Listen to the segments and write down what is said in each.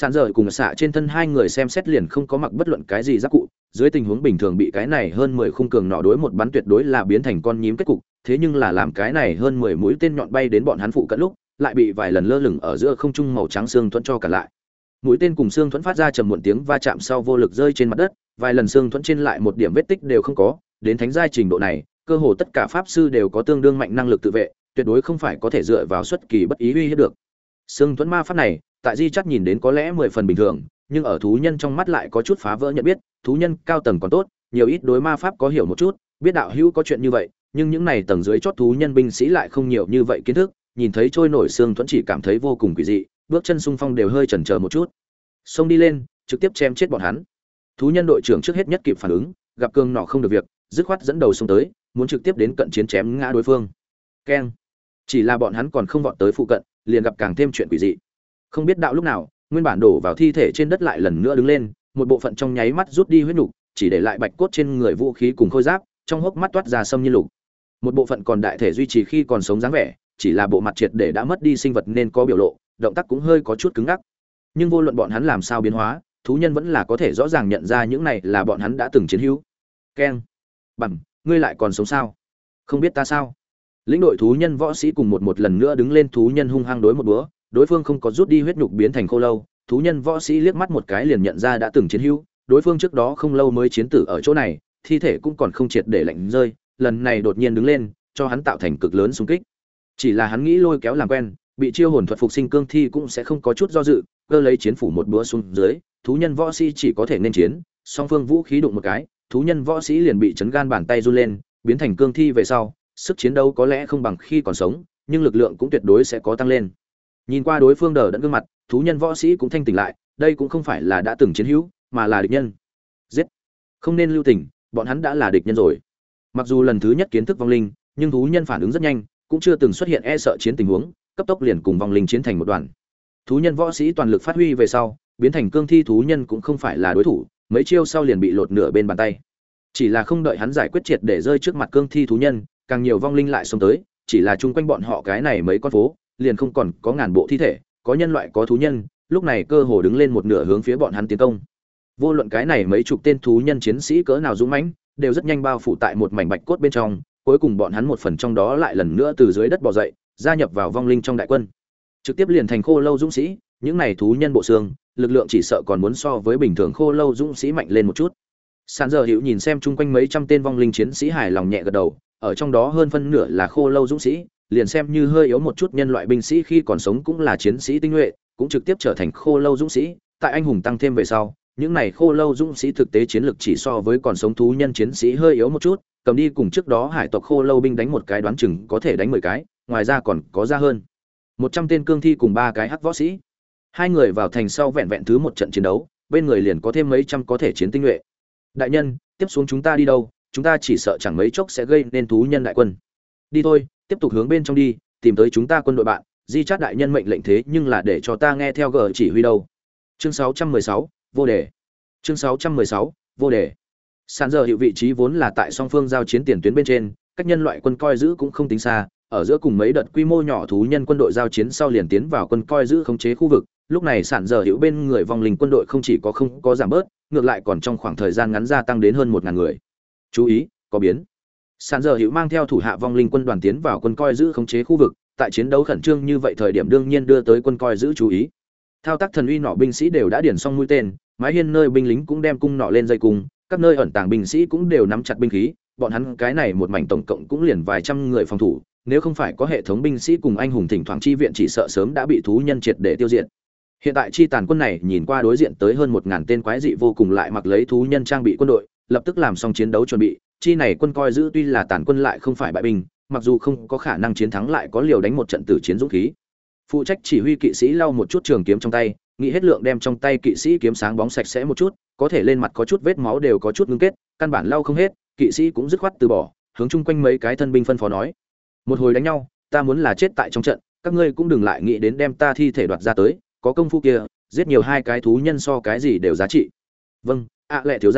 sàn rời cùng xạ trên thân hai người xem xét liền không có mặc bất luận cái gì giáp cụ, dưới tình huống bình thường bị cái này hơn mười khung cường nọ đối một bắn tuyệt đối là biến thành con nhím kết cục, thế nhưng là làm cái này hơn mười mũi tên nhọn bay đến bọn hắn phụ cận lúc, lại bị vài lần lơ lửng ở giữa không trung màu trắng xương thuẫn cho cả lại. Mũi tên cùng xương thuẫn phát ra trầm muộn tiếng va chạm sau vô lực rơi trên mặt đất, vài lần xương thuẫn trên lại một điểm vết tích đều không có, đến thánh giai trình độ này, cơ hồ tất cả pháp sư đều có tương đương mạnh năng lực tự vệ, tuyệt đối không phải có thể dựa vào xuất kỳ bất ý uy hiếp được. Xương thuẫn ma pháp này tại di chắc nhìn đến có lẽ mười phần bình thường, nhưng ở thú nhân trong mắt lại có chút phá vỡ nhận biết, thú nhân cao tầng còn tốt, nhiều ít đối ma pháp có hiểu một chút, biết đạo hữu có chuyện như vậy, nhưng những này tầng dưới chót thú nhân binh sĩ lại không nhiều như vậy kiến thức, nhìn thấy trôi nổi xương thuẫn chỉ cảm thấy vô cùng quỷ dị, bước chân sung phong đều hơi chần chờ một chút. Xông đi lên, trực tiếp chém chết bọn hắn. Thú nhân đội trưởng trước hết nhất kịp phản ứng, gặp cương nọ không được việc, dứt khoát dẫn đầu xông tới, muốn trực tiếp đến cận chiến chém ngã đối phương. Keng. Chỉ là bọn hắn còn không vọt tới phụ cận, liền gặp càng thêm chuyện quỷ dị không biết đạo lúc nào, nguyên bản đổ vào thi thể trên đất lại lần nữa đứng lên, một bộ phận trong nháy mắt rút đi huyết nhục, chỉ để lại bạch cốt trên người vũ khí cùng khôi giáp, trong hốc mắt toát ra sâm như lục. Một bộ phận còn đại thể duy trì khi còn sống dáng vẻ, chỉ là bộ mặt triệt để đã mất đi sinh vật nên có biểu lộ, động tác cũng hơi có chút cứng ngắc. Nhưng vô luận bọn hắn làm sao biến hóa, thú nhân vẫn là có thể rõ ràng nhận ra những này là bọn hắn đã từng chiến hữu. Keng. Bằng ngươi lại còn sống sao? Không biết ta sao? Lĩnh đội thú nhân võ sĩ cùng một một lần nữa đứng lên thú nhân hung hăng đối một búa đối phương không có rút đi huyết nhục biến thành khô lâu, thú nhân võ sĩ liếc mắt một cái liền nhận ra đã từng chiến hữu, đối phương trước đó không lâu mới chiến tử ở chỗ này, thi thể cũng còn không triệt để lạnh rơi, lần này đột nhiên đứng lên, cho hắn tạo thành cực lớn xung kích. Chỉ là hắn nghĩ lôi kéo làm quen, bị chiêu hồn thuật phục sinh cương thi cũng sẽ không có chút do dự, cơ lấy chiến phủ một búa xuống dưới, thú nhân võ sĩ chỉ có thể nên chiến, song phương vũ khí đụng một cái, thú nhân võ sĩ liền bị chấn gan bàn tay run lên, biến thành cương thi về sau, sức chiến đấu có lẽ không bằng khi còn sống, nhưng lực lượng cũng tuyệt đối sẽ có tăng lên nhìn qua đối phương đờ đẫn gương mặt, thú nhân võ sĩ cũng thanh tỉnh lại, đây cũng không phải là đã từng chiến hữu, mà là địch nhân. Giết! Không nên lưu tình, bọn hắn đã là địch nhân rồi. Mặc dù lần thứ nhất kiến thức vong linh, nhưng thú nhân phản ứng rất nhanh, cũng chưa từng xuất hiện e sợ chiến tình huống, cấp tốc liền cùng vong linh chiến thành một đoàn. Thú nhân võ sĩ toàn lực phát huy về sau, biến thành cương thi thú nhân cũng không phải là đối thủ, mấy chiêu sau liền bị lột nửa bên bàn tay. Chỉ là không đợi hắn giải quyết triệt để rơi trước mặt cương thi thú nhân, càng nhiều vong linh lại xông tới, chỉ là chung quanh bọn họ cái này mấy con phố liền không còn có ngàn bộ thi thể, có nhân loại, có thú nhân, lúc này cơ hồ đứng lên một nửa hướng phía bọn hắn tiến công. Vô luận cái này mấy chục tên thú nhân chiến sĩ cỡ nào dũng mãnh, đều rất nhanh bao phủ tại một mảnh bạch cốt bên trong, cuối cùng bọn hắn một phần trong đó lại lần nữa từ dưới đất bò dậy, gia nhập vào vong linh trong đại quân. Trực tiếp liền thành khô lâu dũng sĩ, những này thú nhân bộ xương, lực lượng chỉ sợ còn muốn so với bình thường khô lâu dũng sĩ mạnh lên một chút. Sàn giờ hữu nhìn xem chung quanh mấy trăm tên vong linh chiến sĩ hài lòng nhẹ gật đầu, ở trong đó hơn phân nửa là khô lâu dũng sĩ liền xem như hơi yếu một chút nhân loại binh sĩ khi còn sống cũng là chiến sĩ tinh nhuệ, cũng trực tiếp trở thành khô lâu dũng sĩ. Tại anh hùng tăng thêm về sau, những này khô lâu dũng sĩ thực tế chiến lực chỉ so với còn sống thú nhân chiến sĩ hơi yếu một chút, cầm đi cùng trước đó hải tộc khô lâu binh đánh một cái đoán chừng có thể đánh mười cái, ngoài ra còn có ra hơn một trăm tên cương thi cùng ba cái hắc võ sĩ. Hai người vào thành sau vẹn vẹn thứ một trận chiến đấu, bên người liền có thêm mấy trăm có thể chiến tinh nhuệ. Đại nhân, tiếp xuống chúng ta đi đâu? Chúng ta chỉ sợ chẳng mấy chốc sẽ gây nên thú nhân đại quân. Đi thôi tiếp tục hướng bên trong đi tìm tới chúng ta quân đội bạn di chát đại nhân mệnh lệnh thế nhưng là để cho ta nghe theo gờ chỉ huy đâu. Chương 616, vô đề. Chương 616, vô đề. Sàn giờ hiệu vị trí vốn là tại song phương giao chiến tiền tuyến bên trên cách nhân loại quân coi giữ cũng không tính xa ở giữa cùng mấy đợt quy mô nhỏ thú nhân quân đội giao chiến sau liền tiến vào quân coi giữ khống chế khu vực lúc này sản giờ hiệu bên người vong linh quân đội không chỉ có không có giảm bớt ngược lại còn trong khoảng thời gian ngắn gia tăng đến hơn một ngàn người. Chú ý có biến. Sàn giờ hữu mang theo thủ hạ vong linh quân đoàn tiến vào quân coi giữ khống chế khu vực, tại chiến đấu khẩn trương như vậy thời điểm đương nhiên đưa tới quân coi giữ chú ý. Thao tác thần uy nọ binh sĩ đều đã điển xong mũi tên, mái hiên nơi binh lính cũng đem cung nọ lên dây cung, các nơi ẩn tàng binh sĩ cũng đều nắm chặt binh khí, bọn hắn cái này một mảnh tổng cộng cũng liền vài trăm người phòng thủ, nếu không phải có hệ thống binh sĩ cùng anh hùng thỉnh thoảng chi viện chỉ sợ sớm đã bị thú nhân triệt để tiêu diệt. Hiện tại chi tàn quân này nhìn qua đối diện tới hơn một ngàn tên quái dị vô cùng lại mặc lấy thú nhân trang bị quân đội, lập tức làm xong chiến đấu chuẩn bị chi này quân coi giữ tuy là tàn quân lại không phải bại binh, mặc dù không có khả năng chiến thắng lại có liều đánh một trận tử chiến dũng khí. Phụ trách chỉ huy kỵ sĩ lau một chút trường kiếm trong tay, nghĩ hết lượng đem trong tay kỵ sĩ kiếm sáng bóng sạch sẽ một chút, có thể lên mặt có chút vết máu đều có chút ngưng kết, căn bản lau không hết, kỵ sĩ cũng dứt khoát từ bỏ, hướng chung quanh mấy cái thân binh phân phó nói. Một hồi đánh nhau, ta muốn là chết tại trong trận, các ngươi cũng đừng lại nghĩ đến đem ta thi thể đoạt ra tới, có công phu kia, giết nhiều hai cái thú nhân so cái gì đều giá trị. Vâng ạ lệ thiếu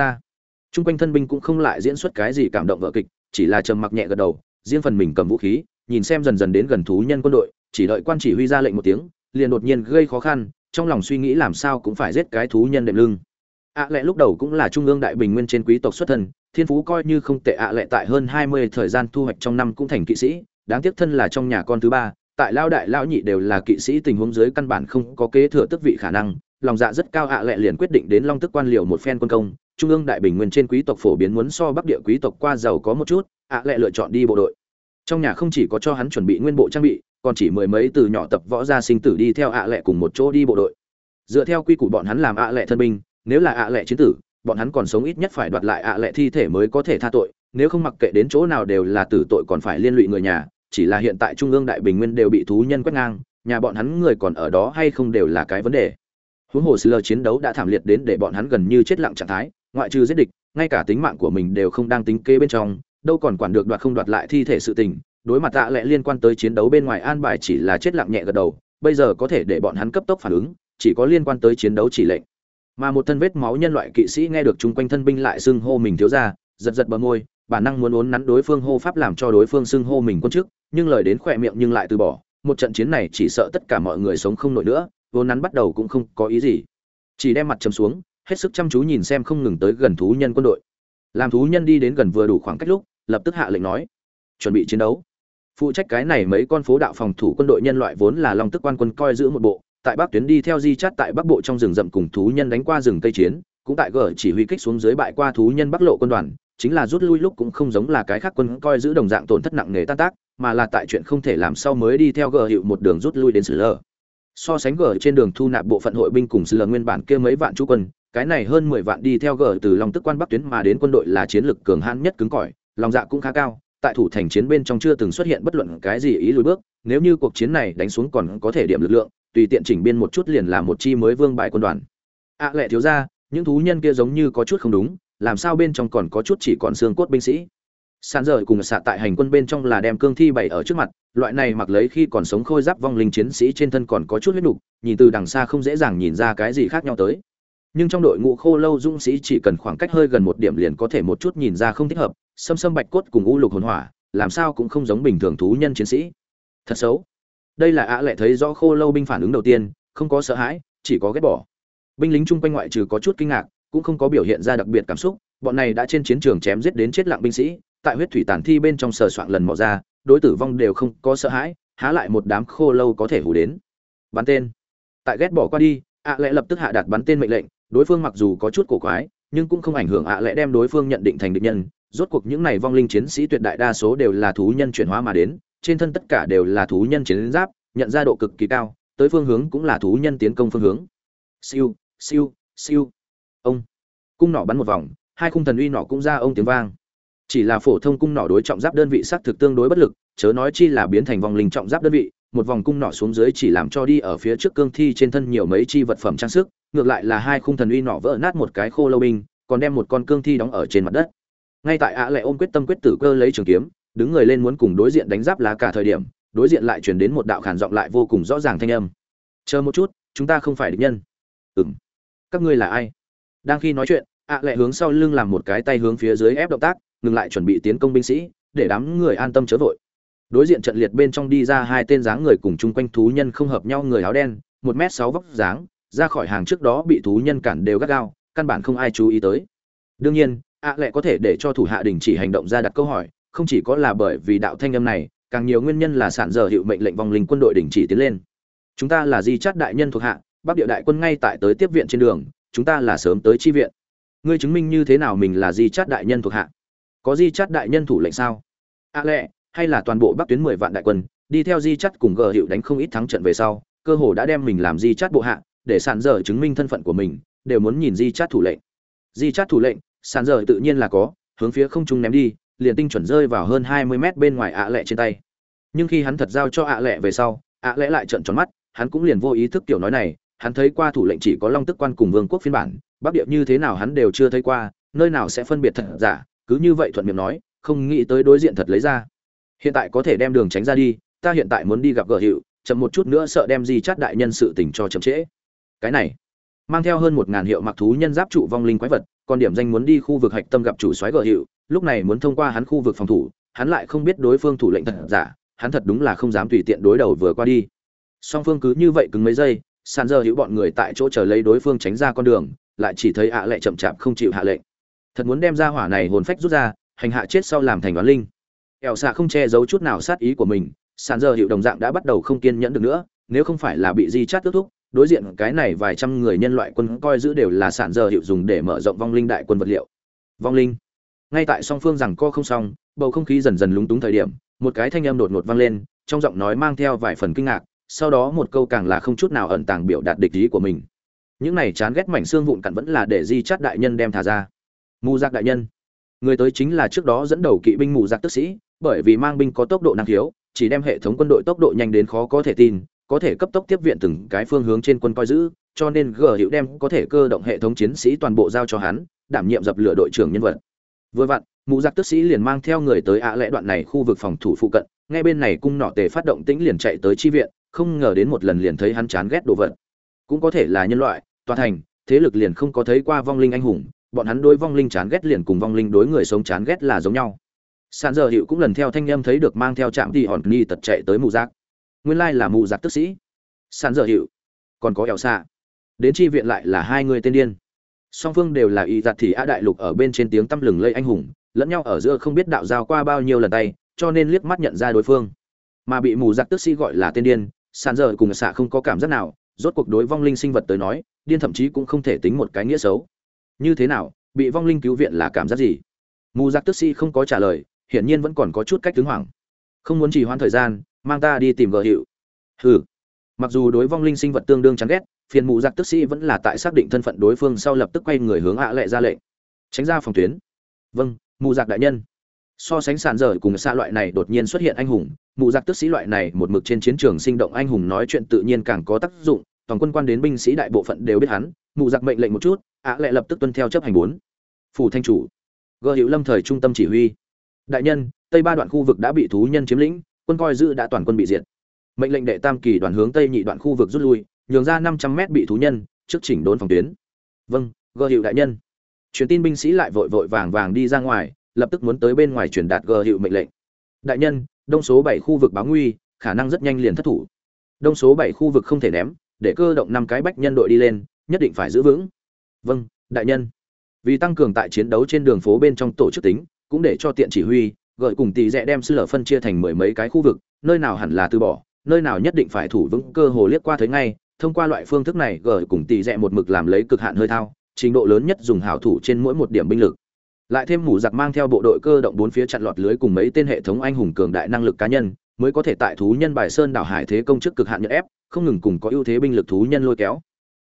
Trung quanh thân binh cũng không lại diễn xuất cái gì cảm động vợ kịch, chỉ là trầm mặc nhẹ gật đầu, riêng phần mình cầm vũ khí, nhìn xem dần dần đến gần thú nhân quân đội, chỉ đợi quan chỉ huy ra lệnh một tiếng, liền đột nhiên gây khó khăn, trong lòng suy nghĩ làm sao cũng phải giết cái thú nhân đệm lưng. Ạ lệ lúc đầu cũng là trung ương đại bình nguyên trên quý tộc xuất thân, thiên phú coi như không tệ ạ lệ tại hơn hai mươi thời gian thu hoạch trong năm cũng thành kỵ sĩ, đáng tiếc thân là trong nhà con thứ ba, tại lao đại lao nhị đều là kỵ sĩ tình huống dưới căn bản không có kế thừa tước vị khả năng, lòng dạ rất cao ạ lệ liền quyết định đến long tức quan liệu một phen quân công trung ương đại bình nguyên trên quý tộc phổ biến muốn so bắc địa quý tộc qua giàu có một chút, ạ lệ lựa chọn đi bộ đội. Trong nhà không chỉ có cho hắn chuẩn bị nguyên bộ trang bị, còn chỉ mười mấy từ nhỏ tập võ gia sinh tử đi theo ạ lệ cùng một chỗ đi bộ đội. Dựa theo quy củ bọn hắn làm ạ lệ thân binh, nếu là ạ lệ chiến tử, bọn hắn còn sống ít nhất phải đoạt lại ạ lệ thi thể mới có thể tha tội, nếu không mặc kệ đến chỗ nào đều là tử tội còn phải liên lụy người nhà, chỉ là hiện tại trung ương đại bình nguyên đều bị thú nhân quét ngang, nhà bọn hắn người còn ở đó hay không đều là cái vấn đề. Huống hồ sơ chiến đấu đã thảm liệt đến để bọn hắn gần như chết lặng trạng thái ngoại trừ giết địch, ngay cả tính mạng của mình đều không đang tính kế bên trong, đâu còn quản được đoạt không đoạt lại thi thể sự tình. Đối mặt tạ lệ liên quan tới chiến đấu bên ngoài an bài chỉ là chết lặng nhẹ gật đầu, bây giờ có thể để bọn hắn cấp tốc phản ứng, chỉ có liên quan tới chiến đấu chỉ lệnh. Mà một thân vết máu nhân loại kỵ sĩ nghe được chung quanh thân binh lại xưng hô mình thiếu ra giật giật bờ môi, bản năng muốn uốn nắn đối phương hô pháp làm cho đối phương xưng hô mình quân chức, nhưng lời đến khỏe miệng nhưng lại từ bỏ. Một trận chiến này chỉ sợ tất cả mọi người sống không nổi nữa vốn nắn bắt đầu cũng không có ý gì. Chỉ đem mặt chấm xuống hết sức chăm chú nhìn xem không ngừng tới gần thú nhân quân đội. Làm thú nhân đi đến gần vừa đủ khoảng cách lúc, lập tức hạ lệnh nói, chuẩn bị chiến đấu. Phụ trách cái này mấy con phố đạo phòng thủ quân đội nhân loại vốn là long tức quan quân coi giữ một bộ, tại bắc tuyến đi theo di chát tại bắc bộ trong rừng rậm cùng thú nhân đánh qua rừng tây chiến, cũng tại gờ chỉ huy kích xuống dưới bại qua thú nhân bắc lộ quân đoàn, chính là rút lui lúc cũng không giống là cái khác quân coi giữ đồng dạng tổn thất nặng nề tan tác, mà là tại chuyện không thể làm sao mới đi theo gờ hiệu một đường rút lui đến sử lờ. So sánh gờ trên đường thu nạp bộ phận hội binh cùng sử lờ nguyên bản kia mấy vạn chú quân cái này hơn mười vạn đi theo gở từ long tức quan bắc tuyến mà đến quân đội là chiến lực cường hãn nhất cứng cỏi lòng dạ cũng khá cao tại thủ thành chiến bên trong chưa từng xuất hiện bất luận cái gì ý lùi bước nếu như cuộc chiến này đánh xuống còn có thể điểm lực lượng tùy tiện chỉnh biên một chút liền là một chi mới vương bại quân đoàn. Ạ à, lệ thiếu gia những thú nhân kia giống như có chút không đúng làm sao bên trong còn có chút chỉ còn xương cốt binh sĩ? Sàn rời cùng xạ tại hành quân bên trong là đem cương thi bày ở trước mặt loại này mặc lấy khi còn sống khôi giáp vong linh chiến sĩ trên thân còn có chút huyết nục nhìn từ đằng xa không dễ dàng nhìn ra cái gì khác nhau tới nhưng trong đội ngũ khô lâu dũng sĩ chỉ cần khoảng cách hơi gần một điểm liền có thể một chút nhìn ra không thích hợp xâm xâm bạch cốt cùng u lục hồn hỏa, làm sao cũng không giống bình thường thú nhân chiến sĩ. Thật xấu. Đây là ạ lại thấy rõ khô lâu binh phản ứng đầu tiên, không có sợ hãi, chỉ có ghét bỏ. Binh lính chung quanh ngoại trừ có chút kinh ngạc, cũng không có biểu hiện ra đặc biệt cảm xúc, bọn này đã trên chiến trường chém giết đến chết lặng binh sĩ, tại huyết thủy tản thi bên trong sờ soạn lần mò ra, đối tử vong đều không có sợ hãi, há lại một đám khô lâu có thể hủ đến. Bắn tên. Tại ghét bỏ qua đi, ạ lẽ lập tức hạ đạt bắn tên mệnh lệnh đối phương mặc dù có chút cổ quái, nhưng cũng không ảnh hưởng ạ Lẽ đem đối phương nhận định thành địch nhân. Rốt cuộc những này vong linh chiến sĩ tuyệt đại đa số đều là thú nhân chuyển hóa mà đến, trên thân tất cả đều là thú nhân chiến giáp, nhận ra độ cực kỳ cao, tới phương hướng cũng là thú nhân tiến công phương hướng. Siêu siêu siêu. Ông. Cung nỏ bắn một vòng, hai khung thần uy nỏ cũng ra ông tiếng vang. Chỉ là phổ thông cung nỏ đối trọng giáp đơn vị xác thực tương đối bất lực, chớ nói chi là biến thành vòng linh trọng giáp đơn vị, một vòng cung nỏ xuống dưới chỉ làm cho đi ở phía trước cương thi trên thân nhiều mấy chi vật phẩm trang sức ngược lại là hai khung thần uy nỏ vỡ nát một cái khô lâu binh, còn đem một con cương thi đóng ở trên mặt đất. Ngay tại ạ lại ôm quyết tâm quyết tử cơ lấy trường kiếm, đứng người lên muốn cùng đối diện đánh giáp lá cả thời điểm, đối diện lại chuyển đến một đạo khản giọng lại vô cùng rõ ràng thanh âm. Chờ một chút, chúng ta không phải địch nhân. Ừ m các ngươi là ai? Đang khi nói chuyện, ạ lại hướng sau lưng làm một cái tay hướng phía dưới ép động tác, ngừng lại chuẩn bị tiến công binh sĩ, để đám người an tâm chớ vội. Đối diện trận liệt bên trong đi ra hai tên dáng người cùng chung quanh thú nhân không hợp nhau người áo đen, một m sáu vóc dáng ra khỏi hàng trước đó bị thú nhân cản đều gắt gao, căn bản không ai chú ý tới. Đương nhiên, ạ lệ có thể để cho thủ hạ đình chỉ hành động ra đặt câu hỏi, không chỉ có là bởi vì đạo thanh âm này, càng nhiều nguyên nhân là sản giờ hiệu mệnh lệnh vòng linh quân đội đình chỉ tiến lên. Chúng ta là di chát đại nhân thuộc hạ, bắc địa đại quân ngay tại tới tiếp viện trên đường, chúng ta là sớm tới chi viện. Ngươi chứng minh như thế nào mình là di chát đại nhân thuộc hạ? Có di chát đại nhân thủ lệnh sao? Ạ lệ, hay là toàn bộ bắc tuyến mười vạn đại quân, đi theo di chát cùng gờ hiệu đánh không ít thắng trận về sau, cơ hồ đã đem mình làm di chát bộ hạ để sàn dở chứng minh thân phận của mình, đều muốn nhìn di chát thủ lệnh. Di chát thủ lệnh, sàn dở tự nhiên là có, hướng phía không trung ném đi, liền tinh chuẩn rơi vào hơn hai mươi mét bên ngoài ạ lệ trên tay. Nhưng khi hắn thật giao cho ạ lệ về sau, ạ lệ lại trợn tròn mắt, hắn cũng liền vô ý thức kiểu nói này, hắn thấy qua thủ lệnh chỉ có long tức quan cùng vương quốc phiên bản, bắc địa như thế nào hắn đều chưa thấy qua, nơi nào sẽ phân biệt thật giả, cứ như vậy thuận miệng nói, không nghĩ tới đối diện thật lấy ra. Hiện tại có thể đem đường tránh ra đi, ta hiện tại muốn đi gặp gỡ hiệu, chậm một chút nữa sợ đem di chát đại nhân sự tình cho chậm trễ cái này mang theo hơn một ngàn hiệu mặc thú nhân giáp trụ vong linh quái vật, còn điểm danh muốn đi khu vực hạch tâm gặp chủ soái gợ hiệu, lúc này muốn thông qua hắn khu vực phòng thủ, hắn lại không biết đối phương thủ lệnh thật giả, hắn thật đúng là không dám tùy tiện đối đầu vừa qua đi. Song phương cứ như vậy cứng mấy giây, sàn giờ hữu bọn người tại chỗ chờ lấy đối phương tránh ra con đường, lại chỉ thấy ạ lệ chậm chạp không chịu hạ lệnh. Thật muốn đem ra hỏa này hồn phách rút ra, hành hạ chết sau làm thành đoán linh. Ẻo xạ không che giấu chút nào sát ý của mình, sàn giờ hiệu đồng dạng đã bắt đầu không kiên nhẫn được nữa, nếu không phải là bị di chát tước thúc đối diện cái này vài trăm người nhân loại quân coi giữ đều là sản giờ hiệu dùng để mở rộng vong linh đại quân vật liệu. Vong linh. Ngay tại song phương rằng co không xong, bầu không khí dần dần lúng túng thời điểm, một cái thanh âm đột ngột vang lên, trong giọng nói mang theo vài phần kinh ngạc, sau đó một câu càng là không chút nào ẩn tàng biểu đạt địch ý của mình. Những này chán ghét mảnh xương vụn cặn vẫn là để di chát đại nhân đem thả ra. Mù giặc đại nhân. Người tới chính là trước đó dẫn đầu kỵ binh mù giặc tức sĩ, bởi vì mang binh có tốc độ năng khiếu, chỉ đem hệ thống quân đội tốc độ nhanh đến khó có thể tin có thể cấp tốc tiếp viện từng cái phương hướng trên quân coi giữ, cho nên g hữu đem có thể cơ động hệ thống chiến sĩ toàn bộ giao cho hắn, đảm nhiệm dập lửa đội trưởng nhân vật. Vừa vặn mụ giặc tức sĩ liền mang theo người tới ạ lẽ đoạn này khu vực phòng thủ phụ cận, ngay bên này cung nọ tề phát động tĩnh liền chạy tới chi viện, không ngờ đến một lần liền thấy hắn chán ghét đồ vật. Cũng có thể là nhân loại toàn thành, thế lực liền không có thấy qua vong linh anh hùng, bọn hắn đối vong linh chán ghét liền cùng vong linh đối người sống chán ghét là giống nhau. Sàn giờ hiệu cũng lần theo thanh âm thấy được mang theo trạm đi hòn nghi tật chạy tới mù giác nguyên lai là mù giặc tức sĩ. Sàn dở hiệu. Còn có ẻo xạ. Đến chi viện lại là hai người tên điên. Song phương đều là y giặt thì a đại lục ở bên trên tiếng tăm lừng lây anh hùng, lẫn nhau ở giữa không biết đạo giao qua bao nhiêu lần tay, cho nên liếc mắt nhận ra đối phương. Mà bị mù giặc tức sĩ gọi là tên điên, sàn dở cùng xạ không có cảm giác nào, rốt cuộc đối vong linh sinh vật tới nói, điên thậm chí cũng không thể tính một cái nghĩa xấu. Như thế nào, bị vong linh cứu viện là cảm giác gì? Mù giặc tức sĩ không có trả lời, hiển nhiên vẫn còn có chút cách tướng hoảng. Không muốn chỉ hoãn thời gian mang ta đi tìm vợ hiệu. Hừ. Mặc dù đối vong linh sinh vật tương đương chán ghét, phiền mụ giặc tức sĩ vẫn là tại xác định thân phận đối phương sau lập tức quay người hướng ạ lệ ra lệnh. Tránh ra phòng tuyến. Vâng mụ giặc đại nhân. So sánh sàn dở cùng xa loại này đột nhiên xuất hiện anh hùng, mụ giặc tức sĩ loại này một mực trên chiến trường sinh động anh hùng nói chuyện tự nhiên càng có tác dụng, toàn quân quan đến binh sĩ đại bộ phận đều biết hắn, mụ giặc mệnh lệnh một chút, ạ lệ lập tức tuân theo chấp hành bốn. Phủ thanh chủ. Gợ hiệu lâm thời trung tâm chỉ huy. Đại nhân, tây ba đoạn khu vực đã bị thú nhân chiếm lĩnh quân coi giữ đã toàn quân bị diệt. Mệnh lệnh đệ tam kỳ đoàn hướng tây nhị đoạn khu vực rút lui, nhường ra năm trăm mét bị thú nhân, trước chỉnh đốn phòng tuyến. Vâng gờ hiệu đại nhân. Truyền tin binh sĩ lại vội vội vàng vàng đi ra ngoài, lập tức muốn tới bên ngoài truyền đạt gờ hiệu mệnh lệnh. Đại nhân, đông số bảy khu vực báo nguy, khả năng rất nhanh liền thất thủ. Đông số bảy khu vực không thể ném, để cơ động năm cái bách nhân đội đi lên, nhất định phải giữ vững. Vâng đại nhân. Vì tăng cường tại chiến đấu trên đường phố bên trong tổ chức tính, cũng để cho tiện chỉ huy gợi cùng tỷ rẽ đem sư lở phân chia thành mười mấy cái khu vực, nơi nào hẳn là từ bỏ, nơi nào nhất định phải thủ vững cơ hồ liếc qua thấy ngay, thông qua loại phương thức này gợi cùng tỷ rẽ một mực làm lấy cực hạn hơi thao, trình độ lớn nhất dùng hảo thủ trên mỗi một điểm binh lực. Lại thêm mù giặc mang theo bộ đội cơ động bốn phía chặn lọt lưới cùng mấy tên hệ thống anh hùng cường đại năng lực cá nhân, mới có thể tại thú nhân bài sơn đảo hải thế công chức cực hạn nhận ép, không ngừng cùng có ưu thế binh lực thú nhân lôi kéo.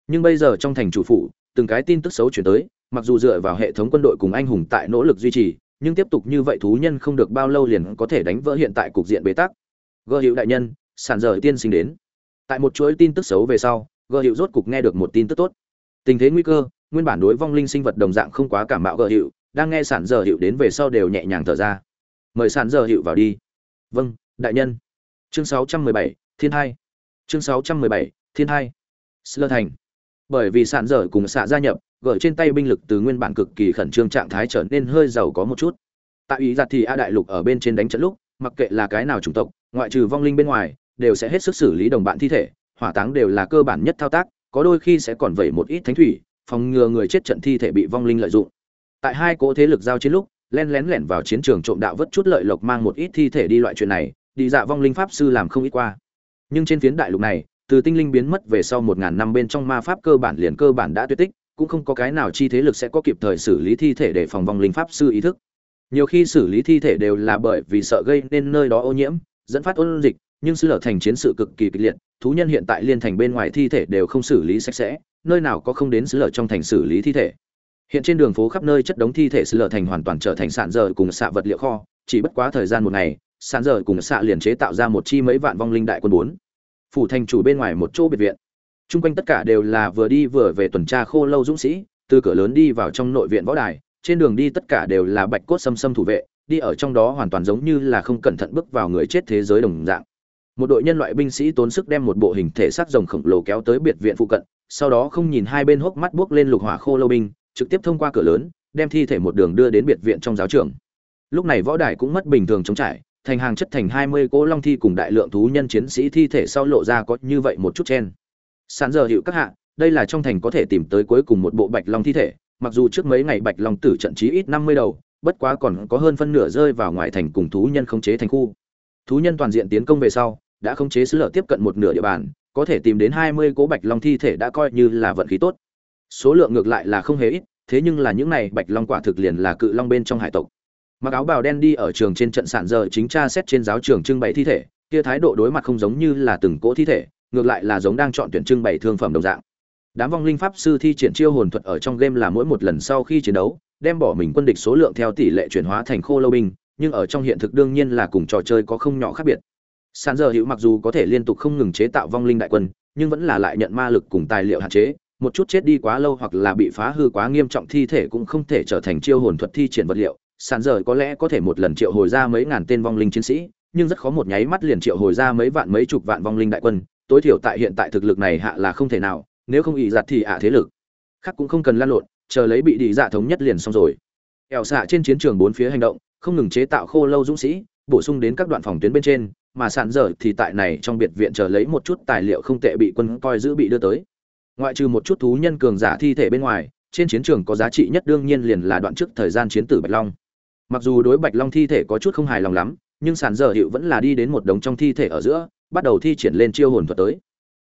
Nhưng bây giờ trong thành chủ phủ, từng cái tin tức xấu chuyển tới, mặc dù dựa vào hệ thống quân đội cùng anh hùng tại nỗ lực duy trì nhưng tiếp tục như vậy thú nhân không được bao lâu liền có thể đánh vỡ hiện tại cục diện bế tắc. Gợi hiệu đại nhân sản rời tiên sinh đến. Tại một chuỗi tin tức xấu về sau Gợi hiệu rốt cục nghe được một tin tức tốt. Tình thế nguy cơ nguyên bản đối vong linh sinh vật đồng dạng không quá cảm mạo Gợi hiệu đang nghe sản giờ hiệu đến về sau đều nhẹ nhàng thở ra. Mời sản giờ hiệu vào đi. Vâng đại nhân. Chương 617, thiên hai chương 617, thiên hai sơ thành bởi vì sạn dở cùng xạ gia nhập, gỡ trên tay binh lực từ nguyên bản cực kỳ khẩn trương trạng thái trở nên hơi giàu có một chút. Tại ý giặt thì a đại lục ở bên trên đánh trận lúc, mặc kệ là cái nào chủng tộc, ngoại trừ vong linh bên ngoài, đều sẽ hết sức xử lý đồng bạn thi thể, hỏa táng đều là cơ bản nhất thao tác, có đôi khi sẽ còn vẩy một ít thánh thủy, phòng ngừa người chết trận thi thể bị vong linh lợi dụng. Tại hai cỗ thế lực giao chiến lúc len lén lẻn vào chiến trường trộm đạo vất chút lợi lộc mang một ít thi thể đi loại chuyện này, đi dạ vong linh pháp sư làm không ít qua. Nhưng trên phiến đại lục này từ tinh linh biến mất về sau một ngàn năm bên trong ma pháp cơ bản liền cơ bản đã tuyệt tích, cũng không có cái nào chi thế lực sẽ có kịp thời xử lý thi thể để phòng vong linh pháp sư ý thức. Nhiều khi xử lý thi thể đều là bởi vì sợ gây nên nơi đó ô nhiễm, dẫn phát ôn dịch, nhưng sư lở thành chiến sự cực kỳ kịch liệt, thú nhân hiện tại liên thành bên ngoài thi thể đều không xử lý sạch sẽ, nơi nào có không đến sư lở trong thành xử lý thi thể. Hiện trên đường phố khắp nơi chất đống thi thể sư lở thành hoàn toàn trở thành sạn dở cùng xạ vật liệu kho, chỉ bất quá thời gian một ngày, sạn dở cùng xạ liền chế tạo ra một chi mấy vạn vong linh đại quân bốn phủ thành chủ bên ngoài một chỗ biệt viện. Chung quanh tất cả đều là vừa đi vừa về tuần tra khô lâu dũng sĩ, từ cửa lớn đi vào trong nội viện võ đài, trên đường đi tất cả đều là bạch cốt xâm xâm thủ vệ, đi ở trong đó hoàn toàn giống như là không cẩn thận bước vào người chết thế giới đồng dạng. Một đội nhân loại binh sĩ tốn sức đem một bộ hình thể sắc rồng khổng lồ kéo tới biệt viện phụ cận, sau đó không nhìn hai bên hốc mắt buốc lên lục hỏa khô lâu binh, trực tiếp thông qua cửa lớn, đem thi thể một đường đưa đến biệt viện trong giáo trường. Lúc này võ đài cũng mất bình thường chống trải thành hàng chất thành hai mươi cỗ long thi cùng đại lượng thú nhân chiến sĩ thi thể sau lộ ra có như vậy một chút chen. Sàn giờ hiệu các hạ, đây là trong thành có thể tìm tới cuối cùng một bộ bạch long thi thể, mặc dù trước mấy ngày bạch long tử trận chí ít năm mươi đầu, bất quá còn có hơn phân nửa rơi vào ngoài thành cùng thú nhân khống chế thành khu. Thú nhân toàn diện tiến công về sau, đã khống chế sứ lở tiếp cận một nửa địa bàn, có thể tìm đến hai mươi cỗ bạch long thi thể đã coi như là vận khí tốt. Số lượng ngược lại là không hề ít, thế nhưng là những này bạch long quả thực liền là cự long bên trong hải tộc mặc áo bào đen đi ở trường trên trận sản giờ chính tra xét trên giáo trường trưng bày thi thể, kia thái độ đối mặt không giống như là từng cỗ thi thể, ngược lại là giống đang chọn tuyển trưng bày thương phẩm đồng dạng. Đám vong linh pháp sư thi triển chiêu hồn thuật ở trong game là mỗi một lần sau khi chiến đấu, đem bỏ mình quân địch số lượng theo tỷ lệ chuyển hóa thành khô lâu binh, nhưng ở trong hiện thực đương nhiên là cùng trò chơi có không nhỏ khác biệt. Sàn giờ hữu mặc dù có thể liên tục không ngừng chế tạo vong linh đại quân, nhưng vẫn là lại nhận ma lực cùng tài liệu hạn chế, một chút chết đi quá lâu hoặc là bị phá hư quá nghiêm trọng thi thể cũng không thể trở thành chiêu hồn thuật thi triển vật liệu sàn dở có lẽ có thể một lần triệu hồi ra mấy ngàn tên vong linh chiến sĩ, nhưng rất khó một nháy mắt liền triệu hồi ra mấy vạn mấy chục vạn vong linh đại quân. Tối thiểu tại hiện tại thực lực này hạ là không thể nào, nếu không ỵ giặt thì ạ thế lực. Khác cũng không cần lan lộn, chờ lấy bị đi dạ thống nhất liền xong rồi. Ẻo xạ trên chiến trường bốn phía hành động, không ngừng chế tạo khô lâu dũng sĩ, bổ sung đến các đoạn phòng tuyến bên trên, mà sàn dở thì tại này trong biệt viện chờ lấy một chút tài liệu không tệ bị quân coi giữ bị đưa tới. Ngoại trừ một chút thú nhân cường giả thi thể bên ngoài, trên chiến trường có giá trị nhất đương nhiên liền là đoạn trước thời gian chiến tử bạch long mặc dù đối bạch long thi thể có chút không hài lòng lắm, nhưng sàn dở hiệu vẫn là đi đến một đống trong thi thể ở giữa, bắt đầu thi triển lên chiêu hồn thuật tới.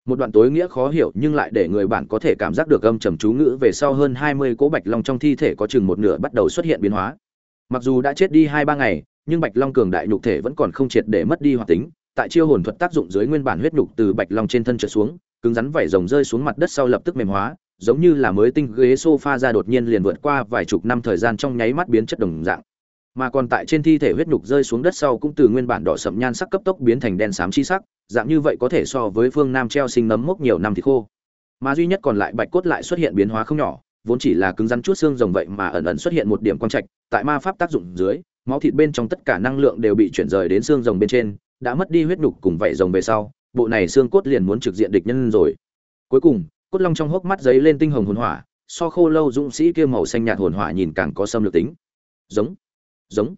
Một đoạn tối nghĩa khó hiểu nhưng lại để người bản có thể cảm giác được âm trầm chú ngữ về sau hơn hai mươi cỗ bạch long trong thi thể có chừng một nửa bắt đầu xuất hiện biến hóa. Mặc dù đã chết đi hai ba ngày, nhưng bạch long cường đại nhục thể vẫn còn không triệt để mất đi hoạt tính, tại chiêu hồn thuật tác dụng dưới nguyên bản huyết nhục từ bạch long trên thân trở xuống, cứng rắn vảy rồng rơi xuống mặt đất sau lập tức mềm hóa, giống như là mới tinh ghế sofa ra đột nhiên liền vượt qua vài chục năm thời gian trong nháy mắt biến chất đồng dạng mà còn tại trên thi thể huyết nhục rơi xuống đất sau cũng từ nguyên bản đỏ sậm nhan sắc cấp tốc biến thành đen xám chi sắc, dạng như vậy có thể so với phương nam treo sinh nấm mốc nhiều năm thì khô. Mà duy nhất còn lại bạch cốt lại xuất hiện biến hóa không nhỏ, vốn chỉ là cứng rắn chút xương rồng vậy mà ẩn ẩn xuất hiện một điểm quang trạch, tại ma pháp tác dụng dưới, máu thịt bên trong tất cả năng lượng đều bị chuyển rời đến xương rồng bên trên, đã mất đi huyết nhục cùng vậy rồng về sau, bộ này xương cốt liền muốn trực diện địch nhân rồi. Cuối cùng, cốt long trong hốc mắt giấy lên tinh hồng hồn hỏa, so khô lâu dũng sĩ kia màu xanh nhạt hồn hỏa nhìn càng có xâm lược tính. Giống giống.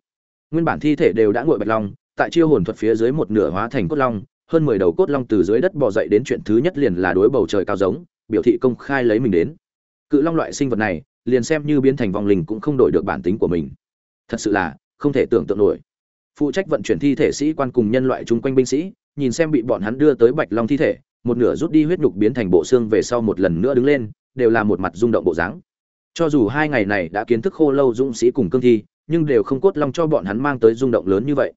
Nguyên bản thi thể đều đã nguội bạch long, tại chiêu hồn thuật phía dưới một nửa hóa thành cốt long, hơn mười đầu cốt long từ dưới đất bò dậy đến chuyện thứ nhất liền là đối bầu trời cao giống, biểu thị công khai lấy mình đến. Cự long loại sinh vật này, liền xem như biến thành vong linh cũng không đổi được bản tính của mình. Thật sự là, không thể tưởng tượng nổi. Phụ trách vận chuyển thi thể sĩ quan cùng nhân loại chung quanh binh sĩ, nhìn xem bị bọn hắn đưa tới bạch long thi thể, một nửa rút đi huyết nhục biến thành bộ xương về sau một lần nữa đứng lên, đều là một mặt rung động bộ dáng. Cho dù hai ngày này đã kiến thức khô lâu dũng sĩ cùng cương thi nhưng đều không cốt long cho bọn hắn mang tới rung động lớn như vậy.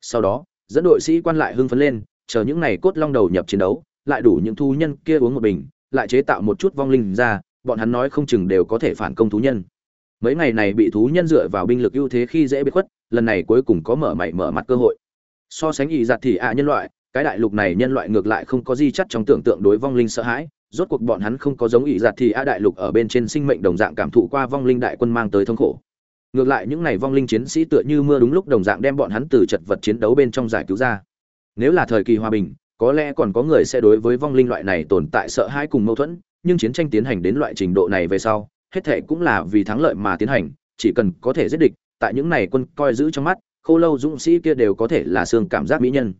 Sau đó, dẫn đội sĩ quan lại hưng phấn lên, chờ những ngày cốt long đầu nhập chiến đấu, lại đủ những thú nhân kia uống một bình, lại chế tạo một chút vong linh ra, bọn hắn nói không chừng đều có thể phản công thú nhân. Mấy ngày này bị thú nhân dựa vào binh lực ưu thế khi dễ bị khuất, lần này cuối cùng có mở mày mở mặt cơ hội. So sánh ý giặt thì ạ nhân loại, cái đại lục này nhân loại ngược lại không có gì chắc trong tưởng tượng đối vong linh sợ hãi, rốt cuộc bọn hắn không có giống ý giặt thì ạ đại lục ở bên trên sinh mệnh đồng dạng cảm thụ qua vong linh đại quân mang tới thống khổ ngược lại những này vong linh chiến sĩ tựa như mưa đúng lúc đồng dạng đem bọn hắn từ chật vật chiến đấu bên trong giải cứu ra. Nếu là thời kỳ hòa bình, có lẽ còn có người sẽ đối với vong linh loại này tồn tại sợ hãi cùng mâu thuẫn, nhưng chiến tranh tiến hành đến loại trình độ này về sau, hết thệ cũng là vì thắng lợi mà tiến hành, chỉ cần có thể giết địch, tại những này quân coi giữ trong mắt, khô lâu dũng sĩ kia đều có thể là xương cảm giác mỹ nhân.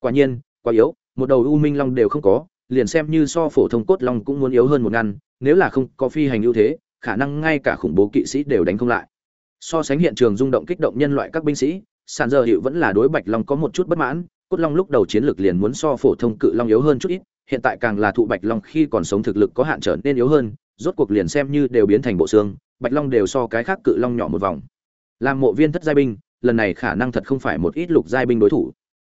Quả nhiên, quá yếu, một đầu u minh long đều không có, liền xem như so phổ thông cốt long cũng muốn yếu hơn một ngăn nếu là không có phi hành ưu thế, khả năng ngay cả khủng bố kỵ sĩ đều đánh không lại so sánh hiện trường rung động kích động nhân loại các binh sĩ, sàn giờ hiệu vẫn là đối bạch long có một chút bất mãn, cốt long lúc đầu chiến lược liền muốn so phổ thông cự long yếu hơn chút ít, hiện tại càng là thụ bạch long khi còn sống thực lực có hạn trở nên yếu hơn, rốt cuộc liền xem như đều biến thành bộ xương, bạch long đều so cái khác cự long nhỏ một vòng. Làm mộ viên thất giai binh, lần này khả năng thật không phải một ít lục giai binh đối thủ.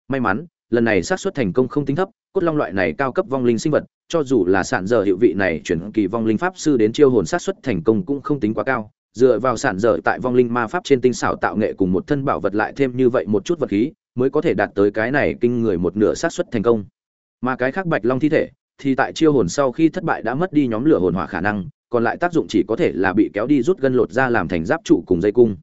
May mắn, lần này xác suất thành công không tính thấp, cốt long loại này cao cấp vong linh sinh vật, cho dù là sản giờ hiệu vị này chuyển kỳ vong linh pháp sư đến chiêu hồn xác suất thành công cũng không tính quá cao dựa vào sản dở tại vong linh ma pháp trên tinh xảo tạo nghệ cùng một thân bảo vật lại thêm như vậy một chút vật khí, mới có thể đạt tới cái này kinh người một nửa xác suất thành công. Mà cái khác bạch long thi thể, thì tại chiêu hồn sau khi thất bại đã mất đi nhóm lửa hồn hỏa khả năng, còn lại tác dụng chỉ có thể là bị kéo đi rút gân lột ra làm thành giáp trụ cùng dây cung.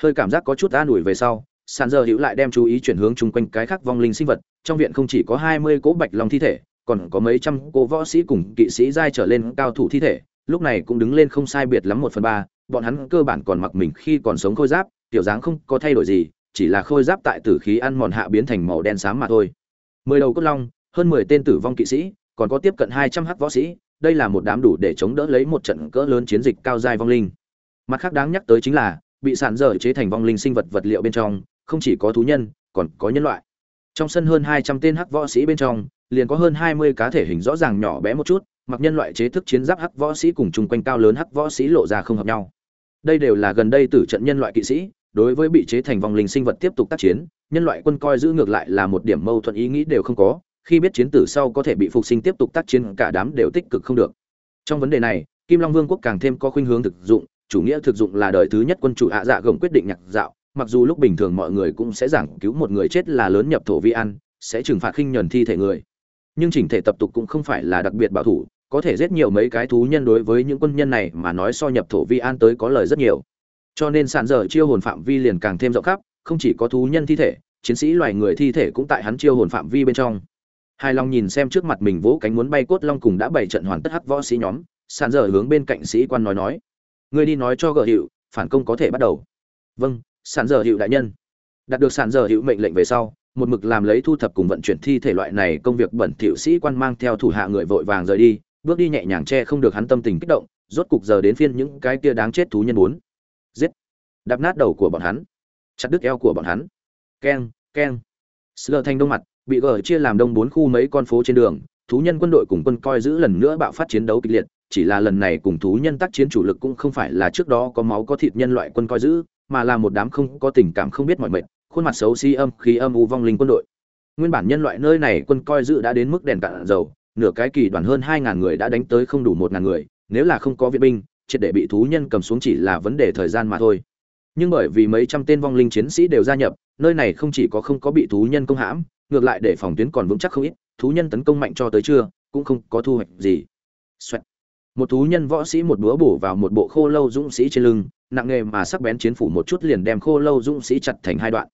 Hơi cảm giác có chút an ủi về sau sàn giờ hữu lại đem chú ý chuyển hướng chung quanh cái khác vong linh sinh vật, trong viện không chỉ có hai mươi cỗ bạch long thi thể, còn có mấy trăm cô võ sĩ cùng kỵ sĩ giai trở lên cao thủ thi thể, lúc này cũng đứng lên không sai biệt lắm một phần ba bọn hắn cơ bản còn mặc mình khi còn sống khôi giáp, tiểu dáng không có thay đổi gì, chỉ là khôi giáp tại tử khí ăn mòn hạ biến thành màu đen xám mà thôi. Mười đầu cốt long, hơn mười tên tử vong kỵ sĩ, còn có tiếp cận hai trăm hắc võ sĩ, đây là một đám đủ để chống đỡ lấy một trận cỡ lớn chiến dịch cao giai vong linh. Mặt khác đáng nhắc tới chính là, bị sản dở chế thành vong linh sinh vật vật liệu bên trong, không chỉ có thú nhân, còn có nhân loại. Trong sân hơn hai trăm tên hắc võ sĩ bên trong, liền có hơn hai mươi cá thể hình rõ ràng nhỏ bé một chút, mặc nhân loại chế thức chiến giáp hắc võ sĩ cùng chung quanh cao lớn hắc võ sĩ lộ ra không hợp nhau đây đều là gần đây tử trận nhân loại kỵ sĩ, đối với bị chế thành vòng linh sinh vật tiếp tục tác chiến, nhân loại quân coi giữ ngược lại là một điểm mâu thuẫn ý nghĩ đều không có, khi biết chiến tử sau có thể bị phục sinh tiếp tục tác chiến, cả đám đều tích cực không được. Trong vấn đề này, kim long vương quốc càng thêm có khuynh hướng thực dụng, chủ nghĩa thực dụng là đời thứ nhất quân chủ hạ dạ gồng quyết định nhạc dạo, mặc dù lúc bình thường mọi người cũng sẽ giảng cứu một người chết là lớn nhập thổ vi ăn, sẽ trừng phạt khinh nhuần thi thể người. Nhưng chỉnh thể tập tục cũng không phải là đặc biệt bảo thủ có thể giết nhiều mấy cái thú nhân đối với những quân nhân này mà nói so nhập thổ vi an tới có lời rất nhiều. Cho nên sàn dở chiêu hồn phạm vi liền càng thêm rộng khắp, không chỉ có thú nhân thi thể, chiến sĩ loài người thi thể cũng tại hắn chiêu hồn phạm vi bên trong. Hai long nhìn xem trước mặt mình vỗ cánh muốn bay cốt long cùng đã bày trận hoàn tất hắc võ sĩ nhóm sàn dở hướng bên cạnh sĩ quan nói nói người đi nói cho gợ hiệu, phản công có thể bắt đầu. Vâng sàn dở hiệu đại nhân. Đạt được sàn dở hiệu mệnh lệnh về sau, một mực làm lấy thu thập cùng vận chuyển thi thể loại này công việc bẩn thỉu sĩ quan mang theo thủ hạ người vội vàng rời đi bước đi nhẹ nhàng che không được hắn tâm tình kích động, rốt cục giờ đến phiên những cái kia đáng chết thú nhân bốn giết. Đạp nát đầu của bọn hắn. Chặt đứt eo của bọn hắn. Keng keng. Sờ thành đông mặt, bị gờ chia làm đông bốn khu mấy con phố trên đường, thú nhân quân đội cùng quân coi giữ lần nữa bạo phát chiến đấu kịch liệt, chỉ là lần này cùng thú nhân tác chiến chủ lực cũng không phải là trước đó có máu có thịt nhân loại quân coi giữ, mà là một đám không có tình cảm không biết mọi mệt, khuôn mặt xấu xí âm khí âm u vong linh quân đội. Nguyên bản nhân loại nơi này quân coi giữ đã đến mức đèn cạn dầu nửa cái kỳ đoàn hơn hai ngàn người đã đánh tới không đủ một ngàn người, nếu là không có viện binh, triệt để bị thú nhân cầm xuống chỉ là vấn đề thời gian mà thôi. Nhưng bởi vì mấy trăm tên vong linh chiến sĩ đều gia nhập, nơi này không chỉ có không có bị thú nhân công hãm, ngược lại để phòng tuyến còn vững chắc không ít, thú nhân tấn công mạnh cho tới trưa, cũng không có thu hoạch gì. Xoẹt. một thú nhân võ sĩ một búa bổ vào một bộ khô lâu dũng sĩ trên lưng, nặng nghề mà sắc bén chiến phủ một chút liền đem khô lâu dũng sĩ chặt thành hai đoạn.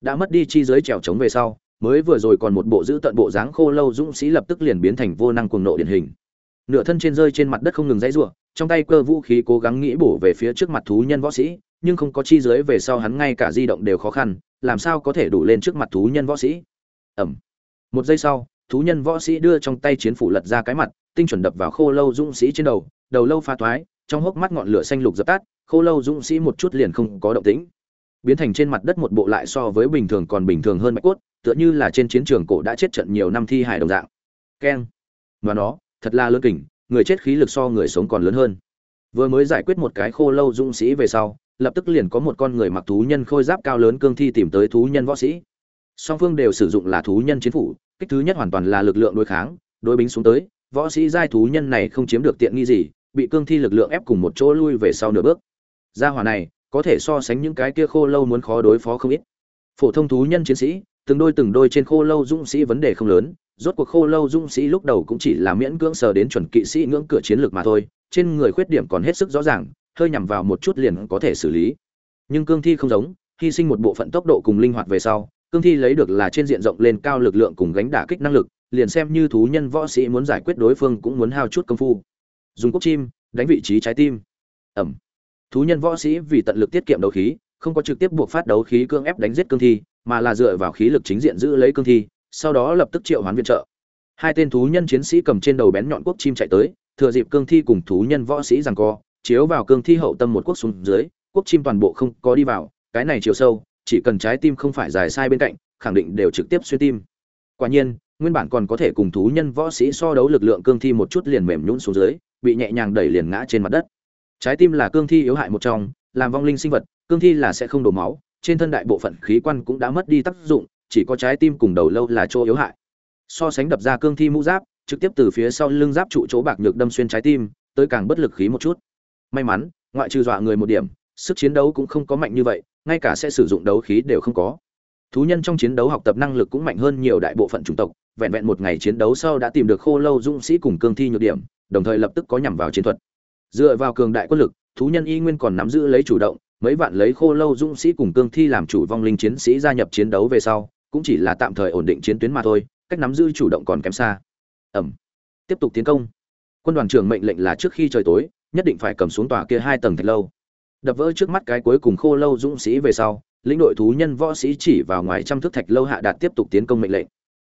Đã mất đi chi giới trèo trống về sau mới vừa rồi còn một bộ giữ tận bộ dáng khô lâu dũng sĩ lập tức liền biến thành vô năng cuồng nộ điển hình. Nửa thân trên rơi trên mặt đất không ngừng dãy rủa, trong tay cơ vũ khí cố gắng nghĩ bổ về phía trước mặt thú nhân võ sĩ, nhưng không có chi dưới về sau hắn ngay cả di động đều khó khăn, làm sao có thể đủ lên trước mặt thú nhân võ sĩ? Ẩm một giây sau, thú nhân võ sĩ đưa trong tay chiến phủ lật ra cái mặt, tinh chuẩn đập vào khô lâu dũng sĩ trên đầu đầu lâu pha thoái, trong hốc mắt ngọn lửa xanh lục dập tắt, khô lâu dũng sĩ một chút liền không có động tĩnh. Biến thành trên mặt đất một bộ lại so với bình thường còn bình thường hơn bạch cốt tựa như là trên chiến trường cổ đã chết trận nhiều năm thi hài đồng dạng. Keng. Và nó, thật là lớn kỉnh người chết khí lực so người sống còn lớn hơn. Vừa mới giải quyết một cái khô lâu dũng sĩ về sau, lập tức liền có một con người mặc thú nhân khôi giáp cao lớn cương thi tìm tới thú nhân võ sĩ. Song phương đều sử dụng là thú nhân chiến phủ, kích thứ nhất hoàn toàn là lực lượng đối kháng, đối bính xuống tới, võ sĩ giai thú nhân này không chiếm được tiện nghi gì, bị cương thi lực lượng ép cùng một chỗ lui về sau nửa bước. Gia hỏa này, có thể so sánh những cái kia khô lâu muốn khó đối phó không ít. Phổ thông thú nhân chiến sĩ từng đôi từng đôi trên khô lâu dũng sĩ vấn đề không lớn, rốt cuộc khô lâu dũng sĩ lúc đầu cũng chỉ là miễn cưỡng sờ đến chuẩn kỵ sĩ ngưỡng cửa chiến lược mà thôi, trên người khuyết điểm còn hết sức rõ ràng, hơi nhằm vào một chút liền có thể xử lý. Nhưng cương thi không giống, hy sinh một bộ phận tốc độ cùng linh hoạt về sau, cương thi lấy được là trên diện rộng lên cao lực lượng cùng gánh đả kích năng lực, liền xem như thú nhân võ sĩ muốn giải quyết đối phương cũng muốn hao chút công phu. Dùng cốc chim, đánh vị trí trái tim. Ẩm. Thú nhân võ sĩ vì tận lực tiết kiệm đấu khí, không có trực tiếp buộc phát đấu khí cương ép đánh giết cương thi mà là dựa vào khí lực chính diện giữ lấy cương thi, sau đó lập tức triệu hoán viện trợ. Hai tên thú nhân chiến sĩ cầm trên đầu bén nhọn quốc chim chạy tới, thừa dịp cương thi cùng thú nhân võ sĩ rằng co, chiếu vào cương thi hậu tâm một quốc xuống dưới, quốc chim toàn bộ không có đi vào, cái này chiều sâu, chỉ cần trái tim không phải dài sai bên cạnh, khẳng định đều trực tiếp xuyên tim. Quả nhiên, nguyên bản còn có thể cùng thú nhân võ sĩ so đấu lực lượng cương thi một chút liền mềm nhũn xuống dưới, bị nhẹ nhàng đẩy liền ngã trên mặt đất. Trái tim là cương thi yếu hại một trong, làm vong linh sinh vật, cương thi là sẽ không đổ máu trên thân đại bộ phận khí quan cũng đã mất đi tác dụng, chỉ có trái tim cùng đầu lâu là chỗ yếu hại. So sánh đập ra cương thi mũ giáp, trực tiếp từ phía sau lưng giáp trụ chỗ bạc nhược đâm xuyên trái tim, tới càng bất lực khí một chút. May mắn, ngoại trừ dọa người một điểm, sức chiến đấu cũng không có mạnh như vậy, ngay cả sẽ sử dụng đấu khí đều không có. Thú nhân trong chiến đấu học tập năng lực cũng mạnh hơn nhiều đại bộ phận chủng tộc, vẹn vẹn một ngày chiến đấu sau đã tìm được khô lâu dũng sĩ cùng cương thi nhược điểm, đồng thời lập tức có nhằm vào chiến thuật. Dựa vào cường đại quân lực, thú nhân y nguyên còn nắm giữ lấy chủ động mấy vạn lấy khô lâu dũng sĩ cùng cương thi làm chủ vong linh chiến sĩ gia nhập chiến đấu về sau, cũng chỉ là tạm thời ổn định chiến tuyến mà thôi, cách nắm giữ chủ động còn kém xa. Ẩm. Tiếp tục tiến công. Quân đoàn trưởng mệnh lệnh là trước khi trời tối, nhất định phải cầm xuống tòa kia hai tầng thạch lâu. Đập vỡ trước mắt cái cuối cùng khô lâu dũng sĩ về sau, lĩnh đội thú nhân võ sĩ chỉ vào ngoài trăm thước thạch lâu hạ đạt tiếp tục tiến công mệnh lệnh.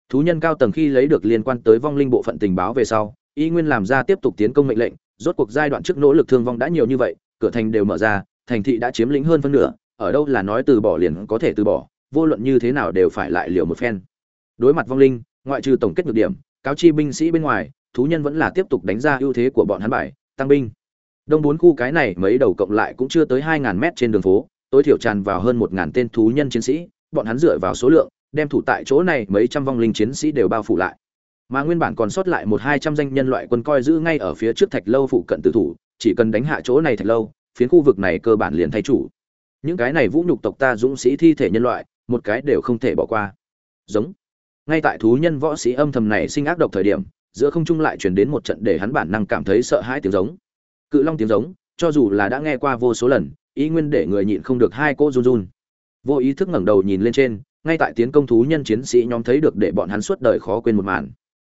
Thú nhân cao tầng khi lấy được liên quan tới vong linh bộ phận tình báo về sau, y nguyên làm ra tiếp tục tiến công mệnh lệnh, rốt cuộc giai đoạn trước nỗ lực thương vong đã nhiều như vậy, cửa thành đều mở ra thành thị đã chiếm lĩnh hơn phân nửa, ở đâu là nói từ bỏ liền có thể từ bỏ, vô luận như thế nào đều phải lại liều một phen. Đối mặt vong linh, ngoại trừ tổng kết nhược điểm, cáo chi binh sĩ bên ngoài, thú nhân vẫn là tiếp tục đánh ra ưu thế của bọn hắn bài, tăng binh. Đông bốn khu cái này mấy đầu cộng lại cũng chưa tới hai ngàn mét trên đường phố, tối thiểu tràn vào hơn một ngàn tên thú nhân chiến sĩ, bọn hắn dựa vào số lượng, đem thủ tại chỗ này mấy trăm vong linh chiến sĩ đều bao phủ lại. Mà nguyên bản còn sót lại một hai trăm danh nhân loại quân coi giữ ngay ở phía trước thạch lâu phụ cận tử thủ, chỉ cần đánh hạ chỗ này thạch lâu phiến khu vực này cơ bản liền thay chủ. Những cái này vũ nhục tộc ta dũng sĩ thi thể nhân loại, một cái đều không thể bỏ qua. Giống. Ngay tại thú nhân võ sĩ âm thầm này sinh ác độc thời điểm, giữa không trung lại chuyển đến một trận để hắn bản năng cảm thấy sợ hãi tiếng giống. Cự long tiếng giống, cho dù là đã nghe qua vô số lần, ý nguyên để người nhịn không được hai cô run run. Vô ý thức ngẩng đầu nhìn lên trên, ngay tại tiến công thú nhân chiến sĩ nhóm thấy được để bọn hắn suốt đời khó quên một màn.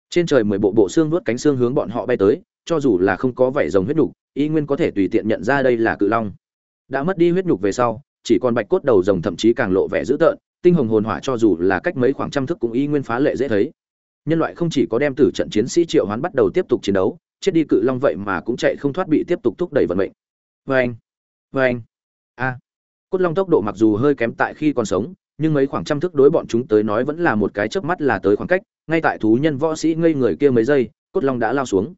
Trên trời mười bộ bộ xương vuốt cánh xương hướng bọn họ bay tới, cho dù là không có vảy rồng huyết đủ Y nguyên có thể tùy tiện nhận ra đây là cự long. Đã mất đi huyết nhục về sau, chỉ còn bạch cốt đầu rồng thậm chí càng lộ vẻ dữ tợn, tinh hồng hồn hỏa cho dù là cách mấy khoảng trăm thước cũng y nguyên phá lệ dễ thấy. Nhân loại không chỉ có đem tử trận chiến sĩ triệu hoán bắt đầu tiếp tục chiến đấu, chết đi cự long vậy mà cũng chạy không thoát bị tiếp tục thúc đẩy vận mệnh. Vê anh vê anh a. Cốt long tốc độ mặc dù hơi kém tại khi còn sống, nhưng mấy khoảng trăm thước đối bọn chúng tới nói vẫn là một cái chớp mắt là tới khoảng cách. Ngay tại thú nhân võ sĩ ngây người kia mấy giây, cốt long đã lao xuống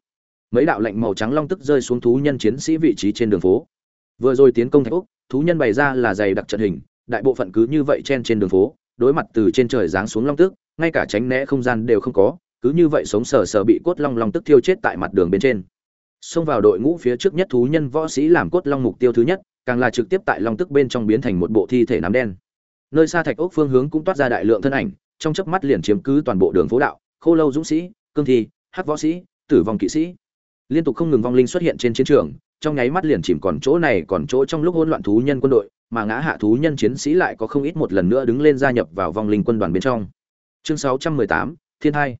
mấy đạo lệnh màu trắng long tức rơi xuống thú nhân chiến sĩ vị trí trên đường phố. Vừa rồi tiến công thạch úc thú nhân bày ra là dày đặc trận hình, đại bộ phận cứ như vậy chen trên đường phố, đối mặt từ trên trời giáng xuống long tức, ngay cả tránh né không gian đều không có, cứ như vậy sống sờ sờ bị cốt long long tức thiêu chết tại mặt đường bên trên. Xông vào đội ngũ phía trước nhất thú nhân võ sĩ làm cốt long mục tiêu thứ nhất, càng là trực tiếp tại long tức bên trong biến thành một bộ thi thể nám đen. Nơi xa thạch ốc phương hướng cũng toát ra đại lượng thân ảnh, trong chớp mắt liền chiếm cứ toàn bộ đường phố đạo, khô lâu dũng sĩ, cương thi, hắc võ sĩ, tử vong kỵ sĩ liên tục không ngừng vong linh xuất hiện trên chiến trường trong nháy mắt liền chìm còn chỗ này còn chỗ trong lúc hỗn loạn thú nhân quân đội mà ngã hạ thú nhân chiến sĩ lại có không ít một lần nữa đứng lên gia nhập vào vong linh quân đoàn bên trong. Chương 618, thiên hai.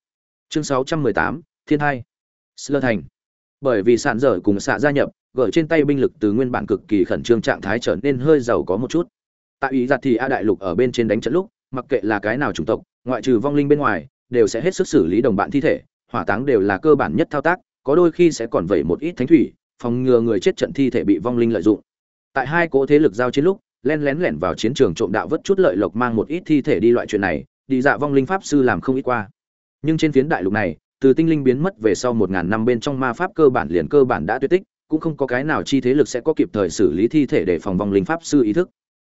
Chương 618, thiên hai. Sơ thành. Bởi vì sạn dở cùng xạ gia nhập gởi trên tay binh lực từ nguyên bản cực kỳ khẩn trương trạng thái trở nên hơi giàu có một chút. Tại ý giặt thì a đại lục ở bên trên đánh trận lúc mặc kệ là cái nào chủng tộc ngoại trừ vong linh bên ngoài đều sẽ hết sức xử lý đồng bạn thi thể hỏa táng đều là cơ bản nhất thao tác có đôi khi sẽ còn vẩy một ít thánh thủy, phòng ngừa người chết trận thi thể bị vong linh lợi dụng. Tại hai cỗ thế lực giao chiến lúc, len lén lẻn vào chiến trường trộm đạo vất chút lợi lộc mang một ít thi thể đi loại chuyện này, đi dạ vong linh pháp sư làm không ít qua. Nhưng trên phiến đại lục này, từ tinh linh biến mất về sau một ngàn năm bên trong ma pháp cơ bản liền cơ bản đã tuyệt tích, cũng không có cái nào chi thế lực sẽ có kịp thời xử lý thi thể để phòng vong linh pháp sư ý thức.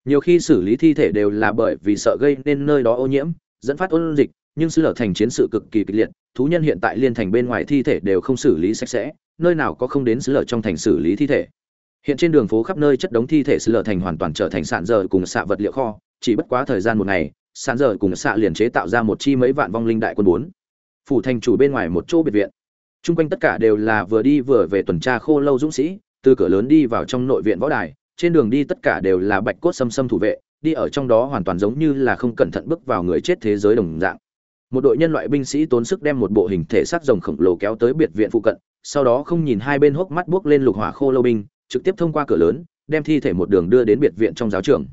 Nhiều khi xử lý thi thể đều là bởi vì sợ gây nên nơi đó ô nhiễm, dẫn phát ôn dịch nhưng sư lở thành chiến sự cực kỳ kịch liệt, thú nhân hiện tại liên thành bên ngoài thi thể đều không xử lý sạch sẽ, nơi nào có không đến sư lở trong thành xử lý thi thể. Hiện trên đường phố khắp nơi chất đống thi thể sư lở thành hoàn toàn trở thành sạn dở cùng xạ vật liệu kho, chỉ bất quá thời gian một ngày, sạn dở cùng xạ liền chế tạo ra một chi mấy vạn vong linh đại quân bốn. Phủ thành chủ bên ngoài một chỗ biệt viện. Chung quanh tất cả đều là vừa đi vừa về tuần tra khô lâu dũng sĩ, từ cửa lớn đi vào trong nội viện võ đài, trên đường đi tất cả đều là bạch cốt xâm xâm thủ vệ, đi ở trong đó hoàn toàn giống như là không cẩn thận bước vào người chết thế giới đồng dạng một đội nhân loại binh sĩ tốn sức đem một bộ hình thể sắt rồng khổng lồ kéo tới biệt viện phụ cận, sau đó không nhìn hai bên hốc mắt buốc lên lục hỏa khô lâu binh, trực tiếp thông qua cửa lớn, đem thi thể một đường đưa đến biệt viện trong giáo trường.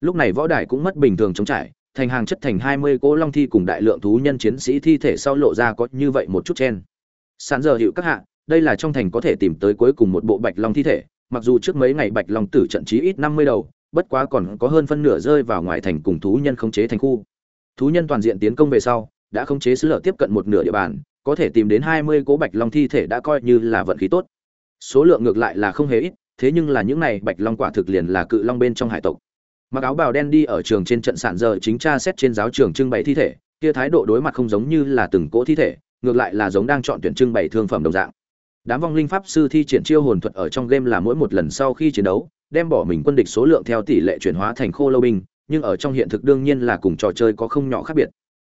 Lúc này võ đài cũng mất bình thường chống trải, thành hàng chất thành hai mươi cỗ long thi cùng đại lượng thú nhân chiến sĩ thi thể sau lộ ra có như vậy một chút chen. Sán giờ hiệu các hạ, đây là trong thành có thể tìm tới cuối cùng một bộ bạch long thi thể, mặc dù trước mấy ngày bạch long tử trận chí ít năm mươi đầu, bất quá còn có hơn phân nửa rơi vào ngoài thành cùng thú nhân khống chế thành khu thú nhân toàn diện tiến công về sau, đã khống chế sứ lở tiếp cận một nửa địa bàn, có thể tìm đến hai mươi cỗ bạch long thi thể đã coi như là vận khí tốt. Số lượng ngược lại là không hề ít, thế nhưng là những này bạch long quả thực liền là cự long bên trong hải tộc. Mặc áo bào đen đi ở trường trên trận sản giờ chính tra xét trên giáo trường trưng bày thi thể, kia thái độ đối mặt không giống như là từng cỗ thi thể, ngược lại là giống đang chọn tuyển trưng bày thương phẩm đồng dạng. Đám vong linh pháp sư thi triển chiêu hồn thuật ở trong game là mỗi một lần sau khi chiến đấu, đem bỏ mình quân địch số lượng theo tỷ lệ chuyển hóa thành khô lâu binh nhưng ở trong hiện thực đương nhiên là cùng trò chơi có không nhỏ khác biệt.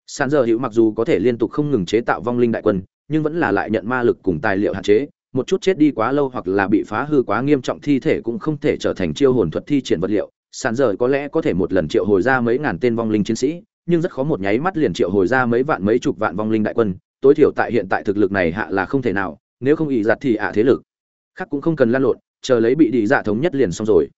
Sàn giờ hữu mặc dù có thể liên tục không ngừng chế tạo vong linh đại quân, nhưng vẫn là lại nhận ma lực cùng tài liệu hạn chế, một chút chết đi quá lâu hoặc là bị phá hư quá nghiêm trọng thi thể cũng không thể trở thành chiêu hồn thuật thi triển vật liệu. Sàn giờ có lẽ có thể một lần triệu hồi ra mấy ngàn tên vong linh chiến sĩ, nhưng rất khó một nháy mắt liền triệu hồi ra mấy vạn mấy chục vạn vong linh đại quân, tối thiểu tại hiện tại thực lực này hạ là không thể nào, nếu không ỵ giặt thì ạ thế lực. Khác cũng không cần lan lộn, chờ lấy bị đi dạ thống nhất liền xong rồi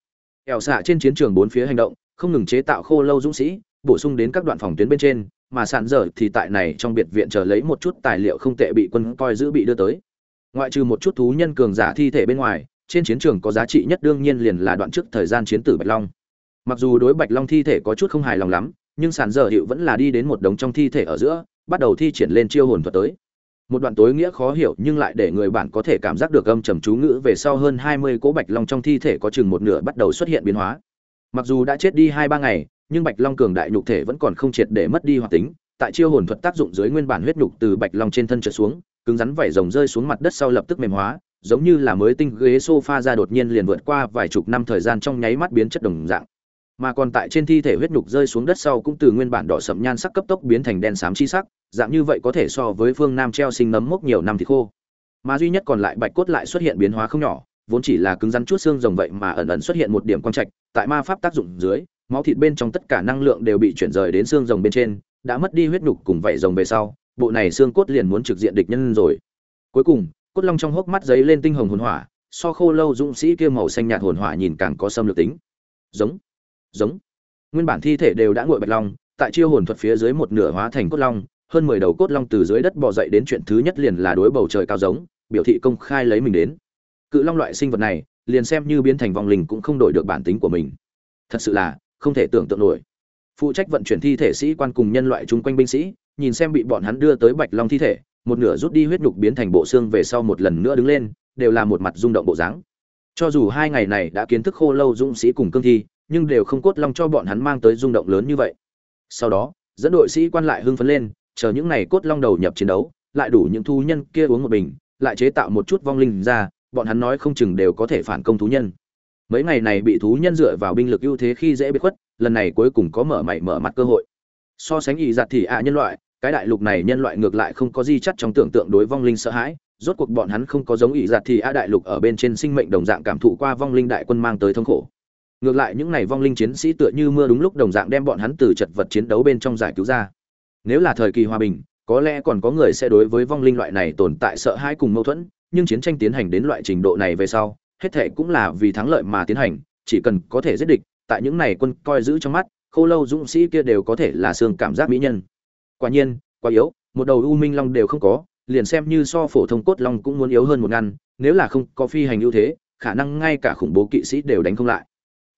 ẻo xạ trên chiến trường bốn phía hành động, không ngừng chế tạo khô lâu dũng sĩ, bổ sung đến các đoạn phòng tuyến bên trên, mà sàn dở thì tại này trong biệt viện chờ lấy một chút tài liệu không tệ bị quân coi giữ bị đưa tới. Ngoại trừ một chút thú nhân cường giả thi thể bên ngoài, trên chiến trường có giá trị nhất đương nhiên liền là đoạn trước thời gian chiến tử bạch long. Mặc dù đối bạch long thi thể có chút không hài lòng lắm, nhưng sàn dở hiệu vẫn là đi đến một đống trong thi thể ở giữa, bắt đầu thi triển lên chiêu hồn thuật tới một đoạn tối nghĩa khó hiểu nhưng lại để người bản có thể cảm giác được âm trầm chú ngữ về sau hơn hai mươi cỗ bạch long trong thi thể có chừng một nửa bắt đầu xuất hiện biến hóa. Mặc dù đã chết đi hai ba ngày, nhưng bạch long cường đại nhục thể vẫn còn không triệt để mất đi hoạt tính. Tại chiêu hồn thuật tác dụng dưới nguyên bản huyết nhục từ bạch long trên thân trượt xuống, cứng rắn vảy rồng rơi xuống mặt đất sau lập tức mềm hóa, giống như là mới tinh ghế sofa ra đột nhiên liền vượt qua vài chục năm thời gian trong nháy mắt biến chất đồng dạng mà còn tại trên thi thể huyết nhục rơi xuống đất sau cũng từ nguyên bản đỏ sậm nhan sắc cấp tốc biến thành đen xám chi sắc, dạng như vậy có thể so với phương nam treo sinh nấm mốc nhiều năm thì khô. Mà duy nhất còn lại bạch cốt lại xuất hiện biến hóa không nhỏ, vốn chỉ là cứng rắn chút xương rồng vậy mà ẩn ẩn xuất hiện một điểm quang trạch, tại ma pháp tác dụng dưới, máu thịt bên trong tất cả năng lượng đều bị chuyển rời đến xương rồng bên trên, đã mất đi huyết nhục cùng vậy rồng về sau, bộ này xương cốt liền muốn trực diện địch nhân rồi. Cuối cùng, cốt long trong hốc mắt giấy lên tinh hồng hồn hỏa, so khô lâu dũng sĩ kia màu xanh nhạt hồn hỏa nhìn càng có xâm lược tính. Giống giống. Nguyên bản thi thể đều đã nguội bạch long, tại chiêu hồn thuật phía dưới một nửa hóa thành cốt long, hơn mười đầu cốt long từ dưới đất bò dậy đến chuyện thứ nhất liền là đối bầu trời cao giống, biểu thị công khai lấy mình đến. Cự long loại sinh vật này, liền xem như biến thành vong linh cũng không đổi được bản tính của mình. Thật sự là, không thể tưởng tượng nổi. Phụ trách vận chuyển thi thể sĩ quan cùng nhân loại chung quanh binh sĩ, nhìn xem bị bọn hắn đưa tới bạch long thi thể, một nửa rút đi huyết nhục biến thành bộ xương về sau một lần nữa đứng lên, đều là một mặt rung động bộ dáng. Cho dù hai ngày này đã kiến thức khô lâu dũng sĩ cùng cương thi nhưng đều không cốt long cho bọn hắn mang tới rung động lớn như vậy. Sau đó, dẫn đội sĩ quan lại hưng phấn lên, chờ những ngày cốt long đầu nhập chiến đấu, lại đủ những thú nhân kia uống một bình, lại chế tạo một chút vong linh ra, bọn hắn nói không chừng đều có thể phản công thú nhân. Mấy ngày này bị thú nhân dựa vào binh lực ưu thế khi dễ bị khuất, lần này cuối cùng có mở mày mở mặt cơ hội. So sánh ý giật thì ạ nhân loại, cái đại lục này nhân loại ngược lại không có gì chắc trong tưởng tượng đối vong linh sợ hãi, rốt cuộc bọn hắn không có giống ý giật thì ạ đại lục ở bên trên sinh mệnh đồng dạng cảm thụ qua vong linh đại quân mang tới thống khổ ngược lại những này vong linh chiến sĩ tựa như mưa đúng lúc đồng dạng đem bọn hắn từ chật vật chiến đấu bên trong giải cứu ra. Nếu là thời kỳ hòa bình, có lẽ còn có người sẽ đối với vong linh loại này tồn tại sợ hãi cùng mâu thuẫn, nhưng chiến tranh tiến hành đến loại trình độ này về sau, hết thệ cũng là vì thắng lợi mà tiến hành, chỉ cần có thể giết địch, tại những này quân coi giữ trong mắt, khô lâu dũng sĩ kia đều có thể là xương cảm giác mỹ nhân. Quả nhiên, quá yếu, một đầu u minh long đều không có, liền xem như so phổ thông cốt long cũng muốn yếu hơn một ngăn nếu là không có phi hành ưu thế, khả năng ngay cả khủng bố kỵ sĩ đều đánh không lại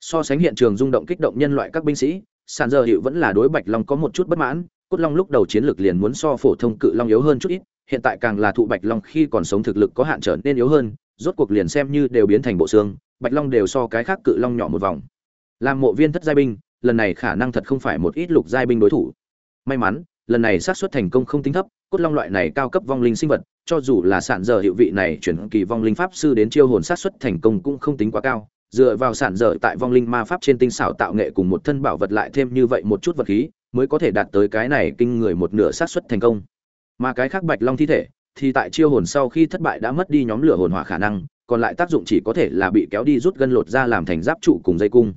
so sánh hiện trường rung động kích động nhân loại các binh sĩ, sàn giờ hiệu vẫn là đối bạch long có một chút bất mãn, cốt long lúc đầu chiến lược liền muốn so phổ thông cự long yếu hơn chút ít, hiện tại càng là thụ bạch long khi còn sống thực lực có hạn trở nên yếu hơn, rốt cuộc liền xem như đều biến thành bộ xương, bạch long đều so cái khác cự long nhỏ một vòng. Làm mộ viên thất giai binh, lần này khả năng thật không phải một ít lục giai binh đối thủ. May mắn, lần này xác suất thành công không tính thấp, cốt long loại này cao cấp vong linh sinh vật, cho dù là sản giờ hiệu vị này chuyển kỳ vong linh pháp sư đến chiêu hồn xác suất thành công cũng không tính quá cao dựa vào sản dở tại vong linh ma pháp trên tinh xảo tạo nghệ cùng một thân bảo vật lại thêm như vậy một chút vật khí, mới có thể đạt tới cái này kinh người một nửa xác suất thành công. Mà cái khác bạch long thi thể, thì tại chiêu hồn sau khi thất bại đã mất đi nhóm lửa hồn hỏa khả năng, còn lại tác dụng chỉ có thể là bị kéo đi rút gân lột ra làm thành giáp trụ cùng dây cung.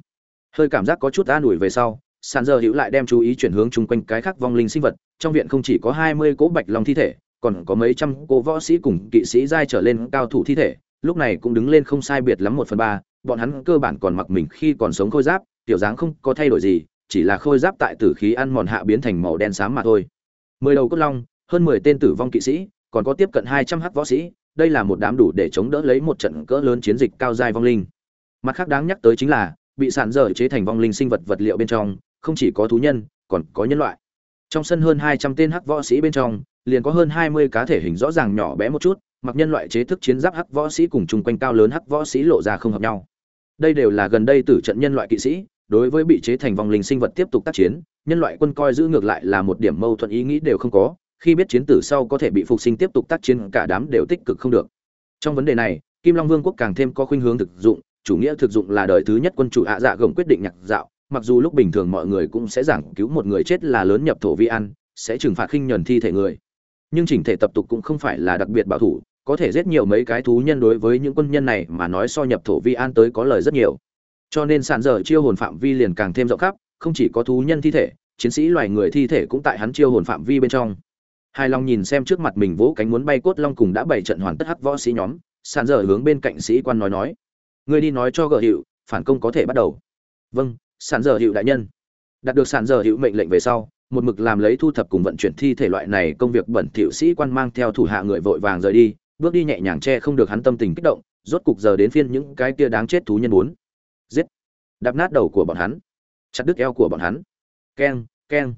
Hơi cảm giác có chút an ủi về sau sàn giờ hữu lại đem chú ý chuyển hướng chung quanh cái khác vong linh sinh vật, trong viện không chỉ có hai mươi cỗ bạch long thi thể, còn có mấy trăm cỗ võ sĩ cùng kỵ sĩ giai trở lên cao thủ thi thể lúc này cũng đứng lên không sai biệt lắm một phần ba, bọn hắn cơ bản còn mặc mình khi còn sống khôi giáp tiểu dáng không có thay đổi gì, chỉ là khôi giáp tại tử khí ăn mòn hạ biến thành màu đen xám mà thôi. Mười đầu cốt long, hơn mười tên tử vong kỵ sĩ, còn có tiếp cận hai trăm hắc võ sĩ, đây là một đám đủ để chống đỡ lấy một trận cỡ lớn chiến dịch cao dài vong linh. Mặt khác đáng nhắc tới chính là, bị sản dở chế thành vong linh sinh vật vật liệu bên trong, không chỉ có thú nhân, còn có nhân loại. Trong sân hơn hai trăm tên hắc võ sĩ bên trong, liền có hơn hai mươi cá thể hình rõ ràng nhỏ bé một chút mặc nhân loại chế thức chiến giáp hắc võ sĩ cùng chung quanh cao lớn hắc võ sĩ lộ ra không hợp nhau. Đây đều là gần đây tử trận nhân loại kỵ sĩ, đối với bị chế thành vòng linh sinh vật tiếp tục tác chiến, nhân loại quân coi giữ ngược lại là một điểm mâu thuẫn ý nghĩ đều không có, khi biết chiến tử sau có thể bị phục sinh tiếp tục tác chiến cả đám đều tích cực không được. Trong vấn đề này, kim long vương quốc càng thêm có khuynh hướng thực dụng, chủ nghĩa thực dụng là đời thứ nhất quân chủ ạ dạ gồng quyết định nhạc dạo, mặc dù lúc bình thường mọi người cũng sẽ giảng cứu một người chết là lớn nhập thổ vi ăn, sẽ trừng phạt khinh nhẫn thi thể người. Nhưng chỉnh thể tập tục cũng không phải là đặc biệt bảo thủ có thể giết nhiều mấy cái thú nhân đối với những quân nhân này mà nói so nhập thổ vi an tới có lời rất nhiều. Cho nên sàn dở chiêu hồn phạm vi liền càng thêm rộng khắp, không chỉ có thú nhân thi thể, chiến sĩ loài người thi thể cũng tại hắn chiêu hồn phạm vi bên trong. Hai long nhìn xem trước mặt mình vỗ cánh muốn bay cốt long cùng đã bảy trận hoàn tất hắc võ sĩ nhóm, sàn dở hướng bên cạnh sĩ quan nói nói người đi nói cho gợ hiệu, phản công có thể bắt đầu. Vâng sàn dở hiệu đại nhân. Đạt được sàn dở hiệu mệnh lệnh về sau, một mực làm lấy thu thập cùng vận chuyển thi thể loại này công việc bẩn thỉu sĩ quan mang theo thủ hạ người vội vàng rời đi bước đi nhẹ nhàng che không được hắn tâm tình kích động, rốt cục giờ đến phiên những cái kia đáng chết thú nhân bốn giết! Đạp nát đầu của bọn hắn. Chặt đứt eo của bọn hắn. Keng keng.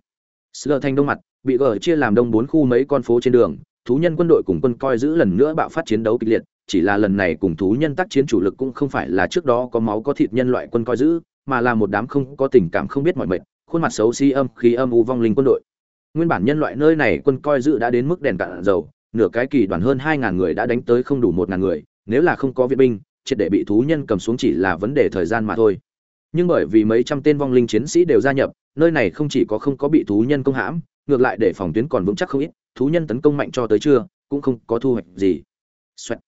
Sờ thành đông mặt, bị gờ chia làm đông bốn khu mấy con phố trên đường, thú nhân quân đội cùng quân coi giữ lần nữa bạo phát chiến đấu kịch liệt, chỉ là lần này cùng thú nhân tác chiến chủ lực cũng không phải là trước đó có máu có thịt nhân loại quân coi giữ, mà là một đám không có tình cảm không biết mọi mệt, khuôn mặt xấu xí âm khí âm u vong linh quân đội. Nguyên bản nhân loại nơi này quân coi giữ đã đến mức đèn cạn dầu nửa cái kỳ đoàn hơn hai ngàn người đã đánh tới không đủ một ngàn người, nếu là không có viện binh, triệt để bị thú nhân cầm xuống chỉ là vấn đề thời gian mà thôi. Nhưng bởi vì mấy trăm tên vong linh chiến sĩ đều gia nhập, nơi này không chỉ có không có bị thú nhân công hãm, ngược lại để phòng tuyến còn vững chắc không ít, thú nhân tấn công mạnh cho tới trưa, cũng không có thu hoạch gì. Xoẹt.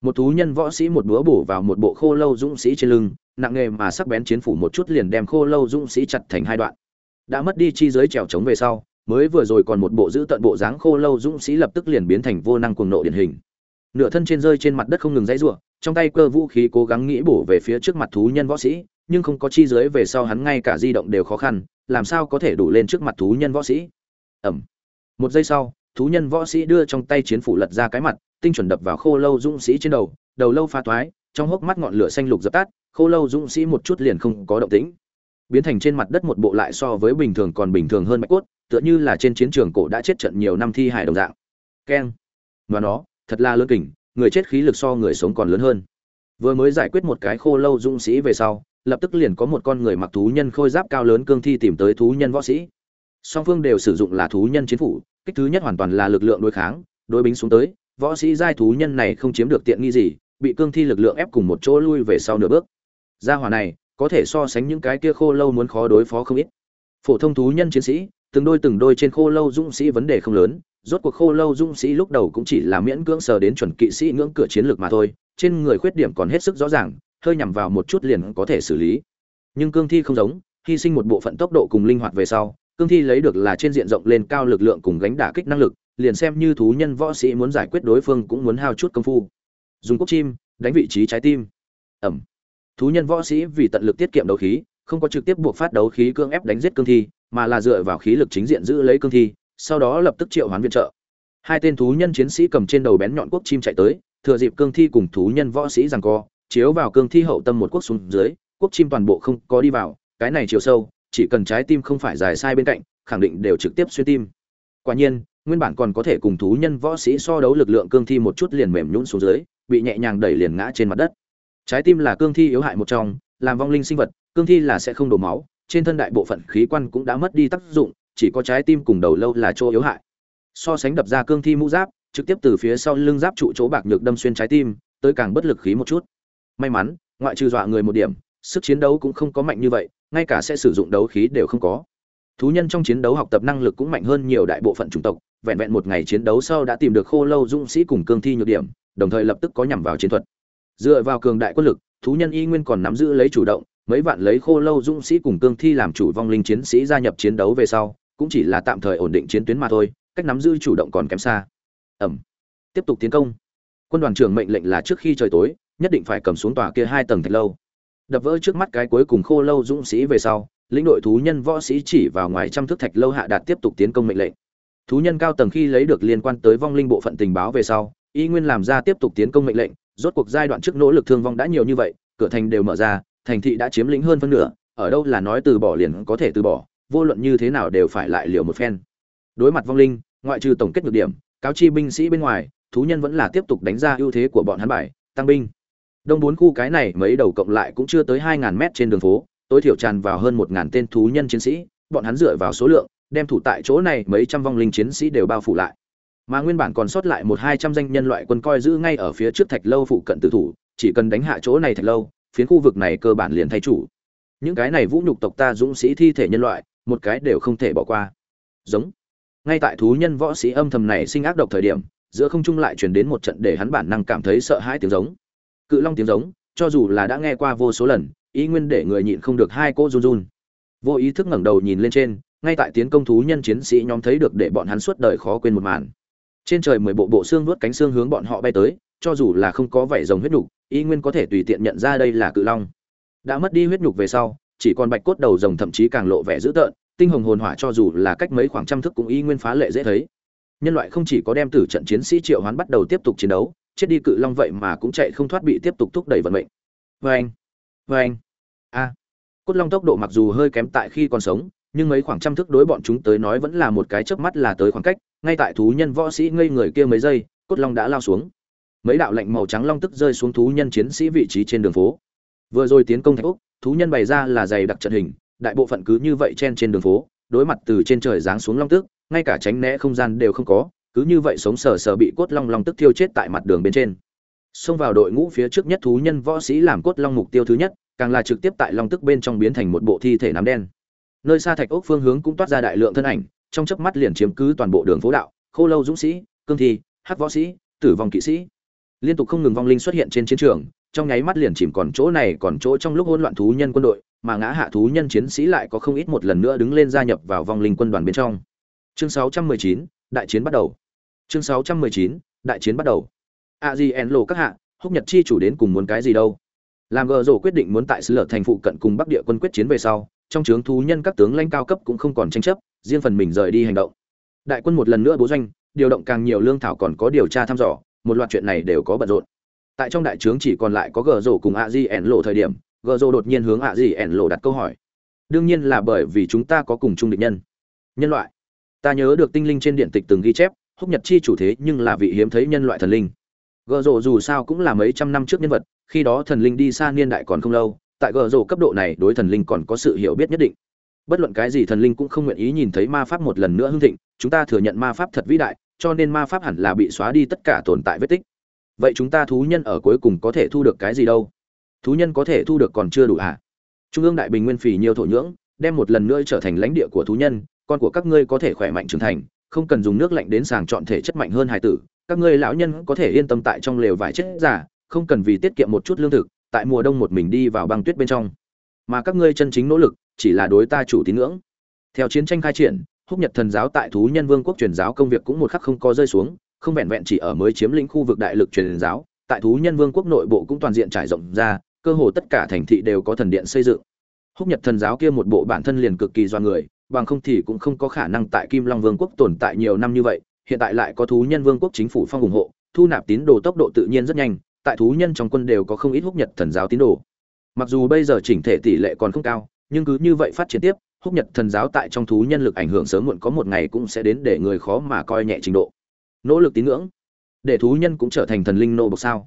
một thú nhân võ sĩ một búa bổ vào một bộ khô lâu dũng sĩ trên lưng, nặng nghề mà sắc bén chiến phủ một chút liền đem khô lâu dũng sĩ chặt thành hai đoạn. Đã mất đi chi giới trèo chống về sau mới vừa rồi còn một bộ giữ tận bộ dáng khô lâu dũng sĩ lập tức liền biến thành vô năng cuồng nộ điển hình. Nửa thân trên rơi trên mặt đất không ngừng dãy rủa, trong tay cơ vũ khí cố gắng nghĩ bổ về phía trước mặt thú nhân võ sĩ, nhưng không có chi dưới về sau hắn ngay cả di động đều khó khăn, làm sao có thể đủ lên trước mặt thú nhân võ sĩ? Ẩm một giây sau, thú nhân võ sĩ đưa trong tay chiến phủ lật ra cái mặt, tinh chuẩn đập vào khô lâu dũng sĩ trên đầu đầu lâu pha toái, trong hốc mắt ngọn lửa xanh lục dập tắt, khô lâu dũng sĩ một chút liền không có động tĩnh biến thành trên mặt đất một bộ lại so với bình thường còn bình thường hơn bạch cốt, tựa như là trên chiến trường cổ đã chết trận nhiều năm thi hài đồng dạng. Keng. Và nó, thật là lớn kình, người chết khí lực so người sống còn lớn hơn. Vừa mới giải quyết một cái khô lâu dũng sĩ về sau, lập tức liền có một con người mặc thú nhân khôi giáp cao lớn cương thi tìm tới thú nhân võ sĩ. Song phương đều sử dụng là thú nhân chiến phủ, kích thứ nhất hoàn toàn là lực lượng đối kháng, đối bính xuống tới, võ sĩ giai thú nhân này không chiếm được tiện nghi gì, bị cương thi lực lượng ép cùng một chỗ lui về sau nửa bước. Gia hỏa này có thể so sánh những cái kia khô lâu muốn khó đối phó không ít. Phổ thông thú nhân chiến sĩ, từng đôi từng đôi trên khô lâu dũng sĩ vấn đề không lớn, rốt cuộc khô lâu dũng sĩ lúc đầu cũng chỉ là miễn cưỡng sờ đến chuẩn kỵ sĩ ngưỡng cửa chiến lược mà thôi, trên người khuyết điểm còn hết sức rõ ràng, hơi nhằm vào một chút liền có thể xử lý. Nhưng cương thi không giống, hy sinh một bộ phận tốc độ cùng linh hoạt về sau, cương thi lấy được là trên diện rộng lên cao lực lượng cùng gánh đả kích năng lực, liền xem như thú nhân võ sĩ muốn giải quyết đối phương cũng muốn hao chút công phu. Dùng cốc chim, đánh vị trí trái tim. Ẩm thú nhân võ sĩ vì tận lực tiết kiệm đấu khí, không có trực tiếp buộc phát đấu khí cương ép đánh giết cương thi, mà là dựa vào khí lực chính diện giữ lấy cương thi, sau đó lập tức triệu hoán viện trợ. Hai tên thú nhân chiến sĩ cầm trên đầu bén nhọn quốc chim chạy tới, thừa dịp cương thi cùng thú nhân võ sĩ giằng co, chiếu vào cương thi hậu tâm một quốc xuống dưới quốc chim toàn bộ không có đi vào, cái này chiều sâu, chỉ cần trái tim không phải dài sai bên cạnh, khẳng định đều trực tiếp xuyên tim. Quả nhiên, nguyên bản còn có thể cùng thú nhân võ sĩ so đấu lực lượng cương thi một chút liền mềm nhũn xuống dưới, bị nhẹ nhàng đẩy liền ngã trên mặt đất trái tim là cương thi yếu hại một trong, làm vong linh sinh vật, cương thi là sẽ không đổ máu, trên thân đại bộ phận khí quan cũng đã mất đi tác dụng, chỉ có trái tim cùng đầu lâu là chỗ yếu hại. So sánh đập ra cương thi mũ giáp, trực tiếp từ phía sau lưng giáp trụ chỗ bạc nhược đâm xuyên trái tim, tới càng bất lực khí một chút. May mắn, ngoại trừ dọa người một điểm, sức chiến đấu cũng không có mạnh như vậy, ngay cả sẽ sử dụng đấu khí đều không có. Thú nhân trong chiến đấu học tập năng lực cũng mạnh hơn nhiều đại bộ phận chủng tộc, vẹn vẹn một ngày chiến đấu sau đã tìm được khô lâu dũng sĩ cùng cương thi nhược điểm, đồng thời lập tức có nhằm vào chiến thuật dựa vào cường đại quân lực, thú nhân y nguyên còn nắm giữ lấy chủ động, mấy vạn lấy khô lâu dũng sĩ cùng cương thi làm chủ vong linh chiến sĩ gia nhập chiến đấu về sau, cũng chỉ là tạm thời ổn định chiến tuyến mà thôi, cách nắm giữ chủ động còn kém xa. Ẩm. Tiếp tục tiến công. Quân đoàn trưởng mệnh lệnh là trước khi trời tối, nhất định phải cầm xuống tòa kia hai tầng thạch lâu. Đập vỡ trước mắt cái cuối cùng khô lâu dũng sĩ về sau, lĩnh đội thú nhân võ sĩ chỉ vào ngoài trăm thước thạch lâu hạ đạt tiếp tục tiến công mệnh lệnh. Thú nhân cao tầng khi lấy được liên quan tới vong linh bộ phận tình báo về sau, y nguyên làm ra tiếp tục tiến công mệnh lệnh rốt cuộc giai đoạn trước nỗ lực thương vong đã nhiều như vậy, cửa thành đều mở ra, thành thị đã chiếm lĩnh hơn phân nửa, ở đâu là nói từ bỏ liền có thể từ bỏ, vô luận như thế nào đều phải lại liều một phen. Đối mặt vong linh, ngoại trừ tổng kết nhược điểm, cáo chi binh sĩ bên ngoài, thú nhân vẫn là tiếp tục đánh ra ưu thế của bọn hắn bài, tăng binh. Đông bốn khu cái này mấy đầu cộng lại cũng chưa tới hai ngàn mét trên đường phố, tối thiểu tràn vào hơn một ngàn tên thú nhân chiến sĩ, bọn hắn dựa vào số lượng, đem thủ tại chỗ này mấy trăm vong linh chiến sĩ đều bao phủ lại mà nguyên bản còn sót lại một hai trăm danh nhân loại quân coi giữ ngay ở phía trước thạch lâu phụ cận tử thủ, chỉ cần đánh hạ chỗ này thạch lâu, phiến khu vực này cơ bản liền thay chủ. Những cái này vũ nhục tộc ta dũng sĩ thi thể nhân loại, một cái đều không thể bỏ qua. Giống. Ngay tại thú nhân võ sĩ âm thầm này sinh ác độc thời điểm, giữa không trung lại truyền đến một trận để hắn bản năng cảm thấy sợ hãi tiếng giống. Cự long tiếng giống, cho dù là đã nghe qua vô số lần, ý nguyên để người nhịn không được hai cô run run. Vô ý thức ngẩng đầu nhìn lên trên, ngay tại tiến công thú nhân chiến sĩ nhóm thấy được để bọn hắn suốt đời khó quên một màn trên trời mười bộ bộ xương vuốt cánh xương hướng bọn họ bay tới, cho dù là không có vảy rồng huyết nhục, y nguyên có thể tùy tiện nhận ra đây là cự long. Đã mất đi huyết nhục về sau, chỉ còn bạch cốt đầu rồng thậm chí càng lộ vẻ dữ tợn, tinh hồng hồn hỏa cho dù là cách mấy khoảng trăm thước cũng y nguyên phá lệ dễ thấy. Nhân loại không chỉ có đem tử trận chiến sĩ triệu hoán bắt đầu tiếp tục chiến đấu, chết đi cự long vậy mà cũng chạy không thoát bị tiếp tục thúc đẩy vận mệnh. Vê anh vê anh a, cốt long tốc độ mặc dù hơi kém tại khi còn sống nhưng mấy khoảng trăm thước đối bọn chúng tới nói vẫn là một cái chớp mắt là tới khoảng cách, ngay tại thú nhân võ sĩ ngây người kia mấy giây, cốt long đã lao xuống. Mấy đạo lệnh màu trắng long tức rơi xuống thú nhân chiến sĩ vị trí trên đường phố. Vừa rồi tiến công thạch úc, thú nhân bày ra là dày đặc trận hình, đại bộ phận cứ như vậy chen trên đường phố, đối mặt từ trên trời giáng xuống long tức, ngay cả tránh né không gian đều không có, cứ như vậy sống sờ sờ bị cốt long long tức thiêu chết tại mặt đường bên trên. Xông vào đội ngũ phía trước nhất thú nhân võ sĩ làm cốt long mục tiêu thứ nhất, càng là trực tiếp tại long tức bên trong biến thành một bộ thi thể nám đen nơi xa thạch ốc phương hướng cũng toát ra đại lượng thân ảnh trong chớp mắt liền chiếm cứ toàn bộ đường phố đạo khô lâu dũng sĩ cương thi hắc võ sĩ tử vong kỵ sĩ. Liên tục không ngừng vong linh xuất hiện trên chiến trường trong nháy mắt liền chìm còn chỗ này còn chỗ trong lúc hỗn loạn thú nhân quân đội mà ngã hạ thú nhân chiến sĩ lại có không ít một lần nữa đứng lên gia nhập vào vong linh quân đoàn bên trong. Chương 619, đại chiến bắt đầu. Chương 619, đại chiến bắt đầu. A di en lộ các hạ húc nhật chi chủ đến cùng muốn cái gì đâu? Làm gờ rổ quyết định muốn tại xứ lở thành phụ cận cùng bắc địa quân quyết chiến về sau, trong trướng thú nhân các tướng lãnh cao cấp cũng không còn tranh chấp, riêng phần mình rời đi hành động. Đại quân một lần nữa bố doanh, điều động càng nhiều lương thảo còn có điều tra thăm dò, một loạt chuyện này đều có bận rộn. Tại trong đại trướng chỉ còn lại có gờ rổ cùng a di ẻn lộ thời điểm, gờ rổ đột nhiên hướng ạ di ẻn lộ đặt câu hỏi. Đương nhiên là bởi vì chúng ta có cùng chung địch nhân. Nhân loại. Ta nhớ được tinh linh trên điện tịch từng ghi chép, húc nhật chi chủ thế nhưng là vị hiếm thấy nhân loại thần linh. Gờ rổ dù sao cũng là mấy trăm năm trước nhân vật khi đó thần linh đi xa niên đại còn không lâu, tại gờ rổ cấp độ này đối thần linh còn có sự hiểu biết nhất định. Bất luận cái gì thần linh cũng không nguyện ý nhìn thấy ma pháp một lần nữa hưng thịnh, chúng ta thừa nhận ma pháp thật vĩ đại, cho nên ma pháp hẳn là bị xóa đi tất cả tồn tại vết tích. Vậy chúng ta thú nhân ở cuối cùng có thể thu được cái gì đâu? Thú nhân có thể thu được còn chưa đủ à trung ương đại bình nguyên phì nhiều thổ nhưỡng, đem một lần nữa trở thành lãnh địa của thú nhân, con của các ngươi có thể khỏe mạnh trưởng thành, không cần dùng nước lạnh đến sàng chọn thể chất mạnh hơn hải tử, các ngươi lão nhân có thể yên tâm tại trong lều vải chết giả không cần vì tiết kiệm một chút lương thực, tại mùa đông một mình đi vào băng tuyết bên trong. Mà các ngươi chân chính nỗ lực, chỉ là đối ta chủ tín ngưỡng. Theo chiến tranh khai triển, húc nhật thần giáo tại thú nhân vương quốc truyền giáo công việc cũng một khắc không có rơi xuống, không vẹn vẹn chỉ ở mới chiếm lĩnh khu vực đại lực truyền giáo, tại thú nhân vương quốc nội bộ cũng toàn diện trải rộng ra, cơ hồ tất cả thành thị đều có thần điện xây dựng. Húc nhật thần giáo kia một bộ bản thân liền cực kỳ do người, bằng không thì cũng không có khả năng tại kim long vương quốc tồn tại nhiều năm như vậy, hiện tại lại có thú nhân vương quốc chính phủ phong ủng hộ, thu nạp tín đồ tốc độ tự nhiên rất nhanh tại thú nhân trong quân đều có không ít húc nhật thần giáo tín đồ. Mặc dù bây giờ chỉnh thể tỷ lệ còn không cao, nhưng cứ như vậy phát triển tiếp, húc nhật thần giáo tại trong thú nhân lực ảnh hưởng sớm muộn có một ngày cũng sẽ đến để người khó mà coi nhẹ trình độ. Nỗ lực tín ngưỡng, để thú nhân cũng trở thành thần linh nô bộc sao?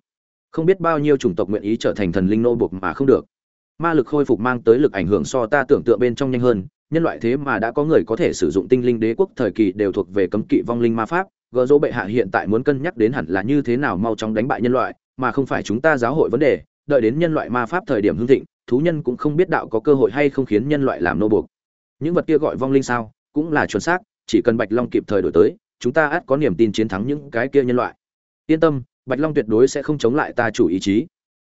Không biết bao nhiêu chủng tộc nguyện ý trở thành thần linh nô bộc mà không được. Ma lực khôi phục mang tới lực ảnh hưởng so ta tưởng tượng bên trong nhanh hơn, nhân loại thế mà đã có người có thể sử dụng tinh linh đế quốc thời kỳ đều thuộc về cấm kỵ vong linh ma pháp gợ dỗ bệ hạ hiện tại muốn cân nhắc đến hẳn là như thế nào mau chóng đánh bại nhân loại mà không phải chúng ta giáo hội vấn đề, đợi đến nhân loại ma pháp thời điểm hưng thịnh, thú nhân cũng không biết đạo có cơ hội hay không khiến nhân loại làm nô buộc. Những vật kia gọi vong linh sao, cũng là chuẩn xác, chỉ cần bạch long kịp thời đổi tới, chúng ta ắt có niềm tin chiến thắng những cái kia nhân loại. Yên tâm, bạch long tuyệt đối sẽ không chống lại ta chủ ý chí.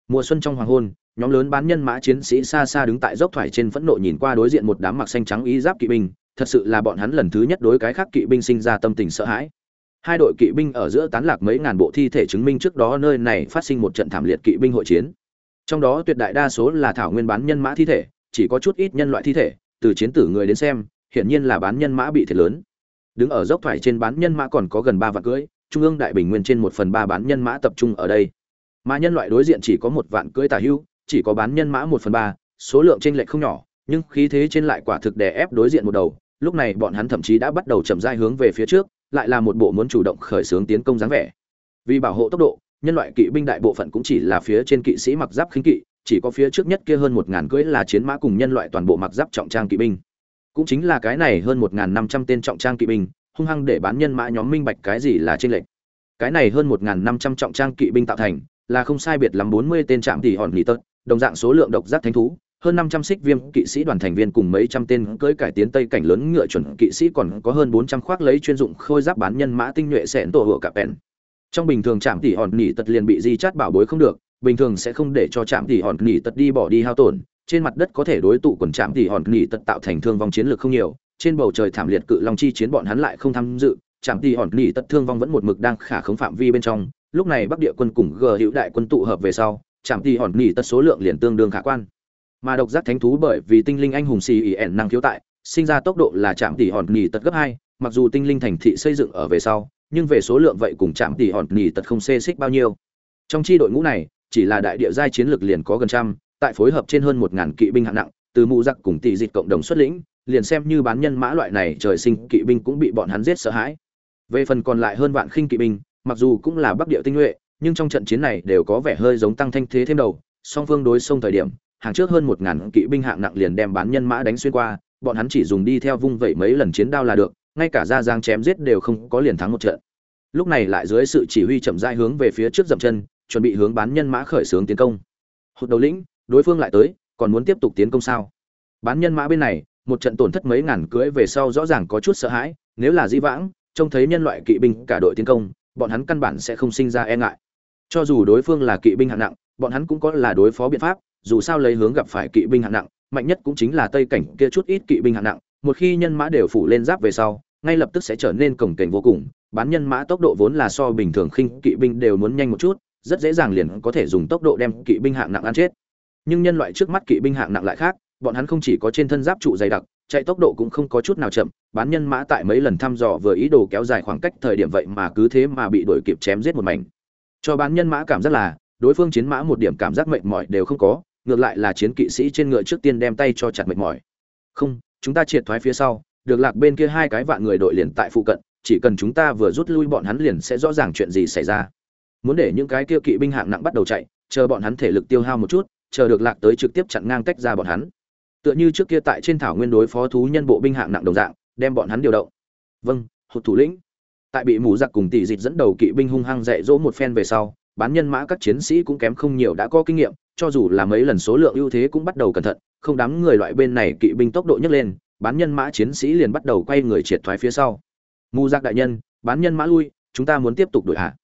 Mùa xuân trong hoàng hôn, nhóm lớn bán nhân mã chiến sĩ xa xa đứng tại dốc thoải trên phẫn nộ nhìn qua đối diện một đám mặc xanh trắng ý giáp kỵ binh, thật sự là bọn hắn lần thứ nhất đối cái khác kỵ binh sinh ra tâm tình sợ hãi hai đội kỵ binh ở giữa tán lạc mấy ngàn bộ thi thể chứng minh trước đó nơi này phát sinh một trận thảm liệt kỵ binh hội chiến. Trong đó tuyệt đại đa số là thảo nguyên bán nhân mã thi thể, chỉ có chút ít nhân loại thi thể, từ chiến tử người đến xem, hiển nhiên là bán nhân mã bị thiệt lớn. Đứng ở dốc thoải trên bán nhân mã còn có gần ba vạn cưỡi, trung ương đại bình nguyên trên một phần ba bán nhân mã tập trung ở đây. Mà nhân loại đối diện chỉ có một vạn cưỡi tà hưu, chỉ có bán nhân mã một phần ba, số lượng trên lệch không nhỏ, nhưng khí thế trên lại quả thực đè ép đối diện một đầu. Lúc này bọn hắn thậm chí đã bắt đầu chậm rãi hướng về phía trước lại là một bộ muốn chủ động khởi xướng tiến công dáng vẻ. Vì bảo hộ tốc độ, nhân loại kỵ binh đại bộ phận cũng chỉ là phía trên kỵ sĩ mặc giáp khinh kỵ, chỉ có phía trước nhất kia hơn một ngàn cưỡi là chiến mã cùng nhân loại toàn bộ mặc giáp trọng trang kỵ binh. Cũng chính là cái này hơn một ngàn năm trăm tên trọng trang kỵ binh, hung hăng để bán nhân mã nhóm minh bạch cái gì là trên lệnh cái này hơn một ngàn năm trăm trọng trang kỵ binh tạo thành, là không sai biệt lắm bốn mươi tên trạm tỷ hòn nghỉ tật, đồng dạng số lượng độc giác thánh thú hơn năm trăm xích viêm kỵ sĩ đoàn thành viên cùng mấy trăm tên cưỡi cải tiến tây cảnh lớn ngựa chuẩn kỵ sĩ còn có hơn bốn trăm khoác lấy chuyên dụng khôi giáp bán nhân mã tinh nhuệ xẻn tổ hựa cả pèn. Trong bình thường trạm tỷ hòn nỉ tật liền bị di chát bảo bối không được, bình thường sẽ không để cho trạm tỷ hòn nỉ tật đi bỏ đi hao tổn, trên mặt đất có thể đối tụ quần trạm tỷ hòn nỉ tật tạo thành thương vong chiến lược không nhiều, trên bầu trời thảm liệt cự long chi chiến bọn hắn lại không tham dự, trạm tỷ hòn nỉ tật thương vong vẫn một mực đang khả khống phạm vi bên trong, lúc này bắc địa quân cùng g hữu đại quân tụ hợp về sau, trạm tỷ hòn nỉ tật số lượng liền tương đương khả quan mà độc giác thánh thú bởi vì tinh linh anh hùng xì ỉ ẻn năng khiếu tại, sinh ra tốc độ là chạm tỷ hòn nghỉ tật gấp hai, mặc dù tinh linh thành thị xây dựng ở về sau, nhưng về số lượng vậy cùng chạm tỷ hòn nghỉ tật không xê xích bao nhiêu. Trong chi đội ngũ này, chỉ là đại địa giai chiến lược liền có gần trăm, tại phối hợp trên hơn một ngàn kỵ binh hạng nặng, từ mụ giặc cùng tỷ dịch cộng đồng xuất lĩnh, liền xem như bán nhân mã loại này trời sinh kỵ binh cũng bị bọn hắn giết sợ hãi. Về phần còn lại hơn vạn khinh kỵ binh, mặc dù cũng là bắc địa tinh nhuệ, nhưng trong trận chiến này đều có vẻ hơi giống tăng thanh thế thêm đầu, song phương đối sông thời điểm hàng trước hơn một ngàn kỵ binh hạng nặng liền đem bán nhân mã đánh xuyên qua, bọn hắn chỉ dùng đi theo vung vẩy mấy lần chiến đao là được, ngay cả ra giang chém giết đều không có liền thắng một trận. Lúc này lại dưới sự chỉ huy chậm rãi hướng về phía trước dậm chân, chuẩn bị hướng bán nhân mã khởi xướng tiến công. Hụt đầu lĩnh, đối phương lại tới, còn muốn tiếp tục tiến công sao? Bán nhân mã bên này, một trận tổn thất mấy ngàn cưỡi về sau rõ ràng có chút sợ hãi, nếu là di vãng, trông thấy nhân loại kỵ binh cả đội tiến công, bọn hắn căn bản sẽ không sinh ra e ngại. Cho dù đối phương là kỵ binh hạng nặng, bọn hắn cũng có là đối phó biện pháp dù sao lấy hướng gặp phải kỵ binh hạng nặng, mạnh nhất cũng chính là tây cảnh kia chút ít kỵ binh hạng nặng, một khi nhân mã đều phủ lên giáp về sau, ngay lập tức sẽ trở nên cổng kềnh vô cùng, bán nhân mã tốc độ vốn là so bình thường khinh kỵ binh đều muốn nhanh một chút, rất dễ dàng liền có thể dùng tốc độ đem kỵ binh hạng nặng ăn chết. Nhưng nhân loại trước mắt kỵ binh hạng nặng lại khác, bọn hắn không chỉ có trên thân giáp trụ dày đặc, chạy tốc độ cũng không có chút nào chậm, bán nhân mã tại mấy lần thăm dò vừa ý đồ kéo dài khoảng cách thời điểm vậy mà cứ thế mà bị đuổi kịp chém giết một mảnh. Cho bán nhân mã cảm giác là, đối phương chiến mã một điểm cảm giác mệt mỏi đều không có ngược lại là chiến kỵ sĩ trên ngựa trước tiên đem tay cho chặt mệt mỏi. Không, chúng ta triệt thoái phía sau, được lạc bên kia hai cái vạn người đội liền tại phụ cận, chỉ cần chúng ta vừa rút lui bọn hắn liền sẽ rõ ràng chuyện gì xảy ra. Muốn để những cái kia kỵ binh hạng nặng bắt đầu chạy, chờ bọn hắn thể lực tiêu hao một chút, chờ được lạc tới trực tiếp chặn ngang tách ra bọn hắn. Tựa như trước kia tại trên thảo nguyên đối phó thú nhân bộ binh hạng nặng đồng dạng, đem bọn hắn điều động. Vâng hụt thủ lĩnh. Tại bị mù giặc cùng tỷ dịch dẫn đầu kỵ binh hung hăng dạy dỗ một phen về sau, bán nhân mã các chiến sĩ cũng kém không nhiều đã có kinh nghiệm cho dù là mấy lần số lượng ưu thế cũng bắt đầu cẩn thận, không đám người loại bên này kỵ binh tốc độ nhấc lên, bán nhân mã chiến sĩ liền bắt đầu quay người triệt thoái phía sau. Mù Giác đại nhân, bán nhân mã lui, chúng ta muốn tiếp tục đuổi hạ.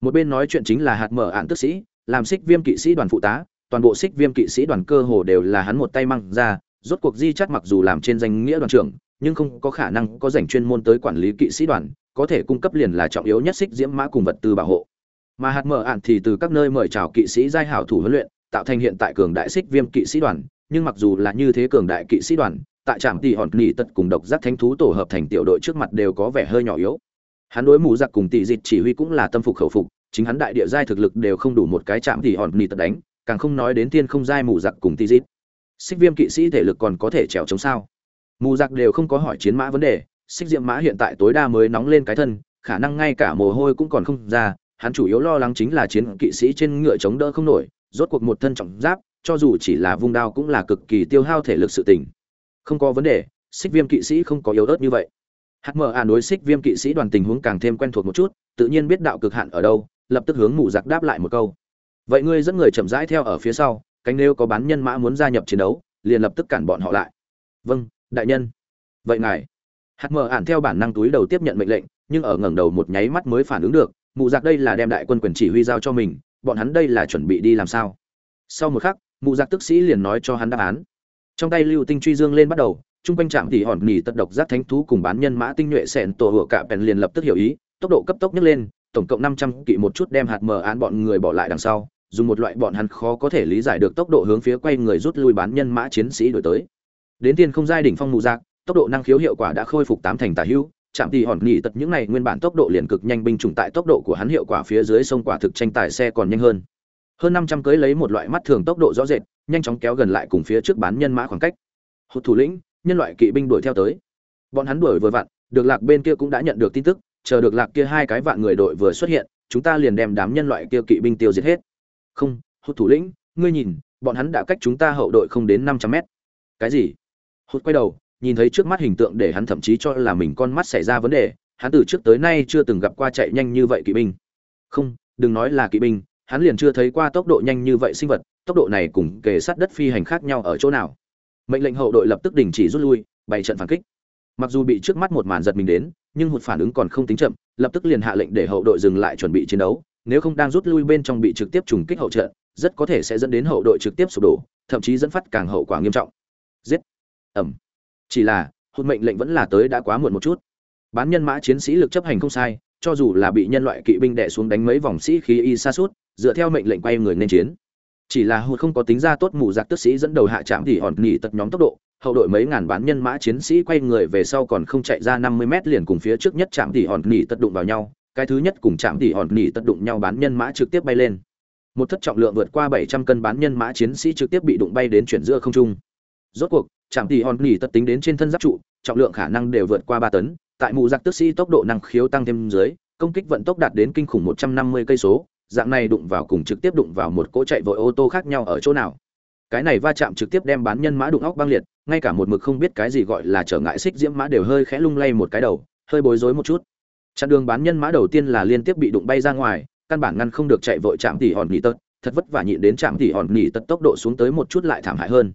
Một bên nói chuyện chính là hạt mở ạn tức sĩ, làm xích viêm kỵ sĩ đoàn phụ tá, toàn bộ xích viêm kỵ sĩ đoàn cơ hồ đều là hắn một tay mang ra, rốt cuộc di chắt mặc dù làm trên danh nghĩa đoàn trưởng, nhưng không có khả năng có dành chuyên môn tới quản lý kỵ sĩ đoàn, có thể cung cấp liền là trọng yếu nhất xích diễm mã cùng vật tư bảo hộ. Mà hạt mở ạn thì từ các nơi mời chào kỵ sĩ giai hảo thủ huấn luyện tạo thành hiện tại cường đại xích viêm kỵ sĩ đoàn, nhưng mặc dù là như thế cường đại kỵ sĩ đoàn, tại trạm tỷ hòn nỉ tật cùng độc giác thánh thú tổ hợp thành tiểu đội trước mặt đều có vẻ hơi nhỏ yếu. Hắn đối mù giặc cùng tỷ dịch chỉ huy cũng là tâm phục khẩu phục, chính hắn đại địa giai thực lực đều không đủ một cái chạm tỷ hòn nỉ tật đánh, càng không nói đến tiên không giai mù giặc cùng tỷ dịch. Xích viêm kỵ sĩ thể lực còn có thể trèo chống sao? Mù giặc đều không có hỏi chiến mã vấn đề, xích diệm mã hiện tại tối đa mới nóng lên cái thân, khả năng ngay cả mồ hôi cũng còn không ra, hắn chủ yếu lo lắng chính là chiến kỵ sĩ trên ngựa chống đỡ không nổi rốt cuộc một thân trọng giáp, cho dù chỉ là vung đao cũng là cực kỳ tiêu hao thể lực sự tình. Không có vấn đề, xích viêm kỵ sĩ không có yếu ớt như vậy. Hắc mở à đối xích viêm kỵ sĩ đoàn tình huống càng thêm quen thuộc một chút, tự nhiên biết đạo cực hạn ở đâu, lập tức hướng mụ giặc đáp lại một câu. Vậy ngươi dẫn người chậm rãi theo ở phía sau, cánh nếu có bán nhân mã muốn gia nhập chiến đấu, liền lập tức cản bọn họ lại. Vâng đại nhân. Vậy ngài. Hắc mở ản theo bản năng túi đầu tiếp nhận mệnh lệnh, nhưng ở ngẩng đầu một nháy mắt mới phản ứng được mụ giặc đây là đem đại quân quyền chỉ huy giao cho mình bọn hắn đây là chuẩn bị đi làm sao? Sau một khắc, mụ giặc tức sĩ liền nói cho hắn đáp án. Trong tay lưu tinh truy dương lên bắt đầu trung quanh trạm thì hòn nỉ tật độc giác thánh thú cùng bán nhân mã tinh nhuệ sẹn tổ hựa cả bèn liền lập tức hiểu ý, tốc độ cấp tốc nhấc lên, tổng cộng năm trăm kỵ một chút đem hạt mờ án bọn người bỏ lại đằng sau, dùng một loại bọn hắn khó có thể lý giải được tốc độ hướng phía quay người rút lui bán nhân mã chiến sĩ đổi tới. Đến tiền không giai đỉnh phong mù giặc, tốc độ năng khiếu hiệu quả đã khôi phục tám thành tả hữu chạm thì hòn nghỉ tật những này nguyên bản tốc độ liền cực nhanh binh chủng tại tốc độ của hắn hiệu quả phía dưới sông quả thực tranh tài xe còn nhanh hơn. Hơn năm trăm cưới lấy một loại mắt thường tốc độ rõ rệt, nhanh chóng kéo gần lại cùng phía trước bán nhân mã khoảng cách. Hụt thủ lĩnh, nhân loại kỵ binh đuổi theo tới. Bọn hắn đuổi vừa vặn, được lạc bên kia cũng đã nhận được tin tức, chờ được lạc kia hai cái vạn người đội vừa xuất hiện, chúng ta liền đem đám nhân loại kia kỵ binh tiêu diệt hết. Không, hụt thủ lĩnh, ngươi nhìn, bọn hắn đã cách chúng ta hậu đội không đến năm trăm mét. Cái gì? Hụt quay đầu nhìn thấy trước mắt hình tượng để hắn thậm chí cho là mình con mắt xảy ra vấn đề, hắn từ trước tới nay chưa từng gặp qua chạy nhanh như vậy kỵ binh. Không, đừng nói là kỵ binh, hắn liền chưa thấy qua tốc độ nhanh như vậy sinh vật, tốc độ này cùng kề sát đất phi hành khác nhau ở chỗ nào. Mệnh lệnh hậu đội lập tức đình chỉ rút lui, bày trận phản kích. Mặc dù bị trước mắt một màn giật mình đến, nhưng một phản ứng còn không tính chậm, lập tức liền hạ lệnh để hậu đội dừng lại chuẩn bị chiến đấu. Nếu không đang rút lui bên trong bị trực tiếp trùng kích hậu trận, rất có thể sẽ dẫn đến hậu đội trực tiếp sụp đổ, thậm chí dẫn phát càng hậu quả nghiêm trọng. Giết. Ẩm chỉ là hụt mệnh lệnh vẫn là tới đã quá muộn một chút bán nhân mã chiến sĩ lực chấp hành không sai cho dù là bị nhân loại kỵ binh đè xuống đánh mấy vòng sĩ khí y xa suốt dựa theo mệnh lệnh quay người nên chiến chỉ là hụt không có tính ra tốt mù giặc tức sĩ dẫn đầu hạ trạm thì hòn nghỉ tật nhóm tốc độ hậu đội mấy ngàn bán nhân mã chiến sĩ quay người về sau còn không chạy ra 50 mét liền cùng phía trước nhất chạm tỉ hòn nghỉ tật đụng vào nhau, cái thứ nhất cùng chạm tỉ hòn nỉ tật đụng nhau bán nhân mã trực tiếp bay lên. Một thất trọng lượng vượt qua 700 cân bán nhân mã chiến sĩ trực tiếp bị đụng bay đến chuyển giữa không trung. Rốt cuộc, chạm tỉ hòn nghỉ tật tính đến trên thân giáp trụ, trọng lượng khả năng đều vượt qua ba tấn, tại mù giặc tức sĩ tốc độ năng khiếu tăng thêm dưới, công kích vận tốc đạt đến kinh khủng 150 cây số, dạng này đụng vào cùng trực tiếp đụng vào một cỗ chạy vội ô tô khác nhau ở chỗ nào? Cái này va chạm trực tiếp đem bán nhân mã đụng óc băng liệt ngay cả một mực không biết cái gì gọi là trở ngại xích diễm mã đều hơi khẽ lung lay một cái đầu hơi bối rối một chút. Chặn đường bán nhân mã đầu tiên là liên tiếp bị đụng bay ra ngoài căn bản ngăn không được chạy vội chạm tỉ hòn nghỉ tật thật vất vả nhịn đến chạm tỉ hòn nghỉ tật tốc độ xuống tới một chút lại thảm hại hơn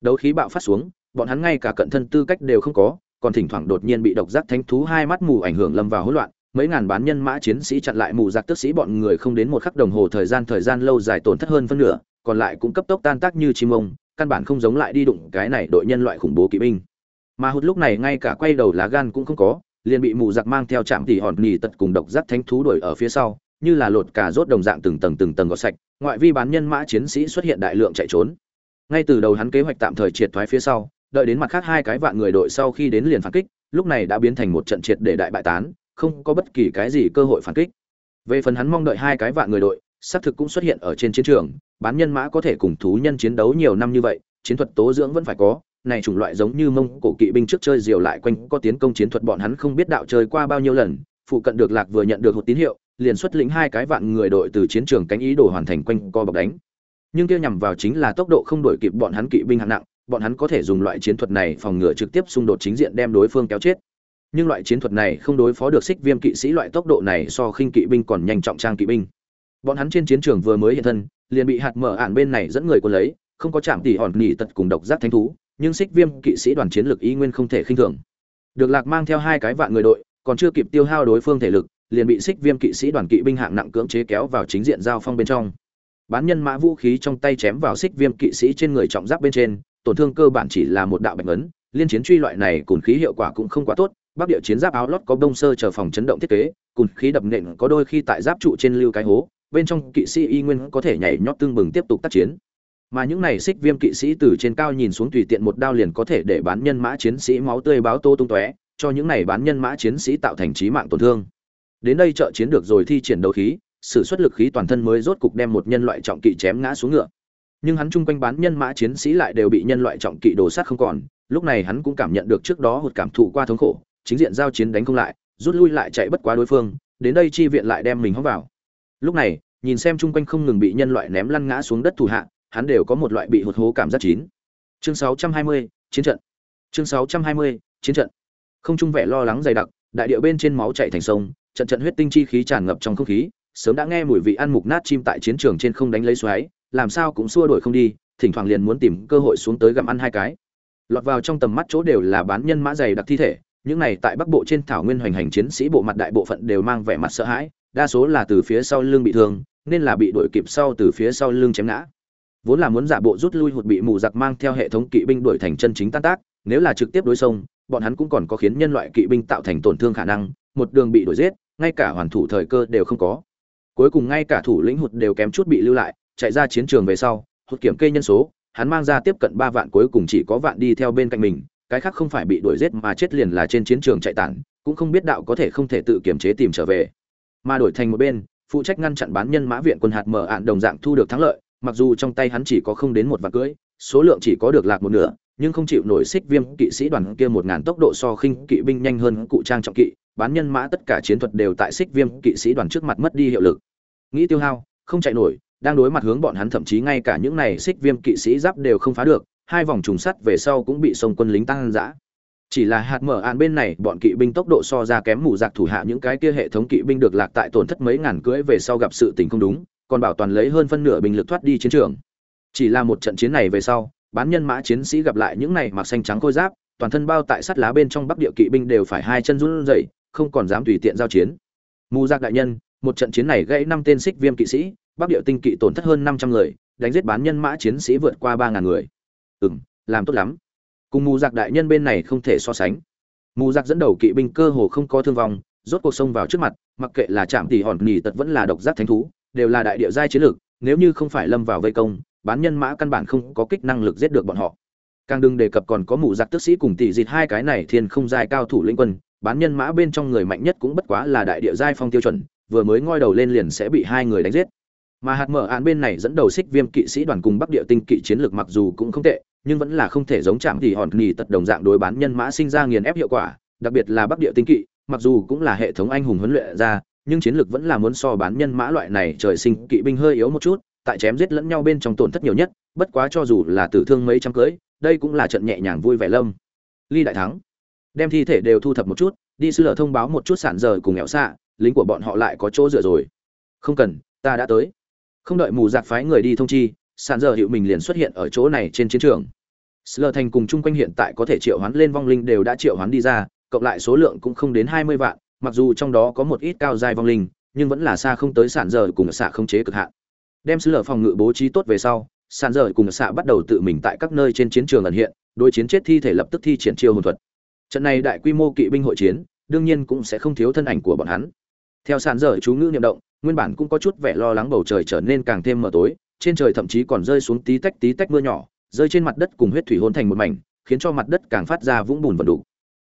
đấu khí bạo phát xuống, bọn hắn ngay cả cận thân tư cách đều không có, còn thỉnh thoảng đột nhiên bị độc giác thánh thú hai mắt mù ảnh hưởng lâm vào hỗn loạn, mấy ngàn bán nhân mã chiến sĩ chặn lại mù giặc tức sĩ bọn người không đến một khắc đồng hồ thời gian thời gian lâu dài tổn thất hơn phân nửa, còn lại cũng cấp tốc tan tác như chim ông, căn bản không giống lại đi đụng cái này đội nhân loại khủng bố kỵ binh. Mà hút lúc này ngay cả quay đầu lá gan cũng không có, liền bị mù giặc mang theo trạm tỉ hòn nỉ tật cùng độc giác thánh thú đuổi ở phía sau, như là lột cả rốt đồng dạng từng tầng từng tầng gọt sạch, ngoại vi bán nhân mã chiến sĩ xuất hiện đại lượng chạy trốn ngay từ đầu hắn kế hoạch tạm thời triệt thoái phía sau, đợi đến mặt khác hai cái vạn người đội sau khi đến liền phản kích, lúc này đã biến thành một trận triệt để đại bại tán, không có bất kỳ cái gì cơ hội phản kích. Về phần hắn mong đợi hai cái vạn người đội, xác thực cũng xuất hiện ở trên chiến trường, bán nhân mã có thể cùng thú nhân chiến đấu nhiều năm như vậy, chiến thuật tố dưỡng vẫn phải có, này chủng loại giống như mông cổ kỵ binh trước chơi diều lại quanh, có tiến công chiến thuật bọn hắn không biết đạo chơi qua bao nhiêu lần, phụ cận được lạc vừa nhận được một tín hiệu, liền xuất lĩnh hai cái vạn người đội từ chiến trường cánh ý đồ hoàn thành quanh co bọc đánh nhưng kia nhằm vào chính là tốc độ không đổi kịp bọn hắn kỵ binh hạng nặng, bọn hắn có thể dùng loại chiến thuật này phòng ngừa trực tiếp xung đột chính diện đem đối phương kéo chết. Nhưng loại chiến thuật này không đối phó được xích viêm kỵ sĩ loại tốc độ này so khinh kỵ binh còn nhanh trọng trang kỵ binh. Bọn hắn trên chiến trường vừa mới hiện thân, liền bị hạt mở ản bên này dẫn người quân lấy, không có chạm tỉ hòn nỉ tật cùng độc giác thánh thú, nhưng xích viêm kỵ sĩ đoàn chiến lực y nguyên không thể khinh thường. Được lạc mang theo hai cái vạn người đội, còn chưa kịp tiêu hao đối phương thể lực, liền bị xích viêm kỵ sĩ đoàn kỵ binh hạng nặng cưỡng chế kéo vào chính diện giao phong bên trong bán nhân mã vũ khí trong tay chém vào xích viêm kỵ sĩ trên người trọng giáp bên trên, tổn thương cơ bản chỉ là một đạo bạch ấn liên chiến truy loại này cùn khí hiệu quả cũng không quá tốt, bắc địa chiến giáp áo lót có đông sơ chờ phòng chấn động thiết kế cùn khí đập nện có đôi khi tại giáp trụ trên lưu cái hố, bên trong kỵ sĩ y nguyên có thể nhảy nhót tương bừng tiếp tục tác chiến. Mà những này xích viêm kỵ sĩ từ trên cao nhìn xuống tùy tiện một đao liền có thể để bán nhân mã chiến sĩ máu tươi báo tô tung tóe, cho những này bán nhân mã chiến sĩ tạo thành trí mạng tổn thương. Đến đây trợ chiến được rồi thi triển đấu khí sự xuất lực khí toàn thân mới rốt cục đem một nhân loại trọng kỵ chém ngã xuống ngựa. Nhưng hắn chung quanh bán nhân mã chiến sĩ lại đều bị nhân loại trọng kỵ đổ sát không còn lúc này hắn cũng cảm nhận được trước đó một cảm thụ qua thống khổ chính diện giao chiến đánh không lại rút lui lại chạy bất quá đối phương đến đây chi viện lại đem mình hóng vào. Lúc này nhìn xem chung quanh không ngừng bị nhân loại ném lăn ngã xuống đất thủ hạ hắn đều có một loại bị hụt hố cảm giác chín. Chương 620, chiến trận. Chương 620, chiến trận. Không trung vẻ lo lắng dày đặc đại địa bên trên máu chảy thành sông trận trận huyết tinh chi khí tràn ngập trong không khí sớm đã nghe mùi vị ăn mục nát chim tại chiến trường trên không đánh lấy xoáy, làm sao cũng xua đuổi không đi, thỉnh thoảng liền muốn tìm cơ hội xuống tới gặm ăn hai cái. Lọt vào trong tầm mắt chỗ đều là bán nhân mã dày đặc thi thể, những này tại bắc bộ trên thảo nguyên hoành hành chiến sĩ bộ mặt đại bộ phận đều mang vẻ mặt sợ hãi, đa số là từ phía sau lưng bị thương, nên là bị đuổi kịp sau từ phía sau lưng chém ngã. Vốn là muốn giả bộ rút lui hụt bị mù giặc mang theo hệ thống kỵ binh đuổi thành chân chính tan tác, nếu là trực tiếp đối sông bọn hắn cũng còn có khiến nhân loại kỵ binh tạo thành tổn thương khả năng, một đường bị đuổi giết, ngay cả hoàn thủ thời cơ đều không có cuối cùng ngay cả thủ lĩnh hụt đều kém chút bị lưu lại, chạy ra chiến trường về sau, hụt kiểm kê nhân số, hắn mang ra tiếp cận ba vạn cuối cùng chỉ có vạn đi theo bên cạnh mình, cái khác không phải bị đuổi giết mà chết liền là trên chiến trường chạy tản, cũng không biết đạo có thể không thể tự kiểm chế tìm trở về. Mà đổi thành một bên, phụ trách ngăn chặn bán nhân mã viện quân hạt mở ạn đồng dạng thu được thắng lợi, mặc dù trong tay hắn chỉ có không đến một vạn cưỡi số lượng chỉ có được lạc một nửa nhưng không chịu nổi xích viêm kỵ sĩ đoàn kia một ngàn tốc độ so khinh kỵ binh nhanh hơn cụ trang trọng kỵ, bán nhân mã tất cả chiến thuật đều tại xích viêm kỵ sĩ đoàn trước mặt mất đi hiệu lực. Nghĩ tiêu hao, không chạy nổi, đang đối mặt hướng bọn hắn thậm chí ngay cả những này xích viêm kỵ sĩ giáp đều không phá được, hai vòng trùng sắt về sau cũng bị sông quân lính tăng dã chỉ là hạt mở án bên này, bọn kỵ binh tốc độ so ra kém mù giặc thủ hạ những cái kia hệ thống kỵ binh được lạc tại tổn thất mấy ngàn cưỡi về sau gặp sự tình không đúng, còn bảo toàn lấy hơn phân nửa binh lực thoát đi chiến trường. Chỉ là một trận chiến này về sau bán nhân mã chiến sĩ gặp lại những này mặc xanh trắng khôi giáp, toàn thân bao tại sắt lá bên trong bắc địa kỵ binh đều phải hai chân run rẩy, không còn dám tùy tiện giao chiến. Mù giặc đại nhân, một trận chiến này gãy năm tên xích viêm kỵ sĩ, bắc địa tinh kỵ tổn thất hơn năm trăm người, đánh giết bán nhân mã chiến sĩ vượt qua ba ngàn người. Ừm, làm tốt lắm. Cùng mù giặc đại nhân bên này không thể so sánh. Mù giặc dẫn đầu kỵ binh cơ hồ không có thương vong, rốt cuộc xông vào trước mặt, mặc kệ là chạm tỉ hòn nhì tật vẫn là độc giác thánh thú, đều là đại địa giai chiến lược, nếu như không phải lâm vào vây công bán nhân mã căn bản không có kích năng lực giết được bọn họ. Càng đừng đề cập còn có mụ giặc tức sĩ cùng tỷ dịt hai cái này thiên không giai cao thủ lĩnh quân, bán nhân mã bên trong người mạnh nhất cũng bất quá là đại địa giai phong tiêu chuẩn, vừa mới ngoi đầu lên liền sẽ bị hai người đánh giết. Mà hạt mở án bên này dẫn đầu xích viêm kỵ sĩ đoàn cùng bắc địa tinh kỵ chiến lược mặc dù cũng không tệ, nhưng vẫn là không thể giống chạm thì hòn nghỉ tật đồng dạng đối bán nhân mã sinh ra nghiền ép hiệu quả, đặc biệt là bắc địa tinh kỵ, mặc dù cũng là hệ thống anh hùng huấn luyện ra, nhưng chiến lược vẫn là muốn so bán nhân mã loại này trời sinh kỵ binh hơi yếu một chút tại chém giết lẫn nhau bên trong tổn thất nhiều nhất bất quá cho dù là tử thương mấy trăm cưỡi, đây cũng là trận nhẹ nhàng vui vẻ lâm. Ly đại thắng. Đem thi thể đều thu thập một chút đi sư lở thông báo một chút sản giờ cùng nghèo xạ lính của bọn họ lại có chỗ dựa rồi. Không cần ta đã tới. Không đợi mù giặc phái người đi thông chi sản giờ hiệu mình liền xuất hiện ở chỗ này trên chiến trường. Slờ thành cùng chung quanh hiện tại có thể triệu hoán lên vong linh đều đã triệu hoán đi ra, cộng lại số lượng cũng không đến 20 vạn, mặc dù trong đó có một ít cao giai vong linh, nhưng vẫn là xa không tới sản giờ cùng xạ không chế cực hạn. Đem Slờ phòng ngự bố trí tốt về sau, sàn dở cùng xạ bắt đầu tự mình tại các nơi trên chiến trường ẩn hiện, đối chiến chết thi thể lập tức thi triển chiêu hồn thuật. Trận này đại quy mô kỵ binh hội chiến, đương nhiên cũng sẽ không thiếu thân ảnh của bọn hắn. Theo sàn dở chú ngữ niệm động, nguyên bản cũng có chút vẻ lo lắng bầu trời trở nên càng thêm mờ tối, trên trời thậm chí còn rơi xuống tí tách tí tách mưa nhỏ, rơi trên mặt đất cùng huyết thủy hôn thành một mảnh khiến cho mặt đất càng phát ra vũng bùn vật đủ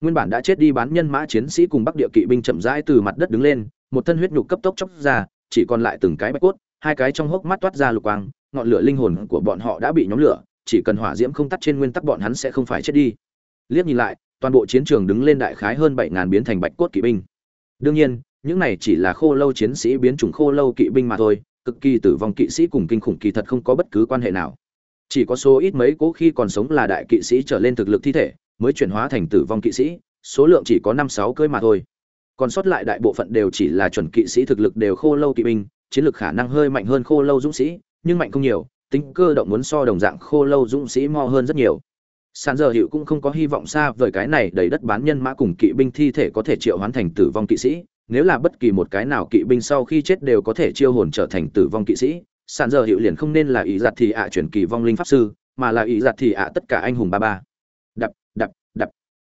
nguyên bản đã chết đi bán nhân mã chiến sĩ cùng bắc địa kỵ binh chậm rãi từ mặt đất đứng lên một thân huyết nhục cấp tốc chóc ra chỉ còn lại từng cái bạch cốt hai cái trong hốc mắt toát ra lục quang, ngọn lửa linh hồn của bọn họ đã bị nhóm lửa, chỉ cần hỏa diễm không tắt trên nguyên tắc bọn hắn sẽ không phải chết đi. Liếc nhìn lại, toàn bộ chiến trường đứng lên đại khái hơn bảy ngàn biến thành bạch cốt kỵ binh. Đương nhiên, những này chỉ là khô lâu chiến sĩ biến chủng khô lâu kỵ binh mà thôi, cực kỳ tử vong kỵ sĩ cùng kinh khủng kỳ thật không có bất cứ quan hệ nào. Chỉ có số ít mấy cố khi còn sống là đại kỵ sĩ trở lên thực lực thi thể, mới chuyển hóa thành tử vong kỵ sĩ, số lượng chỉ có năm sáu cưới mà thôi còn sót lại đại bộ phận đều chỉ là chuẩn kỵ sĩ thực lực đều khô lâu kỵ binh, chiến lược khả năng hơi mạnh hơn khô lâu dũng sĩ, nhưng mạnh không nhiều, tính cơ động muốn so đồng dạng khô lâu dũng sĩ mo hơn rất nhiều. Sàn giờ hiệu cũng không có hy vọng xa vời cái này đầy đất bán nhân mã cùng kỵ binh thi thể có thể triệu hoán thành tử vong kỵ sĩ, nếu là bất kỳ một cái nào kỵ binh sau khi chết đều có thể chiêu hồn trở thành tử vong kỵ sĩ. Sàn giờ hiệu liền không nên là ý giặt thì ạ chuyển kỳ vong linh pháp sư, mà là ý giặt thì ạ tất cả anh hùng ba ba. Đập đập đập.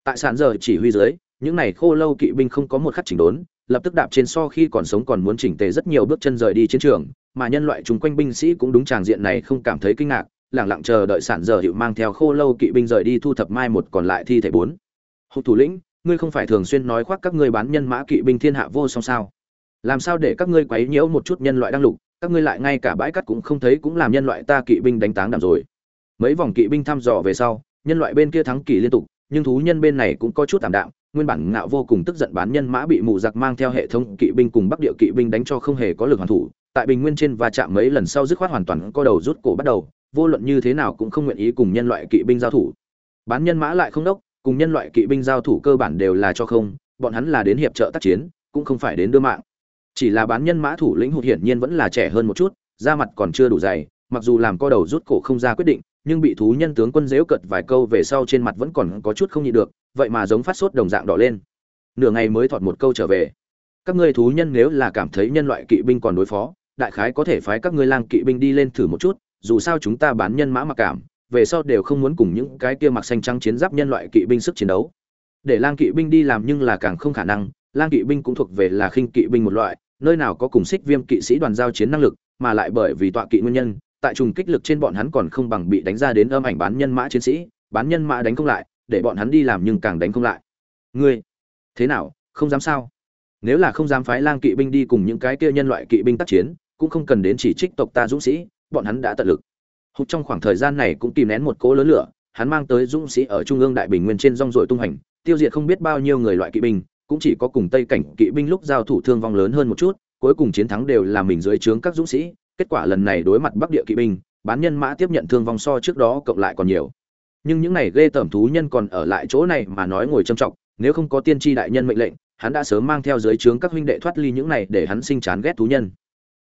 Tại sàn giờ chỉ huy dưới những này khô lâu kỵ binh không có một khắc chỉnh đốn, lập tức đạp trên so khi còn sống còn muốn chỉnh tề rất nhiều bước chân rời đi chiến trường, mà nhân loại chung quanh binh sĩ cũng đúng tràng diện này không cảm thấy kinh ngạc, lẳng lặng chờ đợi sản giờ hiệu mang theo khô lâu kỵ binh rời đi thu thập mai một còn lại thi thể bốn. Hục thủ lĩnh, ngươi không phải thường xuyên nói khoác các ngươi bán nhân mã kỵ binh thiên hạ vô song sao? Làm sao để các ngươi quấy nhiễu một chút nhân loại đang lục, các ngươi lại ngay cả bãi cắt cũng không thấy cũng làm nhân loại ta kỵ binh đánh táng đảm rồi. Mấy vòng kỵ binh thăm dò về sau, nhân loại bên kia thắng kỳ liên tục, nhưng thú nhân bên này cũng có chút tạm đạm nguyên bản ngạo vô cùng tức giận bán nhân mã bị mù giặc mang theo hệ thống kỵ binh cùng bắc địa kỵ binh đánh cho không hề có lực hoàn thủ, tại bình nguyên trên và chạm mấy lần sau dứt khoát hoàn toàn co đầu rút cổ bắt đầu, vô luận như thế nào cũng không nguyện ý cùng nhân loại kỵ binh giao thủ. Bán nhân mã lại không đốc, cùng nhân loại kỵ binh giao thủ cơ bản đều là cho không, bọn hắn là đến hiệp trợ tác chiến, cũng không phải đến đưa mạng. Chỉ là bán nhân mã thủ lĩnh hụt hiển nhiên vẫn là trẻ hơn một chút, da mặt còn chưa đủ dày, mặc dù làm co đầu rút cổ không ra quyết định nhưng bị thú nhân tướng quân dễu cật vài câu về sau trên mặt vẫn còn có chút không nhịn được, vậy mà giống phát sốt đồng dạng đỏ lên. Nửa ngày mới thọt một câu trở về. Các ngươi thú nhân nếu là cảm thấy nhân loại kỵ binh còn đối phó, đại khái có thể phái các ngươi lang kỵ binh đi lên thử một chút, dù sao chúng ta bán nhân mã mặc cảm, về sau đều không muốn cùng những cái kia mặc xanh trắng chiến giáp nhân loại kỵ binh sức chiến đấu. Để lang kỵ binh đi làm nhưng là càng không khả năng, lang kỵ binh cũng thuộc về là khinh kỵ binh một loại, nơi nào có cùng xích viêm kỵ sĩ đoàn giao chiến năng lực, mà lại bởi vì tọa kỵ nguyên nhân tại trùng kích lực trên bọn hắn còn không bằng bị đánh ra đến âm ảnh bán nhân mã chiến sĩ, bán nhân mã đánh không lại, để bọn hắn đi làm nhưng càng đánh không lại. Ngươi, thế nào, không dám sao? Nếu là không dám phái lang kỵ binh đi cùng những cái kia nhân loại kỵ binh tác chiến, cũng không cần đến chỉ trích tộc ta dũng sĩ, bọn hắn đã tận lực. Hụt trong khoảng thời gian này cũng kìm nén một cỗ lớn lửa, hắn mang tới dũng sĩ ở trung ương đại bình nguyên trên rong rồi tung hành tiêu diệt không biết bao nhiêu người loại kỵ binh, cũng chỉ có cùng tây cảnh kỵ binh lúc giao thủ thương vong lớn hơn một chút, cuối cùng chiến thắng đều là mình dưới trướng các dũng sĩ kết quả lần này đối mặt bắc địa kỵ binh, bán nhân mã tiếp nhận thương vong so trước đó cộng lại còn nhiều. Nhưng những này ghê tởm thú nhân còn ở lại chỗ này mà nói ngồi trầm trọng, nếu không có tiên tri đại nhân mệnh lệnh, hắn đã sớm mang theo dưới trướng các huynh đệ thoát ly những này để hắn sinh chán ghét thú nhân.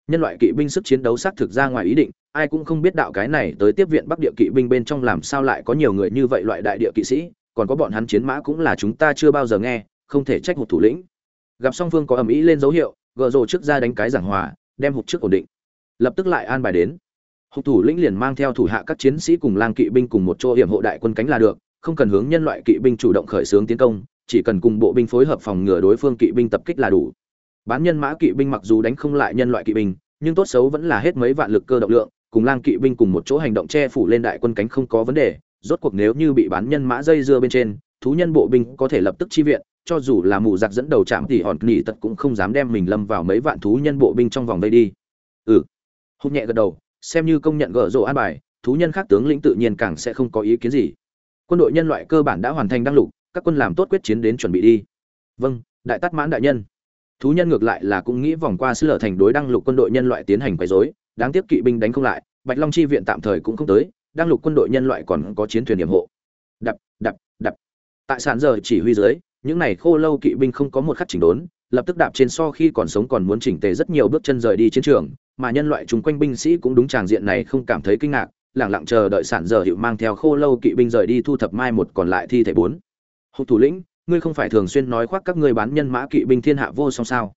Nhân loại kỵ binh sức chiến đấu xác thực ra ngoài ý định, ai cũng không biết đạo cái này tới tiếp viện bắc địa kỵ binh bên trong làm sao lại có nhiều người như vậy loại đại địa kỵ sĩ, còn có bọn hắn chiến mã cũng là chúng ta chưa bao giờ nghe, không thể trách một thủ lĩnh. Gặp song phương có ầm ĩ lên dấu hiệu, gợ rồ trước ra đánh cái giảng hòa, đem hụt trước ổn định lập tức lại an bài đến. Hụt thủ lĩnh liền mang theo thủ hạ các chiến sĩ cùng lang kỵ binh cùng một chỗ hiểm hộ đại quân cánh là được, không cần hướng nhân loại kỵ binh chủ động khởi xướng tiến công, chỉ cần cùng bộ binh phối hợp phòng ngừa đối phương kỵ binh tập kích là đủ. Bán nhân mã kỵ binh mặc dù đánh không lại nhân loại kỵ binh, nhưng tốt xấu vẫn là hết mấy vạn lực cơ động lượng, cùng lang kỵ binh cùng một chỗ hành động che phủ lên đại quân cánh không có vấn đề, rốt cuộc nếu như bị bán nhân mã dây dưa bên trên, thú nhân bộ binh có thể lập tức chi viện, cho dù là mù giặc dẫn đầu chạm thì hòn nghỉ tật cũng không dám đem mình lâm vào mấy vạn thú nhân bộ binh trong vòng đây đi. Ừ hụt nhẹ gật đầu, xem như công nhận gỡ rộ an bài, thú nhân khác tướng lĩnh tự nhiên càng sẽ không có ý kiến gì. Quân đội nhân loại cơ bản đã hoàn thành đăng lục, các quân làm tốt quyết chiến đến chuẩn bị đi. Vâng đại tát mãn đại nhân. Thú nhân ngược lại là cũng nghĩ vòng qua sư lở thành đối đăng lục quân đội nhân loại tiến hành quấy rối, đáng tiếc kỵ binh đánh không lại, bạch long chi viện tạm thời cũng không tới, đăng lục quân đội nhân loại còn có chiến thuyền điểm hộ. Đập đập đập. Tại sàn giờ chỉ huy dưới, những này khô lâu kỵ binh không có một khắc chỉnh đốn lập tức đạp trên so khi còn sống còn muốn chỉnh tề rất nhiều bước chân rời đi chiến trường, mà nhân loại chung quanh binh sĩ cũng đúng tràng diện này không cảm thấy kinh ngạc, lẳng lặng chờ đợi sản giờ hiệu mang theo khô lâu kỵ binh rời đi thu thập mai một còn lại thi thể bốn. Hụt thủ lĩnh, ngươi không phải thường xuyên nói khoác các ngươi bán nhân mã kỵ binh thiên hạ vô song sao?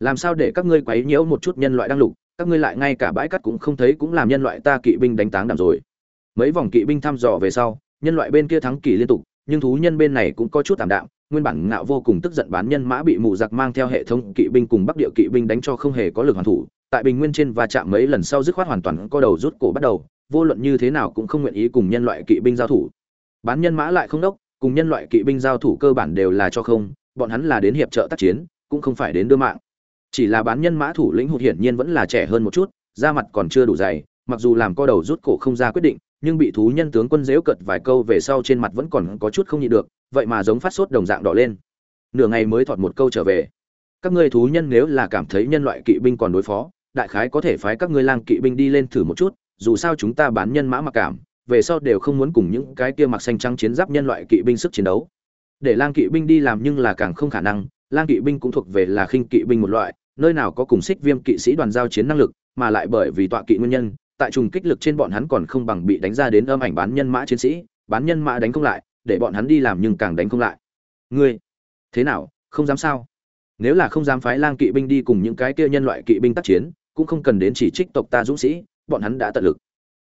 Làm sao để các ngươi quấy nhiễu một chút nhân loại đang lục, các ngươi lại ngay cả bãi cắt cũng không thấy cũng làm nhân loại ta kỵ binh đánh táng đạm rồi. Mấy vòng kỵ binh thăm dò về sau, nhân loại bên kia thắng kỳ liên tục, nhưng thú nhân bên này cũng có chút tạm đạm nguyên bản ngạo vô cùng tức giận bán nhân mã bị mù giặc mang theo hệ thống kỵ binh cùng bắc địa kỵ binh đánh cho không hề có lực hoàn thủ. Tại bình nguyên trên và chạm mấy lần sau dứt khoát hoàn toàn co đầu rút cổ bắt đầu, vô luận như thế nào cũng không nguyện ý cùng nhân loại kỵ binh giao thủ. Bán nhân mã lại không đốc, cùng nhân loại kỵ binh giao thủ cơ bản đều là cho không, bọn hắn là đến hiệp trợ tác chiến, cũng không phải đến đưa mạng. Chỉ là bán nhân mã thủ lĩnh hụt hiển nhiên vẫn là trẻ hơn một chút, da mặt còn chưa đủ dày, mặc dù làm co đầu rút cổ không ra quyết định nhưng bị thú nhân tướng quân dễu cật vài câu về sau trên mặt vẫn còn có chút không nhịn được, vậy mà giống phát sốt đồng dạng đỏ lên. Nửa ngày mới thọt một câu trở về. Các ngươi thú nhân nếu là cảm thấy nhân loại kỵ binh còn đối phó, đại khái có thể phái các ngươi lang kỵ binh đi lên thử một chút, dù sao chúng ta bán nhân mã mặc cảm, về sau đều không muốn cùng những cái kia mặc xanh trắng chiến giáp nhân loại kỵ binh sức chiến đấu. Để lang kỵ binh đi làm nhưng là càng không khả năng, lang kỵ binh cũng thuộc về là khinh kỵ binh một loại, nơi nào có cùng xích viêm kỵ sĩ đoàn giao chiến năng lực, mà lại bởi vì tọa kỵ nguyên nhân tại trùng kích lực trên bọn hắn còn không bằng bị đánh ra đến âm ảnh bán nhân mã chiến sĩ, bán nhân mã đánh không lại, để bọn hắn đi làm nhưng càng đánh không lại. Ngươi, thế nào, không dám sao? Nếu là không dám phái lang kỵ binh đi cùng những cái kia nhân loại kỵ binh tác chiến, cũng không cần đến chỉ trích tộc ta dũng sĩ, bọn hắn đã tận lực.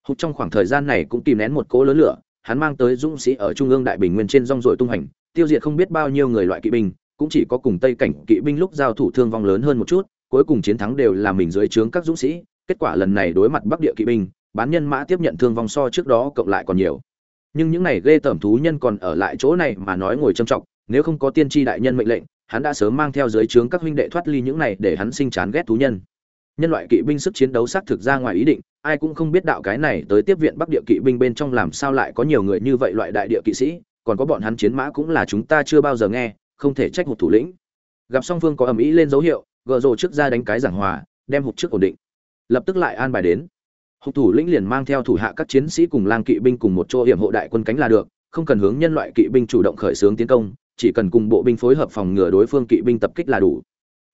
Hút trong khoảng thời gian này cũng kìm nén một cỗ lớn lửa, hắn mang tới dũng sĩ ở trung ương đại bình nguyên trên rong rồi tung hành, tiêu diệt không biết bao nhiêu người loại kỵ binh, cũng chỉ có cùng tây cảnh kỵ binh lúc giao thủ thương vong lớn hơn một chút, cuối cùng chiến thắng đều là mình dưới trướng các dũng sĩ kết quả lần này đối mặt bắc địa kỵ binh, bán nhân mã tiếp nhận thương vong so trước đó cộng lại còn nhiều. Nhưng những này ghê tởm thú nhân còn ở lại chỗ này mà nói ngồi trầm trọng, nếu không có tiên tri đại nhân mệnh lệnh, hắn đã sớm mang theo dưới trướng các huynh đệ thoát ly những này để hắn sinh chán ghét thú nhân. Nhân loại kỵ binh sức chiến đấu xác thực ra ngoài ý định, ai cũng không biết đạo cái này tới tiếp viện bắc địa kỵ binh bên trong làm sao lại có nhiều người như vậy loại đại địa kỵ sĩ, còn có bọn hắn chiến mã cũng là chúng ta chưa bao giờ nghe, không thể trách một thủ lĩnh. Gặp song phương có ầm ĩ lên dấu hiệu, gợ rồ trước ra đánh cái giảng hòa, đem hụt trước ổn định lập tức lại an bài đến. Hụt thủ lĩnh liền mang theo thủ hạ các chiến sĩ cùng lang kỵ binh cùng một chỗ hiểm hộ đại quân cánh là được, không cần hướng nhân loại kỵ binh chủ động khởi xướng tiến công, chỉ cần cùng bộ binh phối hợp phòng ngừa đối phương kỵ binh tập kích là đủ.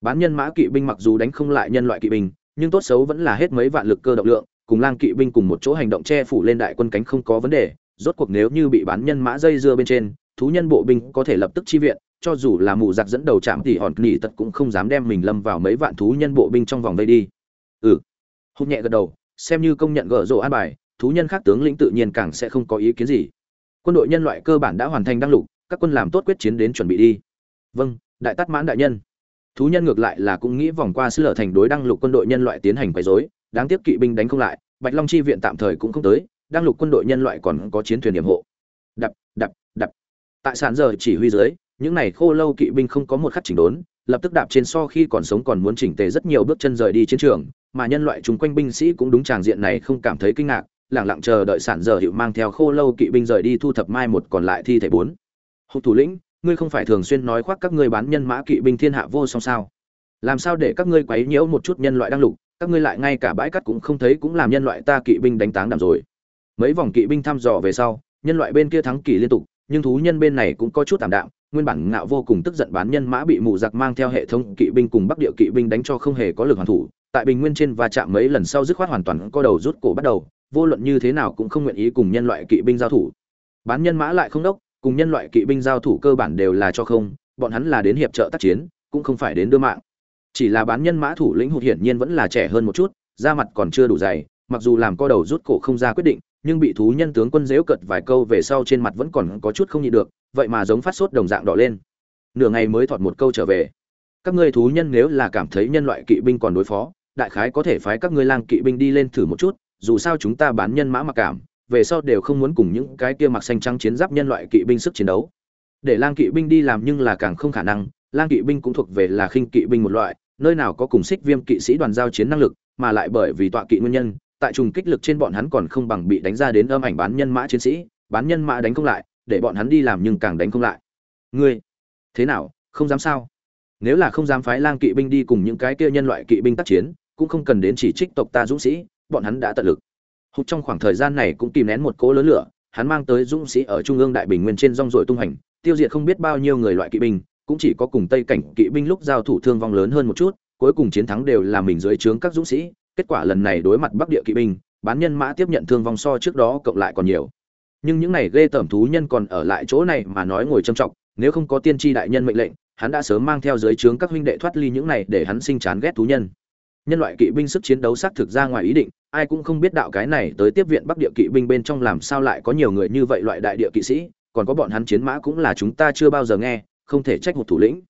Bán nhân mã kỵ binh mặc dù đánh không lại nhân loại kỵ binh, nhưng tốt xấu vẫn là hết mấy vạn lực cơ động lượng, cùng lang kỵ binh cùng một chỗ hành động che phủ lên đại quân cánh không có vấn đề, rốt cuộc nếu như bị bán nhân mã dây dưa bên trên, thú nhân bộ binh có thể lập tức chi viện, cho dù là mù giặc dẫn đầu chạm thì hòn nỉ tật cũng không dám đem mình lâm vào mấy vạn thú nhân bộ binh trong vòng đây đi hụt nhẹ gật đầu, xem như công nhận gỡ rộ an bài, thú nhân khác tướng lĩnh tự nhiên càng sẽ không có ý kiến gì. Quân đội nhân loại cơ bản đã hoàn thành đăng lục, các quân làm tốt quyết chiến đến chuẩn bị đi. Vâng đại tát mãn đại nhân. Thú nhân ngược lại là cũng nghĩ vòng qua sư lở thành đối đăng lục quân đội nhân loại tiến hành quấy rối, đáng tiếc kỵ binh đánh không lại, bạch long chi viện tạm thời cũng không tới, đăng lục quân đội nhân loại còn có chiến thuyền điểm hộ. Đập đập đập. Tại sàn giờ chỉ huy dưới, những này khô lâu kỵ binh không có một khắc chỉnh đốn lập tức đạp trên so khi còn sống còn muốn chỉnh tề rất nhiều bước chân rời đi chiến trường, mà nhân loại chung quanh binh sĩ cũng đúng tràng diện này không cảm thấy kinh ngạc, lẳng lặng chờ đợi sản giờ hiệu mang theo khô lâu kỵ binh rời đi thu thập mai một còn lại thi thể bốn. Hụt thủ lĩnh, ngươi không phải thường xuyên nói khoác các ngươi bán nhân mã kỵ binh thiên hạ vô song sao? Làm sao để các ngươi quấy nhiễu một chút nhân loại đang lục, các ngươi lại ngay cả bãi cắt cũng không thấy cũng làm nhân loại ta kỵ binh đánh táng đạm rồi. Mấy vòng kỵ binh thăm dò về sau, nhân loại bên kia thắng kỳ liên tục, nhưng thú nhân bên này cũng có chút tạm đạm nguyên bản ngạo vô cùng tức giận bán nhân mã bị mù giặc mang theo hệ thống kỵ binh cùng bắc địa kỵ binh đánh cho không hề có lực hoàn thủ, tại bình nguyên trên và chạm mấy lần sau dứt khoát hoàn toàn co đầu rút cổ bắt đầu, vô luận như thế nào cũng không nguyện ý cùng nhân loại kỵ binh giao thủ. Bán nhân mã lại không đốc, cùng nhân loại kỵ binh giao thủ cơ bản đều là cho không, bọn hắn là đến hiệp trợ tác chiến, cũng không phải đến đưa mạng. Chỉ là bán nhân mã thủ lĩnh hụt hiển nhiên vẫn là trẻ hơn một chút, da mặt còn chưa đủ dày, mặc dù làm co đầu rút cổ không ra quyết định, nhưng bị thú nhân tướng quân dễu cật vài câu về sau trên mặt vẫn còn có chút không nhịn được vậy mà giống phát sốt đồng dạng đỏ lên. Nửa ngày mới thọt một câu trở về. Các ngươi thú nhân nếu là cảm thấy nhân loại kỵ binh còn đối phó, đại khái có thể phái các ngươi lang kỵ binh đi lên thử một chút, dù sao chúng ta bán nhân mã mặc cảm, về sau đều không muốn cùng những cái kia mặc xanh trắng chiến giáp nhân loại kỵ binh sức chiến đấu. Để lang kỵ binh đi làm nhưng là càng không khả năng, lang kỵ binh cũng thuộc về là khinh kỵ binh một loại, nơi nào có cùng xích viêm kỵ sĩ đoàn giao chiến năng lực, mà lại bởi vì tọa kỵ nguyên nhân, tại trùng kích lực trên bọn hắn còn không bằng bị đánh ra đến âm ảnh bán nhân mã chiến sĩ, bán nhân mã đánh không lại để bọn hắn đi làm nhưng càng đánh không lại. Ngươi, thế nào, không dám sao? Nếu là không dám phái lang kỵ binh đi cùng những cái kia nhân loại kỵ binh tác chiến, cũng không cần đến chỉ trích tộc ta dũng sĩ, bọn hắn đã tận lực. Hụt trong khoảng thời gian này cũng kìm nén một cỗ lớn lửa, hắn mang tới dũng sĩ ở trung ương đại bình nguyên trên rong ruổi tung hành, tiêu diệt không biết bao nhiêu người loại kỵ binh, cũng chỉ có cùng tây cảnh kỵ binh lúc giao thủ thương vong lớn hơn một chút, cuối cùng chiến thắng đều là mình dưới trướng các dũng sĩ. Kết quả lần này đối mặt bắc địa kỵ binh, bán nhân mã tiếp nhận thương vong so trước đó cộng lại còn nhiều nhưng những này ghê tởm thú nhân còn ở lại chỗ này mà nói ngồi trầm trọng nếu không có tiên tri đại nhân mệnh lệnh, hắn đã sớm mang theo dưới trướng các huynh đệ thoát ly những này để hắn sinh chán ghét thú nhân. Nhân loại kỵ binh sức chiến đấu xác thực ra ngoài ý định, ai cũng không biết đạo cái này tới tiếp viện bắc địa kỵ binh bên trong làm sao lại có nhiều người như vậy loại đại địa kỵ sĩ, còn có bọn hắn chiến mã cũng là chúng ta chưa bao giờ nghe, không thể trách một thủ lĩnh.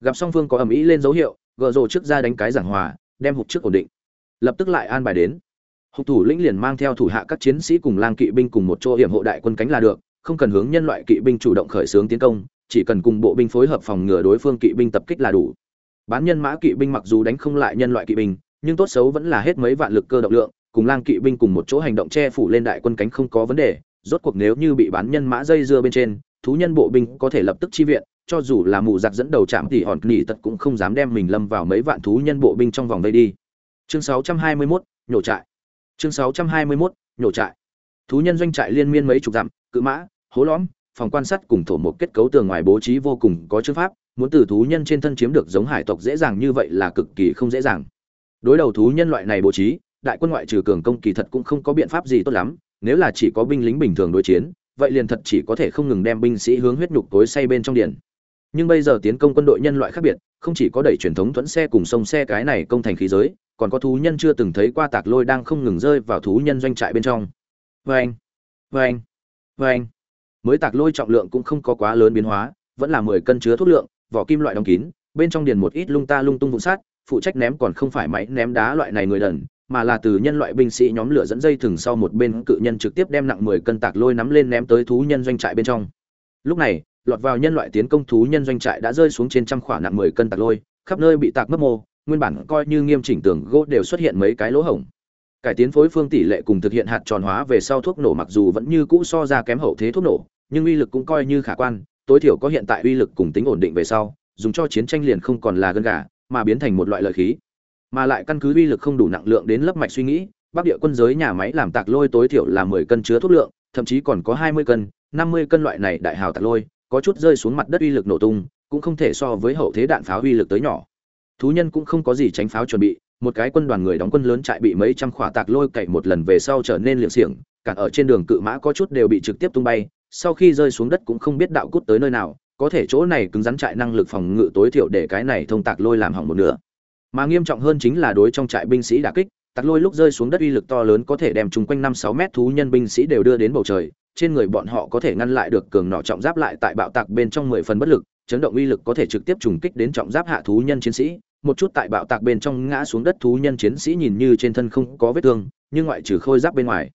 Gặp song phương có ầm ĩ lên dấu hiệu, gợ rồ trước ra đánh cái giảng hòa, đem hụt trước ổn định. Lập tức lại an bài đến hụt thủ lĩnh liền mang theo thủ hạ các chiến sĩ cùng lang kỵ binh cùng một chỗ hiểm hộ đại quân cánh là được không cần hướng nhân loại kỵ binh chủ động khởi xướng tiến công chỉ cần cùng bộ binh phối hợp phòng ngừa đối phương kỵ binh tập kích là đủ. Bán nhân mã kỵ binh mặc dù đánh không lại nhân loại kỵ binh nhưng tốt xấu vẫn là hết mấy vạn lực cơ động lượng cùng lang kỵ binh cùng một chỗ hành động che phủ lên đại quân cánh không có vấn đề rốt cuộc nếu như bị bán nhân mã dây dưa bên trên thú nhân bộ binh có thể lập tức chi viện cho dù là mù giặc dẫn đầu chạm thì hòn nỉ tật cũng không dám đem mình lâm vào mấy vạn thú nhân bộ binh trong vòng vây đi. Chương 621, nhổ trại chương 621, nhổ trại. Thú nhân doanh trại liên miên mấy chục dặm cự mã hố lõm phòng quan sát cùng thổ một kết cấu tường ngoài bố trí vô cùng có chữ pháp muốn từ thú nhân trên thân chiếm được giống hải tộc dễ dàng như vậy là cực kỳ không dễ dàng. Đối đầu thú nhân loại này bố trí đại quân ngoại trừ cường công kỳ thật cũng không có biện pháp gì tốt lắm nếu là chỉ có binh lính bình thường đối chiến vậy liền thật chỉ có thể không ngừng đem binh sĩ hướng huyết nhục tối say bên trong điển nhưng bây giờ tiến công quân đội nhân loại khác biệt không chỉ có đẩy truyền thống thuẫn xe cùng sông xe cái này công thành khí giới còn có thú nhân chưa từng thấy qua tạc lôi đang không ngừng rơi vào thú nhân doanh trại bên trong. Vâng vâng vâng. Mới tạc lôi trọng lượng cũng không có quá lớn biến hóa, vẫn là mười cân chứa thuốc lượng, vỏ kim loại đóng kín, bên trong điền một ít lung ta lung tung vụn sát phụ trách ném còn không phải máy ném đá loại này người đần, mà là từ nhân loại binh sĩ nhóm lửa dẫn dây thừng sau một bên cự nhân trực tiếp đem nặng mười cân tạc lôi nắm lên ném tới thú nhân doanh trại bên trong. Lúc này, lọt vào nhân loại tiến công thú nhân doanh trại đã rơi xuống trên trăm khoảng nặng mười cân tạc lôi, khắp nơi bị tạc mất mô nguyên bản coi như nghiêm chỉnh tường gỗ đều xuất hiện mấy cái lỗ hổng. Cải tiến phối phương tỷ lệ cùng thực hiện hạt tròn hóa về sau thuốc nổ mặc dù vẫn như cũ so ra kém hậu thế thuốc nổ, nhưng uy lực cũng coi như khả quan, tối thiểu có hiện tại uy lực cùng tính ổn định về sau, dùng cho chiến tranh liền không còn là gân gà, mà biến thành một loại lợi khí. Mà lại căn cứ uy lực không đủ nặng lượng đến lấp mạch suy nghĩ, bắc địa quân giới nhà máy làm tạc lôi tối thiểu là mười cân chứa thuốc lượng, thậm chí còn có hai mươi cân, năm mươi cân loại này đại hào tạc lôi, có chút rơi xuống mặt đất uy lực nổ tung, cũng không thể so với hậu thế đạn pháo uy lực tới nhỏ thú nhân cũng không có gì tránh pháo chuẩn bị, một cái quân đoàn người đóng quân lớn trại bị mấy trăm khỏa tạc lôi cậy một lần về sau trở nên liệng xiềng, cả ở trên đường cự mã có chút đều bị trực tiếp tung bay, sau khi rơi xuống đất cũng không biết đạo cút tới nơi nào, có thể chỗ này cứng rắn trại năng lực phòng ngự tối thiểu để cái này thông tạc lôi làm hỏng một nửa. Mà nghiêm trọng hơn chính là đối trong trại binh sĩ đả kích, tạc lôi lúc rơi xuống đất uy lực to lớn có thể đem chung quanh năm sáu mét thú nhân binh sĩ đều đưa đến bầu trời, trên người bọn họ có thể ngăn lại được cường nọ trọng giáp lại tại bạo tạc bên trong mười phần bất lực chấn động uy lực có thể trực tiếp trùng kích đến trọng giáp hạ thú nhân chiến sĩ. Một chút tại bạo tạc bên trong ngã xuống đất thú nhân chiến sĩ nhìn như trên thân không có vết thương, nhưng ngoại trừ khôi giáp bên ngoài,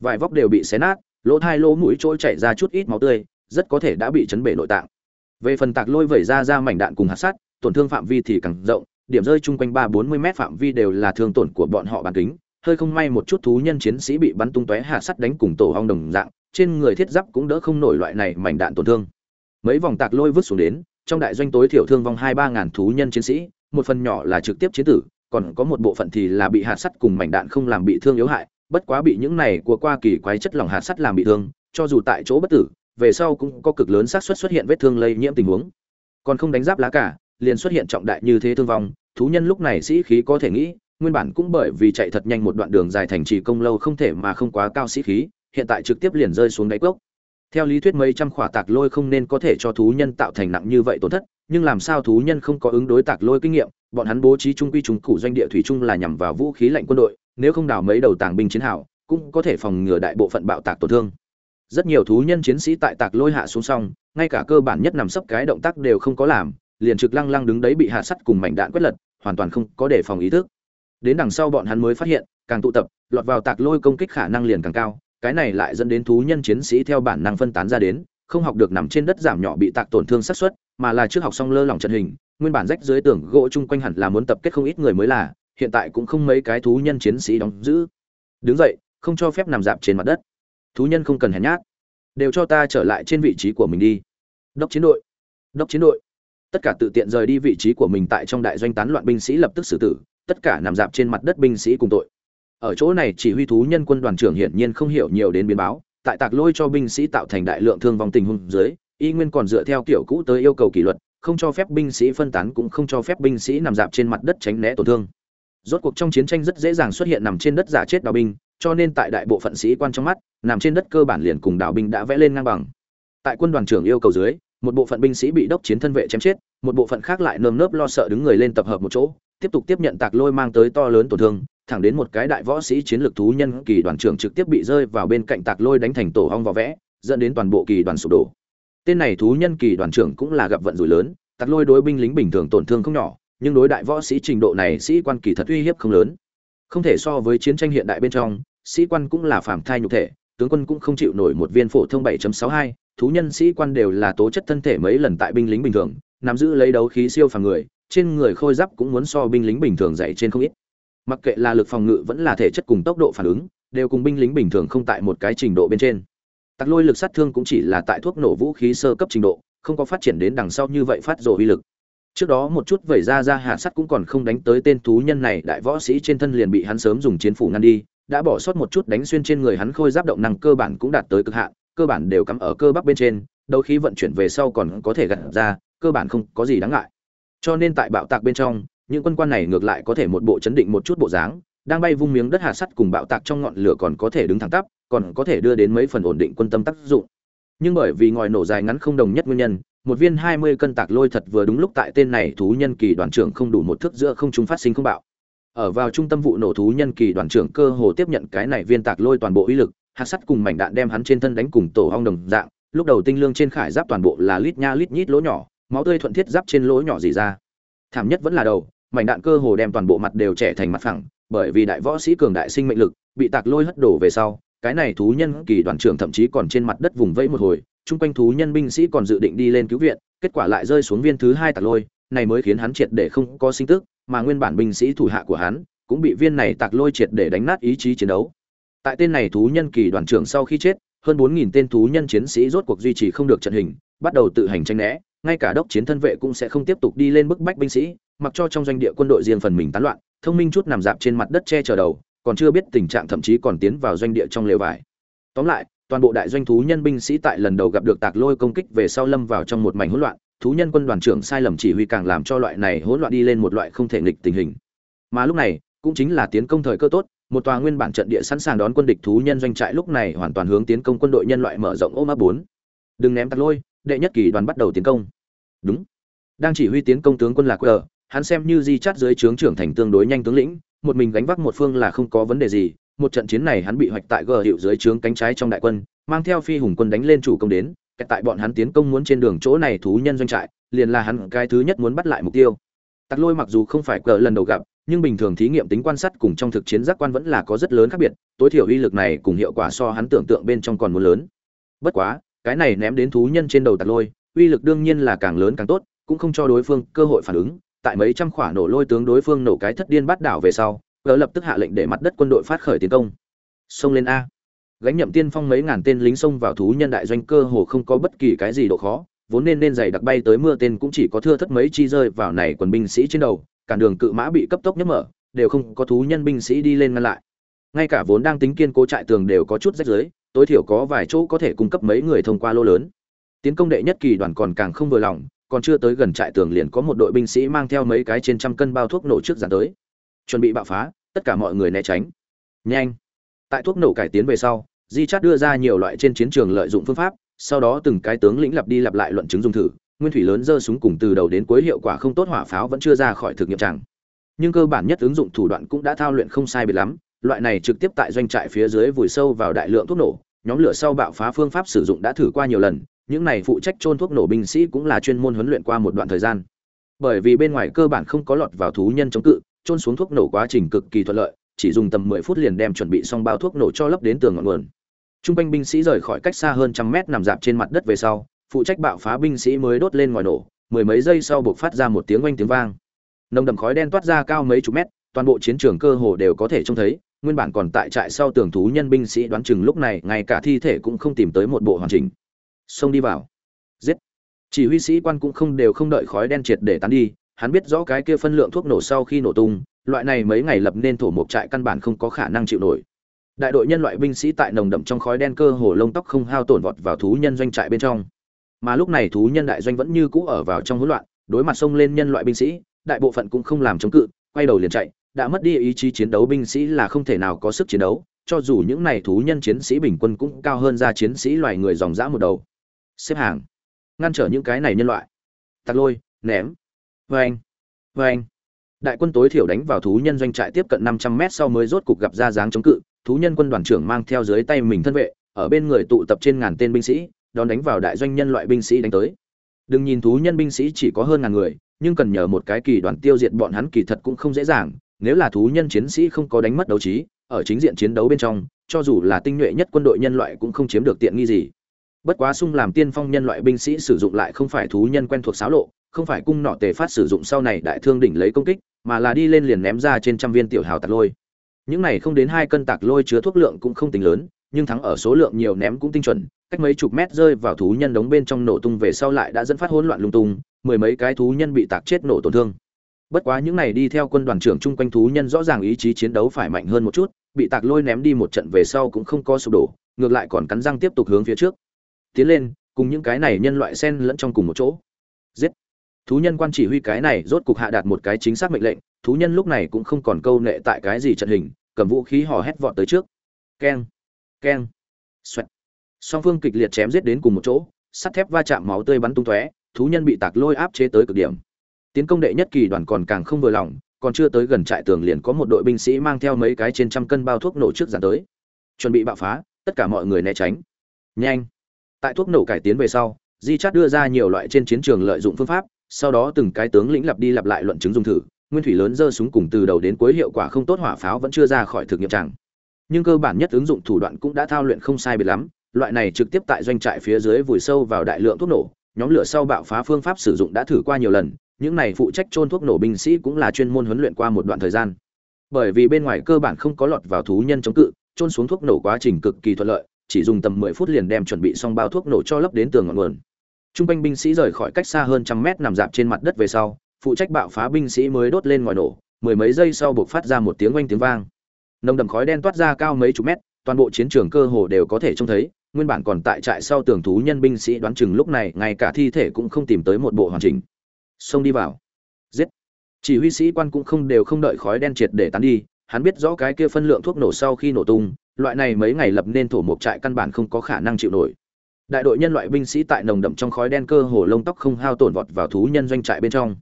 vài vóc đều bị xé nát, lỗ thai, lỗ mũi trôi chảy ra chút ít máu tươi, rất có thể đã bị chấn bể nội tạng. Về phần tạc lôi vẩy ra ra mảnh đạn cùng hạt sắt, tổn thương phạm vi thì càng rộng, điểm rơi chung quanh ba bốn mươi mét phạm vi đều là thương tổn của bọn họ bản kính. Hơi không may một chút thú nhân chiến sĩ bị bắn tung tóe hạt sắt đánh cùng tổ hong đồng dạng, trên người thiết giáp cũng đỡ không nổi loại này mảnh đạn tổn thương mấy vòng tạc lôi vứt xuống đến, trong đại doanh tối thiểu thương vong hai ba ngàn thú nhân chiến sĩ, một phần nhỏ là trực tiếp chiến tử, còn có một bộ phận thì là bị hạt sắt cùng mảnh đạn không làm bị thương yếu hại, bất quá bị những này của qua kỳ quái chất lỏng hạt sắt làm bị thương, cho dù tại chỗ bất tử, về sau cũng có cực lớn xác suất xuất hiện vết thương lây nhiễm tình huống. Còn không đánh giáp lá cả, liền xuất hiện trọng đại như thế thương vong, thú nhân lúc này sĩ khí có thể nghĩ, nguyên bản cũng bởi vì chạy thật nhanh một đoạn đường dài thành trì công lâu không thể mà không quá cao sĩ khí, hiện tại trực tiếp liền rơi xuống đáy cốc theo lý thuyết mấy trăm khỏa tạc lôi không nên có thể cho thú nhân tạo thành nặng như vậy tổn thất, nhưng làm sao thú nhân không có ứng đối tạc lôi kinh nghiệm, bọn hắn bố trí trung quy trung cụ doanh địa thủy trung là nhằm vào vũ khí lạnh quân đội, nếu không đào mấy đầu tàng binh chiến hào, cũng có thể phòng ngừa đại bộ phận bạo tạc tổn thương. Rất nhiều thú nhân chiến sĩ tại tạc lôi hạ xuống xong, ngay cả cơ bản nhất nằm sấp cái động tác đều không có làm, liền trực lăng lăng đứng đấy bị hạ sắt cùng mảnh đạn quét lật, hoàn toàn không có đề phòng ý thức. Đến đằng sau bọn hắn mới phát hiện, càng tụ tập, lọt vào tạc lôi công kích khả năng liền càng cao cái này lại dẫn đến thú nhân chiến sĩ theo bản năng phân tán ra đến, không học được nằm trên đất giảm nhỏ bị tạc tổn thương xác suất, mà là trước học xong lơ lỏng trận hình, nguyên bản rách dưới tường gỗ chung quanh hẳn là muốn tập kết không ít người mới là, hiện tại cũng không mấy cái thú nhân chiến sĩ đóng giữ. Đứng dậy, không cho phép nằm dạp trên mặt đất. Thú nhân không cần hèn nhát. Đều cho ta trở lại trên vị trí của mình đi. Đốc chiến đội. Đốc chiến đội. Tất cả tự tiện rời đi vị trí của mình tại trong đại doanh tán loạn binh sĩ lập tức xử tử, tất cả nằm dạp trên mặt đất binh sĩ cùng tội ở chỗ này chỉ huy thú nhân quân đoàn trưởng hiển nhiên không hiểu nhiều đến biến báo, tại tạc lôi cho binh sĩ tạo thành đại lượng thương vong tình huống dưới, y nguyên còn dựa theo kiểu cũ tới yêu cầu kỷ luật, không cho phép binh sĩ phân tán cũng không cho phép binh sĩ nằm dạp trên mặt đất tránh né tổn thương. Rốt cuộc trong chiến tranh rất dễ dàng xuất hiện nằm trên đất giả chết đào binh, cho nên tại đại bộ phận sĩ quan trong mắt, nằm trên đất cơ bản liền cùng đào binh đã vẽ lên ngang bằng. Tại quân đoàn trưởng yêu cầu dưới, một bộ phận binh sĩ bị đốc chiến thân vệ chém chết, một bộ phận khác lại nơm nớp lo sợ đứng người lên tập hợp một chỗ tiếp tục tiếp nhận tạc lôi mang tới to lớn tổn thương thẳng đến một cái đại võ sĩ chiến lược thú nhân kỳ đoàn trưởng trực tiếp bị rơi vào bên cạnh tạc lôi đánh thành tổ hong vỏ vẽ dẫn đến toàn bộ kỳ đoàn sụp đổ. Tên này thú nhân kỳ đoàn trưởng cũng là gặp vận rủi lớn tạc lôi đối binh lính bình thường tổn thương không nhỏ nhưng đối đại võ sĩ trình độ này sĩ quan kỳ thật uy hiếp không lớn. Không thể so với chiến tranh hiện đại bên trong sĩ quan cũng là phàm thai nhục thể tướng quân cũng không chịu nổi một viên phổ thông 7.62, thú nhân sĩ quan đều là tố chất thân thể mấy lần tại binh lính bình thường nắm giữ lấy đấu khí siêu phàm người trên người khôi giáp cũng muốn so binh lính bình thường dạy trên không ít. Mặc kệ là lực phòng ngự vẫn là thể chất cùng tốc độ phản ứng, đều cùng binh lính bình thường không tại một cái trình độ bên trên. Tặc lôi lực sát thương cũng chỉ là tại thuốc nổ vũ khí sơ cấp trình độ, không có phát triển đến đằng sau như vậy phát rồ uy lực. Trước đó một chút vẩy ra ra hạ sắt cũng còn không đánh tới tên thú nhân này, đại võ sĩ trên thân liền bị hắn sớm dùng chiến phủ ngăn đi, đã bỏ sót một chút đánh xuyên trên người hắn khôi giáp động năng cơ bản cũng đạt tới cực hạn, cơ bản đều cắm ở cơ bắp bên trên đôi khi vận chuyển về sau còn có thể gặt ra, cơ bản không có gì đáng ngại cho nên tại bạo tạc bên trong, những quân quan này ngược lại có thể một bộ chấn định một chút bộ dáng, đang bay vung miếng đất hạ sắt cùng bạo tạc trong ngọn lửa còn có thể đứng thẳng tắp, còn có thể đưa đến mấy phần ổn định quân tâm tác dụng. Nhưng bởi vì ngòi nổ dài ngắn không đồng nhất nguyên nhân, một viên hai mươi cân tạc lôi thật vừa đúng lúc tại tên này thú nhân kỳ đoàn trưởng không đủ một thước giữa không chúng phát sinh không bạo. Ở vào trung tâm vụ nổ thú nhân kỳ đoàn trưởng cơ hồ tiếp nhận cái này viên tạc lôi toàn bộ uy lực, hạt sắt cùng mảnh đạn đem hắn trên thân đánh cùng tổ hong đồng dạng, lúc đầu tinh lương trên khải giáp toàn bộ là lít nha lít nhít lỗ nhỏ máu tươi thuận thiết giáp trên lỗ nhỏ dì ra. Thảm nhất vẫn là đầu, mảnh đạn cơ hồ đem toàn bộ mặt đều trẻ thành mặt phẳng, bởi vì đại võ sĩ cường đại sinh mệnh lực, bị tạc lôi hất đổ về sau, cái này thú nhân kỳ đoàn trưởng thậm chí còn trên mặt đất vùng vẫy một hồi, chung quanh thú nhân binh sĩ còn dự định đi lên cứu viện, kết quả lại rơi xuống viên thứ hai tạc lôi, này mới khiến hắn triệt để không có sinh tức, mà nguyên bản binh sĩ thủ hạ của hắn cũng bị viên này tạc lôi triệt để đánh nát ý chí chiến đấu. Tại tên này thú nhân kỳ đoàn trưởng sau khi chết, hơn bốn nghìn tên thú nhân chiến sĩ rốt cuộc duy trì không được trận hình, bắt đầu tự hành tranh né ngay cả đốc chiến thân vệ cũng sẽ không tiếp tục đi lên bức bách binh sĩ, mặc cho trong doanh địa quân đội riêng phần mình tán loạn, thông minh chút nằm dạp trên mặt đất che chở đầu, còn chưa biết tình trạng thậm chí còn tiến vào doanh địa trong lều vải. Tóm lại, toàn bộ đại doanh thú nhân binh sĩ tại lần đầu gặp được tạc lôi công kích về sau lâm vào trong một mảnh hỗn loạn, thú nhân quân đoàn trưởng sai lầm chỉ huy càng làm cho loại này hỗn loạn đi lên một loại không thể nghịch tình hình. Mà lúc này, cũng chính là tiến công thời cơ tốt, một tòa nguyên bản trận địa sẵn sàng đón quân địch thú nhân doanh trại lúc này hoàn toàn hướng tiến công quân đội nhân loại mở rộng ôm ấp bốn. Đừng ném tạc lôi đệ nhất kỳ đoàn bắt đầu tiến công. Đúng. Đang chỉ huy tiến công tướng quân là quờ hắn xem như di chát dưới trướng trưởng thành tương đối nhanh tướng lĩnh, một mình gánh vác một phương là không có vấn đề gì, một trận chiến này hắn bị hoạch tại gờ hiệu dưới trướng cánh trái trong đại quân, mang theo phi hùng quân đánh lên chủ công đến, kẹt tại bọn hắn tiến công muốn trên đường chỗ này thú nhân doanh trại, liền là hắn cái thứ nhất muốn bắt lại mục tiêu. Tặc lôi mặc dù không phải cờ lần đầu gặp, nhưng bình thường thí nghiệm tính quan sát cùng trong thực chiến giác quan vẫn là có rất lớn khác biệt, tối thiểu uy lực này cùng hiệu quả so hắn tưởng tượng bên trong còn muốn lớn. Bất quá cái này ném đến thú nhân trên đầu tạt lôi, uy lực đương nhiên là càng lớn càng tốt, cũng không cho đối phương cơ hội phản ứng. Tại mấy trăm khỏa nổ lôi tướng đối phương nổ cái thất điên bắt đảo về sau gỡ lập tức hạ lệnh để mặt đất quân đội phát khởi tiến công. Xông lên a. Gánh nhậm tiên phong mấy ngàn tên lính xông vào thú nhân đại doanh cơ hồ không có bất kỳ cái gì độ khó, vốn nên nên giày đặc bay tới mưa tên cũng chỉ có thưa thất mấy chi rơi vào này quần binh sĩ trên đầu cản đường cự mã bị cấp tốc nhấp mở, đều không có thú nhân binh sĩ đi lên ngăn lại. Ngay cả vốn đang tính kiên cố trại tường đều có chút rách rưới tối thiểu có vài chỗ có thể cung cấp mấy người thông qua lô lớn. Tiến công đệ nhất kỳ đoàn còn càng không vừa lòng, còn chưa tới gần trại tường liền có một đội binh sĩ mang theo mấy cái trên trăm cân bao thuốc nổ trước dàn tới. Chuẩn bị bạo phá, tất cả mọi người né tránh. Nhanh. Tại thuốc nổ cải tiến về sau, di chát đưa ra nhiều loại trên chiến trường lợi dụng phương pháp, sau đó từng cái tướng lĩnh lặp đi lặp lại luận chứng dùng thử, nguyên thủy lớn giơ súng cùng từ đầu đến cuối hiệu quả không tốt hỏa pháo vẫn chưa ra khỏi thực nghiệm chẳng nhưng cơ bản nhất ứng dụng thủ đoạn cũng đã thao luyện không sai biệt lắm loại này trực tiếp tại doanh trại phía dưới vùi sâu vào đại lượng thuốc nổ nhóm lửa sau bạo phá phương pháp sử dụng đã thử qua nhiều lần những này phụ trách trôn thuốc nổ binh sĩ cũng là chuyên môn huấn luyện qua một đoạn thời gian bởi vì bên ngoài cơ bản không có lọt vào thú nhân chống cự trôn xuống thuốc nổ quá trình cực kỳ thuận lợi chỉ dùng tầm mười phút liền đem chuẩn bị xong bao thuốc nổ cho lấp đến tường ngọn nguồn Trung quanh binh sĩ rời khỏi cách xa hơn trăm mét nằm dạp trên mặt đất về sau, phụ trách bạo phá binh sĩ mới đốt lên ngòi nổ, mười mấy giây sau buộc phát ra một tiếng oanh tiếng vang. Nồng đậm khói đen toát ra cao mấy chục mét, toàn bộ chiến trường cơ hồ đều có thể trông thấy, nguyên bản còn tại trại sau tường thú nhân binh sĩ đoán chừng lúc này ngay cả thi thể cũng không tìm tới một bộ hoàn chỉnh. Xông đi vào. Giết. Chỉ huy sĩ quan cũng không đều không đợi khói đen triệt để tán đi, hắn biết rõ cái kia phân lượng thuốc nổ sau khi nổ tung, loại này mấy ngày lập nên thổ mộc trại căn bản không có khả năng chịu nổi đại đội nhân loại binh sĩ tại nồng đậm trong khói đen cơ hồ lông tóc không hao tổn vọt vào thú nhân doanh trại bên trong mà lúc này thú nhân đại doanh vẫn như cũ ở vào trong hỗn loạn đối mặt xông lên nhân loại binh sĩ đại bộ phận cũng không làm chống cự quay đầu liền chạy đã mất đi ý chí chiến đấu, binh sĩ là không thể nào có sức chiến đấu, cho dù những này thú nhân chiến sĩ bình quân cũng cao hơn ra chiến sĩ loài người dòng dã một đầu. Xếp hàng. Ngăn trở những cái này nhân loại. Tạt lôi, ném. Vê anh vê anh đại quân tối thiểu đánh vào thú nhân doanh trại tiếp cận năm trăm mét sau mới rốt cục gặp ra dáng chống cự. Thú nhân quân đoàn trưởng mang theo dưới tay mình thân vệ, ở bên người tụ tập trên ngàn tên binh sĩ, đón đánh vào đại doanh nhân loại binh sĩ đánh tới. Đừng nhìn thú nhân binh sĩ chỉ có hơn ngàn người, nhưng cần nhờ một cái kỳ đoàn tiêu diệt bọn hắn kỳ thật cũng không dễ dàng nếu là thú nhân chiến sĩ không có đánh mất đấu trí, ở chính diện chiến đấu bên trong, cho dù là tinh nhuệ nhất quân đội nhân loại cũng không chiếm được tiện nghi gì. Bất quá sung làm tiên phong nhân loại binh sĩ sử dụng lại không phải thú nhân quen thuộc xáo lộ, không phải cung nọ tề phát sử dụng sau này đại thương đỉnh lấy công kích, mà là đi lên liền ném ra trên trăm viên tiểu hào tạc lôi. Những này không đến hai cân tạc lôi chứa thuốc lượng cũng không tính lớn, nhưng thắng ở số lượng nhiều ném cũng tinh chuẩn, cách mấy chục mét rơi vào thú nhân đống bên trong nổ tung về sau lại đã dẫn phát hỗn loạn lung tung, mười mấy cái thú nhân bị tạc chết nổ tổn thương bất quá những này đi theo quân đoàn trưởng chung quanh thú nhân rõ ràng ý chí chiến đấu phải mạnh hơn một chút, bị tạc lôi ném đi một trận về sau cũng không có sụp đổ, ngược lại còn cắn răng tiếp tục hướng phía trước. Tiến lên, cùng những cái này nhân loại sen lẫn trong cùng một chỗ. Giết! Thú nhân quan chỉ huy cái này rốt cục hạ đạt một cái chính xác mệnh lệnh, thú nhân lúc này cũng không còn câu nệ tại cái gì trận hình, cầm vũ khí hò hét vọt tới trước. Keng! Keng! Xoẹt! Song phương kịch liệt chém giết đến cùng một chỗ, sắt thép va chạm máu tươi bắn tung tóe, thú nhân bị tạc lôi áp chế tới cực điểm tiến công đệ nhất kỳ đoàn còn càng không vừa lòng, còn chưa tới gần trại tường liền có một đội binh sĩ mang theo mấy cái trên trăm cân bao thuốc nổ trước dàn tới. Chuẩn bị bạo phá, tất cả mọi người né tránh. Nhanh! Tại thuốc nổ cải tiến về sau, di chát đưa ra nhiều loại trên chiến trường lợi dụng phương pháp, sau đó từng cái tướng lĩnh lặp đi lặp lại luận chứng dùng thử, nguyên thủy lớn giơ súng cùng từ đầu đến cuối hiệu quả không tốt hỏa pháo vẫn chưa ra khỏi thực nghiệm chẳng nhưng cơ bản nhất ứng dụng thủ đoạn cũng đã thao luyện không sai biệt lắm, loại này trực tiếp tại doanh trại phía dưới vùi sâu vào đại lượng thuốc nổ, nhóm lửa sau bạo phá phương pháp sử dụng đã thử qua nhiều lần những này phụ trách trôn thuốc nổ binh sĩ cũng là chuyên môn huấn luyện qua một đoạn thời gian bởi vì bên ngoài cơ bản không có lọt vào thú nhân chống cự trôn xuống thuốc nổ quá trình cực kỳ thuận lợi chỉ dùng tầm mười phút liền đem chuẩn bị xong bao thuốc nổ cho lấp đến tường ngọn nguồn Trung quanh binh sĩ rời khỏi cách xa hơn trăm mét nằm dạp trên mặt đất về sau, phụ trách bạo phá binh sĩ mới đốt lên ngòi nổ, mười mấy giây sau buộc phát ra một tiếng oanh tiếng vang. Nồng đậm khói đen toát ra cao mấy chục mét, toàn bộ chiến trường cơ hồ đều có thể trông thấy, nguyên bản còn tại trại sau tường thú nhân binh sĩ đoán chừng lúc này ngay cả thi thể cũng không tìm tới một bộ hoàn chỉnh. Xông đi vào. Giết. Chỉ huy sĩ quan cũng không đều không đợi khói đen triệt để tán đi, hắn biết rõ cái kia phân lượng thuốc nổ sau khi nổ tung, loại này mấy ngày lập nên thổ mục trại căn bản không có khả năng chịu nổi đại đội nhân loại binh sĩ tại nồng đậm trong khói đen cơ hồ lông tóc không hao tổn vọt vào thú nhân doanh trại bên trong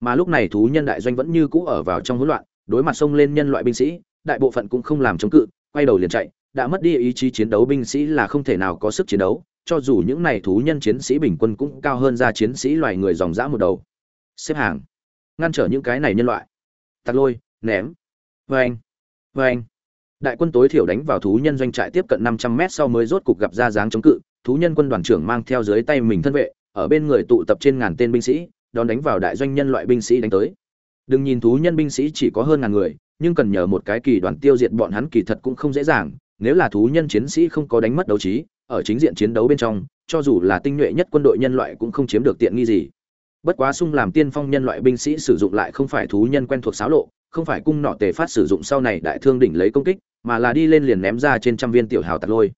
mà lúc này thú nhân đại doanh vẫn như cũ ở vào trong hỗn loạn đối mặt xông lên nhân loại binh sĩ đại bộ phận cũng không làm chống cự quay đầu liền chạy đã mất đi ý chí chiến đấu binh sĩ là không thể nào có sức chiến đấu cho dù những này thú nhân chiến sĩ bình quân cũng cao hơn ra chiến sĩ loài người dòng dã một đầu xếp hàng, ngăn trở những cái này nhân loại. Tạt lôi, ném. Vê anh vê anh đại quân tối thiểu đánh vào thú nhân doanh trại tiếp cận năm trăm mét sau mới rốt cục gặp ra dáng chống cự. Thú nhân quân đoàn trưởng mang theo dưới tay mình thân vệ, ở bên người tụ tập trên ngàn tên binh sĩ, đón đánh vào đại doanh nhân loại binh sĩ đánh tới. Đừng nhìn thú nhân binh sĩ chỉ có hơn ngàn người, nhưng cần nhờ một cái kỳ đoàn tiêu diệt bọn hắn kỳ thật cũng không dễ dàng. Nếu là thú nhân chiến sĩ không có đánh mất đấu trí, ở chính diện chiến đấu bên trong, cho dù là tinh nhuệ nhất quân đội nhân loại cũng không chiếm được tiện nghi gì bất quá sung làm tiên phong nhân loại binh sĩ sử dụng lại không phải thú nhân quen thuộc xáo lộ, không phải cung nọ tề phát sử dụng sau này đại thương đỉnh lấy công kích, mà là đi lên liền ném ra trên trăm viên tiểu hào tạc lôi.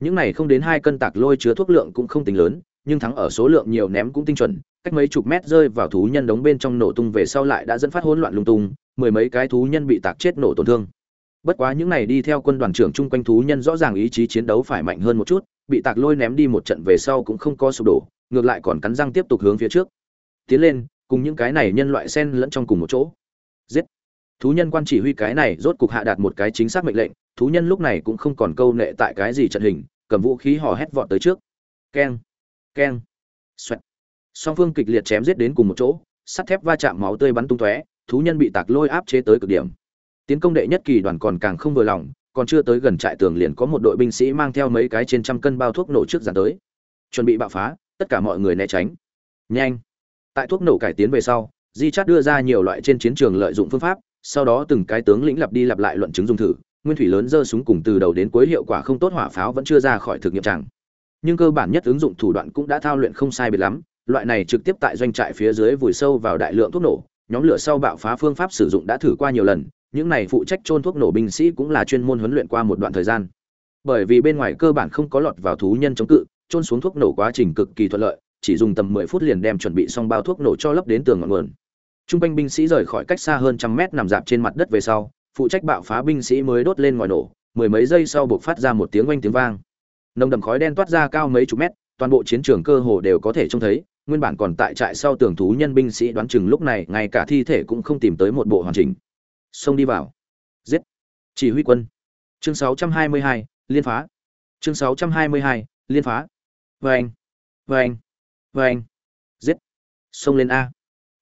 Những này không đến hai cân tạc lôi chứa thuốc lượng cũng không tính lớn, nhưng thắng ở số lượng nhiều ném cũng tinh chuẩn, cách mấy chục mét rơi vào thú nhân đống bên trong nổ tung về sau lại đã dẫn phát hỗn loạn lung tung, mười mấy cái thú nhân bị tạc chết nổ tổn thương. Bất quá những này đi theo quân đoàn trưởng chung quanh thú nhân rõ ràng ý chí chiến đấu phải mạnh hơn một chút, bị tạc lôi ném đi một trận về sau cũng không có sụp đổ, ngược lại còn cắn răng tiếp tục hướng phía trước tiến lên, cùng những cái này nhân loại sen lẫn trong cùng một chỗ. Giết! Thú nhân quan chỉ huy cái này rốt cục hạ đạt một cái chính xác mệnh lệnh, thú nhân lúc này cũng không còn câu nệ tại cái gì trận hình, cầm vũ khí hò hét vọt tới trước. Keng! Keng! Xoẹt! Song phương kịch liệt chém giết đến cùng một chỗ, sắt thép va chạm máu tươi bắn tung tóe, thú nhân bị tạc lôi áp chế tới cực điểm. Tiến công đệ nhất kỳ đoàn còn càng không vừa lòng, còn chưa tới gần trại tường liền có một đội binh sĩ mang theo mấy cái trên trăm cân bao thuốc nổ trước dàn tới. Chuẩn bị bạo phá, tất cả mọi người né tránh. Nhanh! Tại thuốc nổ cải tiến về sau, di chát đưa ra nhiều loại trên chiến trường lợi dụng phương pháp, sau đó từng cái tướng lĩnh lặp đi lặp lại luận chứng dùng thử, nguyên thủy lớn giơ súng cùng từ đầu đến cuối hiệu quả không tốt hỏa pháo vẫn chưa ra khỏi thực nghiệm chẳng nhưng cơ bản nhất ứng dụng thủ đoạn cũng đã thao luyện không sai biệt lắm, loại này trực tiếp tại doanh trại phía dưới vùi sâu vào đại lượng thuốc nổ, nhóm lửa sau bạo phá phương pháp sử dụng đã thử qua nhiều lần, những này phụ trách trôn thuốc nổ binh sĩ cũng là chuyên môn huấn luyện qua một đoạn thời gian. Bởi vì bên ngoài cơ bản không có lọt vào thú nhân chống cự trôn xuống thuốc nổ quá trình cực kỳ thuận lợi chỉ dùng tầm mười phút liền đem chuẩn bị xong bao thuốc nổ cho lấp đến tường ngọn nguồn. Trung quanh binh sĩ rời khỏi cách xa hơn trăm mét nằm dạp trên mặt đất về sau phụ trách bạo phá binh sĩ mới đốt lên ngòi nổ mười mấy giây sau bộc phát ra một tiếng oanh tiếng vang. Nồng đậm khói đen toát ra cao mấy chục mét toàn bộ chiến trường cơ hồ đều có thể trông thấy nguyên bản còn tại trại sau tường thú nhân binh sĩ đoán chừng lúc này ngay cả thi thể cũng không tìm tới một bộ hoàn chỉnh. Xông đi vào. Giết. Chỉ huy quân. Chương 622, liên phá. Chương 622, liên phá. Vâng. Vâng vâng giết. Xông lên a.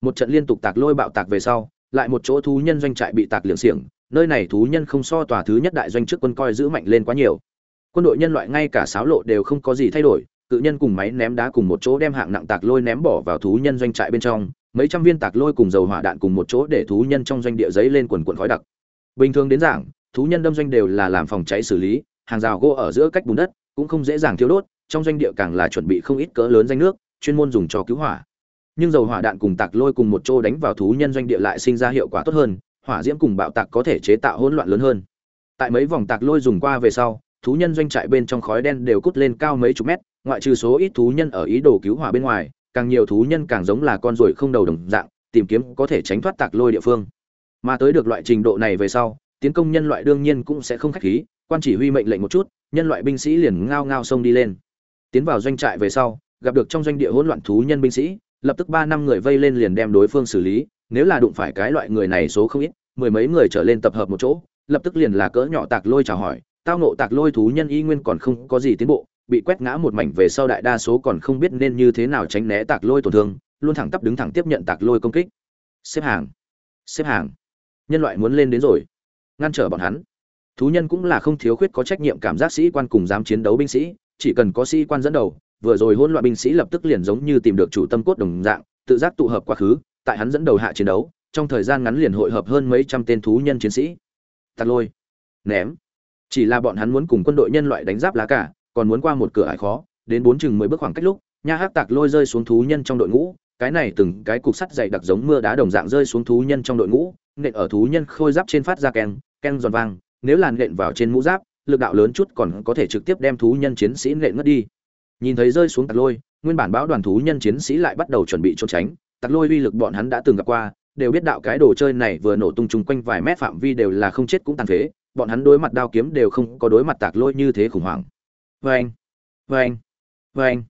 Một trận liên tục tạc lôi bạo tạc về sau, lại một chỗ thú nhân doanh trại bị tạc liệng xiềng. Nơi này thú nhân không so tòa thứ nhất đại doanh trước quân coi giữ mạnh lên quá nhiều. Quân đội nhân loại ngay cả sáo lộ đều không có gì thay đổi, cự nhân cùng máy ném đá cùng một chỗ đem hạng nặng tạc lôi ném bỏ vào thú nhân doanh trại bên trong. Mấy trăm viên tạc lôi cùng dầu hỏa đạn cùng một chỗ để thú nhân trong doanh địa giấy lên quần quần khói đặc. Bình thường đến giảng thú nhân đâm doanh đều là làm phòng cháy xử lý, hàng rào gỗ ở giữa cách bùn đất cũng không dễ dàng thiếu đốt, trong doanh địa càng là chuẩn bị không ít cỡ lớn danh nước chuyên môn dùng cho cứu hỏa. Nhưng dầu hỏa đạn cùng tạc lôi cùng một chỗ đánh vào thú nhân doanh địa lại sinh ra hiệu quả tốt hơn, hỏa diễm cùng bạo tạc có thể chế tạo hỗn loạn lớn hơn. Tại mấy vòng tạc lôi dùng qua về sau, thú nhân doanh trại bên trong khói đen đều cút lên cao mấy chục mét, ngoại trừ số ít thú nhân ở ý đồ cứu hỏa bên ngoài, càng nhiều thú nhân càng giống là con ruồi không đầu đồng dạng, tìm kiếm có thể tránh thoát tạc lôi địa phương. Mà tới được loại trình độ này về sau, tiến công nhân loại đương nhiên cũng sẽ không khách khí, quan chỉ huy mệnh lệnh một chút, nhân loại binh sĩ liền ngao ngao xông đi lên. Tiến vào doanh trại về sau gặp được trong doanh địa hỗn loạn thú nhân binh sĩ, lập tức ba năm người vây lên liền đem đối phương xử lý, nếu là đụng phải cái loại người này số không ít, mười mấy người trở lên tập hợp một chỗ, lập tức liền là cỡ nhỏ tạc lôi chào hỏi, tao nộ tạc lôi thú nhân y nguyên còn không có gì tiến bộ, bị quét ngã một mảnh về sau đại đa số còn không biết nên như thế nào tránh né tạc lôi tổn thương, luôn thẳng tắp đứng thẳng tiếp nhận tạc lôi công kích. Xếp hàng xếp hàng. Nhân loại muốn lên đến rồi. Ngăn trở bọn hắn. Thú nhân cũng là không thiếu khuyết có trách nhiệm cảm giác sĩ quan cùng dám chiến đấu binh sĩ, chỉ cần có sĩ quan dẫn đầu vừa rồi hỗn loạn binh sĩ lập tức liền giống như tìm được chủ tâm cốt đồng dạng, tự giác tụ hợp quá khứ, tại hắn dẫn đầu hạ chiến đấu, trong thời gian ngắn liền hội hợp hơn mấy trăm tên thú nhân chiến sĩ. Tạt lôi. Ném. Chỉ là bọn hắn muốn cùng quân đội nhân loại đánh giáp lá cả, còn muốn qua một cửa ải khó, đến bốn chừng mười bước khoảng cách lúc, nha hắc tạc lôi rơi xuống thú nhân trong đội ngũ, cái này từng cái cục sắt dày đặc giống mưa đá đồng dạng rơi xuống thú nhân trong đội ngũ, nện ở thú nhân khôi giáp trên phát ra keng keng giòn vang, nếu làn nện vào trên mũ giáp, lực đạo lớn chút còn có thể trực tiếp đem thú nhân chiến sĩ nện ngất đi nhìn thấy rơi xuống tạc lôi, nguyên bản bão đoàn thú nhân chiến sĩ lại bắt đầu chuẩn bị trốn tránh. Tạc lôi uy lực bọn hắn đã từng gặp qua, đều biết đạo cái đồ chơi này vừa nổ tung chung quanh vài mét phạm vi đều là không chết cũng tàn phế. Bọn hắn đối mặt đao kiếm đều không có đối mặt tạc lôi như thế khủng hoảng. Vâng vâng vâng.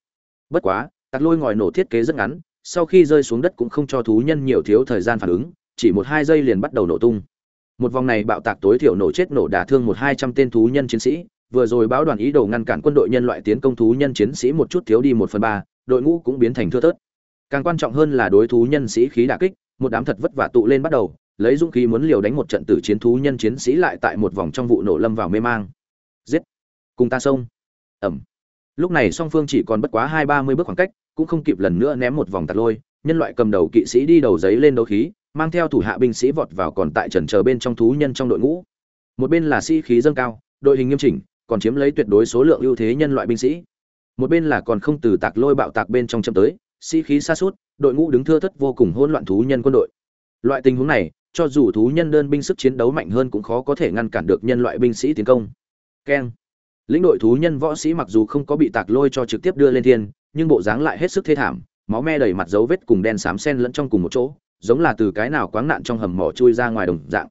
Bất quá tạc lôi ngòi nổ thiết kế rất ngắn, sau khi rơi xuống đất cũng không cho thú nhân nhiều thiếu thời gian phản ứng, chỉ một hai giây liền bắt đầu nổ tung. Một vòng này bạo tạc tối thiểu nổ chết nổ đả thương một hai trăm tên thú nhân chiến sĩ vừa rồi báo đoàn ý đồ ngăn cản quân đội nhân loại tiến công thú nhân chiến sĩ một chút thiếu đi một phần ba, đội ngũ cũng biến thành thưa thớt. Càng quan trọng hơn là đối thú nhân sĩ khí đả kích, một đám thật vất vả tụ lên bắt đầu, lấy dũng khí muốn liều đánh một trận tử chiến thú nhân chiến sĩ lại tại một vòng trong vụ nổ lâm vào mê mang. Giết! Cùng ta xông! Ẩm! Lúc này song phương chỉ còn bất quá hai ba mươi bước khoảng cách, cũng không kịp lần nữa ném một vòng tạt lôi, nhân loại cầm đầu kỵ sĩ đi đầu giấy lên đấu khí, mang theo thủ hạ binh sĩ vọt vào còn tại trần chờ bên trong thú nhân trong đội ngũ. Một bên là sĩ khí dâng cao, đội hình nghiêm chỉnh còn chiếm lấy tuyệt đối số lượng ưu thế nhân loại binh sĩ. Một bên là còn không từ tạc lôi bạo tạc bên trong châm tới, sĩ khí xa suốt đội ngũ đứng thưa thất vô cùng hỗn loạn thú nhân quân đội. Loại tình huống này, cho dù thú nhân đơn binh sức chiến đấu mạnh hơn cũng khó có thể ngăn cản được nhân loại binh sĩ tiến công. Keng. Lĩnh đội thú nhân võ sĩ mặc dù không có bị tạc lôi cho trực tiếp đưa lên thiên, nhưng bộ dáng lại hết sức thê thảm, máu me đầy mặt dấu vết cùng đen xám sen lẫn trong cùng một chỗ, giống là từ cái nào quáng nạn trong hầm mỏ chui ra ngoài đồng dạng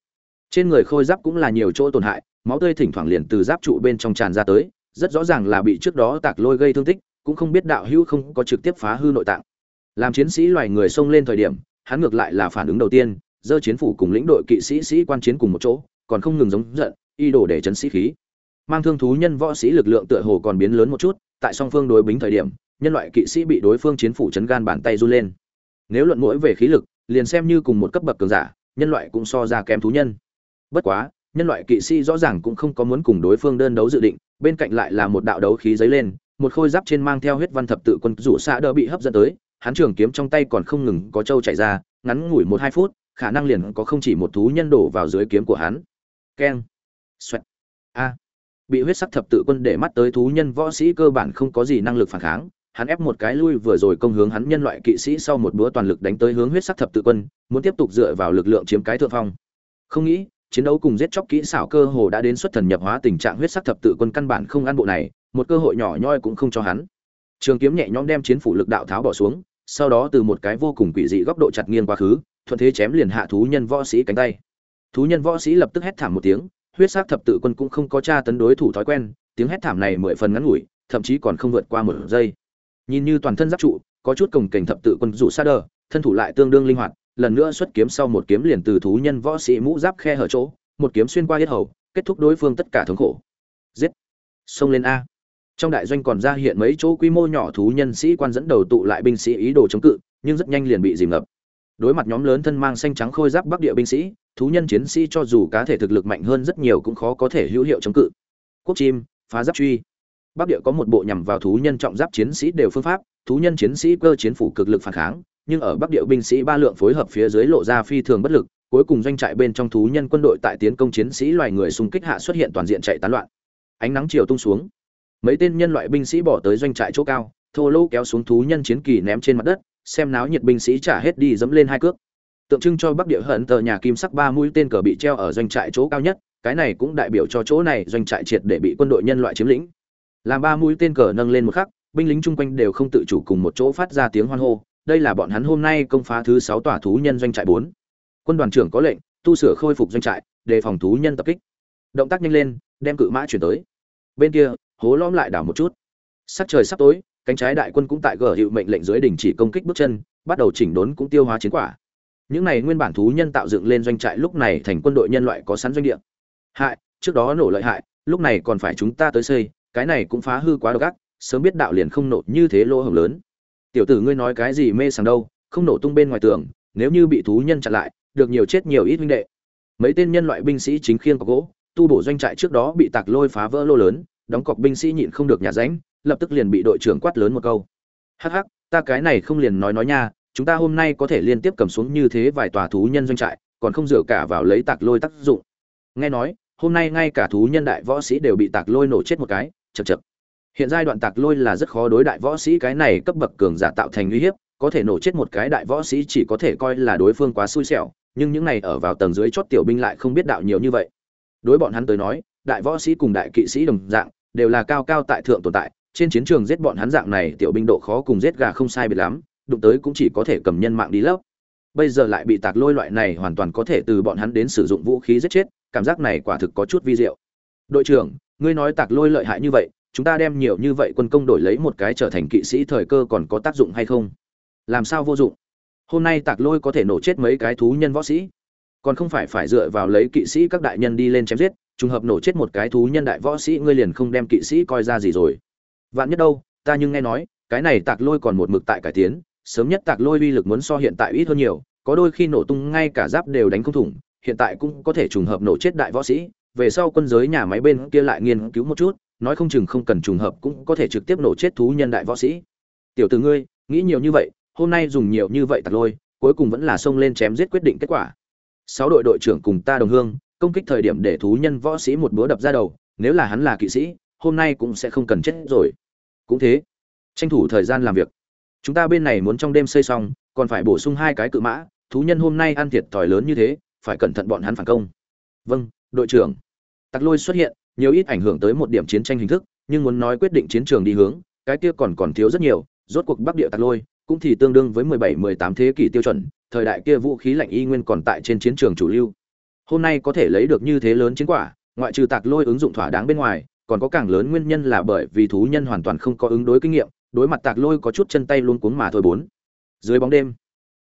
trên người khôi giáp cũng là nhiều chỗ tổn hại, máu tươi thỉnh thoảng liền từ giáp trụ bên trong tràn ra tới, rất rõ ràng là bị trước đó tạc lôi gây thương tích, cũng không biết đạo hữu không có trực tiếp phá hư nội tạng. Làm chiến sĩ loài người xông lên thời điểm, hắn ngược lại là phản ứng đầu tiên dơ chiến phủ cùng lĩnh đội kỵ sĩ sĩ quan chiến cùng một chỗ, còn không ngừng giống giận, y đổ để chấn sĩ khí. Mang thương thú nhân võ sĩ lực lượng tựa hồ còn biến lớn một chút, tại song phương đối bính thời điểm, nhân loại kỵ sĩ bị đối phương chiến phủ chấn gan bàn tay run lên. Nếu luận mũi về khí lực, liền xem như cùng một cấp bậc cường giả, nhân loại cũng so ra kém thú nhân bất quá, nhân loại kỵ sĩ rõ ràng cũng không có muốn cùng đối phương đơn đấu dự định, bên cạnh lại là một đạo đấu khí dấy lên, một khôi giáp trên mang theo huyết văn thập tự quân rủ xạ đỡ bị hấp dẫn tới, hắn trường kiếm trong tay còn không ngừng có trâu chạy ra, ngắn ngủi một hai phút, khả năng liền có không chỉ một thú nhân đổ vào dưới kiếm của hắn. Keng. Xoẹt. A. Bị huyết sắc thập tự quân để mắt tới thú nhân võ sĩ cơ bản không có gì năng lực phản kháng, hắn ép một cái lui vừa rồi công hướng hắn nhân loại kỵ sĩ sau một búa toàn lực đánh tới hướng huyết sắc thập tự quân, muốn tiếp tục dựa vào lực lượng chiếm cái thượng phong. Không nghĩ chiến đấu cùng giết chóc kỹ xảo cơ hồ đã đến xuất thần nhập hóa tình trạng huyết sắc thập tự quân căn bản không ăn bộ này, một cơ hội nhỏ nhoi cũng không cho hắn. Trường kiếm nhẹ nhõm đem chiến phủ lực đạo tháo bỏ xuống, sau đó từ một cái vô cùng quỷ dị góc độ chặt nghiêng quá khứ, thuận thế chém liền hạ thú nhân võ sĩ cánh tay. Thú nhân võ sĩ lập tức hét thảm một tiếng, huyết sắc thập tự quân cũng không có tra tấn đối thủ thói quen, tiếng hét thảm này mười phần ngắn ngủi, thậm chí còn không vượt qua một giây. Nhìn như toàn thân giáp trụ, có chút cồng kềnh thập tự quân rủ sát đờ, thân thủ lại tương đương linh hoạt lần nữa xuất kiếm sau một kiếm liền từ thú nhân võ sĩ mũ giáp khe hở chỗ, một kiếm xuyên qua yết hầu, kết thúc đối phương tất cả thống khổ. Giết! Xông lên a. Trong đại doanh còn ra hiện mấy chỗ quy mô nhỏ thú nhân sĩ quan dẫn đầu tụ lại binh sĩ ý đồ chống cự, nhưng rất nhanh liền bị dìm ngập. Đối mặt nhóm lớn thân mang xanh trắng khôi giáp bắc địa binh sĩ, thú nhân chiến sĩ cho dù cá thể thực lực mạnh hơn rất nhiều cũng khó có thể hữu hiệu chống cự. Quốc chim, phá giáp truy. Bắc địa có một bộ nhằm vào thú nhân trọng giáp chiến sĩ đều phương pháp, thú nhân chiến sĩ cơ chiến phủ cực lực phản kháng nhưng ở bắc địa binh sĩ ba lượng phối hợp phía dưới lộ ra phi thường bất lực, cuối cùng doanh trại bên trong thú nhân quân đội tại tiến công chiến sĩ loài người xung kích hạ xuất hiện toàn diện chạy tán loạn. Ánh nắng chiều tung xuống. Mấy tên nhân loại binh sĩ bỏ tới doanh trại chỗ cao, thô lô kéo xuống thú nhân chiến kỳ ném trên mặt đất, xem náo nhiệt binh sĩ trả hết đi dẫm lên hai cước. Tượng trưng cho bắc địa hận tờ nhà kim sắc ba mũi tên cờ bị treo ở doanh trại chỗ cao nhất, cái này cũng đại biểu cho chỗ này doanh trại triệt để bị quân đội nhân loại chiếm lĩnh. Làm ba mũi tên cờ nâng lên một khắc, binh lính chung quanh đều không tự chủ cùng một chỗ phát ra tiếng hoan hô đây là bọn hắn hôm nay công phá thứ sáu tòa thú nhân doanh trại bốn. Quân đoàn trưởng có lệnh, tu sửa khôi phục doanh trại, đề phòng thú nhân tập kích. Động tác nhanh lên, đem cự mã chuyển tới. Bên kia, hố lõm lại đảo một chút. Sắc trời sắp tối, cánh trái đại quân cũng tại gờ hiệu mệnh lệnh dưới đình chỉ công kích bước chân, bắt đầu chỉnh đốn cũng tiêu hóa chiến quả. Những này nguyên bản thú nhân tạo dựng lên doanh trại lúc này thành quân đội nhân loại có sẵn doanh địa. Hại, trước đó nổ lợi hại, lúc này còn phải chúng ta tới xây, cái này cũng phá hư quá độc ác, sớm biết đạo liền không nổ như thế lỗ hổng lớn tiểu tử ngươi nói cái gì mê sảng đâu, không nổ tung bên ngoài tường, nếu như bị thú nhân chặn lại, được nhiều chết nhiều ít huynh đệ. Mấy tên nhân loại binh sĩ chính khiêng có gỗ, tu bổ doanh trại trước đó bị tạc lôi phá vỡ lô lớn, đóng cọc binh sĩ nhịn không được nhà ránh, lập tức liền bị đội trưởng quát lớn một câu. Hắc hắc, ta cái này không liền nói nói nha, chúng ta hôm nay có thể liên tiếp cầm xuống như thế vài tòa thú nhân doanh trại, còn không dựa cả vào lấy tạc lôi tác dụng. Nghe nói, hôm nay ngay cả thú nhân đại võ sĩ đều bị tạc lôi nổ chết một cái chật chật hiện giai đoạn tạc lôi là rất khó đối đại võ sĩ cái này cấp bậc cường giả tạo thành uy hiếp, có thể nổ chết một cái đại võ sĩ chỉ có thể coi là đối phương quá xui xẻo, nhưng những này ở vào tầng dưới chót tiểu binh lại không biết đạo nhiều như vậy. Đối bọn hắn tới nói, đại võ sĩ cùng đại kỵ sĩ đồng dạng, đều là cao cao tại thượng tồn tại, trên chiến trường giết bọn hắn dạng này tiểu binh độ khó cùng giết gà không sai biệt lắm, đụng tới cũng chỉ có thể cầm nhân mạng đi lấp. Bây giờ lại bị tạc lôi loại này hoàn toàn có thể từ bọn hắn đến sử dụng vũ khí giết chết, cảm giác này quả thực có chút vi diệu. Đội trưởng, ngươi nói tạc lôi lợi hại như vậy chúng ta đem nhiều như vậy quân công đổi lấy một cái trở thành kỵ sĩ thời cơ còn có tác dụng hay không? Làm sao vô dụng? Hôm nay tạc lôi có thể nổ chết mấy cái thú nhân võ sĩ. Còn không phải phải dựa vào lấy kỵ sĩ các đại nhân đi lên chém giết, trùng hợp nổ chết một cái thú nhân đại võ sĩ ngươi liền không đem kỵ sĩ coi ra gì rồi. Vạn nhất đâu, ta nhưng nghe nói, cái này tạc lôi còn một mực tại cải tiến, sớm nhất tạc lôi uy lực muốn so hiện tại ít hơn nhiều, có đôi khi nổ tung ngay cả giáp đều đánh không thủng, hiện tại cũng có thể trùng hợp nổ chết đại võ sĩ, về sau quân giới nhà máy bên kia lại nghiên cứu một chút nói không chừng không cần trùng hợp cũng có thể trực tiếp nổ chết thú nhân đại võ sĩ. Tiểu tử ngươi, nghĩ nhiều như vậy, hôm nay dùng nhiều như vậy tạt lôi, cuối cùng vẫn là xông lên chém giết quyết định kết quả. Sáu đội đội trưởng cùng ta đồng hương, công kích thời điểm để thú nhân võ sĩ một búa đập ra đầu, nếu là hắn là kỵ sĩ, hôm nay cũng sẽ không cần chết rồi. Cũng thế, tranh thủ thời gian làm việc. Chúng ta bên này muốn trong đêm xây xong, còn phải bổ sung hai cái cự mã, thú nhân hôm nay ăn thiệt thòi lớn như thế, phải cẩn thận bọn hắn phản công. Vâng đội trưởng. Tặc lôi xuất hiện nhiều ít ảnh hưởng tới một điểm chiến tranh hình thức, nhưng muốn nói quyết định chiến trường đi hướng, cái kia còn còn thiếu rất nhiều, rốt cuộc bắc địa tạc lôi, cũng thì tương đương với 17-18 thế kỷ tiêu chuẩn, thời đại kia vũ khí lạnh y nguyên còn tại trên chiến trường chủ lưu. Hôm nay có thể lấy được như thế lớn chiến quả, ngoại trừ tạc lôi ứng dụng thỏa đáng bên ngoài, còn có càng lớn nguyên nhân là bởi vì thú nhân hoàn toàn không có ứng đối kinh nghiệm, đối mặt tạc lôi có chút chân tay luôn cuống mà thôi bốn. Dưới bóng đêm,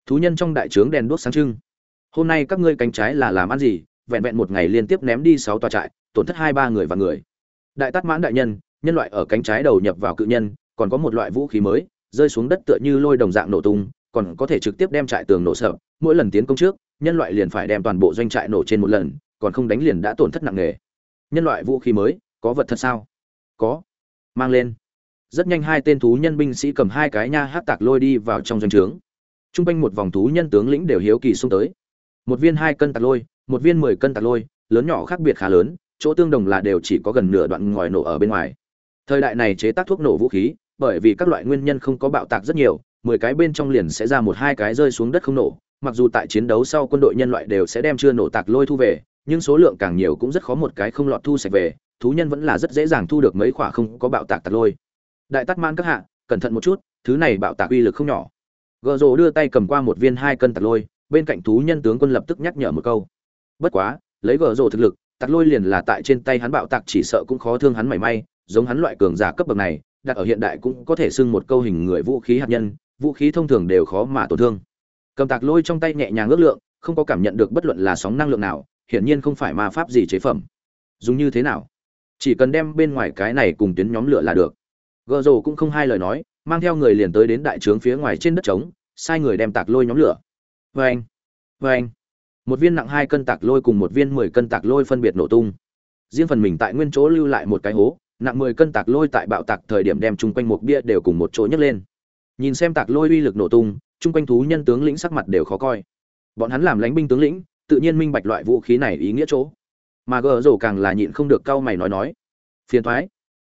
thú nhân trong đại trướng đèn đuốc sáng trưng. Hôm nay các ngươi cánh trái là làm ăn gì vẹn vẹn một ngày liên tiếp ném đi sáu tòa trại, tổn thất hai ba người và người. Đại tát mãn đại nhân nhân loại ở cánh trái đầu nhập vào cự nhân, còn có một loại vũ khí mới, rơi xuống đất tựa như lôi đồng dạng nổ tung, còn có thể trực tiếp đem trại tường nổ sập. mỗi lần tiến công trước, nhân loại liền phải đem toàn bộ doanh trại nổ trên một lần, còn không đánh liền đã tổn thất nặng nề. Nhân loại vũ khí mới, có vật thật sao? Có. Mang lên. Rất nhanh hai tên thú nhân binh sĩ cầm hai cái nha hát tạc lôi đi vào trong doanh trướng. T r u n g quanh một vòng thú nhân tướng lĩnh đều hiếu kỳ xung tới. Một viên hai cân tạc lôi một viên mười cân tạc lôi, lớn nhỏ khác biệt khá lớn, chỗ tương đồng là đều chỉ có gần nửa đoạn ngòi nổ ở bên ngoài. Thời đại này chế tác thuốc nổ vũ khí, bởi vì các loại nguyên nhân không có bạo tạc rất nhiều, mười cái bên trong liền sẽ ra một hai cái rơi xuống đất không nổ, mặc dù tại chiến đấu sau quân đội nhân loại đều sẽ đem chưa nổ tạc lôi thu về, nhưng số lượng càng nhiều cũng rất khó một cái không lọt thu sạch về, thú nhân vẫn là rất dễ dàng thu được mấy quả không có bạo tạc tạc lôi. Đại tát man các hạ, cẩn thận một chút, thứ này bạo tạc uy lực không nhỏ. Gờ rồ đưa tay cầm qua một viên hai cân tạc lôi, bên cạnh thú nhân tướng quân lập tức nhắc nhở một câu bất quá, lấy gờ rồ thực lực tạc lôi liền là tại trên tay hắn bạo tạc chỉ sợ cũng khó thương hắn mảy may, giống hắn loại cường giả cấp bậc này, đặt ở hiện đại cũng có thể xưng một câu hình người vũ khí hạt nhân, vũ khí thông thường đều khó mà tổn thương. Cầm tạc lôi trong tay nhẹ nhàng ước lượng, không có cảm nhận được bất luận là sóng năng lượng nào, hiển nhiên không phải ma pháp gì chế phẩm. Dùng như thế nào? Chỉ cần đem bên ngoài cái này cùng tuyến nhóm lửa là được. Gợ rồ cũng không hai lời nói, mang theo người liền tới đến đại trướng phía ngoài trên đất trống, sai người đem tạc lôi nhóm lửa. Vê anh vê anh một viên nặng hai cân tạc lôi cùng một viên mười cân tạc lôi phân biệt nổ tung. Riêng phần mình tại nguyên chỗ lưu lại một cái hố, nặng mười cân tạc lôi tại bạo tạc thời điểm đem chung quanh một bia đều cùng một chỗ nhấc lên. Nhìn xem tạc lôi uy lực nổ tung, chung quanh thú nhân tướng lĩnh sắc mặt đều khó coi. Bọn hắn làm lánh binh tướng lĩnh, tự nhiên minh bạch loại vũ khí này ý nghĩa chỗ. Mà gờ rổ càng là nhịn không được cau mày nói nói. Phiền thoái.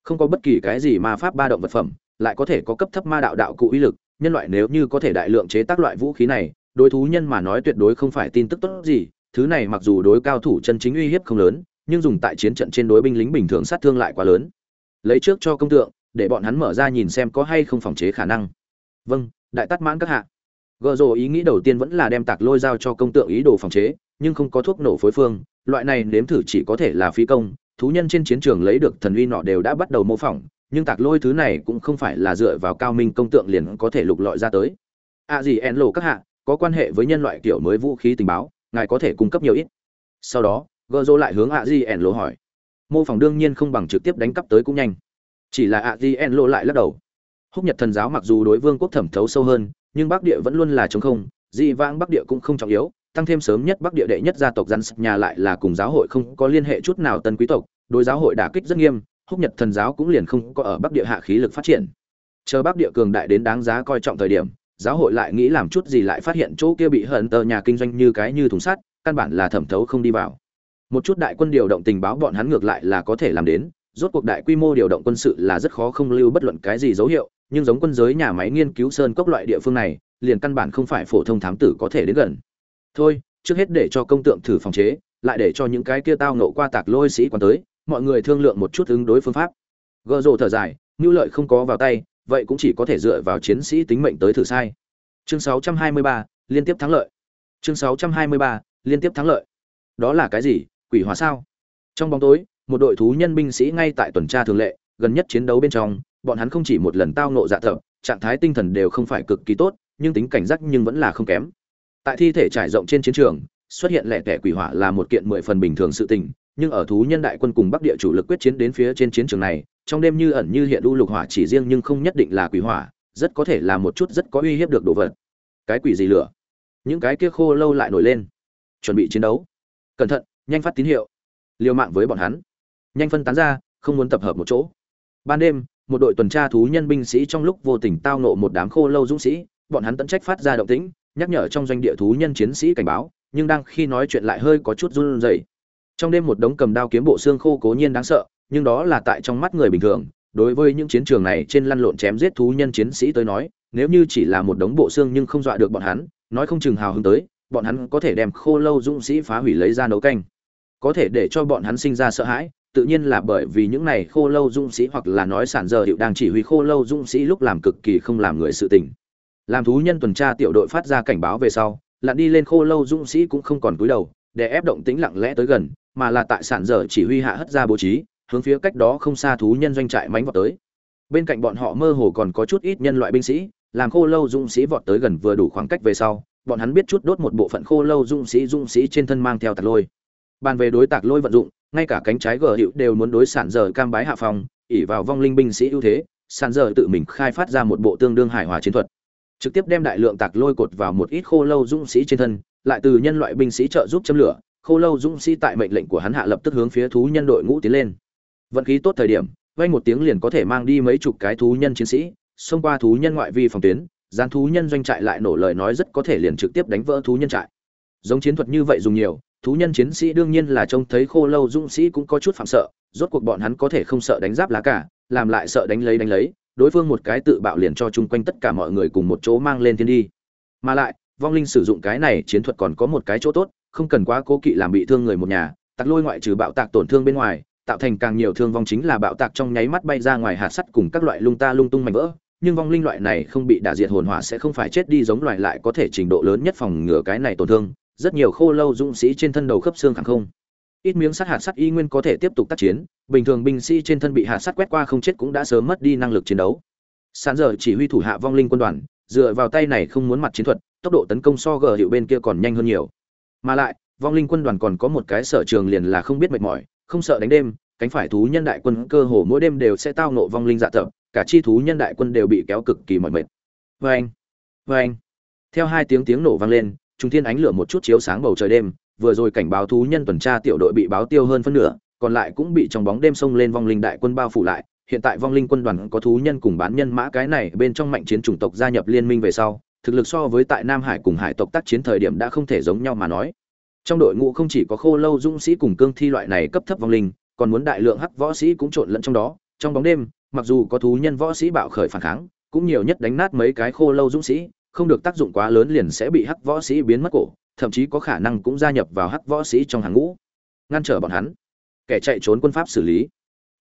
Không có bất kỳ cái gì ma pháp ba động vật phẩm, lại có thể có cấp thấp ma đạo đạo cụ uy lực, nhân loại nếu như có thể đại lượng chế tác loại vũ khí này đối thú nhân mà nói tuyệt đối không phải tin tức tốt gì, thứ này mặc dù đối cao thủ chân chính uy hiếp không lớn, nhưng dùng tại chiến trận trên đối binh lính bình thường sát thương lại quá lớn. Lấy trước cho công tượng, để bọn hắn mở ra nhìn xem có hay không phòng chế khả năng. Vâng đại tắt mãn các hạ. Gợ rồ ý nghĩ đầu tiên vẫn là đem tạc lôi giao cho công tượng ý đồ phòng chế, nhưng không có thuốc nổ phối phương, loại này nếm thử chỉ có thể là phi công, thú nhân trên chiến trường lấy được thần uy nọ đều đã bắt đầu mô phỏng, nhưng tạc lôi thứ này cũng không phải là dựa vào cao minh công tượng liền có thể lục lọi ra tới. À gì en lộ các hạ có quan hệ với nhân loại kiểu mới vũ khí tình báo, ngài có thể cung cấp nhiều ít. Sau đó gợ rồ lại hướng ạ di en lộ hỏi. Mô phỏng đương nhiên không bằng trực tiếp đánh cắp tới cũng nhanh. Chỉ là ạ di en lộ lại lắc đầu. Húc nhật thần giáo mặc dù đối vương quốc thẩm thấu sâu hơn, nhưng bắc địa vẫn luôn là chống không, dị vãng bắc địa cũng không trọng yếu, tăng thêm sớm nhất bắc địa đệ nhất gia tộc dân nhà lại là cùng giáo hội không có liên hệ chút nào tân quý tộc, đối giáo hội đả kích rất nghiêm, húc nhật thần giáo cũng liền không có ở bắc địa hạ khí lực phát triển. Chờ bắc địa cường đại đến đáng giá coi trọng thời điểm giáo hội lại nghĩ làm chút gì lại phát hiện chỗ kia bị hận tờ nhà kinh doanh như cái như thùng sắt, căn bản là thẩm thấu không đi vào. Một chút đại quân điều động tình báo bọn hắn ngược lại là có thể làm đến, rốt cuộc đại quy mô điều động quân sự là rất khó không lưu bất luận cái gì dấu hiệu, nhưng giống quân giới nhà máy nghiên cứu sơn cốc loại địa phương này, liền căn bản không phải phổ thông thám tử có thể đến gần. Thôi, trước hết để cho công tượng thử phòng chế, lại để cho những cái kia tao nộ qua tạc lôi sĩ quan tới, mọi người thương lượng một chút ứng đối phương pháp. Gợ rộ thở dài ngưu lợi không có vào tay vậy cũng chỉ có thể dựa vào chiến sĩ tính mệnh tới thử sai. Chương 623, liên tiếp thắng lợi. Chương 623, liên tiếp thắng lợi. Đó là cái gì? Quỷ hỏa sao? Trong bóng tối một đội thú nhân binh sĩ ngay tại tuần tra thường lệ gần nhất chiến đấu bên trong bọn hắn không chỉ một lần tao ngộ dạ thợ trạng thái tinh thần đều không phải cực kỳ tốt nhưng tính cảnh giác nhưng vẫn là không kém. Tại thi thể trải rộng trên chiến trường xuất hiện lẻ tẻ quỷ hỏa là một kiện mười phần bình thường sự tình nhưng ở thú nhân đại quân cùng bắc địa chủ lực quyết chiến đến phía trên chiến trường này trong đêm như ẩn như hiện u lục hỏa chỉ riêng nhưng không nhất định là quỷ hỏa, rất có thể là một chút rất có uy hiếp được đồ vật. Cái quỷ gì lửa? Những cái kia khô lâu lại nổi lên. Chuẩn bị chiến đấu. Cẩn thận, nhanh phát tín hiệu. Liều mạng với bọn hắn. Nhanh phân tán ra, không muốn tập hợp một chỗ. Ban đêm, một đội tuần tra thú nhân binh sĩ trong lúc vô tình tao nộ một đám khô lâu dũng sĩ, bọn hắn tận trách phát ra động tĩnh, nhắc nhở trong doanh địa thú nhân chiến sĩ cảnh báo, nhưng đang khi nói chuyện lại hơi có chút run rẩy. Trong đêm một đống cầm đao kiếm bộ xương khô cố nhiên đáng sợ nhưng đó là tại trong mắt người bình thường. Đối với những chiến trường này trên lăn lộn chém giết thú nhân chiến sĩ tới nói, nếu như chỉ là một đống bộ xương nhưng không dọa được bọn hắn, nói không chừng hào hứng tới, bọn hắn có thể đem khô lâu dũng sĩ phá hủy lấy ra nấu canh. Có thể để cho bọn hắn sinh ra sợ hãi, tự nhiên là bởi vì những này khô lâu dũng sĩ hoặc là nói sản giờ hiệu đang chỉ huy khô lâu dũng sĩ lúc làm cực kỳ không làm người sự tình. Làm thú nhân tuần tra tiểu đội phát ra cảnh báo về sau, lặn đi lên khô lâu dũng sĩ cũng không còn cúi đầu, để ép động tĩnh lặng lẽ tới gần, mà là tại sản giờ chỉ huy hạ hất ra bố trí hướng phía cách đó không xa thú nhân doanh trại mánh vọt tới. Bên cạnh bọn họ mơ hồ còn có chút ít nhân loại binh sĩ, làm khô lâu dũng sĩ vọt tới gần vừa đủ khoảng cách về sau, bọn hắn biết chút đốt một bộ phận khô lâu dũng sĩ dũng sĩ trên thân mang theo tạc lôi. Bàn về đối tạc lôi vận dụng, ngay cả cánh trái gờ hiệu đều muốn đối sản giờ cam bái hạ phòng ỉ vào vong linh binh sĩ ưu thế, sản giờ tự mình khai phát ra một bộ tương đương hài hòa chiến thuật. Trực tiếp đem đại lượng tạc lôi cột vào một ít khô lâu dũng sĩ trên thân, lại từ nhân loại binh sĩ trợ giúp châm lửa, khô lâu dũng sĩ tại mệnh lệnh của hắn hạ lập tức hướng phía thú nhân đội ngũ tiến lên vận khí tốt thời điểm, vang một tiếng liền có thể mang đi mấy chục cái thú nhân chiến sĩ, xông qua thú nhân ngoại vi phòng tuyến gian thú nhân doanh trại lại nổ lời nói rất có thể liền trực tiếp đánh vỡ thú nhân trại. Giống chiến thuật như vậy dùng nhiều, thú nhân chiến sĩ đương nhiên là trông thấy khô lâu dũng sĩ cũng có chút phạm sợ, rốt cuộc bọn hắn có thể không sợ đánh giáp lá cả, làm lại sợ đánh lấy đánh lấy, đối phương một cái tự bạo liền cho chung quanh tất cả mọi người cùng một chỗ mang lên thiên đi. Mà lại, vong linh sử dụng cái này chiến thuật còn có một cái chỗ tốt, không cần quá cố kỵ làm bị thương người một nhà, tặc lôi ngoại trừ bạo tạc tổn thương bên ngoài tạo thành càng nhiều thương vong chính là bạo tạc trong nháy mắt bay ra ngoài hạt sắt cùng các loại lung ta lung tung mảnh vỡ. Nhưng vong linh loại này không bị đả diệt hồn hỏa sẽ không phải chết đi giống loài lại có thể trình độ lớn nhất phòng ngừa cái này tổn thương. Rất nhiều khô lâu dũng sĩ trên thân đầu khớp xương khẳng không. Ít miếng sắt hạt sắt y nguyên có thể tiếp tục tác chiến. Bình thường binh sĩ trên thân bị hạt sắt quét qua không chết cũng đã sớm mất đi năng lực chiến đấu. Sàn giờ chỉ huy thủ hạ vong linh quân đoàn, dựa vào tay này không muốn mặt chiến thuật, tốc độ tấn công so gờ hiệu bên kia còn nhanh hơn nhiều. Mà lại, vong linh quân đoàn còn có một cái sở trường liền là không biết mệt mỏi không sợ đánh đêm, cánh phải thú nhân đại quân cơ hồ mỗi đêm đều sẽ tao nộ vong linh dạ tập, cả chi thú nhân đại quân đều bị kéo cực kỳ mỏi mệt. Vê anh vê anh theo hai tiếng tiếng nổ vang lên trung thiên ánh lửa một chút chiếu sáng bầu trời đêm, vừa rồi cảnh báo thú nhân tuần tra tiểu đội bị báo tiêu hơn phân nửa, còn lại cũng bị trong bóng đêm xông lên vong linh đại quân bao phủ lại. Hiện tại vong linh quân đoàn có thú nhân cùng bán nhân mã cái này bên trong mạnh chiến chủng tộc gia nhập liên minh về sau, thực lực so với tại nam hải cùng hải tộc tác chiến thời điểm đã không thể giống nhau mà nói trong đội ngũ không chỉ có khô lâu dũng sĩ cùng cương thi loại này cấp thấp vong linh, còn muốn đại lượng hắc võ sĩ cũng trộn lẫn trong đó. Trong bóng đêm, mặc dù có thú nhân võ sĩ bạo khởi phản kháng, cũng nhiều nhất đánh nát mấy cái khô lâu dũng sĩ, không được tác dụng quá lớn liền sẽ bị hắc võ sĩ biến mất cổ, thậm chí có khả năng cũng gia nhập vào hắc võ sĩ trong hàng ngũ. Ngăn trở bọn hắn. Kẻ chạy trốn quân pháp xử lý.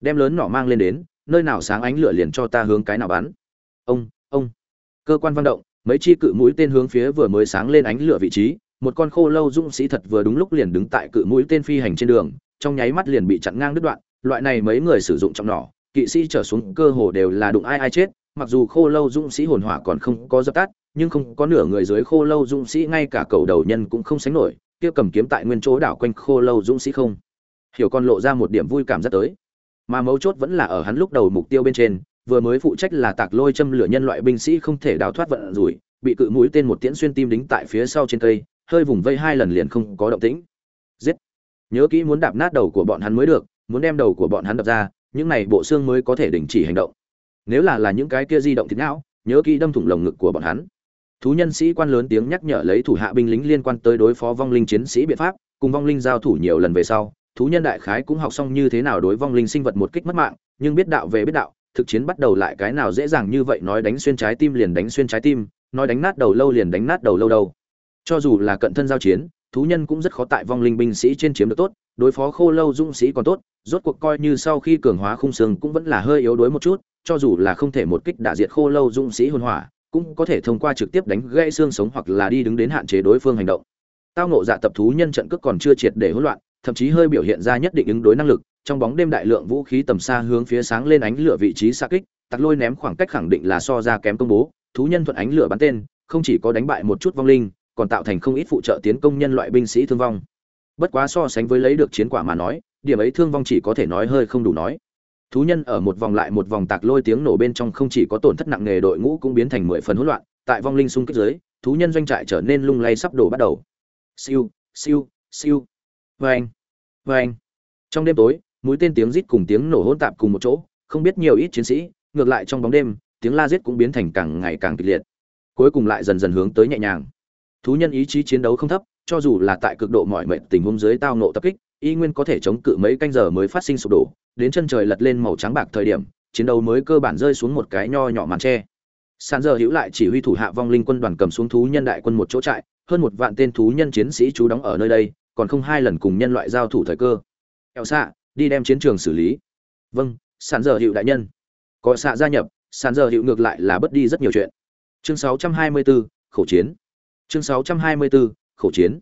Đem lớn nỏ mang lên đến, nơi nào sáng ánh lửa liền cho ta hướng cái nào bắn. Ông ông. Cơ quan văn động, mấy chi cự mũi tên hướng phía vừa mới sáng lên ánh lửa vị trí một con khô lâu dũng sĩ thật vừa đúng lúc liền đứng tại cự mũi tên phi hành trên đường, trong nháy mắt liền bị chặn ngang đứt đoạn, loại này mấy người sử dụng trong nỏ, kỵ sĩ trở xuống cơ hồ đều là đụng ai ai chết, mặc dù khô lâu dũng sĩ hồn hỏa còn không có dập tắt, nhưng không có nửa người dưới khô lâu dũng sĩ, ngay cả cầu đầu nhân cũng không sánh nổi, kia cầm kiếm tại nguyên chỗ đảo quanh khô lâu dũng sĩ không. Hiểu con lộ ra một điểm vui cảm rất tới. Mà mấu chốt vẫn là ở hắn lúc đầu mục tiêu bên trên, vừa mới phụ trách là tạc lôi châm lửa nhân loại binh sĩ không thể đào thoát vận rủi, bị cự mũi tên một tiễn xuyên tim đính tại phía sau trên cây hơi vùng vây hai lần liền không có động tĩnh. Giết. Nhớ kỹ muốn đạp nát đầu của bọn hắn mới được, muốn đem đầu của bọn hắn đập ra, những này bộ xương mới có thể đình chỉ hành động. Nếu là là những cái kia di động thịt não, nhớ kỹ đâm thủng lồng ngực của bọn hắn. Thú nhân sĩ quan lớn tiếng nhắc nhở lấy thủ hạ binh lính liên quan tới đối phó vong linh chiến sĩ biện pháp, cùng vong linh giao thủ nhiều lần về sau, thú nhân đại khái cũng học xong như thế nào đối vong linh sinh vật một kích mất mạng, nhưng biết đạo về biết đạo, thực chiến bắt đầu lại cái nào dễ dàng như vậy nói đánh xuyên trái tim liền đánh xuyên trái tim, nói đánh nát đầu lâu liền đánh nát đầu lâu đâu cho dù là cận thân giao chiến, thú nhân cũng rất khó tại vong linh binh sĩ trên chiếm được tốt, đối phó khô lâu dũng sĩ còn tốt, rốt cuộc coi như sau khi cường hóa khung xương cũng vẫn là hơi yếu đuối một chút, cho dù là không thể một kích đả diệt khô lâu dũng sĩ hồn hỏa, cũng có thể thông qua trực tiếp đánh gãy xương sống hoặc là đi đứng đến hạn chế đối phương hành động. Tao nộ dạ tập thú nhân trận cước còn chưa triệt để hỗn loạn, thậm chí hơi biểu hiện ra nhất định ứng đối năng lực, trong bóng đêm đại lượng vũ khí tầm xa hướng phía sáng lên ánh lửa vị trí xa kích, tặc lôi ném khoảng cách khẳng định là so ra kém công bố, thú nhân thuận ánh lửa bắn tên, không chỉ có đánh bại một chút vong linh còn tạo thành không ít phụ trợ tiến công nhân loại binh sĩ thương vong. Bất quá so sánh với lấy được chiến quả mà nói, điểm ấy thương vong chỉ có thể nói hơi không đủ nói. Thú nhân ở một vòng lại một vòng tạc lôi tiếng nổ bên trong không chỉ có tổn thất nặng nề đội ngũ cũng biến thành mười phần hỗn loạn, tại vong linh xung kích dưới, thú nhân doanh trại trở nên lung lay sắp đổ bắt đầu. Siêu siêu siêu. Vê anh trong đêm tối, mũi tên tiếng rít cùng tiếng nổ hỗn tạp cùng một chỗ, không biết nhiều ít chiến sĩ, ngược lại trong bóng đêm, tiếng la giết cũng biến thành càng ngày càng kịch liệt. Cuối cùng lại dần dần hướng tới nhẹ nhàng thú nhân ý chí chiến đấu không thấp cho dù là tại cực độ mọi mệnh tình huống dưới tao nộ tập kích y nguyên có thể chống cự mấy canh giờ mới phát sinh sụp đổ đến chân trời lật lên màu trắng bạc thời điểm chiến đấu mới cơ bản rơi xuống một cái nho nhỏ màn tre. Sàn giờ hữu lại chỉ huy thủ hạ vong linh quân đoàn cầm xuống thú nhân đại quân một chỗ trại hơn một vạn tên thú nhân chiến sĩ trú đóng ở nơi đây còn không hai lần cùng nhân loại giao thủ thời cơ. Eo xạ đi đem chiến trường xử lý. Vâng sàn giờ hữu đại nhân. Có xạ gia nhập sàn giờ hữu ngược lại là bất đi rất nhiều chuyện. Chương 624, khẩu chiến chương 624, khẩu chiến.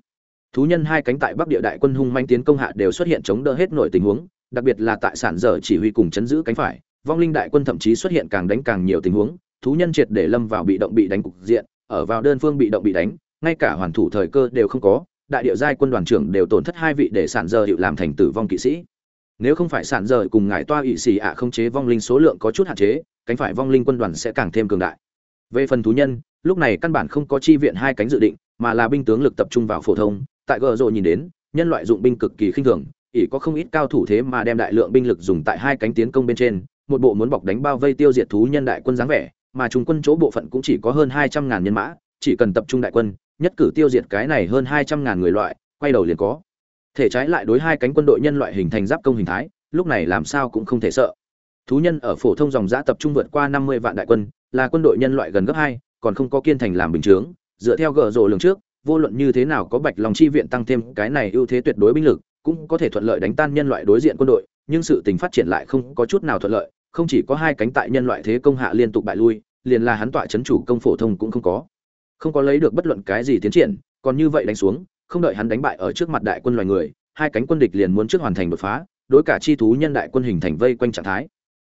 Thú nhân hai cánh tại bắc địa đại quân hung manh tiến công hạ đều xuất hiện chống đỡ hết nội tình huống đặc biệt là tại sản dở chỉ huy cùng chấn giữ cánh phải vong linh đại quân thậm chí xuất hiện càng đánh càng nhiều tình huống thú nhân triệt để lâm vào bị động bị đánh cục diện ở vào đơn phương bị động bị đánh ngay cả hoàn thủ thời cơ đều không có đại địa giai quân đoàn trưởng đều tổn thất hai vị để sản dở hiệu làm thành tử vong kỵ sĩ. Nếu không phải sản dở cùng ngải toa ỵ xì ạ không chế vong linh số lượng có chút hạn chế cánh phải vong linh quân đoàn sẽ càng thêm cường đại về phần thú nhân, lúc này căn bản không có chi viện hai cánh dự định, mà là binh tướng lực tập trung vào phổ thông. Tại gờ rộ nhìn đến, nhân loại dụng binh cực kỳ khinh thường, ỷ có không ít cao thủ thế mà đem đại lượng binh lực dùng tại hai cánh tiến công bên trên, một bộ muốn bọc đánh bao vây tiêu diệt thú nhân đại quân dáng vẻ, mà trung quân chỗ bộ phận cũng chỉ có hơn hai trăm ngàn nhân mã, chỉ cần tập trung đại quân, nhất cử tiêu diệt cái này hơn hai trăm ngàn người loại, quay đầu liền có. Thể trái lại đối hai cánh quân đội nhân loại hình thành giáp công hình thái, lúc này làm sao cũng không thể sợ. Thú nhân ở phổ thông dòng giã tập trung vượt qua năm mươi vạn đại quân là quân đội nhân loại gần gấp hai, còn không có kiên thành làm bình chướng. Dựa theo gờ rổ lường trước, vô luận như thế nào có bạch lòng chi viện tăng thêm cái này ưu thế tuyệt đối binh lực, cũng có thể thuận lợi đánh tan nhân loại đối diện quân đội, nhưng sự tình phát triển lại không có chút nào thuận lợi, không chỉ có hai cánh tại nhân loại thế công hạ liên tục bại lui, liền là hắn tọa chấn chủ công phổ thông cũng không có. Không có lấy được bất luận cái gì tiến triển, còn như vậy đánh xuống, không đợi hắn đánh bại ở trước mặt đại quân loài người, hai cánh quân địch liền muốn trước hoàn thành đột phá, đối cả chi thú nhân đại quân hình thành vây quanh trạng thái.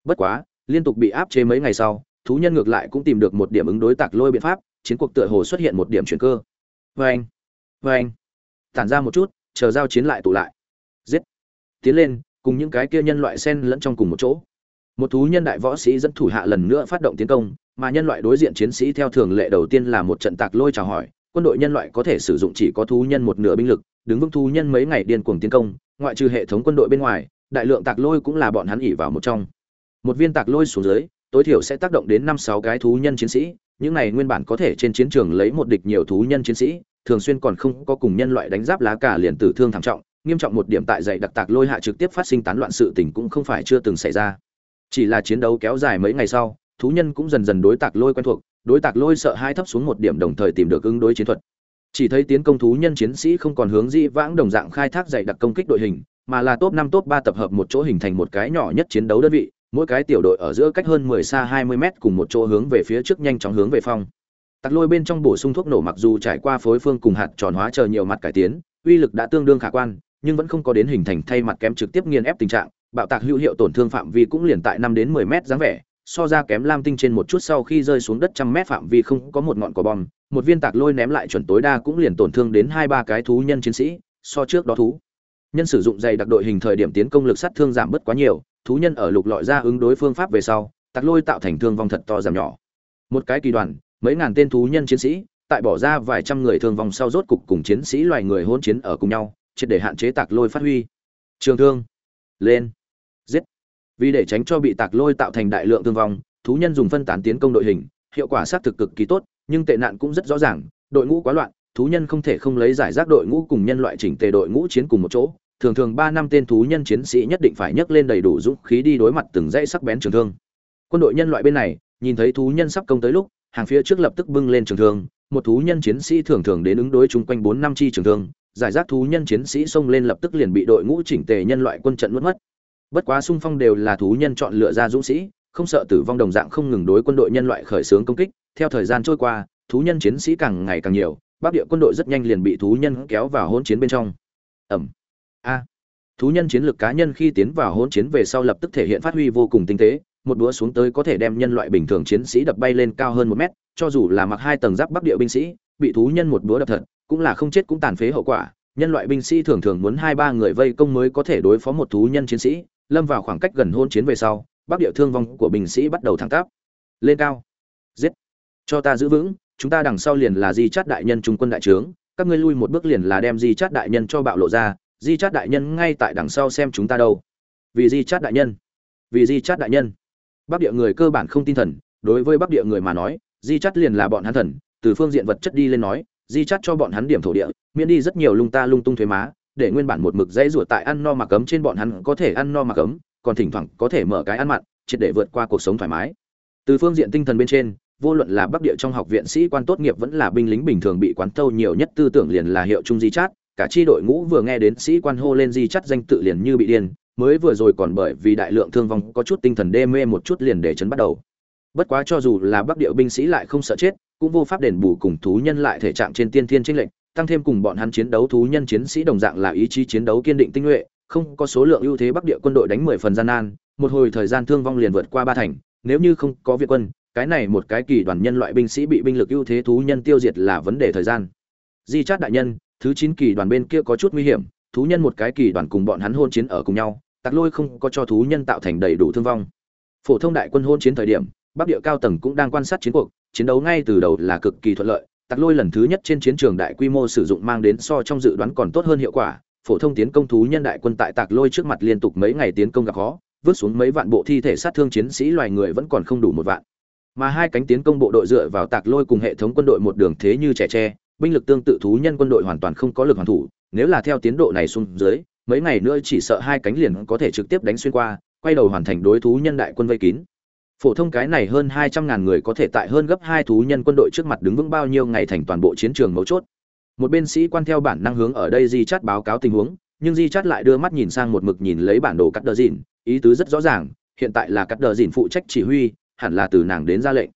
Bất quá, liên tục bị áp chế mấy ngày sau thú nhân ngược lại cũng tìm được một điểm ứng đối tạc lôi biện pháp, chiến cuộc tựa hồ xuất hiện một điểm chuyển cơ. Vê anh vê anh. Tản ra một chút, chờ giao chiến lại tụ lại. Giết. Tiến lên, cùng những cái kia nhân loại sen lẫn trong cùng một chỗ. Một thú nhân đại võ sĩ dẫn thủ hạ lần nữa phát động tiến công, mà nhân loại đối diện chiến sĩ theo thường lệ đầu tiên là một trận tạc lôi chào hỏi. Quân đội nhân loại có thể sử dụng chỉ có thú nhân một nửa binh lực, đứng vững thú nhân mấy ngày điên cuồng tiến công, ngoại trừ hệ thống quân đội bên ngoài, đại lượng tạc lôi cũng là bọn hắn ỉ vào một trong. Một viên tạc lôi xuống dưới tối thiểu sẽ tác động đến năm sáu cái thú nhân chiến sĩ, những này nguyên bản có thể trên chiến trường lấy một địch nhiều thú nhân chiến sĩ, thường xuyên còn không có cùng nhân loại đánh giáp lá cả liền tử thương thảm trọng, nghiêm trọng một điểm tại dạy đặc tạc lôi hạ trực tiếp phát sinh tán loạn sự tình cũng không phải chưa từng xảy ra. Chỉ là chiến đấu kéo dài mấy ngày sau, thú nhân cũng dần dần đối tạc lôi quen thuộc, đối tạc lôi sợ hai thấp xuống một điểm đồng thời tìm được ứng đối chiến thuật. Chỉ thấy tiến công thú nhân chiến sĩ không còn hướng dĩ vãng đồng dạng khai thác dày đặc công kích đội hình, mà là top năm, top ba tập hợp một chỗ hình thành một cái nhỏ nhất chiến đấu đơn vị mỗi cái tiểu đội ở giữa cách hơn 10 xa 20 mét cùng một chỗ hướng về phía trước nhanh chóng hướng về phong. Tạc lôi bên trong bổ sung thuốc nổ mặc dù trải qua phối phương cùng hạt tròn hóa chờ nhiều mặt cải tiến, uy lực đã tương đương khả quan, nhưng vẫn không có đến hình thành thay mặt kém trực tiếp nghiền ép tình trạng, bạo tạc hữu hiệu tổn thương phạm vi cũng liền tại 5 đến 10 mét dáng vẻ, so ra kém lam tinh trên một chút sau khi rơi xuống đất trăm mét phạm vi không có một ngọn cỏ bom, một viên tạc lôi ném lại chuẩn tối đa cũng liền tổn thương đến hai ba cái thú nhân chiến sĩ, so trước đó thú nhân sử dụng dày đặc đội hình thời điểm tiến công lực sát thương giảm bớt quá nhiều, thú nhân ở lục lọi ra ứng đối phương pháp về sau tạc lôi tạo thành thương vong thật to giảm nhỏ. Một cái kỳ đoàn, mấy ngàn tên thú nhân chiến sĩ, tại bỏ ra vài trăm người thương vong sau rốt cục cùng chiến sĩ loài người hôn chiến ở cùng nhau, triệt để hạn chế tạc lôi phát huy. Trường thương, lên, giết. Vì để tránh cho bị tạc lôi tạo thành đại lượng thương vong, thú nhân dùng phân tán tiến công đội hình, hiệu quả xác thực cực kỳ tốt, nhưng tệ nạn cũng rất rõ ràng, đội ngũ quá loạn, thú nhân không thể không lấy giải rác đội ngũ cùng nhân loại chỉnh tề đội ngũ chiến cùng một chỗ thường thường ba năm tên thú nhân chiến sĩ nhất định phải nhấc lên đầy đủ dũng khí đi đối mặt từng dãy sắc bén trường thương. Quân đội nhân loại bên này, nhìn thấy thú nhân sắp công tới lúc, hàng phía trước lập tức bưng lên trường thương, một thú nhân chiến sĩ thường thường đến ứng đối chung quanh bốn năm chi trường thương, giải rác thú nhân chiến sĩ xông lên lập tức liền bị đội ngũ chỉnh tề nhân loại quân trận nuốt mất. Bất quá xung phong đều là thú nhân chọn lựa ra dũng sĩ, không sợ tử vong đồng dạng không ngừng đối quân đội nhân loại khởi xướng công kích, theo thời gian trôi qua, thú nhân chiến sĩ càng ngày càng nhiều, Bắc địa quân đội rất nhanh liền bị thú nhân kéo vào hỗn chiến bên trong. Ầm a. Thú nhân chiến lược cá nhân khi tiến vào hỗn chiến về sau lập tức thể hiện phát huy vô cùng tinh tế, một đũa xuống tới có thể đem nhân loại bình thường chiến sĩ đập bay lên cao hơn một mét, cho dù là mặc hai tầng giáp bắc địa binh sĩ, bị thú nhân một đũa đập thật, cũng là không chết cũng tàn phế hậu quả. Nhân loại binh sĩ thường thường muốn hai ba người vây công mới có thể đối phó một thú nhân chiến sĩ, lâm vào khoảng cách gần hôn chiến về sau, bắc địa thương vong của binh sĩ bắt đầu thẳng tắp. Lên cao. Giết. Cho ta giữ vững, chúng ta đằng sau liền là di chát đại nhân trung quân đại trướng, các ngươi lui một bước liền là đem di chát đại nhân cho bạo lộ ra di chát đại nhân ngay tại đằng sau xem chúng ta đâu. Vì di chát đại nhân. Vì di chát đại nhân. Bắc địa người cơ bản không tin thần, đối với bắc địa người mà nói, di chát liền là bọn hắn thần, từ phương diện vật chất đi lên nói, di chát cho bọn hắn điểm thổ địa, miễn đi rất nhiều lung ta lung tung thuế má, để nguyên bản một mực dãy ruột tại ăn no mặc cấm trên bọn hắn có thể ăn no mặc cấm còn thỉnh thoảng có thể mở cái ăn mặn, triệt để vượt qua cuộc sống thoải mái. Từ phương diện tinh thần bên trên, vô luận là bắc địa trong học viện sĩ quan tốt nghiệp vẫn là binh lính bình thường bị quán thâu nhiều nhất tư tưởng liền là hiệu trung di chát cả chi đội ngũ vừa nghe đến sĩ quan hô lên di chắt danh tự liền như bị điên, mới vừa rồi còn bởi vì đại lượng thương vong có chút tinh thần đê mê một chút liền để chấn bắt đầu. Bất quá cho dù là bắc điệu binh sĩ lại không sợ chết, cũng vô pháp đền bù cùng thú nhân lại thể trạng trên tiên thiên trinh lệnh tăng thêm cùng bọn hắn chiến đấu thú nhân chiến sĩ đồng dạng là ý chí chiến đấu kiên định tinh nhuệ, không có số lượng ưu thế bắc địa quân đội đánh mười phần gian nan, một hồi thời gian thương vong liền vượt qua ba thành, nếu như không có việt quân, cái này một cái kỳ đoàn nhân loại binh sĩ bị binh lực ưu thế thú nhân tiêu diệt là vấn đề thời gian. Di chát đại nhân thứ chín kỳ đoàn bên kia có chút nguy hiểm, thú nhân một cái kỳ đoàn cùng bọn hắn hôn chiến ở cùng nhau tạc lôi không có cho thú nhân tạo thành đầy đủ thương vong. Phổ thông đại quân hôn chiến thời điểm, bắc địa cao tầng cũng đang quan sát chiến cuộc, chiến đấu ngay từ đầu là cực kỳ thuận lợi tạc lôi lần thứ nhất trên chiến trường đại quy mô sử dụng mang đến so trong dự đoán còn tốt hơn hiệu quả, phổ thông tiến công thú nhân đại quân tại tạc lôi trước mặt liên tục mấy ngày tiến công gặp khó, vứt xuống mấy vạn bộ thi thể sát thương chiến sĩ loài người vẫn còn không đủ một vạn. Mà hai cánh tiến công bộ đội dựa vào tạc lôi cùng hệ thống quân đội một đường thế như trẻ tre binh lực tương tự thú nhân quân đội hoàn toàn không có lực hoàn thủ, nếu là theo tiến độ này xuống dưới, mấy ngày nữa chỉ sợ hai cánh liền có thể trực tiếp đánh xuyên qua, quay đầu hoàn thành đối thú nhân đại quân vây kín. Phổ thông cái này hơn hai trăm ngàn người có thể tại hơn gấp hai thú nhân quân đội trước mặt đứng vững bao nhiêu ngày thành toàn bộ chiến trường mấu chốt. Một bên sĩ quan theo bản năng hướng ở đây di chắt báo cáo tình huống, nhưng di chắt lại đưa mắt nhìn sang một mực nhìn lấy bản đồ cắt đờ dìn, ý tứ rất rõ ràng, hiện tại là cắt đờ dìn phụ trách chỉ huy, hẳn là từ nàng đến ra lệnh.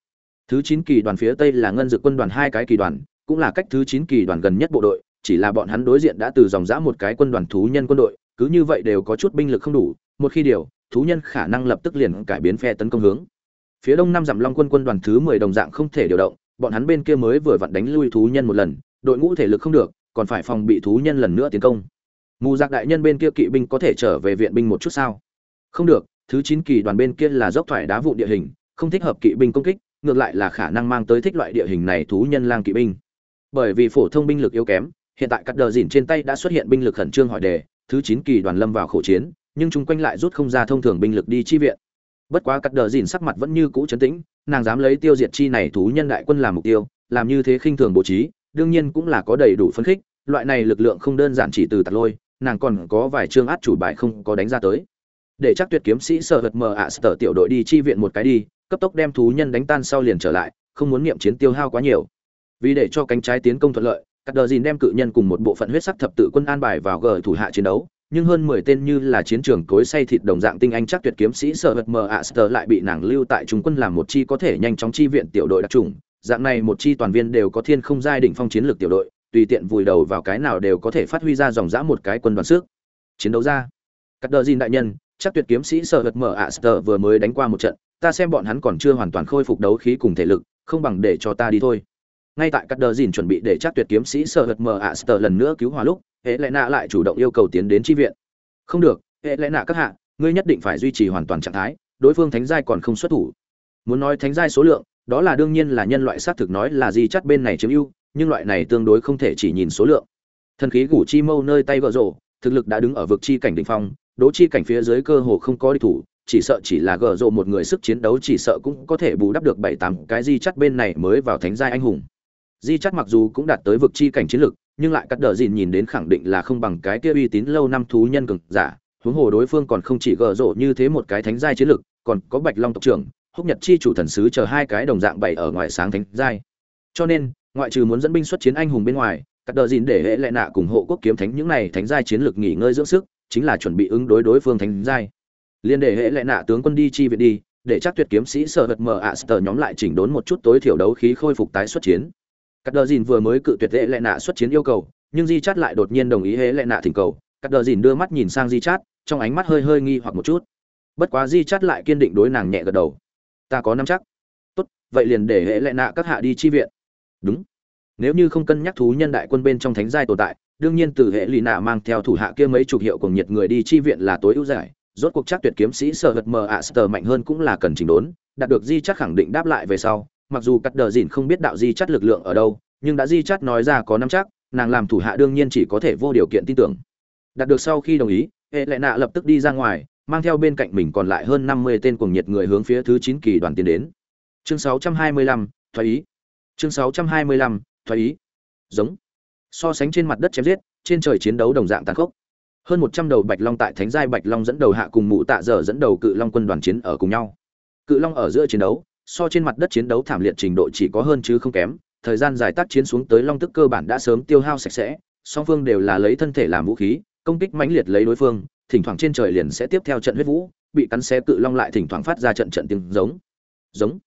Thứ chín kỳ đoàn phía tây là ngân dược quân đoàn hai cái kỳ đoàn cũng là cách thứ chín kỳ đoàn gần nhất bộ đội, chỉ là bọn hắn đối diện đã từ dòng dã một cái quân đoàn thú nhân quân đội, cứ như vậy đều có chút binh lực không đủ, một khi điều, thú nhân khả năng lập tức liền cải biến phe tấn công hướng. Phía đông năm dặm long quân quân đoàn thứ mười đồng dạng không thể điều động, bọn hắn bên kia mới vừa vặn đánh lui thú nhân một lần, đội ngũ thể lực không được, còn phải phòng bị thú nhân lần nữa tiến công. Mù giặc đại nhân bên kia kỵ binh có thể trở về viện binh một chút sao? Không được, thứ chín kỳ đoàn bên kia là dốc thoải đá vụ địa hình, không thích hợp kỵ binh công kích, ngược lại là khả năng mang tới thích loại địa hình này thú nhân lang kỵ binh bởi vì phổ thông binh lực yếu kém, hiện tại cắt đờ dìn trên tay đã xuất hiện binh lực khẩn trương hỏi đề, thứ chín kỳ đoàn lâm vào khổ chiến, nhưng chúng quanh lại rút không ra thông thường binh lực đi chi viện. Bất quá cắt đờ dìn sắc mặt vẫn như cũ chấn tĩnh, nàng dám lấy tiêu diệt chi này thú nhân đại quân làm mục tiêu, làm như thế khinh thường bố trí, đương nhiên cũng là có đầy đủ phấn khích, loại này lực lượng không đơn giản chỉ từ tạt lôi, nàng còn có vài chương át chủ bài không có đánh ra tới. Để chắc tuyệt kiếm sĩ sợ hật mờ ạ sở tiểu đội đi chi viện một cái đi, cấp tốc đem thú nhân đánh tan sau liền trở lại, không muốn niệm chiến tiêu hao quá nhiều vì để cho cánh trái tiến công thuận lợi cắt đờ dìn đem cự nhân cùng một bộ phận huyết sắc thập tự quân an bài vào gờ thủ hạ chiến đấu, nhưng hơn mười tên như là chiến trường cối say thịt đồng dạng tinh anh chắc tuyệt kiếm sĩ sở hật mờ ạ sờ lại bị nàng lưu tại trung quân làm một chi có thể nhanh chóng chi viện tiểu đội đặc trùng dạng này một chi toàn viên đều có thiên không giai đỉnh phong chiến lược tiểu đội, tùy tiện vùi đầu vào cái nào đều có thể phát huy ra dòng dã một cái quân đoàn sức. Chiến đấu ra. Cắt đờ dìn đại nhân, chắc tuyệt kiếm sĩ sở hật mờ ạ sờ vừa mới đánh qua một trận, ta xem bọn hắn còn chưa hoàn toàn khôi phục đấu khí cùng thể lực, không bằng để cho ta đi thôi ngay tại cắt đờ dìn chuẩn bị để chắc tuyệt kiếm sĩ sở hật mờ ạ sờ lần nữa cứu hòa lúc, hệ lẽ nạ lại chủ động yêu cầu tiến đến tri viện. Không được, hệ lẽ nạ các hạ, ngươi nhất định phải duy trì hoàn toàn trạng thái, đối phương thánh giai còn không xuất thủ. Muốn nói thánh giai số lượng, đó là đương nhiên là nhân loại xác thực nói là gì chắc bên này chiếm ưu, nhưng loại này tương đối không thể chỉ nhìn số lượng. Thần khí gủ chi mâu nơi tay vợ rộ thực lực đã đứng ở vực chi cảnh đỉnh phong đỗ chi cảnh phía dưới cơ hồ không có địch thủ, chỉ sợ chỉ là gờ rộ một người sức chiến đấu chỉ sợ cũng có thể bù đắp được bảy tám cái di chắt bên này mới vào thánh giai anh hùng di chắc mặc dù cũng đạt tới vực chi cảnh chiến lực nhưng lại cắt đờ dìn nhìn đến khẳng định là không bằng cái kia uy tín lâu năm thú nhân cực giả. Huống hồ đối phương còn không chỉ gờ rộ như thế một cái thánh giai chiến lực còn có bạch long tộc trưởng, húc nhật chi chủ thần sứ chờ hai cái đồng dạng bảy ở ngoài sáng thánh giai. Cho nên, ngoại trừ muốn dẫn binh xuất chiến anh hùng bên ngoài, cắt đờ dìn để hệ lệ nạ cùng hộ quốc kiếm thánh những này thánh giai chiến lược nghỉ ngơi dưỡng sức, chính là chuẩn bị ứng đối đối phương thánh giai. Liên để hệ lệ nạ tướng quân đi chi viện đi, để chắc tuyệt kiếm sĩ sợ vật mờ ạ sờ nhóm lại chỉnh đốn một chút tối thiểu đấu khí khôi phục tái xuất chiến cắt đờ dìn vừa mới cự tuyệt hệ lệ nạ xuất chiến yêu cầu, nhưng di chát lại đột nhiên đồng ý hệ lệ nạ thỉnh cầu. Cắt đờ dìn đưa mắt nhìn sang di chát, trong ánh mắt hơi hơi nghi hoặc một chút. Bất quá di chát lại kiên định đối nàng nhẹ gật đầu. Ta có năm chắc. Tốt, vậy liền để hệ lệ nạ các hạ đi chi viện. Đúng. Nếu như không cân nhắc thú nhân đại quân bên trong thánh giai tồn tại, đương nhiên từ hệ lì nạ mang theo thủ hạ kia mấy chục hiệu cùng nhiệt người đi chi viện là tối ưu giải. Rốt cuộc chắc tuyệt kiếm sĩ sở vật mờ ạ sờ mạnh hơn cũng là cần chỉnh đốn, đạt được di chắc khẳng định đáp lại về sau mặc dù cắt đờ dìn không biết đạo di chắt lực lượng ở đâu, nhưng đã di chắt nói ra có năm chắc, nàng làm thủ hạ đương nhiên chỉ có thể vô điều kiện tin tưởng. Đạt được sau khi đồng ý, hệ lệ nạ lập tức đi ra ngoài, mang theo bên cạnh mình còn lại hơn năm mươi tên cuồng nhiệt người hướng phía thứ chín kỳ đoàn tiến đến. Chương sáu trăm hai mươi lăm, thoái ý. Chương sáu trăm hai mươi lăm, thoái ý. Giống. So sánh trên mặt đất chém giết, trên trời chiến đấu đồng dạng tàn khốc. Hơn một trăm đầu bạch long tại thánh giai bạch long dẫn đầu hạ cùng mụ tạ dở dẫn đầu cự long quân đoàn chiến ở cùng nhau. Cự long ở giữa chiến đấu so trên mặt đất chiến đấu thảm liệt trình độ chỉ có hơn chứ không kém, thời gian dài tác chiến xuống tới long tức cơ bản đã sớm tiêu hao sạch sẽ, song phương đều là lấy thân thể làm vũ khí, công kích mãnh liệt lấy đối phương, thỉnh thoảng trên trời liền sẽ tiếp theo trận huyết vũ, bị cắn xé cự long lại thỉnh thoảng phát ra trận trận tiếng giống. Giống.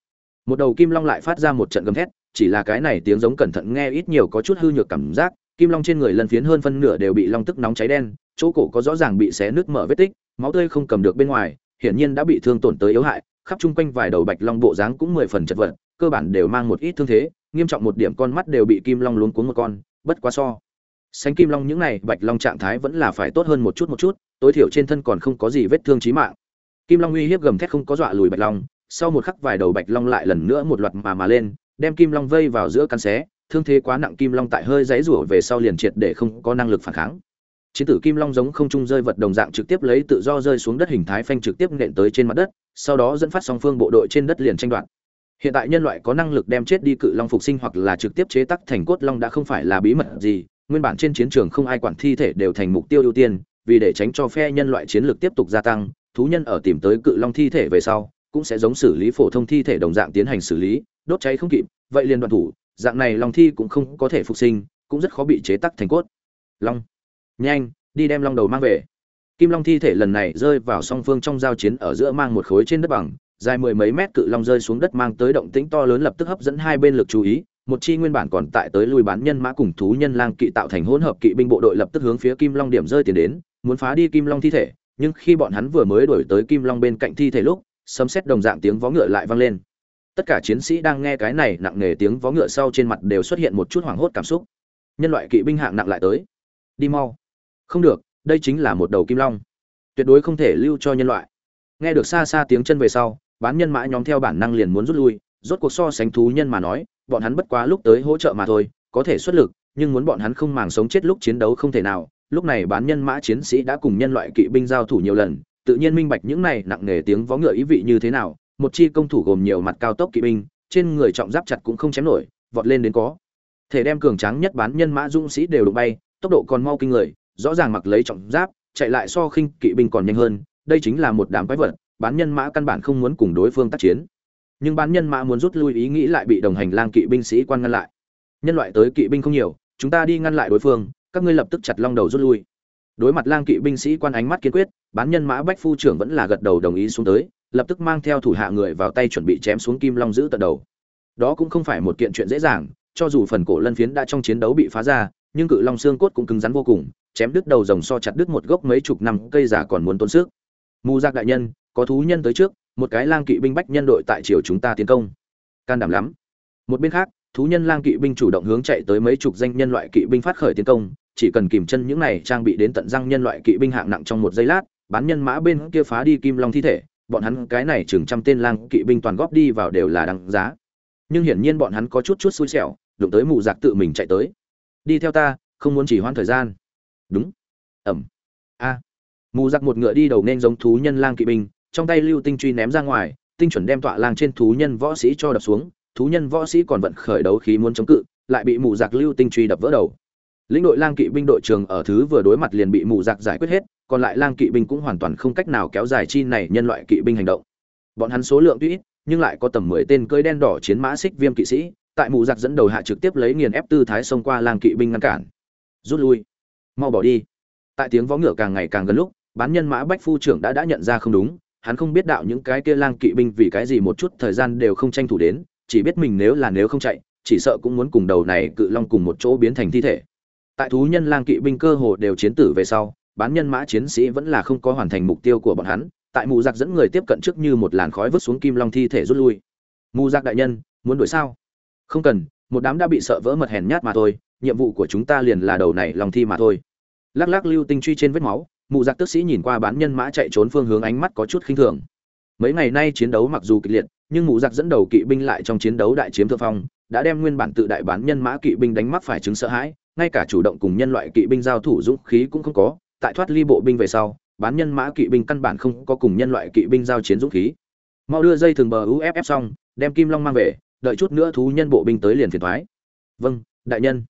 Một đầu kim long lại phát ra một trận gầm thét, chỉ là cái này tiếng giống cẩn thận nghe ít nhiều có chút hư nhược cảm giác, kim long trên người lần phiến hơn phân nửa đều bị long tức nóng cháy đen, chỗ cổ có rõ ràng bị xé nước mở vết tích, máu tươi không cầm được bên ngoài, hiển nhiên đã bị thương tổn tới yếu hại khắp chung quanh vài đầu bạch long bộ dáng cũng mười phần chật vật, cơ bản đều mang một ít thương thế, nghiêm trọng một điểm con mắt đều bị kim long luống cuống một con, bất quá so. Sánh kim long những này, bạch long trạng thái vẫn là phải tốt hơn một chút một chút, tối thiểu trên thân còn không có gì vết thương chí mạng. Kim long uy hiếp gầm thét không có dọa lùi bạch long, sau một khắc vài đầu bạch long lại lần nữa một loạt mà mà lên, đem kim long vây vào giữa căn xé, thương thế quá nặng kim long tại hơi dãy rủa về sau liền triệt để không có năng lực phản kháng. Chiến tử kim long giống không trung rơi vật đồng dạng trực tiếp lấy tự do rơi xuống đất hình thái phanh trực tiếp nện tới trên mặt đất sau đó dẫn phát song phương bộ đội trên đất liền tranh đoạt. Hiện tại nhân loại có năng lực đem chết đi cự long phục sinh hoặc là trực tiếp chế tác thành cốt long đã không phải là bí mật gì, nguyên bản trên chiến trường không ai quản thi thể đều thành mục tiêu ưu tiên, vì để tránh cho phe nhân loại chiến lược tiếp tục gia tăng, thú nhân ở tìm tới cự long thi thể về sau, cũng sẽ giống xử lý phổ thông thi thể đồng dạng tiến hành xử lý, đốt cháy không kịp, vậy liền đoạn thủ, dạng này long thi cũng không có thể phục sinh, cũng rất khó bị chế tác thành cốt. Long. Nhanh, đi đem long đầu mang về kim long thi thể lần này rơi vào song phương trong giao chiến ở giữa mang một khối trên đất bằng, dài mười mấy mét cự long rơi xuống đất mang tới động tĩnh to lớn lập tức hấp dẫn hai bên lực chú ý, một chi nguyên bản còn tại tới lui bán nhân mã cùng thú nhân lang kỵ tạo thành hỗn hợp kỵ binh bộ đội lập tức hướng phía kim long điểm rơi tiền đến, muốn phá đi kim long thi thể, nhưng khi bọn hắn vừa mới đuổi tới kim long bên cạnh thi thể lúc, sấm sét đồng dạng tiếng vó ngựa lại vang lên. Tất cả chiến sĩ đang nghe cái này nặng nề tiếng vó ngựa sau trên mặt đều xuất hiện một chút hoảng hốt cảm xúc. Nhân loại kỵ binh hạng nặng lại tới. Đi mau. Không được đây chính là một đầu kim long. Tuyệt đối không thể lưu cho nhân loại. Nghe được xa xa tiếng chân về sau, bán nhân mã nhóm theo bản năng liền muốn rút lui, rốt cuộc so sánh thú nhân mà nói, bọn hắn bất quá lúc tới hỗ trợ mà thôi, có thể xuất lực, nhưng muốn bọn hắn không màng sống chết lúc chiến đấu không thể nào. Lúc này bán nhân mã chiến sĩ đã cùng nhân loại kỵ binh giao thủ nhiều lần, tự nhiên minh bạch những này nặng nề tiếng vó ngựa ý vị như thế nào. Một chi công thủ gồm nhiều mặt cao tốc kỵ binh, trên người trọng giáp chặt cũng không chém nổi, vọt lên đến có. Thể đem cường tráng nhất bán nhân mã dũng sĩ đều đụng bay, tốc độ còn mau kinh người rõ ràng mặc lấy trọng giáp, chạy lại so khinh kỵ binh còn nhanh hơn, đây chính là một đám quái vật, bán nhân mã căn bản không muốn cùng đối phương tác chiến. Nhưng bán nhân mã muốn rút lui ý nghĩ lại bị đồng hành lang kỵ binh sĩ quan ngăn lại. Nhân loại tới kỵ binh không nhiều, chúng ta đi ngăn lại đối phương, các ngươi lập tức chặt long đầu rút lui. Đối mặt lang kỵ binh sĩ quan ánh mắt kiên quyết, bán nhân mã bách phu trưởng vẫn là gật đầu đồng ý xuống tới, lập tức mang theo thủ hạ người vào tay chuẩn bị chém xuống kim long giữ tận đầu. Đó cũng không phải một kiện chuyện dễ dàng, cho dù phần cổ lân phiến đã trong chiến đấu bị phá ra nhưng cự long xương cốt cũng cứng rắn vô cùng, chém đứt đầu rồng so chặt đứt một gốc mấy chục năm, cây giả còn muốn tốn sức. Mù giặc đại nhân, có thú nhân tới trước, một cái lang kỵ binh bách nhân đội tại triều chúng ta tiến công. Can đảm lắm. Một bên khác, thú nhân lang kỵ binh chủ động hướng chạy tới mấy chục danh nhân loại kỵ binh phát khởi tiến công, chỉ cần kìm chân những này trang bị đến tận răng nhân loại kỵ binh hạng nặng trong một giây lát, bán nhân mã bên kia phá đi kim long thi thể, bọn hắn cái này chừng trăm tên lang kỵ binh toàn góp đi vào đều là đáng giá. Nhưng hiển nhiên bọn hắn có chút chút xui xẻo, đụng tới mù giặc tự mình chạy tới đi theo ta, không muốn chỉ hoãn thời gian. Đúng. Ẩm. A. Mù giặc một ngựa đi đầu nên giống thú nhân lang kỵ binh, trong tay lưu tinh truy ném ra ngoài, tinh chuẩn đem tọa lang trên thú nhân võ sĩ cho đập xuống, thú nhân võ sĩ còn vận khởi đấu khí muốn chống cự, lại bị mù giặc lưu tinh truy đập vỡ đầu. Lĩnh đội lang kỵ binh đội trường ở thứ vừa đối mặt liền bị mù giặc giải quyết hết, còn lại lang kỵ binh cũng hoàn toàn không cách nào kéo dài chi này nhân loại kỵ binh hành động. Bọn hắn số lượng tuy ít, nhưng lại có tầm mười tên cơi đen đỏ chiến mã xích viêm kỵ sĩ tại mù giặc dẫn đầu hạ trực tiếp lấy nghiền ép tư thái xông qua lang kỵ binh ngăn cản. Rút lui. Mau bỏ đi. Tại tiếng vó ngựa càng ngày càng gần lúc, bán nhân mã bách phu trưởng đã đã nhận ra không đúng, hắn không biết đạo những cái kia lang kỵ binh vì cái gì một chút thời gian đều không tranh thủ đến, chỉ biết mình nếu là nếu không chạy, chỉ sợ cũng muốn cùng đầu này cự long cùng một chỗ biến thành thi thể. Tại thú nhân lang kỵ binh cơ hồ đều chiến tử về sau, bán nhân mã chiến sĩ vẫn là không có hoàn thành mục tiêu của bọn hắn, tại mù giặc dẫn người tiếp cận trước như một làn khói vứt xuống kim long thi thể rút lui. Mù giặc đại nhân, muốn đuổi sao? Không cần, một đám đã bị sợ vỡ mật hèn nhát mà thôi, nhiệm vụ của chúng ta liền là đầu này lòng thi mà thôi. Lắc lắc lưu tinh truy trên vết máu, mụ giặc tức sĩ nhìn qua bán nhân mã chạy trốn phương hướng ánh mắt có chút khinh thường. Mấy ngày nay chiến đấu mặc dù kịch liệt, nhưng mụ giặc dẫn đầu kỵ binh lại trong chiến đấu đại chiếm thượng phong, đã đem nguyên bản tự đại bán nhân mã kỵ binh đánh mắc phải chứng sợ hãi, ngay cả chủ động cùng nhân loại kỵ binh giao thủ dũng khí cũng không có, tại thoát ly bộ binh về sau, bán nhân mã kỵ binh căn bản không có cùng nhân loại kỵ binh giao chiến dũng khí. Mau đưa dây thường bờ uff xong, đem kim long mang về đợi chút nữa thú nhân bộ binh tới liền phiền thoái. Vâng đại nhân.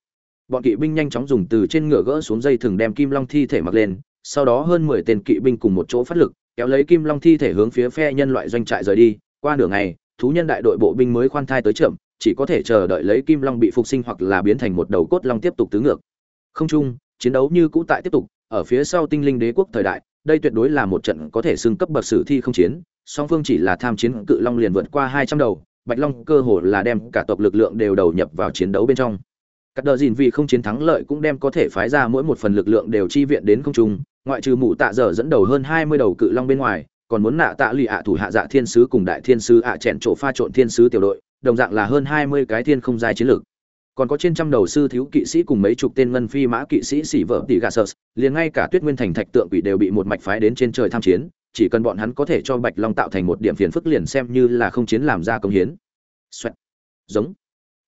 Bọn kỵ binh nhanh chóng dùng từ trên ngựa gỡ xuống dây thừng đem kim long thi thể mặc lên, sau đó hơn mười tên kỵ binh cùng một chỗ phát lực, kéo lấy kim long thi thể hướng phía phe nhân loại doanh trại rời đi. Qua nửa ngày, thú nhân đại đội bộ binh mới khoan thai tới chậm, chỉ có thể chờ đợi lấy kim long bị phục sinh hoặc là biến thành một đầu cốt long tiếp tục tứ ngược. Không chung, chiến đấu như cũ tại tiếp tục, ở phía sau tinh linh đế quốc thời đại, đây tuyệt đối là một trận có thể xưng cấp bậc sử thi không chiến, song phương chỉ là tham chiến cự long liền vượt qua hai trăm đầu bạch long cơ hồ là đem cả tộc lực lượng đều đầu nhập vào chiến đấu bên trong. Các đờ dìn vì không chiến thắng lợi cũng đem có thể phái ra mỗi một phần lực lượng đều chi viện đến không trung, ngoại trừ mụ tạ dở dẫn đầu hơn hai mươi đầu cự long bên ngoài, còn muốn nạ tạ lụy ạ thủ hạ dạ thiên sứ cùng đại thiên sứ ạ à chèn chỗ pha trộn thiên sứ tiểu đội, đồng dạng là hơn hai mươi cái thiên không Giai chiến lược. Còn có trên trăm đầu sư thiếu kỵ sĩ cùng mấy chục tên ngân phi mã kỵ sĩ xỉ vợ tỷ gà sơ, liền ngay cả tuyết nguyên thành thạch tượng quỷ đều bị một mạch phái đến trên trời tham chiến chỉ cần bọn hắn có thể cho bạch long tạo thành một điểm phiền phức liền xem như là không chiến làm ra công hiến. Xoẹt. giống.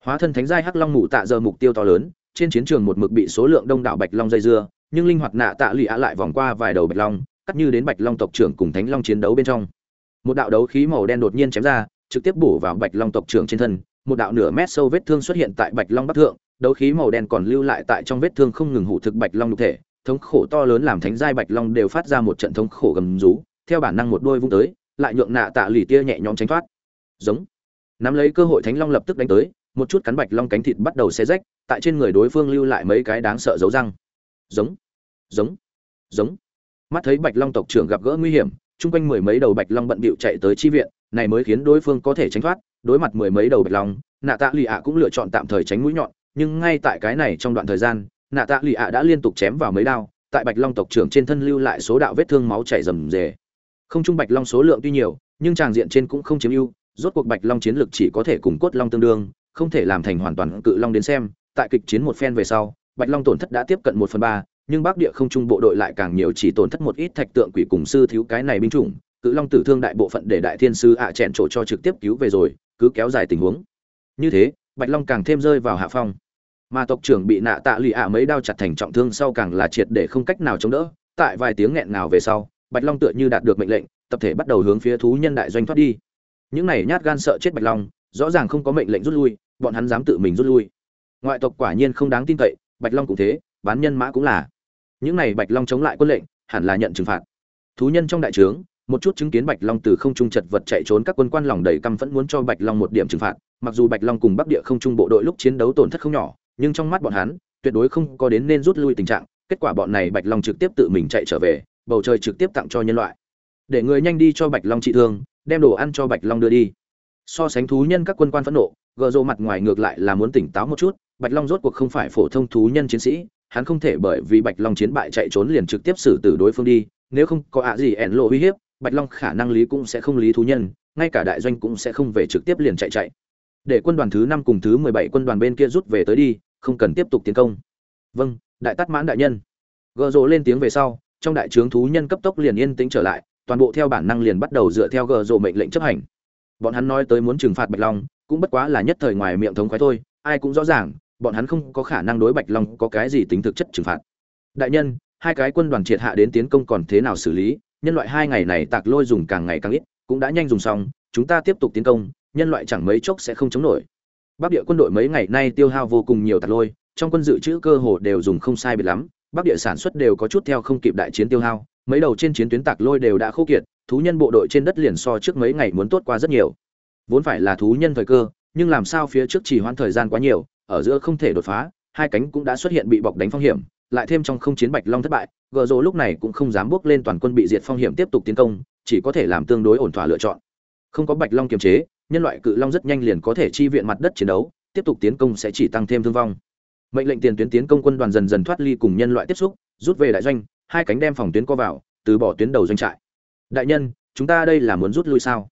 Hóa thân thánh giai hắc long mụ tạ giờ mục tiêu to lớn, trên chiến trường một mực bị số lượng đông đảo bạch long dây dưa, nhưng linh hoạt nạ tạ lụy ạ lại vòng qua vài đầu bạch long, cắt như đến bạch long tộc trưởng cùng thánh long chiến đấu bên trong. Một đạo đấu khí màu đen đột nhiên chém ra, trực tiếp bổ vào bạch long tộc trưởng trên thân, một đạo nửa mét sâu vết thương xuất hiện tại bạch long bắc thượng, đấu khí màu đen còn lưu lại tại trong vết thương không ngừng hủ thực bạch long nhục thể, thống khổ to lớn làm thánh giai bạch long đều phát ra một trận thống khổ gầm rú theo bản năng một đôi vung tới, lại nhượng nạ tạ lì tia nhẹ nhõm tránh thoát. Giống. Nắm lấy cơ hội thánh long lập tức đánh tới, một chút cắn bạch long cánh thịt bắt đầu xé rách, tại trên người đối phương lưu lại mấy cái đáng sợ dấu răng. Giống. Giống. Giống. Mắt thấy bạch long tộc trưởng gặp gỡ nguy hiểm, chung quanh mười mấy đầu bạch long bận bịu chạy tới chi viện, này mới khiến đối phương có thể tránh thoát, đối mặt mười mấy đầu bạch long, nạ tạ lì ạ cũng lựa chọn tạm thời tránh mũi nhọn, nhưng ngay tại cái này trong đoạn thời gian, nạ tạ lì ạ đã liên tục chém vào mấy đao, tại bạch long tộc trưởng trên thân lưu lại số đạo vết thương máu chảy rầm rề không trung bạch long số lượng tuy nhiều, nhưng tràng diện trên cũng không chiếm ưu, rốt cuộc bạch long chiến lực chỉ có thể cùng cốt long tương đương, không thể làm thành hoàn toàn cự long đến xem. Tại kịch chiến một phen về sau, bạch long tổn thất đã tiếp cận một phần ba, nhưng bắc địa không trung bộ đội lại càng nhiều chỉ tổn thất một ít thạch tượng quỷ cùng sư thiếu cái này binh chủng. Cự long tử thương đại bộ phận để đại thiên sư ạ à chẹn chỗ cho trực tiếp cứu về rồi, cứ kéo dài tình huống. Như thế, bạch long càng thêm rơi vào hạ phong. Mà tộc trưởng bị nạ tạ lụy ạ mấy đao chặt thành trọng thương sau càng là triệt để không cách nào chống đỡ. Tại vài tiếng nghẹn ngào về sau bạch long tựa như đạt được mệnh lệnh, tập thể bắt đầu hướng phía thú nhân đại doanh thoát đi. Những này nhát gan sợ chết bạch long, rõ ràng không có mệnh lệnh rút lui, bọn hắn dám tự mình rút lui. Ngoại tộc quả nhiên không đáng tin cậy, bạch long cũng thế, bán nhân mã cũng là. Những này bạch long chống lại quân lệnh, hẳn là nhận trừng phạt. Thú nhân trong đại trướng, một chút chứng kiến bạch long từ không trung chật vật chạy trốn các quân quan lòng đầy căm phẫn muốn cho bạch long một điểm trừng phạt, mặc dù bạch long cùng bắc địa không trung bộ đội lúc chiến đấu tổn thất không nhỏ, nhưng trong mắt bọn hắn, tuyệt đối không có đến nên rút lui tình trạng, kết quả bọn này bạch long trực tiếp tự mình chạy trở về bầu trời trực tiếp tặng cho nhân loại. Để người nhanh đi cho bạch long trị thương, đem đồ ăn cho bạch long đưa đi. So sánh thú nhân các quân quan phẫn nộ, gờ rộ mặt ngoài ngược lại là muốn tỉnh táo một chút, bạch long rốt cuộc không phải phổ thông thú nhân chiến sĩ, hắn không thể bởi vì bạch long chiến bại chạy trốn liền trực tiếp xử tử đối phương đi, nếu không có ạ gì ẻn lộ uy hiếp, bạch long khả năng lý cũng sẽ không lý thú nhân, ngay cả đại doanh cũng sẽ không về trực tiếp liền chạy chạy. Để quân đoàn thứ năm cùng thứ mười bảy quân đoàn bên kia rút về tới đi, không cần tiếp tục tiến công. Vâng đại tát mãn đại nhân. Gợ rộ lên tiếng về sau trong đại trướng thú nhân cấp tốc liền yên tĩnh trở lại, toàn bộ theo bản năng liền bắt đầu dựa theo gờ rộ mệnh lệnh chấp hành. Bọn hắn nói tới muốn trừng phạt bạch long, cũng bất quá là nhất thời ngoài miệng thống khoái thôi, ai cũng rõ ràng, bọn hắn không có khả năng đối bạch long có cái gì tính thực chất trừng phạt. Đại nhân, hai cái quân đoàn triệt hạ đến tiến công còn thế nào xử lý, nhân loại hai ngày này tạc lôi dùng càng ngày càng ít, cũng đã nhanh dùng xong, chúng ta tiếp tục tiến công, nhân loại chẳng mấy chốc sẽ không chống nổi. Bắc địa quân đội mấy ngày nay tiêu hao vô cùng nhiều tạc lôi, trong quân dự trữ cơ hồ đều dùng không sai biệt lắm bắc địa sản xuất đều có chút theo không kịp đại chiến tiêu hao, mấy đầu trên chiến tuyến tạc lôi đều đã khô kiệt, thú nhân bộ đội trên đất liền so trước mấy ngày muốn tốt qua rất nhiều. Vốn phải là thú nhân thời cơ, nhưng làm sao phía trước chỉ hoãn thời gian quá nhiều, ở giữa không thể đột phá, hai cánh cũng đã xuất hiện bị bọc đánh phong hiểm, lại thêm trong không chiến bạch long thất bại, gờ rồ lúc này cũng không dám bước lên toàn quân bị diệt phong hiểm tiếp tục tiến công, chỉ có thể làm tương đối ổn thỏa lựa chọn. Không có bạch long kiềm chế, nhân loại cự long rất nhanh liền có thể chi viện mặt đất chiến đấu, tiếp tục tiến công sẽ chỉ tăng thêm thương vong mệnh lệnh tiền tuyến tiến công quân đoàn dần dần thoát ly cùng nhân loại tiếp xúc rút về đại doanh hai cánh đem phòng tuyến co vào từ bỏ tuyến đầu doanh trại. Đại nhân chúng ta đây là muốn rút lui sao?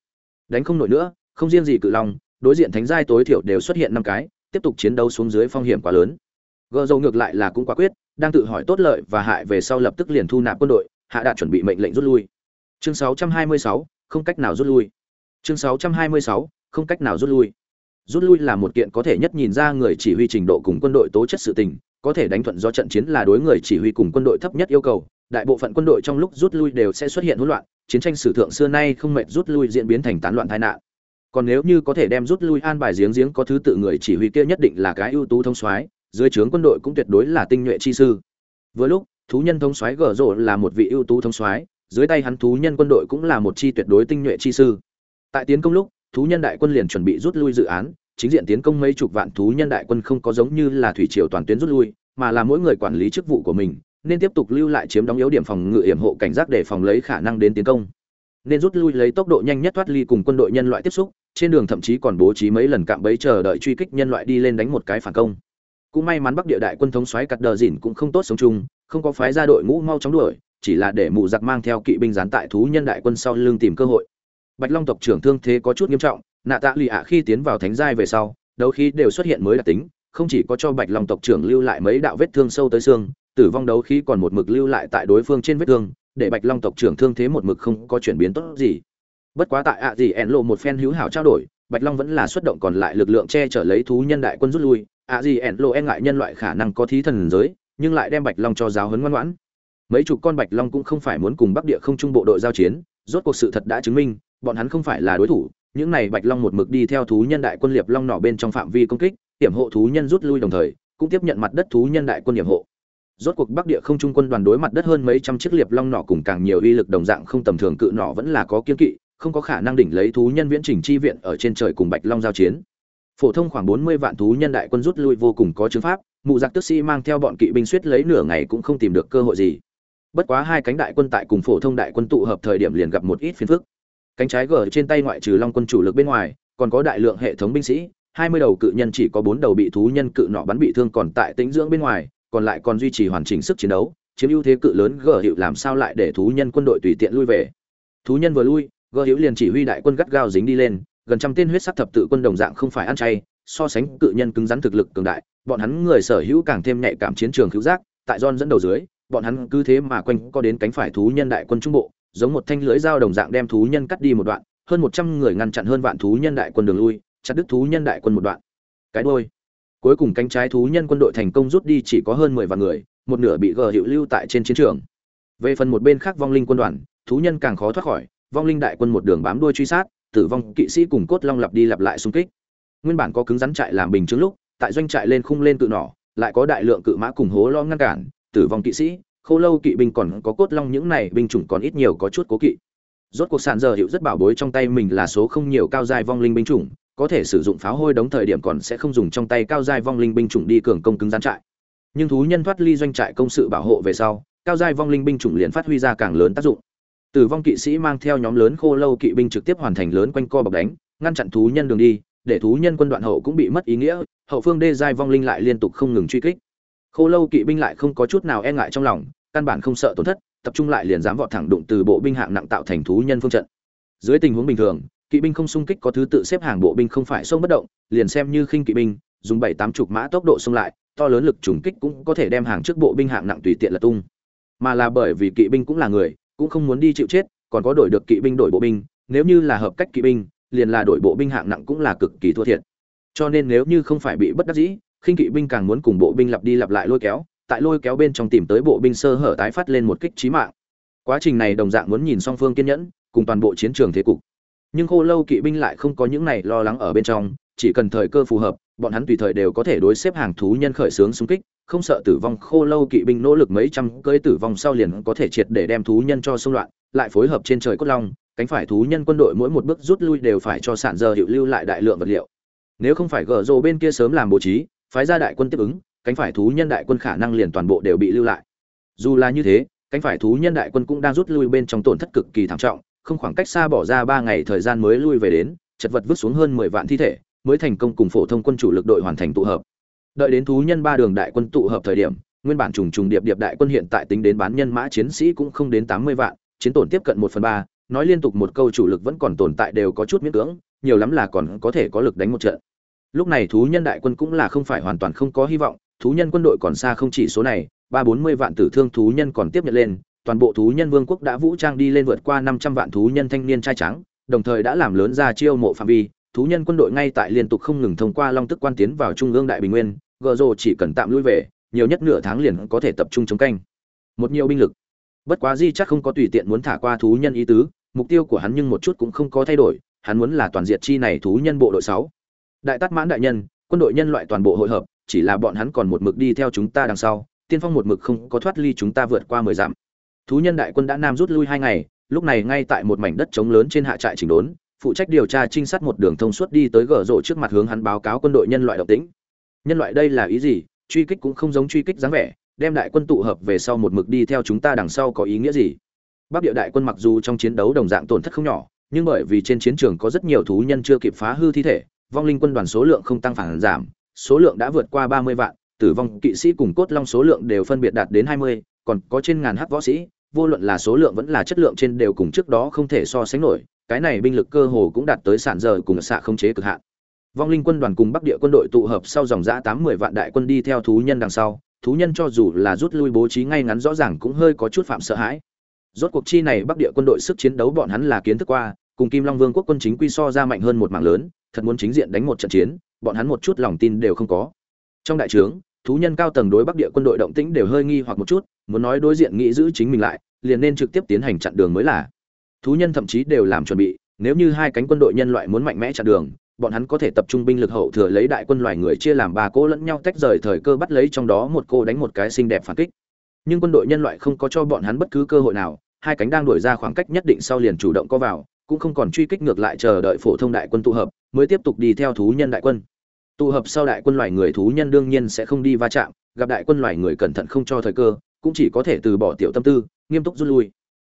Đánh không nổi nữa không riêng gì cự long đối diện thánh giai tối thiểu đều xuất hiện năm cái tiếp tục chiến đấu xuống dưới phong hiểm quá lớn. Gờ dầu ngược lại là cũng quả quyết đang tự hỏi tốt lợi và hại về sau lập tức liền thu nạp quân đội hạ đạt chuẩn bị mệnh lệnh rút lui. Chương 626, không cách nào rút lui. Chương 626, không cách nào rút lui rút lui là một kiện có thể nhất nhìn ra người chỉ huy trình độ cùng quân đội tố chất sự tình, có thể đánh thuận do trận chiến là đối người chỉ huy cùng quân đội thấp nhất yêu cầu, đại bộ phận quân đội trong lúc rút lui đều sẽ xuất hiện hỗn loạn, chiến tranh sử thượng xưa nay không mệt rút lui diễn biến thành tán loạn tai nạn. Còn nếu như có thể đem rút lui an bài giếng giếng có thứ tự người chỉ huy kia nhất định là cái ưu tú thông soái, dưới trướng quân đội cũng tuyệt đối là tinh nhuệ chi sư. Vừa lúc, thú nhân thông soái gở rộ là một vị ưu tú thông soái, dưới tay hắn thú nhân quân đội cũng là một chi tuyệt đối tinh nhuệ chi sư. Tại tiến công lúc thú nhân đại quân liền chuẩn bị rút lui dự án, chính diện tiến công mấy chục vạn thú nhân đại quân không có giống như là thủy triều toàn tuyến rút lui, mà là mỗi người quản lý chức vụ của mình, nên tiếp tục lưu lại chiếm đóng yếu điểm phòng ngự hiểm hộ cảnh giác để phòng lấy khả năng đến tiến công. Nên rút lui lấy tốc độ nhanh nhất thoát ly cùng quân đội nhân loại tiếp xúc, trên đường thậm chí còn bố trí mấy lần cạm bẫy chờ đợi truy kích nhân loại đi lên đánh một cái phản công. Cũng may mắn bắc địa đại quân thống xoáy cắt đờ dỉn cũng không tốt sống chung, không có phái ra đội ngũ mau chóng đuổi, chỉ là để mụ giặc mang theo kỵ binh gián tại thú nhân đại quân sau lưng tìm cơ hội bạch long tộc trưởng thương thế có chút nghiêm trọng, nạ tạ lì ạ khi tiến vào thánh giai về sau, đấu khí đều xuất hiện mới đặc tính, không chỉ có cho bạch long tộc trưởng lưu lại mấy đạo vết thương sâu tới xương, tử vong đấu khí còn một mực lưu lại tại đối phương trên vết thương, để bạch long tộc trưởng thương thế một mực không có chuyển biến tốt gì. Bất quá tại ạ gì ẻn lộ một phen hữu hảo trao đổi, bạch long vẫn là xuất động còn lại lực lượng che chở lấy thú nhân đại quân rút lui, ạ gì ẻn lộ e ngại nhân loại khả năng có thí thần giới, nhưng lại đem bạch long cho giáo huấn ngoan ngoãn. Mấy chục con bạch long cũng không phải muốn cùng bắc địa không trung bộ đội giao chiến, rốt cuộc sự thật đã chứng minh bọn hắn không phải là đối thủ, những này bạch long một mực đi theo thú nhân đại quân liệp long nọ bên trong phạm vi công kích, hiểm hộ thú nhân rút lui đồng thời, cũng tiếp nhận mặt đất thú nhân đại quân hiểm hộ. Rốt cuộc bắc địa không trung quân đoàn đối mặt đất hơn mấy trăm chiếc liệp long nọ cùng càng nhiều uy lực đồng dạng không tầm thường cự nọ vẫn là có kiên kỵ, không có khả năng đỉnh lấy thú nhân viễn trình chi viện ở trên trời cùng bạch long giao chiến. Phổ thông khoảng bốn mươi vạn thú nhân đại quân rút lui vô cùng có chứng pháp, mụ giặc tức sĩ mang theo bọn kỵ binh suýt lấy nửa ngày cũng không tìm được cơ hội gì. Bất quá hai cánh đại quân tại cùng phổ thông đại quân tụ hợp thời điểm liền gặp một ít phiền phức cánh trái gờ trên tay ngoại trừ long quân chủ lực bên ngoài, còn có đại lượng hệ thống binh sĩ, hai mươi đầu cự nhân chỉ có bốn đầu bị thú nhân cự nọ bắn bị thương còn tại tĩnh dưỡng bên ngoài, còn lại còn duy trì hoàn chỉnh sức chiến đấu, chiếm ưu thế cự lớn gờ hiệu làm sao lại để thú nhân quân đội tùy tiện lui về. Thú nhân vừa lui gờ hiệu liền chỉ huy đại quân gắt gao dính đi lên, gần trăm tên huyết sắc thập tự quân đồng dạng không phải ăn chay, so sánh cự nhân cứng rắn thực lực cường đại, bọn hắn người sở hữu càng thêm nhạy cảm chiến trường cứu giác, tại don dẫn đầu dưới, bọn hắn cứ thế mà quanh có đến cánh phải thú nhân đại quân trung bộ giống một thanh lưới dao đồng dạng đem thú nhân cắt đi một đoạn hơn một trăm người ngăn chặn hơn vạn thú nhân đại quân đường lui chặt đứt thú nhân đại quân một đoạn. Cái đuôi, cuối cùng cánh trái thú nhân quân đội thành công rút đi chỉ có hơn mười vạn người một nửa bị gờ hiệu lưu tại trên chiến trường. Về phần một bên khác vong linh quân đoàn thú nhân càng khó thoát khỏi vong linh đại quân một đường bám đuôi truy sát tử vong kỵ sĩ cùng cốt long lặp đi lặp lại xung kích. Nguyên bản có cứng rắn trại làm bình chứng lúc tại doanh trại lên khung lên cự nỏ lại có đại lượng cự mã cùng hố lo ngăn cản tử vong kỵ sĩ khô lâu kỵ binh còn có cốt long những này binh chủng còn ít nhiều có chút cố kỵ. Rốt cuộc sàn giờ hiệu rất bảo bối trong tay mình là số không nhiều cao giai vong linh binh chủng, có thể sử dụng pháo hôi đống thời điểm còn sẽ không dùng trong tay cao giai vong linh binh chủng đi cường công cứng gian trại. Nhưng thú nhân thoát ly doanh trại công sự bảo hộ về sau, cao giai vong linh binh chủng liền phát huy ra càng lớn tác dụng. Tử vong kỵ sĩ mang theo nhóm lớn khô lâu kỵ binh trực tiếp hoàn thành lớn quanh co bọc đánh, ngăn chặn thú nhân đường đi, để thú nhân quân đoạn hậu cũng bị mất ý nghĩa, hậu phương đê giai vong linh lại liên tục không ngừng truy kích khô lâu kỵ binh lại không có chút nào e ngại trong lòng, căn bản không sợ tổn thất, tập trung lại liền dám vọt thẳng đụng từ bộ binh hạng nặng tạo thành thú nhân phương trận. Dưới tình huống bình thường, kỵ binh không xung kích có thứ tự xếp hàng bộ binh không phải xông bất động, liền xem như khinh kỵ binh, dùng bảy tám chục mã tốc độ xông lại, to lớn lực trùng kích cũng có thể đem hàng trước bộ binh hạng nặng tùy tiện là tung. Mà là bởi vì kỵ binh cũng là người, cũng không muốn đi chịu chết, còn có đổi được kỵ binh đổi bộ binh, nếu như là hợp cách kỵ binh, liền là đổi bộ binh hạng nặng cũng là cực kỳ thua thiệt. Cho nên nếu như không phải bị bất đắc dĩ khinh kỵ binh càng muốn cùng bộ binh lặp đi lặp lại lôi kéo, tại lôi kéo bên trong tìm tới bộ binh sơ hở tái phát lên một kích trí mạng. Quá trình này đồng dạng muốn nhìn song phương kiên nhẫn, cùng toàn bộ chiến trường thế cục. Nhưng khô lâu kỵ binh lại không có những này lo lắng ở bên trong, chỉ cần thời cơ phù hợp, bọn hắn tùy thời đều có thể đối xếp hàng thú nhân khởi xướng xung kích, không sợ tử vong, khô lâu kỵ binh nỗ lực mấy trăm cây tử vong sau liền có thể triệt để đem thú nhân cho xung loạn, lại phối hợp trên trời cốt long, cánh phải thú nhân quân đội mỗi một bước rút lui đều phải cho sản giờ hiệu lưu lại đại lượng vật liệu. Nếu không phải gờ rồ bên kia sớm làm bố trí phái ra đại quân tiếp ứng, cánh phải thú nhân đại quân khả năng liền toàn bộ đều bị lưu lại. Dù là như thế, cánh phải thú nhân đại quân cũng đang rút lui bên trong tổn thất cực kỳ thảm trọng, không khoảng cách xa bỏ ra ba ngày thời gian mới lui về đến, chật vật vứt xuống hơn mười vạn thi thể, mới thành công cùng phổ thông quân chủ lực đội hoàn thành tụ hợp. Đợi đến thú nhân ba đường đại quân tụ hợp thời điểm, nguyên bản trùng trùng điệp điệp đại quân hiện tại tính đến bán nhân mã chiến sĩ cũng không đến tám mươi vạn, chiến tổn tiếp cận một phần ba, nói liên tục một câu chủ lực vẫn còn tồn tại đều có chút miễn cưỡng, nhiều lắm là còn có thể có lực đánh một trận lúc này thú nhân đại quân cũng là không phải hoàn toàn không có hy vọng, thú nhân quân đội còn xa không chỉ số này, ba bốn mươi vạn tử thương thú nhân còn tiếp nhận lên, toàn bộ thú nhân vương quốc đã vũ trang đi lên vượt qua năm trăm vạn thú nhân thanh niên trai trắng, đồng thời đã làm lớn ra chiêu mộ phạm vi, thú nhân quân đội ngay tại liên tục không ngừng thông qua long tức quan tiến vào trung ương đại bình nguyên, gờ rồ chỉ cần tạm lui về, nhiều nhất nửa tháng liền có thể tập trung chống canh. Một nhiều binh lực. Bất quá di chắc không có tùy tiện muốn thả qua thú nhân ý tứ, mục tiêu của hắn nhưng một chút cũng không có thay đổi, hắn muốn là toàn diệt chi này thú nhân bộ đội sáu đại tát mãn đại nhân, quân đội nhân loại toàn bộ hội hợp, chỉ là bọn hắn còn một mực đi theo chúng ta đằng sau, tiên phong một mực không có thoát ly chúng ta vượt qua mười dặm. Thú nhân đại quân đã nam rút lui hai ngày, lúc này ngay tại một mảnh đất trống lớn trên hạ trại chỉnh đốn, phụ trách điều tra trinh sát một đường thông suốt đi tới gở rộ trước mặt hướng hắn báo cáo quân đội nhân loại động tĩnh. Nhân loại đây là ý gì? Truy kích cũng không giống truy kích dáng vẻ, đem đại quân tụ hợp về sau một mực đi theo chúng ta đằng sau có ý nghĩa gì? Bắc địa đại quân mặc dù trong chiến đấu đồng dạng tổn thất không nhỏ, nhưng bởi vì trên chiến trường có rất nhiều thú nhân chưa kịp phá hư thi thể vong linh quân đoàn số lượng không tăng phản giảm, số lượng đã vượt qua ba mươi vạn, tử vong kỵ sĩ cùng cốt long số lượng đều phân biệt đạt đến hai mươi, còn có trên ngàn hắc võ sĩ, vô luận là số lượng vẫn là chất lượng trên đều cùng trước đó không thể so sánh nổi, cái này binh lực cơ hồ cũng đạt tới sản giờ cùng xạ không chế cực hạn. Vong linh quân đoàn cùng bắc địa quân đội tụ hợp sau dòng dã tám vạn đại quân đi theo thú nhân đằng sau, thú nhân cho dù là rút lui bố trí ngay ngắn rõ ràng cũng hơi có chút phạm sợ hãi. Rốt cuộc chi này bắc địa quân đội sức chiến đấu bọn hắn là kiến thức qua cùng kim long vương quốc quân chính quy so ra mạnh hơn một mảng lớn, thật muốn chính diện đánh một trận chiến, bọn hắn một chút lòng tin đều không có. Trong đại trướng, thú nhân cao tầng đối bắc địa quân đội động tĩnh đều hơi nghi hoặc một chút, muốn nói đối diện nghĩ giữ chính mình lại, liền nên trực tiếp tiến hành chặn đường mới là. Thú nhân thậm chí đều làm chuẩn bị, nếu như hai cánh quân đội nhân loại muốn mạnh mẽ chặn đường, bọn hắn có thể tập trung binh lực hậu thừa lấy đại quân loài người chia làm ba cỗ lẫn nhau tách rời thời cơ bắt lấy trong đó một cô đánh một cái xinh đẹp phản kích. Nhưng quân đội nhân loại không có cho bọn hắn bất cứ cơ hội nào, hai cánh đang đuổi ra khoảng cách nhất định sau liền chủ động có vào cũng không còn truy kích ngược lại chờ đợi phổ thông đại quân tụ hợp, mới tiếp tục đi theo thú nhân đại quân. Tụ hợp sau đại quân loài người thú nhân đương nhiên sẽ không đi va chạm, gặp đại quân loài người cẩn thận không cho thời cơ, cũng chỉ có thể từ bỏ tiểu tâm tư, nghiêm túc rút lui.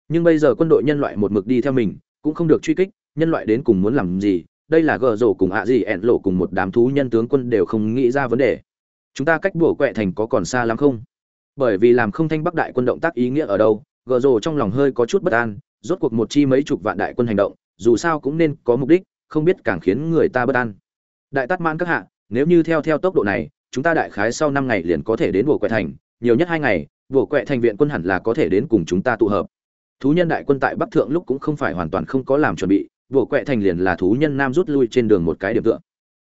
Nhưng bây giờ quân đội nhân loại một mực đi theo mình, cũng không được truy kích, nhân loại đến cùng muốn làm gì, đây là gờ rổ cùng ạ gì ẹn lộ cùng một đám thú nhân tướng quân đều không nghĩ ra vấn đề. Chúng ta cách bùa quẹ thành có còn xa lắm không? Bởi vì làm không thanh bắc đại quân động tác ý nghĩa ở đâu, gờ rổ trong lòng hơi có chút bất an rốt cuộc một chi mấy chục vạn đại quân hành động, dù sao cũng nên có mục đích, không biết càng khiến người ta bất an. Đại tát man các hạ, nếu như theo theo tốc độ này, chúng ta đại khái sau năm ngày liền có thể đến Bồ quẹ thành, nhiều nhất hai ngày, Bồ quẹ thành viện quân hẳn là có thể đến cùng chúng ta tụ hợp. Thú nhân đại quân tại bắc thượng lúc cũng không phải hoàn toàn không có làm chuẩn bị, Bồ quẹ thành liền là thú nhân nam rút lui trên đường một cái điểm tựa.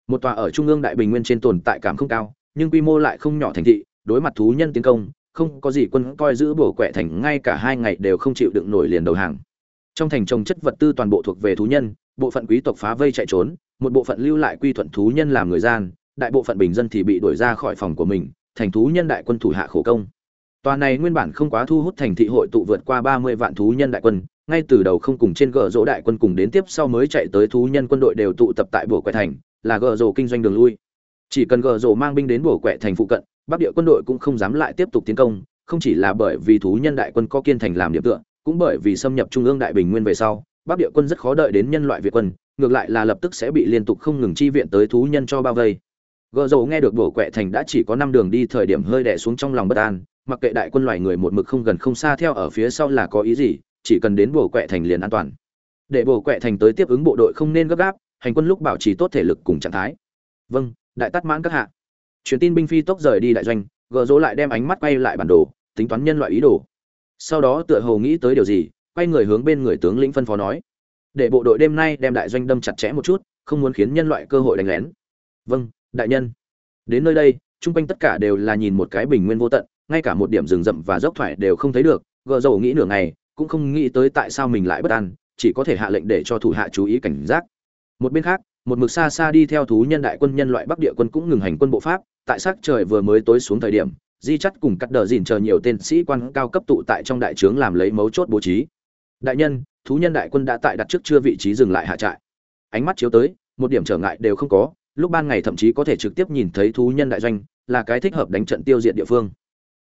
Một tòa ở trung ương đại bình nguyên trên tồn tại cảm không cao, nhưng quy mô lại không nhỏ thành thị, đối mặt thú nhân tiến công không có gì quân coi giữ bổ quẹ thành, ngay cả hai ngày đều không chịu đựng nổi liền đầu hàng. Trong thành trồng chất vật tư toàn bộ thuộc về thú nhân, bộ phận quý tộc phá vây chạy trốn, một bộ phận lưu lại quy thuận thú nhân làm người gian, đại bộ phận bình dân thì bị đuổi ra khỏi phòng của mình, thành thú nhân đại quân thủ hạ khổ công. Tòa này nguyên bản không quá thu hút thành thị hội tụ vượt qua ba mươi vạn thú nhân đại quân, ngay từ đầu không cùng trên gờ rỗ đại quân cùng đến tiếp sau mới chạy tới thú nhân quân đội đều tụ tập tại bổ quẹ thành, là gờ rỗ kinh doanh đường lui. Chỉ cần gờ rỗ mang binh đến bổ quẹ thành phụ cận bắc địa quân đội cũng không dám lại tiếp tục tiến công, không chỉ là bởi vì thú nhân đại quân có kiên thành làm điểm tựa, cũng bởi vì xâm nhập trung ương đại bình nguyên về sau, bắc địa quân rất khó đợi đến nhân loại việt quân, ngược lại là lập tức sẽ bị liên tục không ngừng chi viện tới thú nhân cho bao vây. Gợ dầu nghe được bổ quẹ thành đã chỉ có năm đường đi thời điểm hơi đẻ xuống trong lòng bất an, mặc kệ đại quân loài người một mực không gần không xa theo ở phía sau là có ý gì, chỉ cần đến bổ quẹ thành liền an toàn. Để bổ quẹ thành tới tiếp ứng bộ đội không nên gấp gáp, hành quân lúc bảo trì tốt thể lực cùng trạng thái. Vâng đại tắt mãn các hạ truyền tin binh phi tốc rời đi đại doanh gợ dỗ lại đem ánh mắt quay lại bản đồ, tính toán nhân loại ý đồ. Sau đó tựa hồ nghĩ tới điều gì, quay người hướng bên người tướng lĩnh phân phó nói. Để bộ đội đêm nay đem đại doanh đâm chặt chẽ một chút, không muốn khiến nhân loại cơ hội đánh lén. Vâng đại nhân. Đến nơi đây, chung quanh tất cả đều là nhìn một cái bình nguyên vô tận, ngay cả một điểm rừng rậm và dốc thoải đều không thấy được. Gợ dầu nghĩ nửa ngày, cũng không nghĩ tới tại sao mình lại bất an, chỉ có thể hạ lệnh để cho thủ hạ chú ý cảnh giác. Một bên khác, một mực xa xa đi theo thú nhân đại quân nhân loại bắc địa quân cũng ngừng hành quân bộ pháp tại sắc trời vừa mới tối xuống thời điểm, di chắt cùng cắt đờ dìn chờ nhiều tên sĩ quan cao cấp tụ tại trong đại trướng làm lấy mấu chốt bố trí. Đại nhân, thú nhân đại quân đã tại đặt trước chưa vị trí dừng lại hạ trại. Ánh mắt chiếu tới, một điểm trở ngại đều không có, lúc ban ngày thậm chí có thể trực tiếp nhìn thấy thú nhân đại doanh, là cái thích hợp đánh trận tiêu diệt địa phương.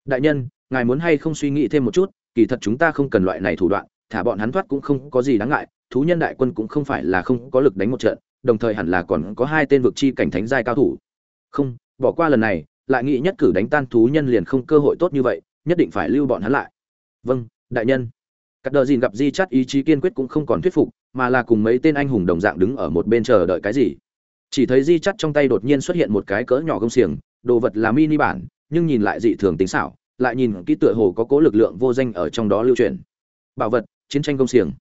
Đại nhân, ngài muốn hay không suy nghĩ thêm một chút, kỳ thật chúng ta không cần loại này thủ đoạn, thả bọn hắn thoát cũng không có gì đáng ngại, thú nhân đại quân cũng không phải là không có lực đánh một trận, đồng thời hẳn là còn có hai tên vực chi cảnh thánh giai cao thủ. Không bỏ qua lần này lại nghĩ nhất cử đánh tan thú nhân liền không cơ hội tốt như vậy nhất định phải lưu bọn hắn lại vâng đại nhân Cắt đờ dìn gặp Di chắt ý chí kiên quyết cũng không còn thuyết phục, mà là cùng mấy tên anh hùng đồng dạng đứng ở một bên chờ đợi cái gì. Chỉ thấy Di chắt trong tay đột nhiên xuất hiện một cái cỡ nhỏ công xiềng, đồ vật là mini bản, nhưng nhìn lại dị thường tính xảo, lại nhìn kỹ tựa hồ có cố lực lượng vô danh ở trong đó lưu truyền. Bảo vật, chiến tranh công xiềng.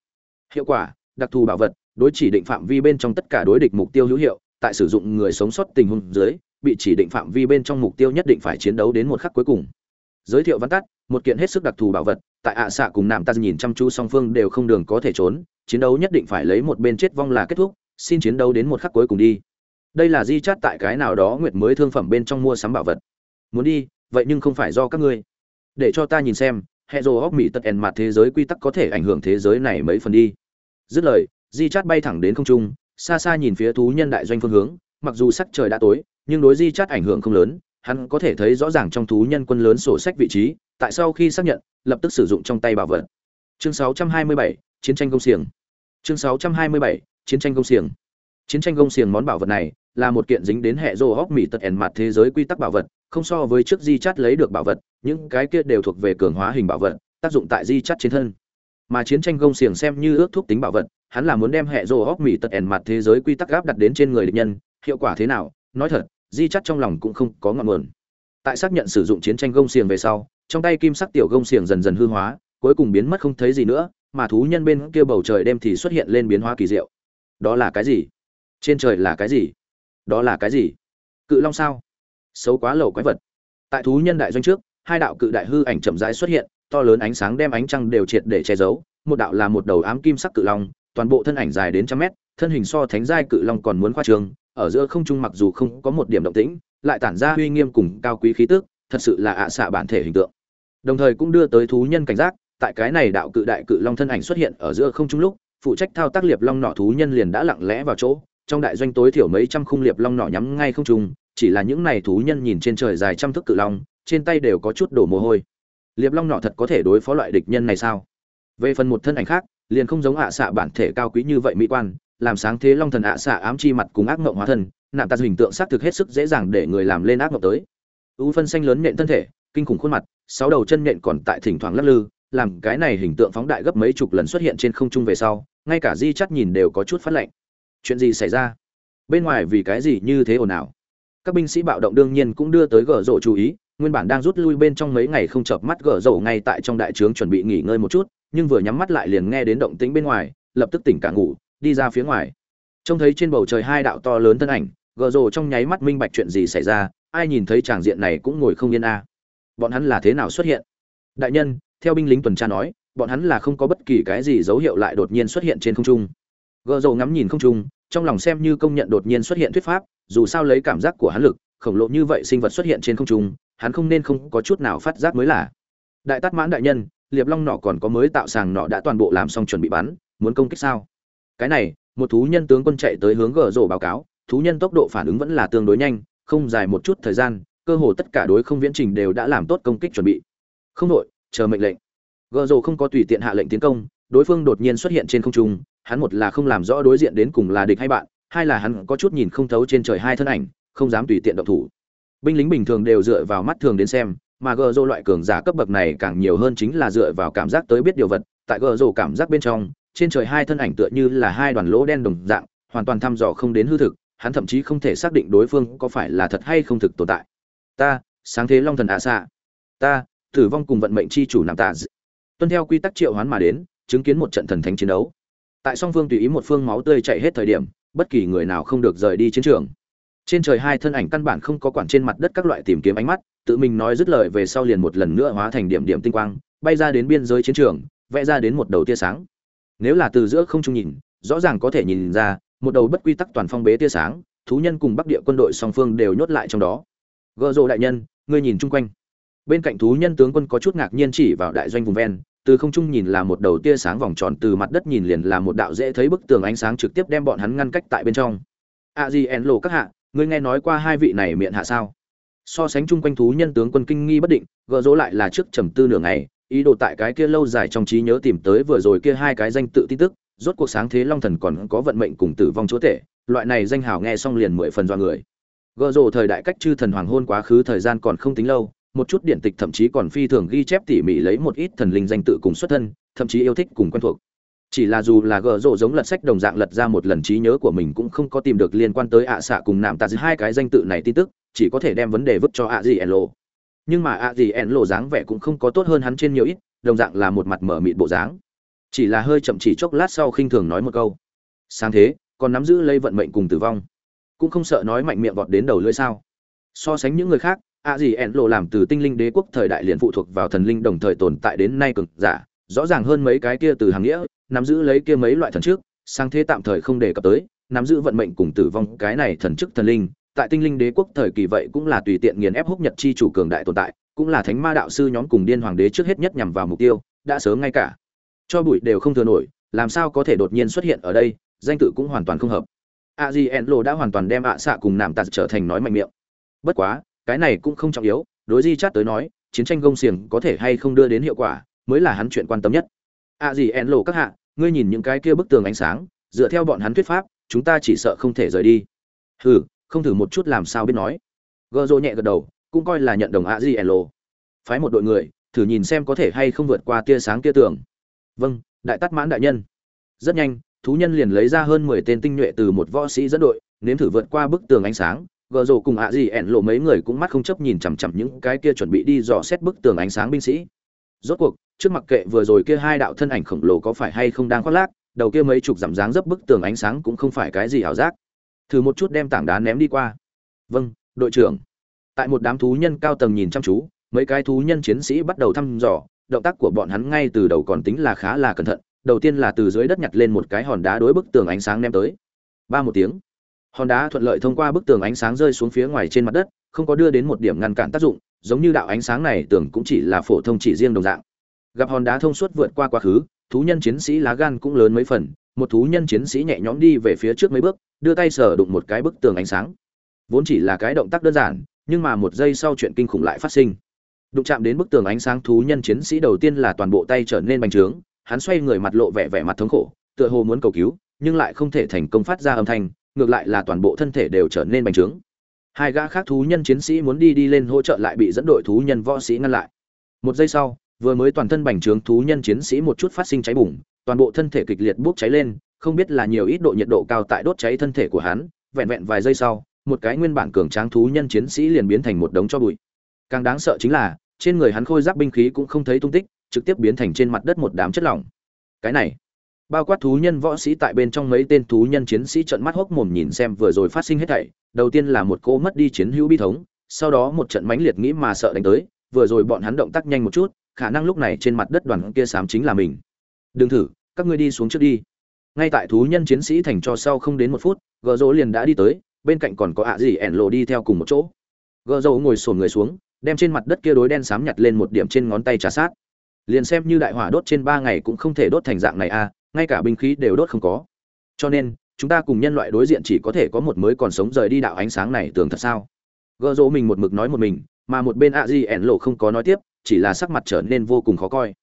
Hiệu quả, đặc thù bảo vật, đối chỉ định phạm vi bên trong tất cả đối địch mục tiêu hữu hiệu, tại sử dụng người sống sót tình huống dưới, bị chỉ định phạm vi bên trong mục tiêu nhất định phải chiến đấu đến một khắc cuối cùng. Giới thiệu văn tắt, một kiện hết sức đặc thù bảo vật, tại ạ xạ cùng nạm ta nhìn chăm chú song phương đều không đường có thể trốn chiến đấu nhất định phải lấy một bên chết vong là kết thúc xin chiến đấu đến một khắc cuối cùng đi. Đây là di chát tại cái nào đó nguyệt mới thương phẩm bên trong mua sắm bảo vật. Muốn đi vậy nhưng không phải do các ngươi. Để cho ta nhìn xem hệ rồ hóc mỹ tật ẻn mặt thế giới quy tắc có thể ảnh hưởng thế giới này mấy phần đi. Dứt lời di chát bay thẳng đến không trung xa xa nhìn phía thú nhân đại doanh phương hướng mặc dù sắc trời đã tối nhưng đối di chát ảnh hưởng không lớn hắn có thể thấy rõ ràng trong thú nhân quân lớn sổ sách vị trí tại sau khi xác nhận lập tức sử dụng trong tay bảo vật. Chương 627, chiến tranh công xiềng. Chương 627, chiến tranh công xiềng. Chiến tranh công xiềng món bảo vật này là một kiện dính đến hệ rô hóc mỹ tật ẻn mặt thế giới quy tắc bảo vật không so với trước di chắt lấy được bảo vật những cái kia đều thuộc về cường hóa hình bảo vật tác dụng tại di chắt trên thân. Mà chiến tranh công xiềng xem như ước thúc tính bảo vật hắn là muốn đem hệ rô hóc mỹ tật ẻn mặt thế giới quy tắc áp đặt đến trên người địch nhân hiệu quả thế nào nói thật di chắt trong lòng cũng không có ngọn nguồn. Tại xác nhận sử dụng chiến tranh gông xiềng về sau, trong tay kim sắc tiểu gông xiềng dần dần hư hóa, cuối cùng biến mất không thấy gì nữa, mà thú nhân bên kia bầu trời đêm thì xuất hiện lên biến hóa kỳ diệu. Đó là cái gì? Trên trời là cái gì? Đó là cái gì? Cự long sao? Xấu quá lầu quái vật. Tại thú nhân đại doanh trước, hai đạo cự đại hư ảnh chậm rãi xuất hiện, to lớn ánh sáng đem ánh trăng đều triệt để che giấu. Một đạo là một đầu ám kim sắc cự long, toàn bộ thân ảnh dài đến trăm mét, thân hình so thánh giai cự long còn muốn khoa trương ở giữa không trung mặc dù không có một điểm động tĩnh, lại tản ra uy nghiêm cùng cao quý khí tức, thật sự là ạ xạ bản thể hình tượng. Đồng thời cũng đưa tới thú nhân cảnh giác, tại cái này đạo cự đại cự long thân ảnh xuất hiện ở giữa không trung lúc, phụ trách thao tác liệp long nỏ thú nhân liền đã lặng lẽ vào chỗ, trong đại doanh tối thiểu mấy trăm khung liệp long nỏ nhắm ngay không trung, chỉ là những này thú nhân nhìn trên trời dài trăm thước cự long, trên tay đều có chút đổ mồ hôi. Liệp long nỏ thật có thể đối phó loại địch nhân này sao? Về phần một thân ảnh khác, liền không giống ạ xạ bản thể cao quý như vậy mỹ quan làm sáng thế long thần ạ xạ ám chi mặt cùng ác mộng hóa thân, nạm tạt hình tượng xác thực hết sức dễ dàng để người làm lên ác mộng tới. Ưu phân xanh lớn nện thân thể, kinh khủng khuôn mặt, sáu đầu chân nện còn tại thỉnh thoảng lắc lư, làm cái này hình tượng phóng đại gấp mấy chục lần xuất hiện trên không trung về sau, ngay cả di chắt nhìn đều có chút phát lạnh. Chuyện gì xảy ra? Bên ngoài vì cái gì như thế ồn ào? Các binh sĩ bạo động đương nhiên cũng đưa tới gở rộ chú ý, nguyên bản đang rút lui bên trong mấy ngày không chợp mắt gở rộ ngay tại trong đại trướng chuẩn bị nghỉ ngơi một chút, nhưng vừa nhắm mắt lại liền nghe đến động tĩnh bên ngoài, lập tức tỉnh cả ngủ đi ra phía ngoài. Trông thấy trên bầu trời hai đạo to lớn thân ảnh, gờ rồ trong nháy mắt minh bạch chuyện gì xảy ra, ai nhìn thấy tràng diện này cũng ngồi không yên a. Bọn hắn là thế nào xuất hiện? Đại nhân, theo binh lính tuần tra nói, bọn hắn là không có bất kỳ cái gì dấu hiệu lại đột nhiên xuất hiện trên không trung. Gợ rồ ngắm nhìn không trung, trong lòng xem như công nhận đột nhiên xuất hiện thuyết pháp, dù sao lấy cảm giác của hắn lực, khổng lồ như vậy sinh vật xuất hiện trên không trung, hắn không nên không có chút nào phát giác mới là đại tát mãn đại nhân, liệp long nọ còn có mới tạo sàng nọ đã toàn bộ làm xong chuẩn bị bắn, muốn công kích sao? Cái này, một thú nhân tướng quân chạy tới hướng gờ rổ báo cáo, thú nhân tốc độ phản ứng vẫn là tương đối nhanh, không dài một chút thời gian, cơ hồ tất cả đối không viễn trình đều đã làm tốt công kích chuẩn bị. Không đội, chờ mệnh lệnh. Gờ rổ không có tùy tiện hạ lệnh tiến công, đối phương đột nhiên xuất hiện trên không trung, hắn một là không làm rõ đối diện đến cùng là địch hay bạn, hai là hắn có chút nhìn không thấu trên trời hai thân ảnh, không dám tùy tiện động thủ. Binh lính bình thường đều dựa vào mắt thường đến xem, mà gờ rô loại cường giả cấp bậc này càng nhiều hơn chính là dựa vào cảm giác tới biết điều vật, tại gờ rô cảm giác bên trong trên trời hai thân ảnh tựa như là hai đoàn lỗ đen đồng dạng, hoàn toàn thăm dò không đến hư thực, hắn thậm chí không thể xác định đối phương có phải là thật hay không thực tồn tại. Ta, sáng thế long thần ạ xạ. Ta, tử vong cùng vận mệnh chi chủ nằm tạ tuân theo quy tắc triệu hoán mà đến, chứng kiến một trận thần thánh chiến đấu. Tại song phương tùy ý một phương máu tươi chảy hết thời điểm, bất kỳ người nào không được rời đi chiến trường. Trên trời hai thân ảnh căn bản không có quản trên mặt đất các loại tìm kiếm ánh mắt, tự mình nói dứt lời về sau liền một lần nữa hóa thành điểm điểm tinh quang, bay ra đến biên giới chiến trường, vẽ ra đến một đầu tia sáng nếu là từ giữa không trung nhìn, rõ ràng có thể nhìn ra, một đầu bất quy tắc toàn phong bế tia sáng, thú nhân cùng bắc địa quân đội song phương đều nhốt lại trong đó. Gợ rộ đại nhân, ngươi nhìn chung quanh. Bên cạnh thú nhân tướng quân có chút ngạc nhiên chỉ vào đại doanh vùng ven, từ không trung nhìn là một đầu tia sáng vòng tròn, từ mặt đất nhìn liền là một đạo dễ thấy bức tường ánh sáng trực tiếp đem bọn hắn ngăn cách tại bên trong. A di en lộ các hạ, ngươi nghe nói qua hai vị này miệng hạ sao? So sánh chung quanh thú nhân tướng quân kinh nghi bất định gợ dỗ lại là trước trầm tư nửa ngày ý đồ tại cái kia lâu dài trong trí nhớ tìm tới vừa rồi kia hai cái danh tự tin tức, rốt cuộc sáng thế long thần còn có vận mệnh cùng tử vong chúa tể, loại này danh hào nghe xong liền mười phần do người. Gợ rồ thời đại cách chư thần hoàng hôn quá khứ thời gian còn không tính lâu, một chút điển tịch thậm chí còn phi thường ghi chép tỉ mỉ lấy một ít thần linh danh tự cùng xuất thân, thậm chí yêu thích cùng quen thuộc. Chỉ là dù là gợ rộ giống lật sách đồng dạng lật ra một lần trí nhớ của mình cũng không có tìm được liên quan tới ạ xạ cùng nạm tạt hai cái danh tự này tin tức, chỉ có thể đem vấn đề vứt cho ạ gì ẻn lộ nhưng mà ạ gì ẻn lộ dáng vẻ cũng không có tốt hơn hắn trên nhiều ít, đồng dạng là một mặt mở mịt bộ dáng. Chỉ là hơi chậm chỉ chốc lát sau khinh thường nói một câu. Sáng thế, còn nắm giữ lấy vận mệnh cùng tử vong. Cũng không sợ nói mạnh miệng vọt đến đầu lưỡi sao. So sánh những người khác, ạ gì ẻn lộ làm từ tinh linh đế quốc thời đại liền phụ thuộc vào thần linh đồng thời tồn tại đến nay cực giả. Rõ ràng hơn mấy cái kia từ hàng nghĩa, nắm giữ lấy kia mấy loại thần trước sang thế tạm thời không đề cập tới, nắm giữ vận mệnh cùng tử vong, cái này thần chức thần linh tại tinh linh đế quốc thời kỳ vậy cũng là tùy tiện nghiền ép húc nhật chi chủ cường đại tồn tại, cũng là thánh ma đạo sư nhóm cùng điên hoàng đế trước hết nhất nhằm vào mục tiêu, đã sớm ngay cả. Cho bụi đều không thừa nổi, làm sao có thể đột nhiên xuất hiện ở đây, danh tự cũng hoàn toàn không hợp. A di en lô đã hoàn toàn đem ạ xạ cùng nạm tạt trở thành nói mạnh miệng. Bất quá, cái này cũng không trọng yếu, đối di chát tới nói, chiến tranh gông xiềng có thể hay không đưa đến hiệu quả, mới là hắn chuyện quan tâm nhất. A di en lô các hạ, ngươi nhìn những cái kia bức tường ánh sáng, dựa theo bọn hắn thuyết pháp, chúng ta chỉ sợ không thể rời đi. Hừ không thử một chút làm sao biết nói. Gợ rộ nhẹ gật đầu, cũng coi là nhận đồng a gì en lộ phái một đội người, thử nhìn xem có thể hay không vượt qua tia sáng tia tường vâng đại tát mãn đại nhân. Rất nhanh, thú nhân liền lấy ra hơn mười tên tinh nhuệ từ một võ sĩ dẫn đội, nếm thử vượt qua bức tường ánh sáng. Gờ rồ cùng ạ gì ẻn lộ mấy người cũng mắt không chấp nhìn chằm chằm những cái kia chuẩn bị đi dò xét bức tường ánh sáng binh sĩ. Rốt cuộc, trước mặc kệ vừa rồi kia hai đạo thân ảnh khổng lồ có phải hay không đang khoác lác, đầu kia mấy chục giảm dáng dấp bức tường ánh sáng cũng không phải cái gì ảo giác thử một chút đem tảng đá ném đi qua. Vâng đội trưởng. Tại một đám thú nhân cao tầng nhìn chăm chú, mấy cái thú nhân chiến sĩ bắt đầu thăm dò, động tác của bọn hắn ngay từ đầu còn tính là khá là cẩn thận, đầu tiên là từ dưới đất nhặt lên một cái hòn đá đối bức tường ánh sáng ném tới. Ba một tiếng. Hòn đá thuận lợi thông qua bức tường ánh sáng rơi xuống phía ngoài trên mặt đất, không có đưa đến một điểm ngăn cản tác dụng, giống như đạo ánh sáng này tưởng cũng chỉ là phổ thông chỉ riêng đồng dạng. Gặp hòn đá thông suốt vượt qua quá khứ, thú nhân chiến sĩ lá gan cũng lớn mấy phần, một thú nhân chiến sĩ nhẹ nhõm đi về phía trước mấy bước đưa tay sờ đụng một cái bức tường ánh sáng. Vốn chỉ là cái động tác đơn giản, nhưng mà một giây sau chuyện kinh khủng lại phát sinh. Đụng chạm đến bức tường ánh sáng thú nhân chiến sĩ đầu tiên là toàn bộ tay trở nên bành trướng, hắn xoay người mặt lộ vẻ vẻ mặt thống khổ, tựa hồ muốn cầu cứu, nhưng lại không thể thành công phát ra âm thanh, ngược lại là toàn bộ thân thể đều trở nên bành trướng. Hai gã khác thú nhân chiến sĩ muốn đi đi lên hỗ trợ lại bị dẫn đội thú nhân võ sĩ ngăn lại. Một giây sau, vừa mới toàn thân bành trướng thú nhân chiến sĩ một chút phát sinh cháy bùng, toàn bộ thân thể kịch liệt bốc cháy lên không biết là nhiều ít độ nhiệt độ cao tại đốt cháy thân thể của hắn, vẹn vẹn vài giây sau, một cái nguyên bản cường tráng thú nhân chiến sĩ liền biến thành một đống cho bụi. Càng đáng sợ chính là, trên người hắn khôi giáp binh khí cũng không thấy tung tích, trực tiếp biến thành trên mặt đất một đám chất lỏng. Cái này, bao quát thú nhân võ sĩ tại bên trong mấy tên thú nhân chiến sĩ trợn mắt hốc mồm nhìn xem vừa rồi phát sinh hết thảy, đầu tiên là một cô mất đi chiến hữu bi thống, sau đó một trận mãnh liệt nghĩ mà sợ đánh tới, vừa rồi bọn hắn động tác nhanh một chút, khả năng lúc này trên mặt đất đoàn kia xám chính là mình. Đừng thử, các ngươi đi xuống trước đi ngay tại thú nhân chiến sĩ thành cho sau không đến một phút gờ rỗ liền đã đi tới bên cạnh còn có ạ gì ẻn lộ đi theo cùng một chỗ. Gờ rỗ ngồi sồn người xuống đem trên mặt đất kia đối đen xám nhặt lên một điểm trên ngón tay trà sát. Liền xem như đại hỏa đốt trên ba ngày cũng không thể đốt thành dạng này a à, ngay cả binh khí đều đốt không có. Cho nên chúng ta cùng nhân loại đối diện chỉ có thể có một mới còn sống rời đi đạo ánh sáng này tưởng thật sao? Gợ rỗ mình một mực nói một mình mà một bên ạ gì ẻn lộ không có nói tiếp chỉ là sắc mặt trở nên vô cùng khó coi.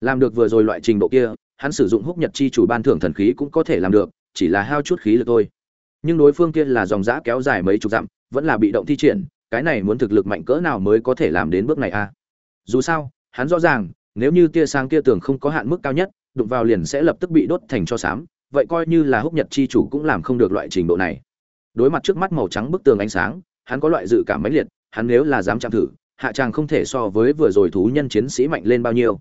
Làm được vừa rồi loại trình độ kia hắn sử dụng húc nhật chi chủ ban thưởng thần khí cũng có thể làm được, chỉ là hao chút khí lực thôi. Nhưng đối phương kia là dòng giã kéo dài mấy chục dặm, vẫn là bị động thi triển, cái này muốn thực lực mạnh cỡ nào mới có thể làm đến bước này a à? dù sao, hắn rõ ràng, nếu như tia sáng kia tường không có hạn mức cao nhất, đụng vào liền sẽ lập tức bị đốt thành cho xám, vậy coi như là húc nhật chi chủ cũng làm không được loại trình độ này. Đối mặt trước mắt màu trắng bức tường ánh sáng, hắn có loại dự cảm mãnh liệt, hắn nếu là dám chạm thử, hạ tràng không thể so với vừa rồi thú nhân chiến sĩ mạnh lên bao nhiêu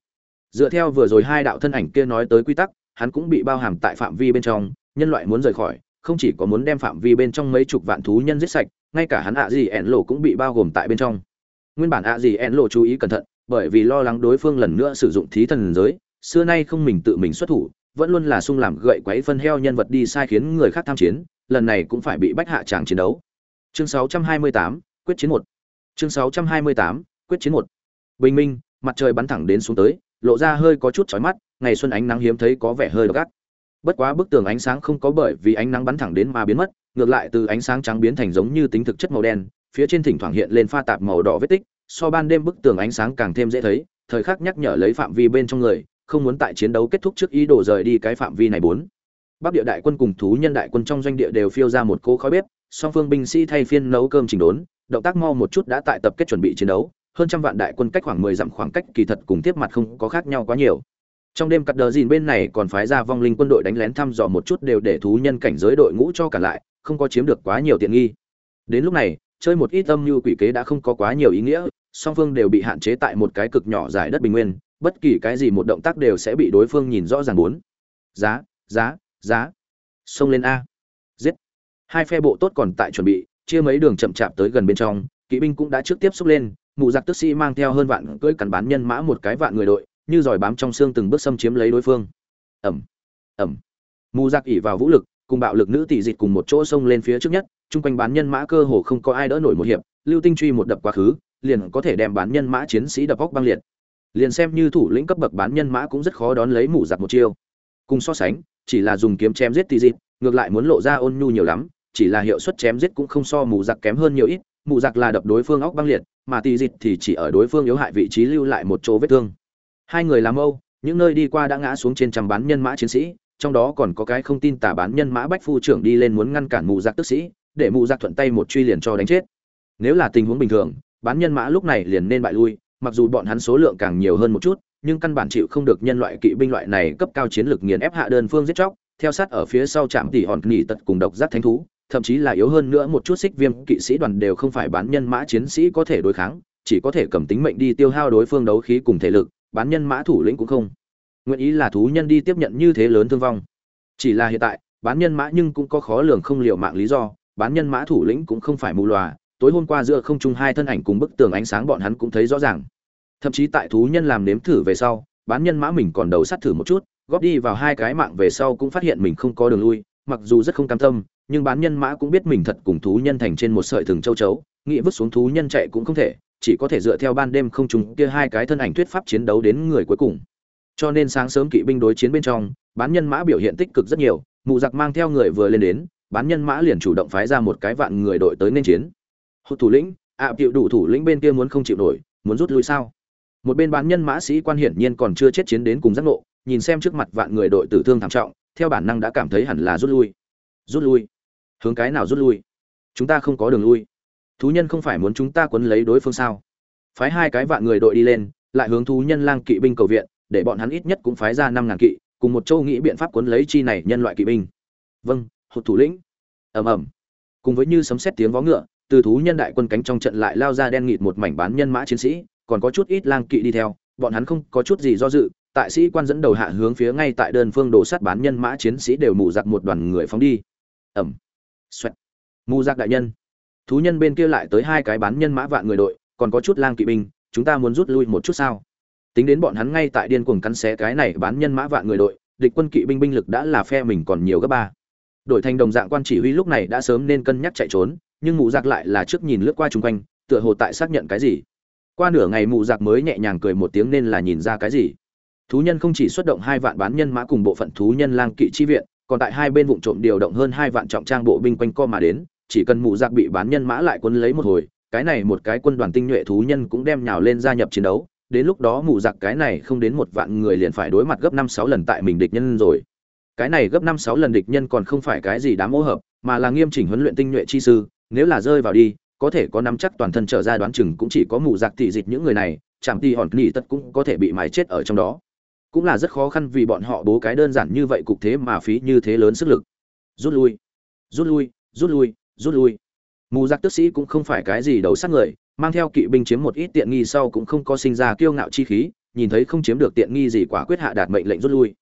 dựa theo vừa rồi hai đạo thân ảnh kia nói tới quy tắc hắn cũng bị bao hàm tại phạm vi bên trong nhân loại muốn rời khỏi không chỉ có muốn đem phạm vi bên trong mấy chục vạn thú nhân giết sạch ngay cả hắn ạ gì ẹn lộ cũng bị bao gồm tại bên trong. Nguyên bản ạ gì ẹn lộ chú ý cẩn thận bởi vì lo lắng đối phương lần nữa sử dụng thí thần giới xưa nay không mình tự mình xuất thủ vẫn luôn là sung làm gậy quấy phân heo nhân vật đi sai khiến người khác tham chiến lần này cũng phải bị bách hạ tràng chiến đấu. Chương 628, quyết chiến một. Chương 628, quyết chiến một. Bình minh mặt trời bắn thẳng đến xuống tới lộ ra hơi có chút chói mắt, ngày xuân ánh nắng hiếm thấy có vẻ hơi gắt bất quá bức tường ánh sáng không có bởi vì ánh nắng bắn thẳng đến mà biến mất, ngược lại từ ánh sáng trắng biến thành giống như tính thực chất màu đen, phía trên thỉnh thoảng hiện lên pha tạp màu đỏ vết tích, so ban đêm bức tường ánh sáng càng thêm dễ thấy, thời khắc nhắc nhở lấy phạm vi bên trong người, không muốn tại chiến đấu kết thúc trước ý đồ rời đi cái phạm vi này bốn. Bắc địa đại quân cùng thú nhân đại quân trong doanh địa đều phiêu ra một cỗ khói bếp, song phương binh sĩ thay phiên nấu cơm chỉnh đốn, động tác mau một chút đã tại tập kết chuẩn bị chiến đấu hơn trăm vạn đại quân cách khoảng mười dặm khoảng cách kỳ thật cùng tiếp mặt không có khác nhau quá nhiều. Trong đêm cắt đờ dìn bên này còn phái ra vong linh quân đội đánh lén thăm dò một chút đều để thú nhân cảnh giới đội ngũ cho cả lại, không có chiếm được quá nhiều tiện nghi. Đến lúc này, chơi một ít âm như quỷ kế đã không có quá nhiều ý nghĩa, song phương đều bị hạn chế tại một cái cực nhỏ giải đất bình nguyên, bất kỳ cái gì một động tác đều sẽ bị đối phương nhìn rõ ràng bốn. Giá giá giá. Xông lên a. Giết. Hai phe bộ tốt còn tại chuẩn bị, chia mấy đường chậm chạp tới gần bên trong kỵ binh cũng đã trước tiếp xúc lên, mụ giặc tức sĩ mang theo hơn vạn cưỡi cắn bán nhân mã một cái vạn người đội, như giỏi bám trong xương từng bước xâm chiếm lấy đối phương. Ẩm ẩm. Mù giặc ỉ vào vũ lực, cùng bạo lực nữ tỷ dịch cùng một chỗ xông lên phía trước nhất, chung quanh bán nhân mã cơ hồ không có ai đỡ nổi một hiệp, lưu tinh truy một đập quá khứ, liền có thể đem bán nhân mã chiến sĩ đập óc băng liệt. Liền xem như thủ lĩnh cấp bậc bán nhân mã cũng rất khó đón lấy mù giặc một chiêu. Cùng so sánh, chỉ là dùng kiếm chém giết tỷ dịch ngược lại muốn lộ ra ôn nhu nhiều lắm, chỉ là hiệu suất chém giết cũng không so mù giặc kém hơn nhiều ít Mụ giặc là đập đối phương óc băng liệt, mà tì dịt thì chỉ ở đối phương yếu hại vị trí lưu lại một chỗ vết thương. Hai người làm âu, những nơi đi qua đã ngã xuống trên trăm bán nhân mã chiến sĩ, trong đó còn có cái không tin tả bán nhân mã bách phu trưởng đi lên muốn ngăn cản mụ giặc tức sĩ, để mụ giặc thuận tay một truy liền cho đánh chết. Nếu là tình huống bình thường, bán nhân mã lúc này liền nên bại lui, mặc dù bọn hắn số lượng càng nhiều hơn một chút, nhưng căn bản chịu không được nhân loại kỵ binh loại này cấp cao chiến lược nghiền ép hạ đơn phương giết chóc, theo sát ở phía sau trạm tỉ hòn nghỉ tật cùng độc giác thánh thú thậm chí là yếu hơn nữa một chút xích viêm kỵ sĩ đoàn đều không phải bán nhân mã chiến sĩ có thể đối kháng, chỉ có thể cầm tính mệnh đi tiêu hao đối phương đấu khí cùng thể lực, bán nhân mã thủ lĩnh cũng không. Nguyện ý là thú nhân đi tiếp nhận như thế lớn thương vong. Chỉ là hiện tại, bán nhân mã nhưng cũng có khó lường không liệu mạng lý do, bán nhân mã thủ lĩnh cũng không phải mù lòa tối hôm qua giữa không trung hai thân ảnh cùng bức tường ánh sáng bọn hắn cũng thấy rõ ràng. Thậm chí tại thú nhân làm nếm thử về sau, bán nhân mã mình còn đầu sắt thử một chút, góp đi vào hai cái mạng về sau cũng phát hiện mình không có đường lui, mặc dù rất không cam tâm nhưng bán nhân mã cũng biết mình thật cùng thú nhân thành trên một sợi thừng châu chấu nghĩ vứt xuống thú nhân chạy cũng không thể chỉ có thể dựa theo ban đêm không trùng kia hai cái thân ảnh thuyết pháp chiến đấu đến người cuối cùng. Cho nên sáng sớm kỵ binh đối chiến bên trong bán nhân mã biểu hiện tích cực rất nhiều mụ giặc mang theo người vừa lên đến bán nhân mã liền chủ động phái ra một cái vạn người đội tới nên chiến. Hụt thủ lĩnh ạ à, đủ thủ lĩnh bên kia muốn không chịu nổi muốn rút lui sao? Một bên bán nhân mã sĩ quan hiển nhiên còn chưa chết chiến đến cùng giác ngộ nhìn xem trước mặt vạn người đội tử thương thảm trọng theo bản năng đã cảm thấy hẳn là rút lui. Rút lui hướng cái nào rút lui? Chúng ta không có đường lui. Thú nhân không phải muốn chúng ta quấn lấy đối phương sao? Phái hai cái vạn người đội đi lên, lại hướng thú nhân lang kỵ binh cầu viện, để bọn hắn ít nhất cũng phái ra năm ngàn kỵ, cùng một châu nghĩ biện pháp quấn lấy chi này nhân loại kỵ binh. Vâng hột thủ lĩnh. Ầm ầm. Cùng với như sấm sét tiếng vó ngựa, từ thú nhân đại quân cánh trong trận lại lao ra đen nghịt một mảnh bán nhân mã chiến sĩ, còn có chút ít lang kỵ đi theo, bọn hắn không có chút gì do dự, tại sĩ quan dẫn đầu hạ hướng phía ngay tại đơn phương đổ sát bán nhân mã chiến sĩ đều mù giặc một đoàn người phóng đi. Ẩm xoẹt. Mù giặc đại nhân. Thú nhân bên kia lại tới hai cái bán nhân mã vạn người đội, còn có chút lang kỵ binh, chúng ta muốn rút lui một chút sao? Tính đến bọn hắn ngay tại điên cuồng cắn xé cái này bán nhân mã vạn người đội, địch quân kỵ binh binh lực đã là phe mình còn nhiều gấp ba. Đổi thành đồng dạng quan chỉ huy lúc này đã sớm nên cân nhắc chạy trốn, nhưng mù giặc lại là trước nhìn lướt qua chung quanh, tựa hồ tại xác nhận cái gì. Qua nửa ngày mù giặc mới nhẹ nhàng cười một tiếng nên là nhìn ra cái gì. Thú nhân không chỉ xuất động hai vạn bán nhân mã cùng bộ phận thú nhân lang kỵ chi viện còn tại hai bên vụ trộm điều động hơn hai vạn trọng trang bộ binh quanh co mà đến, chỉ cần mụ giặc bị bán nhân mã lại quân lấy một hồi, cái này một cái quân đoàn tinh nhuệ thú nhân cũng đem nhào lên gia nhập chiến đấu, đến lúc đó mụ giặc cái này không đến một vạn người liền phải đối mặt gấp năm sáu lần tại mình địch nhân rồi. Cái này gấp năm sáu lần địch nhân còn không phải cái gì đáng ô hợp, mà là nghiêm chỉnh huấn luyện tinh nhuệ chi sư, nếu là rơi vào đi, có thể có nắm chắc toàn thân trở ra đoán chừng cũng chỉ có mụ giặc thị dịch những người này, chẳng ti hòn nghỉ tất cũng có thể bị mái chết ở trong đó cũng là rất khó khăn vì bọn họ bố cái đơn giản như vậy cục thế mà phí như thế lớn sức lực. Rút lui rút lui rút lui rút lui. Mù giặc tức sĩ cũng không phải cái gì đầu sát người, mang theo kỵ binh chiếm một ít tiện nghi sau cũng không có sinh ra kiêu ngạo chi khí, nhìn thấy không chiếm được tiện nghi gì quả quyết hạ đạt mệnh lệnh rút lui.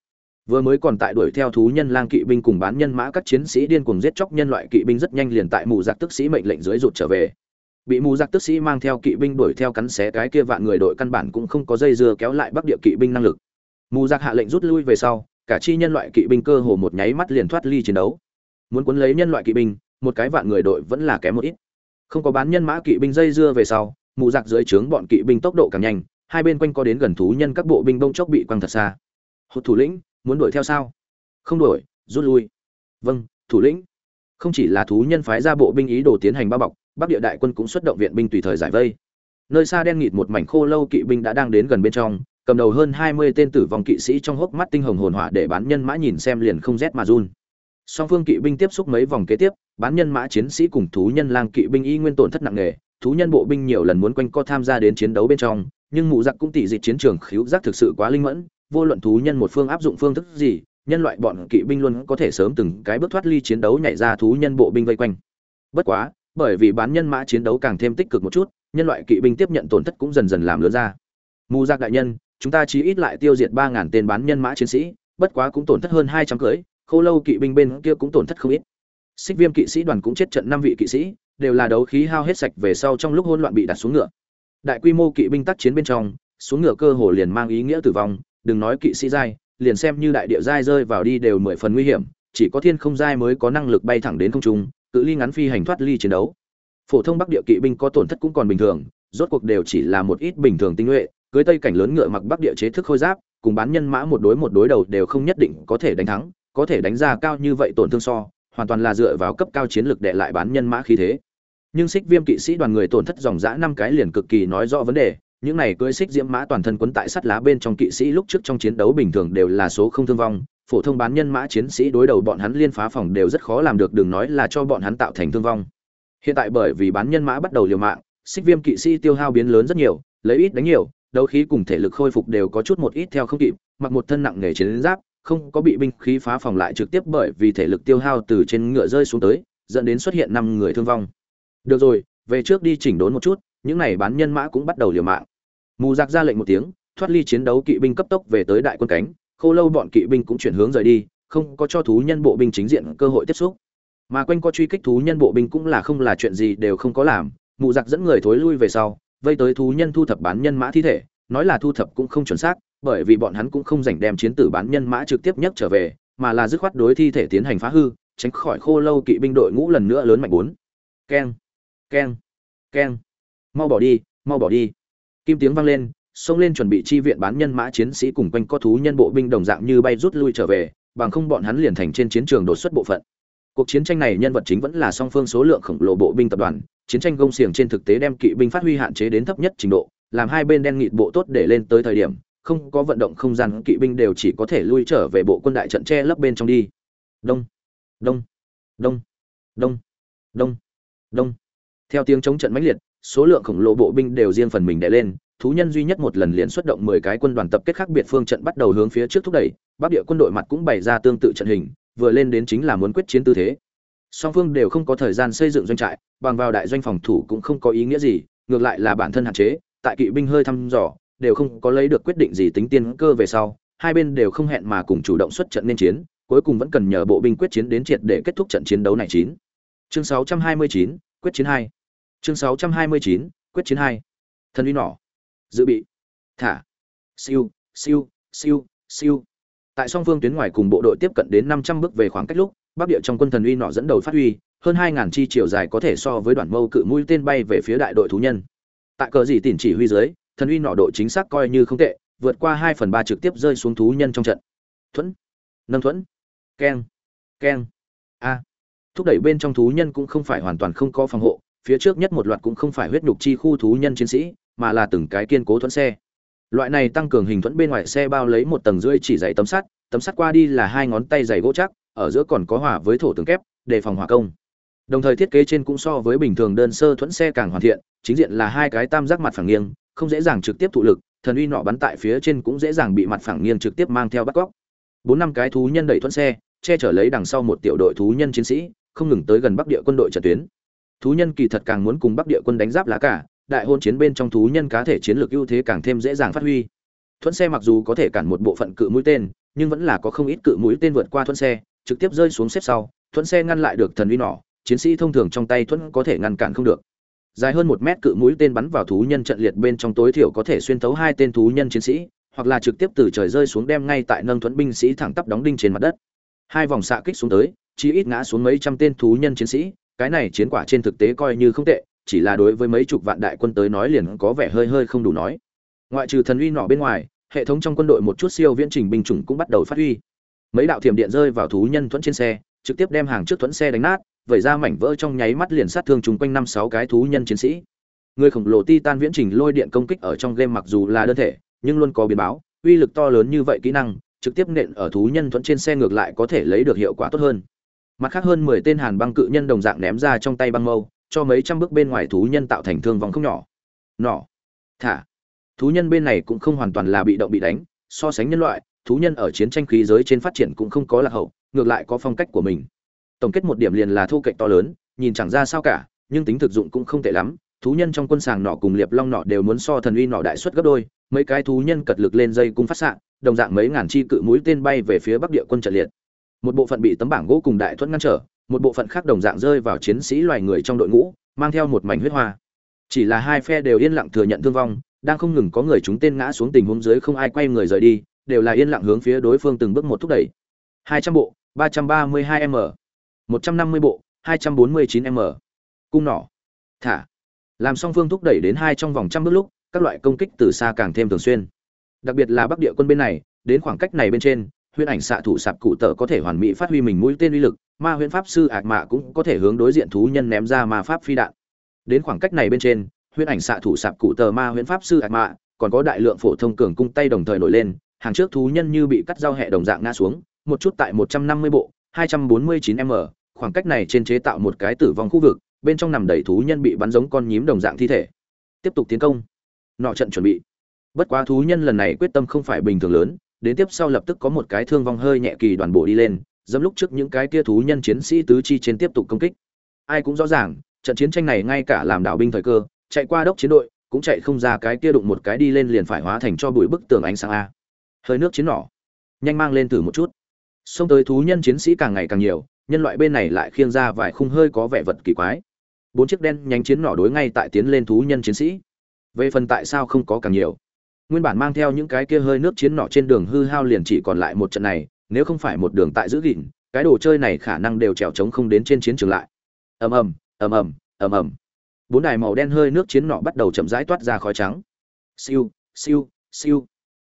Vừa mới còn tại đuổi theo thú nhân lang kỵ binh cùng bán nhân mã các chiến sĩ điên cuồng giết chóc nhân loại kỵ binh rất nhanh liền tại mù giặc tức sĩ mệnh lệnh dưới rụt trở về. Bị mù giặc tức sĩ mang theo kỵ binh đuổi theo cắn xé cái kia vạn người đội căn bản cũng không có dây dưa kéo lại bắc địa kỵ binh năng lực mù giặc hạ lệnh rút lui về sau, cả chi nhân loại kỵ binh cơ hồ một nháy mắt liền thoát ly chiến đấu. Muốn cuốn lấy nhân loại kỵ binh, một cái vạn người đội vẫn là kém một ít. Không có bán nhân mã kỵ binh dây dưa về sau, mù giặc dưới trướng bọn kỵ binh tốc độ càng nhanh, hai bên quanh có đến gần thú nhân các bộ binh bông chốc bị quăng thật xa. Hụt thủ lĩnh, muốn đuổi theo sao? Không đuổi, rút lui. Vâng thủ lĩnh. Không chỉ là thú nhân phái ra bộ binh ý đồ tiến hành bao bọc, bắc địa đại quân cũng xuất động viện binh tùy thời giải vây. Nơi xa đen nghịt một mảnh khô lâu kỵ binh đã đang đến gần bên trong cầm đầu hơn hai mươi tên tử vong kỵ sĩ trong hốc mắt tinh hồng hồn hỏa để bán nhân mã nhìn xem liền không rét mà run. Song phương kỵ binh tiếp xúc mấy vòng kế tiếp, bán nhân mã chiến sĩ cùng thú nhân lang kỵ binh y nguyên tổn thất nặng nề, thú nhân bộ binh nhiều lần muốn quanh co tham gia đến chiến đấu bên trong, nhưng mụ giặc cũng tỉ dịch chiến trường khiếu giác thực sự quá linh mẫn, vô luận thú nhân một phương áp dụng phương thức gì, nhân loại bọn kỵ binh luôn có thể sớm từng cái bước thoát ly chiến đấu nhảy ra thú nhân bộ binh vây quanh. Bất quá, bởi vì bán nhân mã chiến đấu càng thêm tích cực một chút, nhân loại kỵ binh tiếp nhận tổn thất cũng dần dần làm lớn ra. Mù giặc đại nhân chúng ta chí ít lại tiêu diệt ba ngàn tên bán nhân mã chiến sĩ, bất quá cũng tổn thất hơn hai trăm cưới, khâu lâu kỵ binh bên kia cũng tổn thất không ít. Xích viêm kỵ sĩ đoàn cũng chết trận năm vị kỵ sĩ, đều là đấu khí hao hết sạch về sau trong lúc hỗn loạn bị đặt xuống ngựa. Đại quy mô kỵ binh tác chiến bên trong, xuống ngựa cơ hồ liền mang ý nghĩa tử vong, đừng nói kỵ sĩ giai, liền xem như đại địa giai rơi vào đi đều mười phần nguy hiểm, chỉ có thiên không giai mới có năng lực bay thẳng đến không trung, cự ly ngắn phi hành thoát ly chiến đấu. Phổ thông bắc địa kỵ binh có tổn thất cũng còn bình thường, rốt cuộc đều chỉ là một ít bình thường tinh nhuệ cưới tây cảnh lớn ngựa mặc bắc địa chế thức khôi giáp, cùng bán nhân mã một đối một đối đầu đều không nhất định có thể đánh thắng, có thể đánh ra cao như vậy tổn thương so, hoàn toàn là dựa vào cấp cao chiến lược để lại bán nhân mã khí thế. Nhưng xích viêm kỵ sĩ đoàn người tổn thất dòng dã năm cái liền cực kỳ nói rõ vấn đề, những này cưỡi xích diễm mã toàn thân quấn tại sắt lá bên trong kỵ sĩ lúc trước trong chiến đấu bình thường đều là số không thương vong, phổ thông bán nhân mã chiến sĩ đối đầu bọn hắn liên phá phòng đều rất khó làm được, đừng nói là cho bọn hắn tạo thành thương vong. Hiện tại bởi vì bán nhân mã bắt đầu liều mạng xích viêm kỵ sĩ tiêu hao biến lớn rất nhiều, lấy ít đánh nhiều đấu khí cùng thể lực khôi phục đều có chút một ít theo không kịp, mặc một thân nặng nghề chiến giáp, không có bị binh khí phá phòng lại trực tiếp bởi vì thể lực tiêu hao từ trên ngựa rơi xuống tới, dẫn đến xuất hiện năm người thương vong. Được rồi, về trước đi chỉnh đốn một chút, những này bán nhân mã cũng bắt đầu liều mạng. Mù giặc ra lệnh một tiếng, thoát ly chiến đấu kỵ binh cấp tốc về tới đại quân cánh, Khô lâu bọn kỵ binh cũng chuyển hướng rời đi, không có cho thú nhân bộ binh chính diện cơ hội tiếp xúc. Mà quanh co truy kích thú nhân bộ binh cũng là không là chuyện gì đều không có làm, Mù giặc dẫn người thối lui về sau vây tới thú nhân thu thập bán nhân mã thi thể, nói là thu thập cũng không chuẩn xác, bởi vì bọn hắn cũng không dành đem chiến tử bán nhân mã trực tiếp nhất trở về, mà là dứt khoát đối thi thể tiến hành phá hư, tránh khỏi khô lâu kỵ binh đội ngũ lần nữa lớn mạnh bốn. Keng keng keng. Mau bỏ đi, mau bỏ đi. Kim tiếng vang lên, xông lên chuẩn bị chi viện bán nhân mã chiến sĩ cùng quanh co thú nhân bộ binh đồng dạng như bay rút lui trở về, bằng không bọn hắn liền thành trên chiến trường đột xuất bộ phận cuộc chiến tranh này nhân vật chính vẫn là song phương số lượng khổng lồ bộ binh tập đoàn, chiến tranh gông xiềng trên thực tế đem kỵ binh phát huy hạn chế đến thấp nhất trình độ, làm hai bên đen nghịt bộ tốt để lên tới thời điểm, không có vận động không gian, kỵ binh đều chỉ có thể lui trở về bộ quân đại trận che lấp bên trong đi. Đông đông đông đông đông đông. Theo tiếng chống trận mãnh liệt, số lượng khổng lồ bộ binh đều riêng phần mình đẻ lên, thú nhân duy nhất một lần liền xuất động mười cái quân đoàn tập kết khác biệt phương trận bắt đầu hướng phía trước thúc đẩy, bắc địa quân đội mặt cũng bày ra tương tự trận hình vừa lên đến chính là muốn quyết chiến tư thế. Song phương đều không có thời gian xây dựng doanh trại bằng vào đại doanh phòng thủ cũng không có ý nghĩa gì ngược lại là bản thân hạn chế tại kỵ binh hơi thăm dò đều không có lấy được quyết định gì tính tiên cơ về sau hai bên đều không hẹn mà cùng chủ động xuất trận nên chiến cuối cùng vẫn cần nhờ bộ binh quyết chiến đến triệt để kết thúc trận chiến đấu này chín. Chương 629, quyết chiến hai. Chương 629, quyết chiến hai. Thần uy nỏ. Dự bị. Thả. Siêu siêu siêu siêu tại song phương tuyến ngoài cùng bộ đội tiếp cận đến 500 bước về khoảng cách lúc, bắc địa trong quân thần uy nỏ dẫn đầu phát huy, hơn 2000 chi chiều dài có thể so với đoàn mâu cự mũi tên bay về phía đại đội thú nhân. Tại cờ gì tỉnh chỉ huy dưới, thần uy nỏ độ chính xác coi như không tệ, vượt qua 2 phần 3 trực tiếp rơi xuống thú nhân trong trận. Thuẫn, nâng thuẫn, keng keng. A. Thúc đẩy bên trong thú nhân cũng không phải hoàn toàn không có phòng hộ, phía trước nhất một loạt cũng không phải huyết nhục chi khu thú nhân chiến sĩ, mà là từng cái kiên cố thuẫn xe loại này tăng cường hình thuẫn bên ngoài xe bao lấy một tầng rưỡi chỉ dày tấm sắt tấm sắt qua đi là hai ngón tay dày gỗ chắc, ở giữa còn có hỏa với thổ tường kép để phòng hỏa công. Đồng thời thiết kế trên cũng so với bình thường đơn sơ thuẫn xe càng hoàn thiện, chính diện là hai cái tam giác mặt phẳng nghiêng, không dễ dàng trực tiếp thụ lực, thần uy nọ bắn tại phía trên cũng dễ dàng bị mặt phẳng nghiêng trực tiếp mang theo bắt cóc bốn năm cái thú nhân đẩy thuẫn xe, che chở lấy đằng sau một tiểu đội thú nhân chiến sĩ, không ngừng tới gần bắc địa quân đội trận tuyến. Thú nhân kỳ thật càng muốn cùng bắc địa quân đánh giáp lá cả đại hôn chiến bên trong thú nhân cá thể chiến lược ưu thế càng thêm dễ dàng phát huy. Thuẫn xe mặc dù có thể cản một bộ phận cự mũi tên, nhưng vẫn là có không ít cự mũi tên vượt qua thuẫn xe, trực tiếp rơi xuống xếp sau, thuẫn xe ngăn lại được thần uy nỏ, chiến sĩ thông thường trong tay thuẫn có thể ngăn cản không được. Dài hơn một mét cự mũi tên bắn vào thú nhân trận liệt bên trong tối thiểu có thể xuyên thấu hai tên thú nhân chiến sĩ, hoặc là trực tiếp từ trời rơi xuống đem ngay tại nâng thuẫn binh sĩ thẳng tắp đóng đinh trên mặt đất. Hai vòng xạ kích xuống tới chỉ ít ngã xuống mấy trăm tên thú nhân chiến sĩ, cái này chiến quả trên thực tế coi như không tệ chỉ là đối với mấy chục vạn đại quân tới nói liền có vẻ hơi hơi không đủ nói. Ngoại trừ thần uy nọ bên ngoài, hệ thống trong quân đội một chút siêu viễn trình binh chủng cũng bắt đầu phát huy. Mấy đạo thiểm điện rơi vào thú nhân thuẫn trên xe, trực tiếp đem hàng trước thuẫn xe đánh nát, vẩy ra mảnh vỡ trong nháy mắt liền sát thương chúng quanh năm sáu cái thú nhân chiến sĩ. Người khổng lồ titan viễn trình lôi điện công kích ở trong game mặc dù là đơn thể, nhưng luôn có biến báo, uy lực to lớn như vậy kỹ năng, trực tiếp nện ở thú nhân thuẫn trên xe ngược lại có thể lấy được hiệu quả tốt hơn. Mặt khác hơn mười tên hàn băng cự nhân đồng dạng ném ra trong tay băng mâu cho mấy trăm bước bên ngoài thú nhân tạo thành thương vong không nhỏ. Nỏ thả. Thú nhân bên này cũng không hoàn toàn là bị động bị đánh, so sánh nhân loại, thú nhân ở chiến tranh khí giới trên phát triển cũng không có lạc hậu, ngược lại có phong cách của mình. Tổng kết một điểm liền là thu cạnh to lớn, nhìn chẳng ra sao cả, nhưng tính thực dụng cũng không tệ lắm. Thú nhân trong quân sàng nỏ cùng liệp long nỏ đều muốn so thần uy nỏ đại suất gấp đôi, mấy cái thú nhân cật lực lên dây cung phát sạn đồng dạng mấy ngàn chi cự mũi tên bay về phía bắc địa quân trận liệt. Một bộ phận bị tấm bảng gỗ cùng đại thuẫn ngăn trở một bộ phận khác đồng dạng rơi vào chiến sĩ loài người trong đội ngũ, mang theo một mảnh huyết hoa. Chỉ là hai phe đều yên lặng thừa nhận thương vong, đang không ngừng có người chúng tên ngã xuống tình huống dưới không ai quay người rời đi, đều là yên lặng hướng phía đối phương từng bước một thúc đẩy. Hai trăm bộ, ba trăm ba mươi hai m, một trăm năm mươi bộ, hai trăm bốn mươi chín m. Cung nỏ, thả. Làm song phương thúc đẩy đến hai trong vòng trăm bước lúc, các loại công kích từ xa càng thêm thường xuyên. Đặc biệt là bắc địa quân bên này, đến khoảng cách này bên trên huyễn ảnh xạ thủ sạp cụ tở có thể hoàn mỹ phát huy mình mũi tên uy lực, ma huyễn pháp sư ạc mạ cũng có thể hướng đối diện thú nhân ném ra ma pháp phi đạn. Đến khoảng cách này bên trên, huyễn ảnh xạ thủ sạp cụ tở ma huyễn pháp sư ạc mạ còn có đại lượng phổ thông cường cung tay đồng thời nổi lên, hàng trước thú nhân như bị cắt dao hẹ đồng dạng ngã xuống, một chút tại 150 bộ 249 m, khoảng cách này trên chế tạo một cái tử vong khu vực, bên trong nằm đầy thú nhân bị bắn giống con nhím đồng dạng thi thể. Tiếp tục tiến công. Nọ trận chuẩn bị. Bất quá thú nhân lần này quyết tâm không phải bình thường lớn đến tiếp sau lập tức có một cái thương vong hơi nhẹ kỳ đoàn bộ đi lên, dẫm lúc trước những cái kia thú nhân chiến sĩ tứ chi trên tiếp tục công kích. Ai cũng rõ ràng, trận chiến tranh này ngay cả làm đảo binh thời cơ, chạy qua đốc chiến đội, cũng chạy không ra cái kia đụng một cái đi lên liền phải hóa thành cho bụi bức tường ánh sáng a. Hơi nước chiến nỏ. Nhanh mang lên thử một chút. Xông tới thú nhân chiến sĩ càng ngày càng nhiều, nhân loại bên này lại khiêng ra vài khung hơi có vẻ vật kỳ quái. Bốn chiếc đen nhánh chiến nỏ đối ngay tại tiến lên thú nhân chiến sĩ. Về phần tại sao không có càng nhiều? Nguyên bản mang theo những cái kia hơi nước chiến nọ trên đường hư hao liền chỉ còn lại một trận này, nếu không phải một đường tại giữ gìn, cái đồ chơi này khả năng đều trèo trống không đến trên chiến trường lại. Ầm ầm ầm ầm ầm ầm. Bốn đài màu đen hơi nước chiến nọ bắt đầu chậm rãi toát ra khói trắng. Siêu siêu siêu.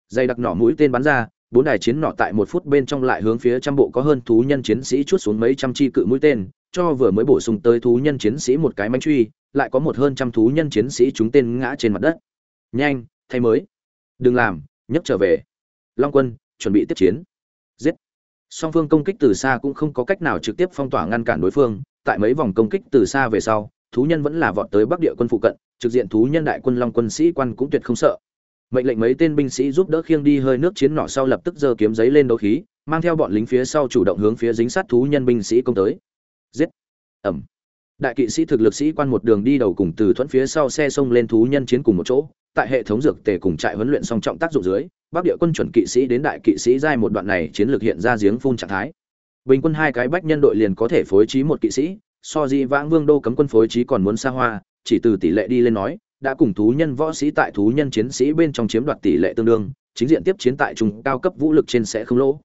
Dây đặc nỏ mũi tên bắn ra, bốn đài chiến nọ tại một phút bên trong lại hướng phía trăm bộ có hơn thú nhân chiến sĩ chút xuống mấy trăm chi cự mũi tên, cho vừa mới bổ sung tới thú nhân chiến sĩ một cái manh truy, lại có một hơn trăm thú nhân chiến sĩ chúng tên ngã trên mặt đất. Nhanh, thay mới đừng làm, nhấc trở về. Long quân, chuẩn bị tiếp chiến. Giết. Song phương công kích từ xa cũng không có cách nào trực tiếp phong tỏa ngăn cản đối phương. Tại mấy vòng công kích từ xa về sau, thú nhân vẫn là vọt tới bắc địa quân phụ cận. Trực diện thú nhân đại quân long quân sĩ quan cũng tuyệt không sợ. Mệnh lệnh mấy tên binh sĩ giúp đỡ khiêng đi hơi nước chiến nỏ sau lập tức giơ kiếm giấy lên đấu khí, mang theo bọn lính phía sau chủ động hướng phía dính sát thú nhân binh sĩ công tới. Giết. Ẩm. Đại kỵ sĩ thực lực sĩ quan một đường đi đầu cùng từ thuẫn phía sau xe xông lên thú nhân chiến cùng một chỗ tại hệ thống dược tề cùng trại huấn luyện song trọng tác dụng dưới, bắc địa quân chuẩn kỵ sĩ đến đại kỵ sĩ giai một đoạn này chiến lược hiện ra giếng phun trạng thái. Bình quân hai cái bách nhân đội liền có thể phối trí một kỵ sĩ, so di vãng vương đô cấm quân phối trí còn muốn xa hoa, chỉ từ tỷ lệ đi lên nói, đã cùng thú nhân võ sĩ tại thú nhân chiến sĩ bên trong chiếm đoạt tỷ lệ tương đương, chính diện tiếp chiến tại trung cao cấp vũ lực trên sẽ không lỗ.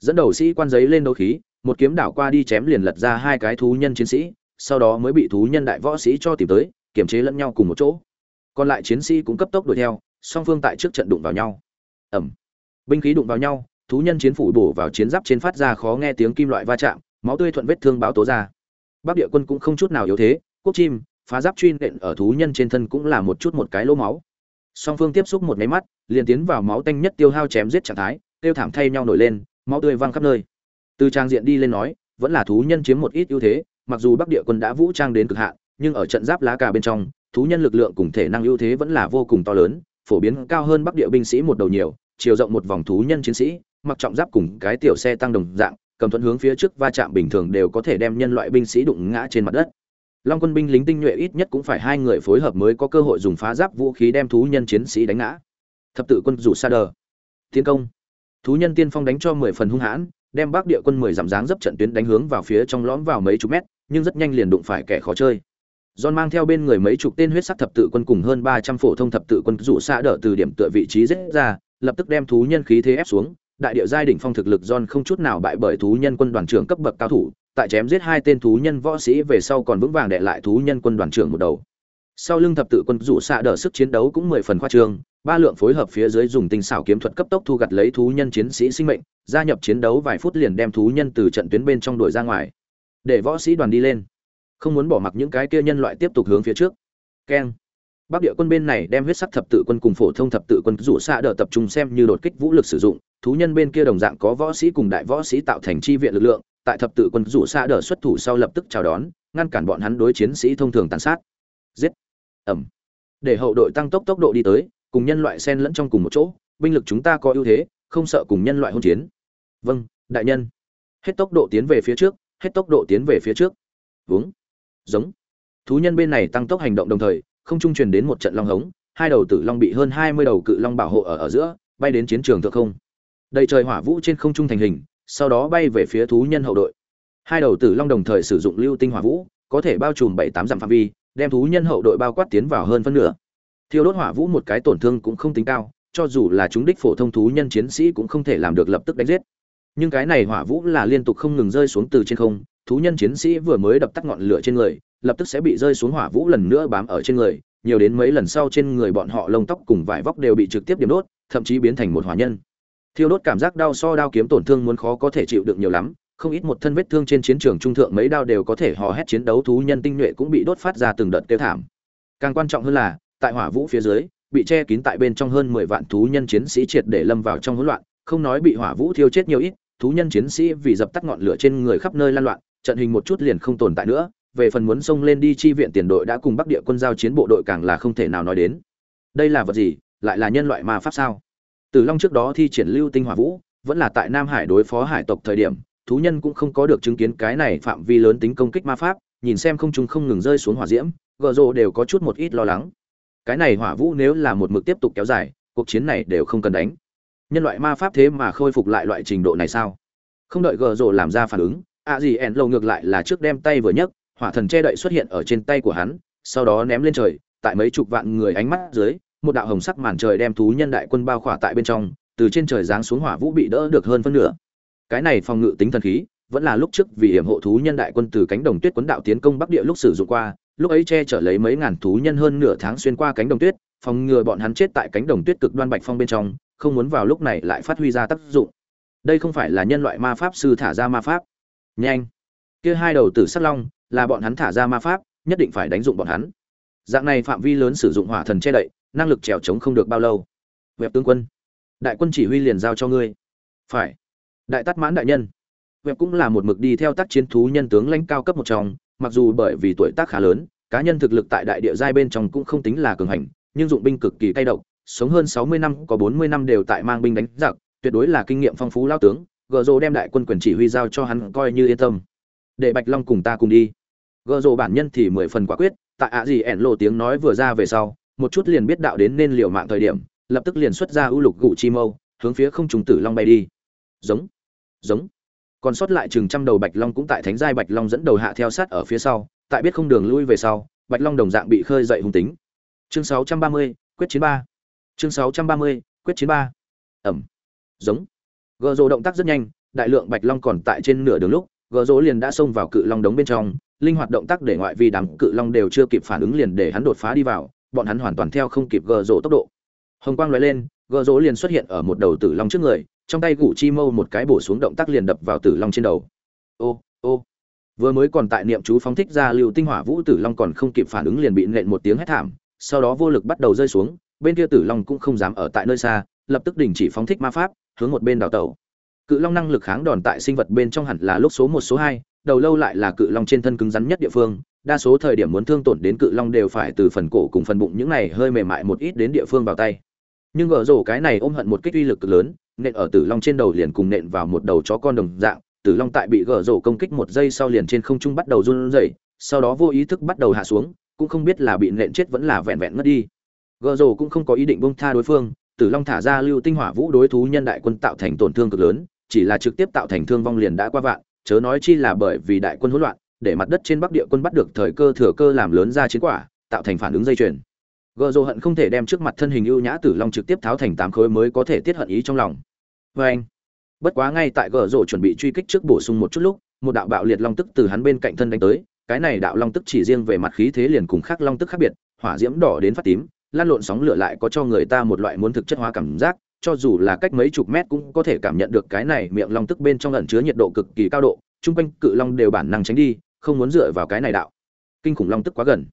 Dẫn đầu sĩ quan giấy lên đấu khí, một kiếm đảo qua đi chém liền lật ra hai cái thú nhân chiến sĩ, sau đó mới bị thú nhân đại võ sĩ cho tìm tới, kiềm chế lẫn nhau cùng một chỗ còn lại chiến sĩ cũng cấp tốc đuổi theo, song phương tại trước trận đụng vào nhau. Ẩm binh khí đụng vào nhau, thú nhân chiến phủ bổ vào chiến giáp trên phát ra khó nghe tiếng kim loại va chạm, máu tươi thuận vết thương báo tố ra. Bắc địa quân cũng không chút nào yếu thế, quốc chim, phá giáp truy nện ở thú nhân trên thân cũng là một chút một cái lỗ máu. Song phương tiếp xúc một máy mắt, liền tiến vào máu tanh nhất tiêu hao chém giết trạng thái, tiêu thảm thay nhau nổi lên, máu tươi văng khắp nơi. Từ trang diện đi lên nói, vẫn là thú nhân chiếm một ít ưu thế, mặc dù bắc địa quân đã vũ trang đến cực hạn, nhưng ở trận giáp lá cà bên trong thú nhân lực lượng cùng thể năng ưu thế vẫn là vô cùng to lớn, phổ biến cao hơn bắc địa binh sĩ một đầu nhiều, chiều rộng một vòng thú nhân chiến sĩ, mặc trọng giáp cùng cái tiểu xe tăng đồng dạng, cầm thuận hướng phía trước va chạm bình thường đều có thể đem nhân loại binh sĩ đụng ngã trên mặt đất. Long quân binh lính tinh nhuệ ít nhất cũng phải hai người phối hợp mới có cơ hội dùng phá giáp vũ khí đem thú nhân chiến sĩ đánh ngã. Thập tự quân rủ sa đờ. Tiến công. Thú nhân tiên phong đánh cho mười phần hung hãn, đem bắc địa quân mười giảm dáng dấp trận tuyến đánh hướng vào phía trong lõm vào mấy chục mét, nhưng rất nhanh liền đụng phải kẻ khó chơi. John mang theo bên người mấy chục tên huyết sắc thập tự quân cùng hơn 300 phổ thông thập tự quân dụ xa đỡ từ điểm tựa vị trí rất ra, lập tức đem thú nhân khí thế ép xuống, đại địa giai đỉnh phong thực lực John không chút nào bại bởi thú nhân quân đoàn trưởng cấp bậc cao thủ, tại chém giết hai tên thú nhân võ sĩ về sau còn vững vàng đè lại thú nhân quân đoàn trưởng một đầu. Sau lưng thập tự quân dụ xạ đỡ sức chiến đấu cũng mười phần khoa trương, ba lượng phối hợp phía dưới dùng tinh xảo kiếm thuật cấp tốc thu gặt lấy thú nhân chiến sĩ sinh mệnh, gia nhập chiến đấu vài phút liền đem thú nhân từ trận tuyến bên trong đuổi ra ngoài. Để võ sĩ đoàn đi lên không muốn bỏ mặc những cái kia nhân loại tiếp tục hướng phía trước. Keng. Bắc địa quân bên này đem huyết sắc thập tự quân cùng phổ thông thập tự quân rủ xa đỡ tập trung xem như đột kích vũ lực sử dụng. Thú nhân bên kia đồng dạng có võ sĩ cùng đại võ sĩ tạo thành chi viện lực lượng. Tại thập tự quân rủ xa đỡ xuất thủ sau lập tức chào đón, ngăn cản bọn hắn đối chiến sĩ thông thường tàn sát. Giết. Ẩm. Để hậu đội tăng tốc tốc độ đi tới, cùng nhân loại xen lẫn trong cùng một chỗ, binh lực chúng ta có ưu thế, không sợ cùng nhân loại hôn chiến. Vâng đại nhân. Hết tốc độ tiến về phía trước, hết tốc độ tiến về phía trước. Vướng giống. Thú nhân bên này tăng tốc hành động đồng thời, không trung truyền đến một trận long hống, hai đầu tử long bị hơn hai mươi đầu cự long bảo hộ ở ở giữa, bay đến chiến trường thượng không. Đầy trời hỏa vũ trên không trung thành hình, sau đó bay về phía thú nhân hậu đội. Hai đầu tử long đồng thời sử dụng lưu tinh hỏa vũ, có thể bao trùm bảy tám dặm phạm vi, đem thú nhân hậu đội bao quát tiến vào hơn phân nửa. Thiêu đốt hỏa vũ một cái tổn thương cũng không tính cao, cho dù là chúng đích phổ thông thú nhân chiến sĩ cũng không thể làm được lập tức đánh giết. Nhưng cái này hỏa vũ là liên tục không ngừng rơi xuống từ trên không thú nhân chiến sĩ vừa mới đập tắt ngọn lửa trên người, lập tức sẽ bị rơi xuống hỏa vũ lần nữa bám ở trên người, nhiều đến mấy lần sau trên người bọn họ lông tóc cùng vải vóc đều bị trực tiếp điểm đốt, thậm chí biến thành một hỏa nhân. Thiêu đốt cảm giác đau so đao kiếm tổn thương muốn khó có thể chịu đựng nhiều lắm, không ít một thân vết thương trên chiến trường trung thượng mấy đao đều có thể hò hét chiến đấu thú nhân tinh nhuệ cũng bị đốt phát ra từng đợt tiêu thảm. Càng quan trọng hơn là, tại hỏa vũ phía dưới, bị che kín tại bên trong hơn mười vạn thú nhân chiến sĩ triệt để lâm vào trong hỗn loạn, không nói bị hỏa vũ thiêu chết nhiều ít, thú nhân chiến sĩ vì dập tắt ngọn lửa trên người khắp nơi lan loạn trận hình một chút liền không tồn tại nữa, về phần muốn xông lên đi chi viện tiền đội đã cùng bắc địa quân giao chiến bộ đội càng là không thể nào nói đến. Đây là vật gì, lại là nhân loại ma pháp sao? Từ long trước đó thi triển lưu tinh hỏa vũ, vẫn là tại nam hải đối phó hải tộc thời điểm, thú nhân cũng không có được chứng kiến cái này phạm vi lớn tính công kích ma pháp, nhìn xem không chúng không ngừng rơi xuống hỏa diễm gợ rộ đều có chút một ít lo lắng. Cái này hỏa vũ nếu là một mực tiếp tục kéo dài, cuộc chiến này đều không cần đánh. Nhân loại ma pháp thế mà khôi phục lại loại trình độ này sao? Không đợi gợ rộ làm ra phản ứng ạ gì ẻn lầu ngược lại là trước đem tay vừa nhấc, hỏa thần che đậy xuất hiện ở trên tay của hắn, sau đó ném lên trời, tại mấy chục vạn người ánh mắt dưới, một đạo hồng sắc màn trời đem thú nhân đại quân bao khỏa tại bên trong, từ trên trời giáng xuống hỏa vũ bị đỡ được hơn phân nửa. Cái này phòng ngự tính thần khí, vẫn là lúc trước vì hiểm hộ thú nhân đại quân từ cánh đồng tuyết quấn đạo tiến công bắc địa lúc sử dụng qua, lúc ấy che chở lấy mấy ngàn thú nhân hơn nửa tháng xuyên qua cánh đồng tuyết, phòng ngừa bọn hắn chết tại cánh đồng tuyết cực đoan bạch phong bên trong, không muốn vào lúc này lại phát huy ra tác dụng. Đây không phải là nhân loại ma pháp sư thả ra ma pháp nhanh. Kia hai đầu tử sắt long, là bọn hắn thả ra ma pháp, nhất định phải đánh dụng bọn hắn. Dạng này phạm vi lớn sử dụng hỏa thần che đậy, năng lực trèo trống không được bao lâu. Vẹp tướng quân, đại quân chỉ huy liền giao cho ngươi. Phải. Đại tát mãn đại nhân. Vẹp cũng là một mực đi theo tác chiến thú nhân tướng lãnh cao cấp một trong, mặc dù bởi vì tuổi tác khá lớn, cá nhân thực lực tại đại địa giai bên trong cũng không tính là cường hành, nhưng dụng binh cực kỳ cay độc, sống hơn sáu mươi năm, có bốn mươi năm đều tại mang binh đánh giặc, tuyệt đối là kinh nghiệm phong phú lao tướng gợ rồ đem đại quân quyền chỉ huy giao cho hắn coi như yên tâm. Để bạch long cùng ta cùng đi. Gợ rồ bản nhân thì mười phần quả quyết tại ạ gì ẻn lộ tiếng nói vừa ra về sau một chút liền biết đạo đến nên liều mạng thời điểm lập tức liền xuất ra ưu lục gụ chi mâu hướng phía không trùng tử long bay đi. Giống giống. Còn sót lại chừng trăm đầu bạch long cũng tại thánh giai bạch long dẫn đầu hạ theo sát ở phía sau tại biết không đường lui về sau bạch long đồng dạng bị khơi dậy hung tính. Chương 630, quyết chiến ba. Chương 630, quyết chiến ba. Ẩm. Giống gờ rồ động tác rất nhanh, đại lượng bạch long còn tại trên nửa đường lúc, gờ rồ liền đã xông vào cự long đống bên trong, linh hoạt động tác để ngoại vi đám cự long đều chưa kịp phản ứng liền để hắn đột phá đi vào, bọn hắn hoàn toàn theo không kịp gờ rồ tốc độ. Hồng quang nói lên, gờ rồ liền xuất hiện ở một đầu tử long trước người, trong tay gủ chi mâu một cái bổ xuống động tác liền đập vào tử long trên đầu. Ô ô. Vừa mới còn tại niệm chú phóng thích ra lưu tinh hỏa vũ tử long còn không kịp phản ứng liền bị nện một tiếng hét thảm, sau đó vô lực bắt đầu rơi xuống, bên kia tử long cũng không dám ở tại nơi xa, lập tức đình chỉ phóng thích ma pháp hướng một bên đào tẩu. Cự long năng lực kháng đòn tại sinh vật bên trong hẳn là lúc số một, số hai, đầu lâu lại là cự long trên thân cứng rắn nhất địa phương. Đa số thời điểm muốn thương tổn đến cự long đều phải từ phần cổ cùng phần bụng những này hơi mềm mại một ít đến địa phương vào tay. Nhưng gỡ rổ cái này ôm hận một kích uy lực lớn, nện ở tử long trên đầu liền cùng nện vào một đầu chó con đồng dạng, tử long tại bị gỡ rổ công kích một giây sau liền trên không trung bắt đầu run rẩy, sau đó vô ý thức bắt đầu hạ xuống, cũng không biết là bị nện chết vẫn là vẹn vẹn ngất đi. Gỡ rổ cũng không có ý định bông tha đối phương tử long thả ra lưu tinh hỏa vũ đối thú nhân đại quân tạo thành tổn thương cực lớn, chỉ là trực tiếp tạo thành thương vong liền đã qua vạn, chớ nói chi là bởi vì đại quân hỗn loạn, để mặt đất trên bắc địa quân bắt được thời cơ thừa cơ làm lớn ra chiến quả, tạo thành phản ứng dây chuyền. Gơ rồ hận không thể đem trước mặt thân hình ưu nhã tử long trực tiếp tháo thành tám khối mới có thể tiết hận ý trong lòng. Và anh bất quá ngay tại Gơ rồ chuẩn bị truy kích trước bổ sung một chút lúc, một đạo bạo liệt long tức từ hắn bên cạnh thân đánh tới, cái này đạo long tức chỉ riêng về mặt khí thế liền cùng khác long tức khác biệt, hỏa diễm đỏ đến phát tím lan lộn sóng lửa lại có cho người ta một loại muốn thực chất hóa cảm giác, cho dù là cách mấy chục mét cũng có thể cảm nhận được cái này miệng long tức bên trong ẩn chứa nhiệt độ cực kỳ cao độ, chung quanh cự long đều bản năng tránh đi, không muốn dựa vào cái này đạo. Kinh khủng long tức quá gần.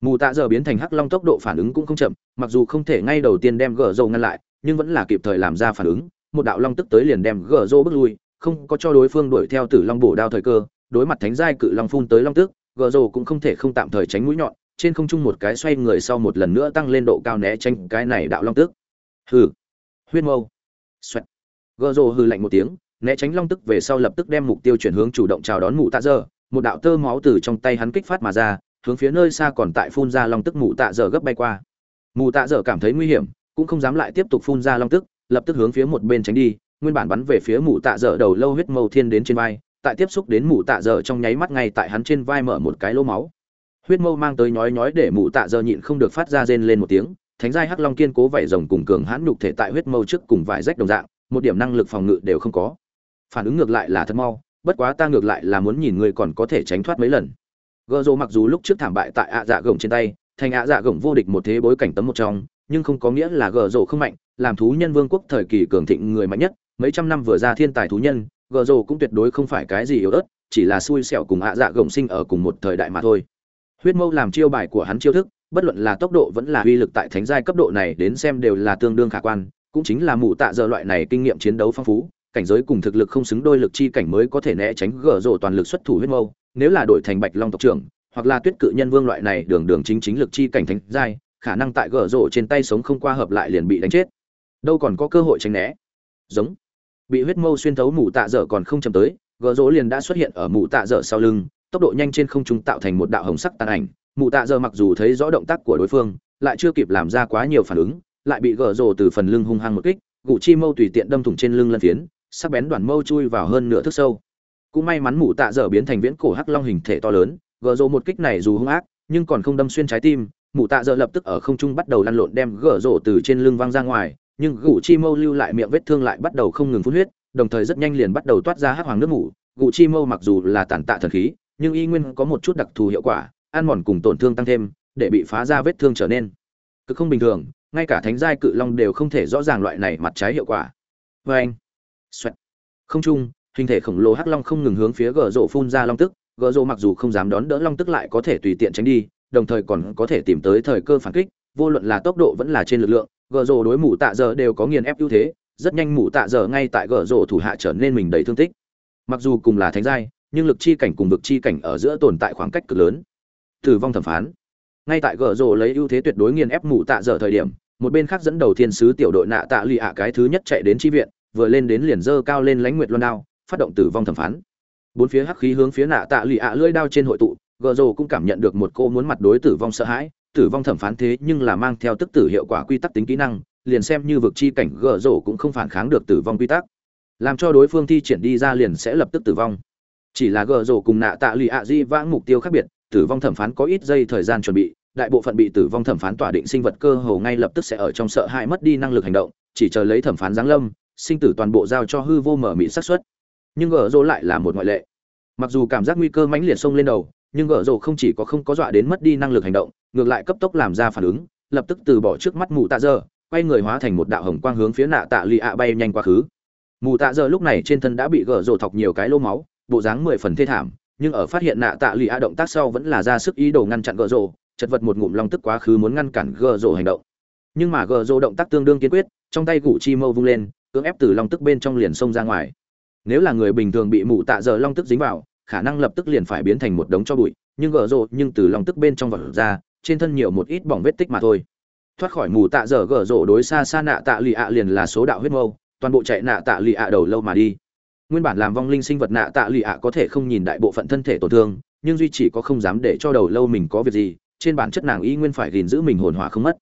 Mù tạ giờ biến thành hắc long tốc độ phản ứng cũng không chậm, mặc dù không thể ngay đầu tiên đem gờ rô ngăn lại, nhưng vẫn là kịp thời làm ra phản ứng, một đạo long tức tới liền đem gờ rô bước lui, không có cho đối phương đuổi theo tử long bổ đao thời cơ, đối mặt thánh giai cự long phun tới long tức, gờ rô cũng không thể không tạm thời tránh mũi nhọn trên không trung một cái xoay người sau một lần nữa tăng lên độ cao né tránh cái này đạo long tức hừ. Huyết mâu. Xoẹt. Gờ rồ hừ lạnh một tiếng, né tránh long tức về sau lập tức đem mục tiêu chuyển hướng chủ động chào đón mụ tạ dơ. Một đạo tơ máu từ trong tay hắn kích phát mà ra, hướng phía nơi xa còn tại phun ra long tức mụ tạ dở gấp bay qua. Mụ tạ dở cảm thấy nguy hiểm, cũng không dám lại tiếp tục phun ra long tức lập tức hướng phía một bên tránh đi, nguyên bản bắn về phía mụ tạ dở đầu lâu huyết mâu thiên đến trên vai, tại tiếp xúc đến mụ tạ dở trong nháy mắt ngay tại hắn trên vai mở một cái lỗ máu huyết mâu mang tới nhói nhói để mụ tạ giờ nhịn không được phát ra rên lên một tiếng, thánh giai hắc long kiên cố vảy rồng cùng cường hãn nhục thể tại huyết mâu trước cùng vải rách đồng dạng, một điểm năng lực phòng ngự đều không có. Phản ứng ngược lại là thật mau, bất quá ta ngược lại là muốn nhìn người còn có thể tránh thoát mấy lần. Gợ rồ mặc dù lúc trước thảm bại tại ạ dạ gồng trên tay, thành ạ dạ gồng vô địch một thế bối cảnh tấm một trong, nhưng không có nghĩa là gợ rồ không mạnh, làm thú nhân vương quốc thời kỳ cường thịnh người mạnh nhất, mấy trăm năm vừa ra thiên tài thú nhân gợ rồ cũng tuyệt đối không phải cái gì yếu ớt, chỉ là xui xẻo cùng ạ dạ gồng sinh ở cùng một thời đại mà thôi huyết mâu làm chiêu bài của hắn chiêu thức, bất luận là tốc độ vẫn là uy lực tại thánh giai cấp độ này đến xem đều là tương đương khả quan, cũng chính là mụ tạ giờ loại này kinh nghiệm chiến đấu phong phú, cảnh giới cùng thực lực không xứng đôi lực chi cảnh mới có thể né tránh gỡ rổ toàn lực xuất thủ huyết mâu, nếu là đổi thành bạch long tộc trưởng, hoặc là tuyết cự nhân vương loại này đường đường chính chính lực chi cảnh thánh giai, khả năng tại gỡ rổ trên tay sống không qua hợp lại liền bị đánh chết. Đâu còn có cơ hội tránh né. Giống. Bị huyết mâu xuyên thấu mù tạ dở còn không chầm tới, gỡ rổ liền đã xuất hiện ở mù tạ dở sau lưng tốc độ nhanh trên không trung tạo thành một đạo hồng sắc tàn ảnh. Mụ tạ dở mặc dù thấy rõ động tác của đối phương, lại chưa kịp làm ra quá nhiều phản ứng, lại bị gỡ rổ từ phần lưng hung hăng một kích gụ chi mâu tùy tiện đâm thủng trên lưng lân phiến, sắc bén đoàn mâu chui vào hơn nửa thước sâu. Cũng may mắn mụ tạ dở biến thành viễn cổ hắc long hình thể to lớn gờ rồ một kích này dù hung ác, nhưng còn không đâm xuyên trái tim, mụ tạ Dở lập tức ở không trung bắt đầu lăn lộn đem gờ rồ từ trên lưng văng ra ngoài, nhưng Gụ chi mâu lưu lại miệng vết thương lại bắt đầu không ngừng phun huyết, đồng thời rất nhanh liền bắt đầu toát ra hắc hoàng nước mủ. Gụ chi mâu mặc dù là tàn tạ thần khí nhưng y nguyên có một chút đặc thù hiệu quả, ăn mòn cùng tổn thương tăng thêm, để bị phá ra vết thương trở nên. Cực không bình thường, ngay cả thánh giai cự long đều không thể rõ ràng loại này mặt trái hiệu quả. Vê anh, Xoẹt. không trung hình thể khổng lồ hắc long không ngừng hướng phía gờ rộ phun ra long tức, gờ rộ mặc dù không dám đón đỡ long tức lại có thể tùy tiện tránh đi, đồng thời còn có thể tìm tới thời cơ phản kích, vô luận là tốc độ vẫn là trên lực lượng, gờ rộ đối mù tạ giờ đều có nghiền ép ưu thế, rất nhanh mù tạ giờ ngay tại gờ rộ thủ hạ trở nên mình đầy thương tích. Mặc dù cùng là thánh giai nhưng lực chi cảnh cùng vực chi cảnh ở giữa tồn tại khoảng cách cực lớn. Tử vong thẩm phán. Ngay tại gờ rộ lấy ưu thế tuyệt đối nghiền ép mụ tạ giờ thời điểm, một bên khác dẫn đầu thiên sứ tiểu đội nạ tạ lì ạ cái thứ nhất chạy đến tri viện, vừa lên đến liền dơ cao lên lãnh nguyệt loan đao, phát động tử vong thẩm phán. Bốn phía hắc khí hướng phía nạ tạ lì ạ lưỡi đao trên hội tụ gờ rồ cũng cảm nhận được một cô muốn mặt đối tử vong sợ hãi, tử vong thẩm phán thế nhưng là mang theo tức tử hiệu quả quy tắc tính kỹ năng, liền xem như vực chi cảnh gờ rồ cũng không phản kháng được tử vong quy tắc. Làm cho đối phương thi triển đi ra liền sẽ lập tức tử vong chỉ là gờ rổ cùng nạ tạ lì ạ di vãng mục tiêu khác biệt, tử vong thẩm phán có ít giây thời gian chuẩn bị, đại bộ phận bị tử vong thẩm phán tỏa định sinh vật cơ hồ ngay lập tức sẽ ở trong sợ hãi mất đi năng lực hành động, chỉ chờ lấy thẩm phán giáng lâm, sinh tử toàn bộ giao cho hư vô mở mị xác suất. Nhưng gờ rổ lại là một ngoại lệ. Mặc dù cảm giác nguy cơ mãnh liệt xông lên đầu, nhưng gờ rổ không chỉ có không có dọa đến mất đi năng lực hành động, ngược lại cấp tốc làm ra phản ứng, lập tức từ bỏ trước mắt mù tạ dơ, quay người hóa thành một đạo hồng quang hướng phía nạ tạ lì ạ bay nhanh quá khứ. Mù tạ dơ lúc này trên thân đã bị gở rổ thọc nhiều cái lô máu bộ dáng mười phần thê thảm, nhưng ở phát hiện nạ tạ lì a động tác sau vẫn là ra sức ý đồ ngăn chặn gợ rồ, chật vật một ngụm long tức quá khứ muốn ngăn cản gợ rồ hành động. Nhưng mà gợ rồ động tác tương đương kiên quyết, trong tay gủ chi mâu vung lên, cưỡng ép từ long tức bên trong liền xông ra ngoài. Nếu là người bình thường bị mụ tạ giờ long tức dính vào, khả năng lập tức liền phải biến thành một đống cho bụi, nhưng gợ rộ nhưng từ long tức bên trong vật ra, trên thân nhiều một ít bỏng vết tích mà thôi. Thoát khỏi mù tạ giờ gở rộ đối xa xa nạ tạ lì ạ liền là số đạo huyết mâu, toàn bộ chạy nạ tạ lì ạ đầu lâu mà đi nguyên bản làm vong linh sinh vật nạ tạ lụy ạ có thể không nhìn đại bộ phận thân thể tổn thương, nhưng duy chỉ có không dám để cho đầu lâu mình có việc gì, trên bản chất nàng y nguyên phải gìn giữ mình hồn hỏa không mất.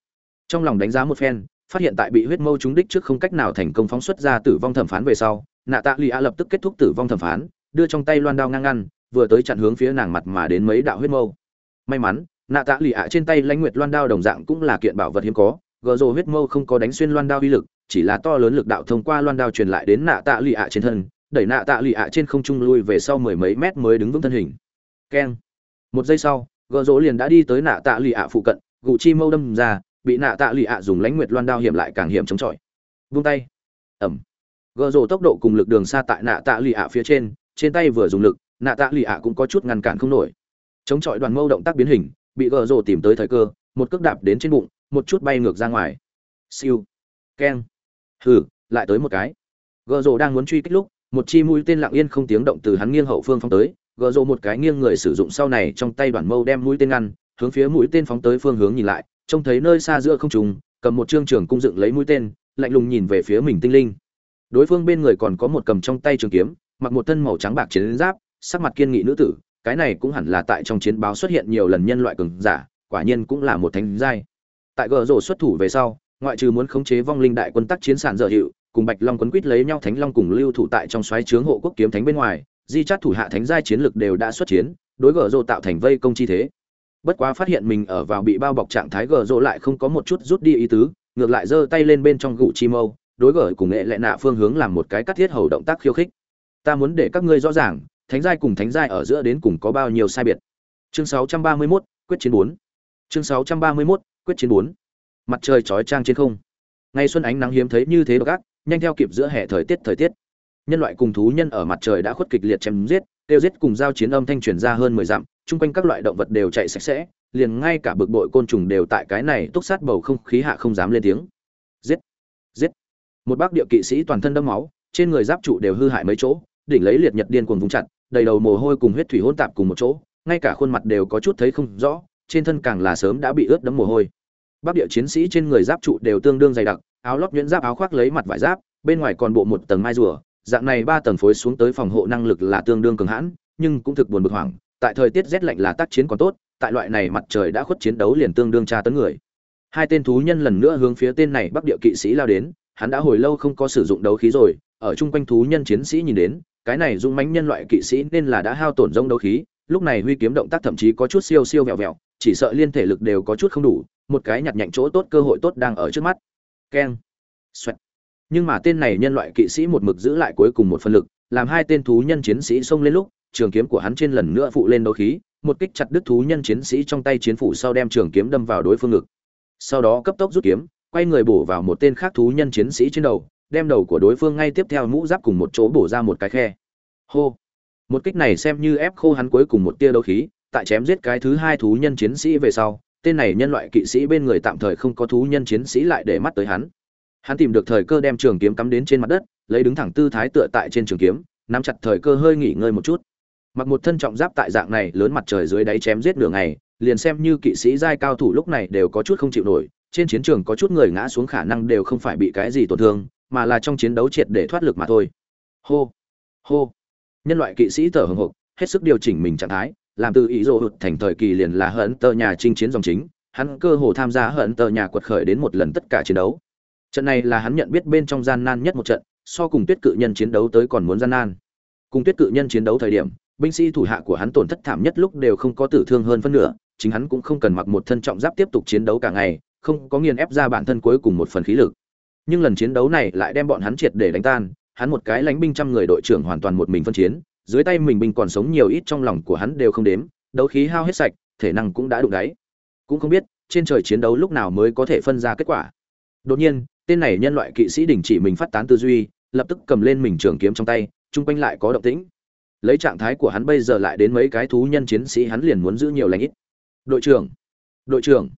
Trong lòng đánh giá một phen, phát hiện tại bị huyết mâu trúng đích trước không cách nào thành công phóng xuất ra tử vong thẩm phán về sau, nạ tạ lì a lập tức kết thúc tử vong thẩm phán, đưa trong tay loan đao ngang ngăn, vừa tới chặn hướng phía nàng mặt mà đến mấy đạo huyết mâu. May mắn, nạ tạ lì a trên tay lãnh nguyệt loan đao đồng dạng cũng là kiện bảo vật hiếm có, gờ rồ huyết mâu không có đánh xuyên loan đao uy lực, chỉ là to lớn lực đạo thông qua loan đao truyền lại đến nạ tạ lì a trên thân đẩy nạ tạ lì ạ trên không trung lui về sau mười mấy mét mới đứng vững thân hình. Keng. Một giây sau gợ rỗ liền đã đi tới nạ tạ lì ạ phụ cận, gù chi mâu đâm ra, bị nạ tạ lì ạ dùng lãnh nguyệt loan đao hiểm lại càng hiểm chống chọi. Vung tay. Ẩm. Gợ rỗ tốc độ cùng lực đường xa tại nạ tạ lì ạ phía trên trên tay vừa dùng lực, nạ tạ lì ạ cũng có chút ngăn cản không nổi. Chống chọi đoàn mâu động tác biến hình, bị gợ rỗ tìm tới thời cơ, một cước đạp đến trên bụng, một chút bay ngược ra ngoài. Siêu. Keng. Hừ, lại tới một cái. Gợ rỗ đang muốn truy kích lúc một chi mũi tên lặng yên không tiếng động từ hắn nghiêng hậu phương phóng tới gợ rộ một cái nghiêng người sử dụng sau này trong tay đoàn mâu đem mũi tên ngăn, hướng phía mũi tên phóng tới phương hướng nhìn lại, trông thấy nơi xa giữa không trùng cầm một trương trường cung dựng lấy mũi tên, lạnh lùng nhìn về phía mình tinh linh. Đối phương bên người còn có một cầm trong tay trường kiếm, mặc một thân màu trắng bạc chiến giáp, sắc mặt kiên nghị nữ tử, cái này cũng hẳn là tại trong chiến báo xuất hiện nhiều lần nhân loại cường giả, quả nhiên cũng là một thánh giai. Tại gờ rộ xuất thủ về sau, ngoại trừ muốn khống chế vong linh đại quân tác chiến sản dở hiệu cùng bạch long quấn quýt lấy nhau thánh long cùng lưu thủ tại trong xoáy trướng hộ quốc kiếm thánh bên ngoài di chát thủ hạ thánh giai chiến lực đều đã xuất chiến đối gở rồ tạo thành vây công chi thế bất quá phát hiện mình ở vào bị bao bọc trạng thái gở rồ lại không có một chút rút đi ý tứ ngược lại giơ tay lên bên trong gụ chi mâu đối gở cùng nghệ lệ nạ phương hướng làm một cái cắt thiết hầu động tác khiêu khích ta muốn để các ngươi rõ ràng thánh giai cùng thánh giai ở giữa đến cùng có bao nhiêu sai biệt chương 631, quyết chiến 4. chương 631, quyết chiến 4. mặt trời chói trang trên không ngày xuân ánh nắng hiếm thấy như thế độc ác nhanh theo kịp giữa hè thời tiết thời tiết. Nhân loại cùng thú nhân ở mặt trời đã khuất kịch liệt chém giết tiêu giết cùng giao chiến âm thanh truyền ra hơn mười dặm, chung quanh các loại động vật đều chạy sạch sẽ, liền ngay cả bực bội côn trùng đều tại cái này túc sát bầu không khí hạ không dám lên tiếng. Giết! Giết! Một bác địa kỵ sĩ toàn thân đẫm máu, trên người giáp trụ đều hư hại mấy chỗ, đỉnh lấy liệt nhật điên cuồng vùng chặt, đầy đầu mồ hôi cùng huyết thủy hỗn tạp cùng một chỗ, ngay cả khuôn mặt đều có chút thấy không rõ, trên thân càng là sớm đã bị ướt đẫm mồ hôi. Bác địa chiến sĩ trên người giáp trụ đều tương đương dày đặc áo lót nhuyễn giáp, áo khoác lấy mặt vải giáp, bên ngoài còn bộ một tầng mai rùa. Dạng này ba tầng phối xuống tới phòng hộ năng lực là tương đương cường hãn, nhưng cũng thực buồn bực hoảng. Tại thời tiết rét lạnh là tác chiến còn tốt, tại loại này mặt trời đã khuất chiến đấu liền tương đương tra tấn người. Hai tên thú nhân lần nữa hướng phía tên này bắc địa kỵ sĩ lao đến, hắn đã hồi lâu không có sử dụng đấu khí rồi, ở chung quanh thú nhân chiến sĩ nhìn đến, cái này dung mãnh nhân loại kỵ sĩ nên là đã hao tổn rông đấu khí, lúc này huy kiếm động tác thậm chí có chút siêu siêu vẹo vẹo, chỉ sợ liên thể lực đều có chút không đủ, một cái nhặt nhạnh chỗ tốt cơ hội tốt đang ở trước mắt keng. Xoẹt. Nhưng mà tên này nhân loại kỵ sĩ một mực giữ lại cuối cùng một phân lực, làm hai tên thú nhân chiến sĩ xông lên lúc, trường kiếm của hắn trên lần nữa phụ lên đấu khí, một kích chặt đứt thú nhân chiến sĩ trong tay chiến phủ sau đem trường kiếm đâm vào đối phương ngực. Sau đó cấp tốc rút kiếm, quay người bổ vào một tên khác thú nhân chiến sĩ trên đầu, đem đầu của đối phương ngay tiếp theo mũ giáp cùng một chỗ bổ ra một cái khe. Hô. Một kích này xem như ép khô hắn cuối cùng một tia đấu khí, tại chém giết cái thứ hai thú nhân chiến sĩ về sau tên này nhân loại kỵ sĩ bên người tạm thời không có thú nhân chiến sĩ lại để mắt tới hắn. Hắn tìm được thời cơ đem trường kiếm cắm đến trên mặt đất, lấy đứng thẳng tư thái tựa tại trên trường kiếm, nắm chặt thời cơ hơi nghỉ ngơi một chút. Mặc một thân trọng giáp tại dạng này lớn mặt trời dưới đáy chém giết nửa ngày, liền xem như kỵ sĩ giai cao thủ lúc này đều có chút không chịu nổi, trên chiến trường có chút người ngã xuống khả năng đều không phải bị cái gì tổn thương, mà là trong chiến đấu triệt để thoát lực mà thôi. Hô hô. Nhân loại kỵ sĩ thở hồng hộc, hết sức điều chỉnh mình trạng thái làm từ ý rộ hụt thành thời kỳ liền là hận tờ nhà chinh chiến dòng chính, hắn cơ hồ tham gia hận tờ nhà quật khởi đến một lần tất cả chiến đấu. Trận này là hắn nhận biết bên trong gian nan nhất một trận, so cùng tuyết cự nhân chiến đấu tới còn muốn gian nan. Cùng tuyết cự nhân chiến đấu thời điểm, binh sĩ thủ hạ của hắn tổn thất thảm nhất lúc đều không có tử thương hơn phân nửa, chính hắn cũng không cần mặc một thân trọng giáp tiếp tục chiến đấu cả ngày, không có nghiền ép ra bản thân cuối cùng một phần khí lực. Nhưng lần chiến đấu này lại đem bọn hắn triệt để đánh tan, hắn một cái lánh binh trăm người đội trưởng hoàn toàn một mình phân chiến dưới tay mình binh còn sống nhiều ít trong lòng của hắn đều không đếm, đấu khí hao hết sạch, thể năng cũng đã đụng đáy. Cũng không biết, trên trời chiến đấu lúc nào mới có thể phân ra kết quả. Đột nhiên, tên này nhân loại kỵ sĩ đình chỉ mình phát tán tư duy, lập tức cầm lên mình trường kiếm trong tay, chung quanh lại có động tĩnh. Lấy trạng thái của hắn bây giờ lại đến mấy cái thú nhân chiến sĩ hắn liền muốn giữ nhiều lãnh ít. Đội trưởng đội trưởng.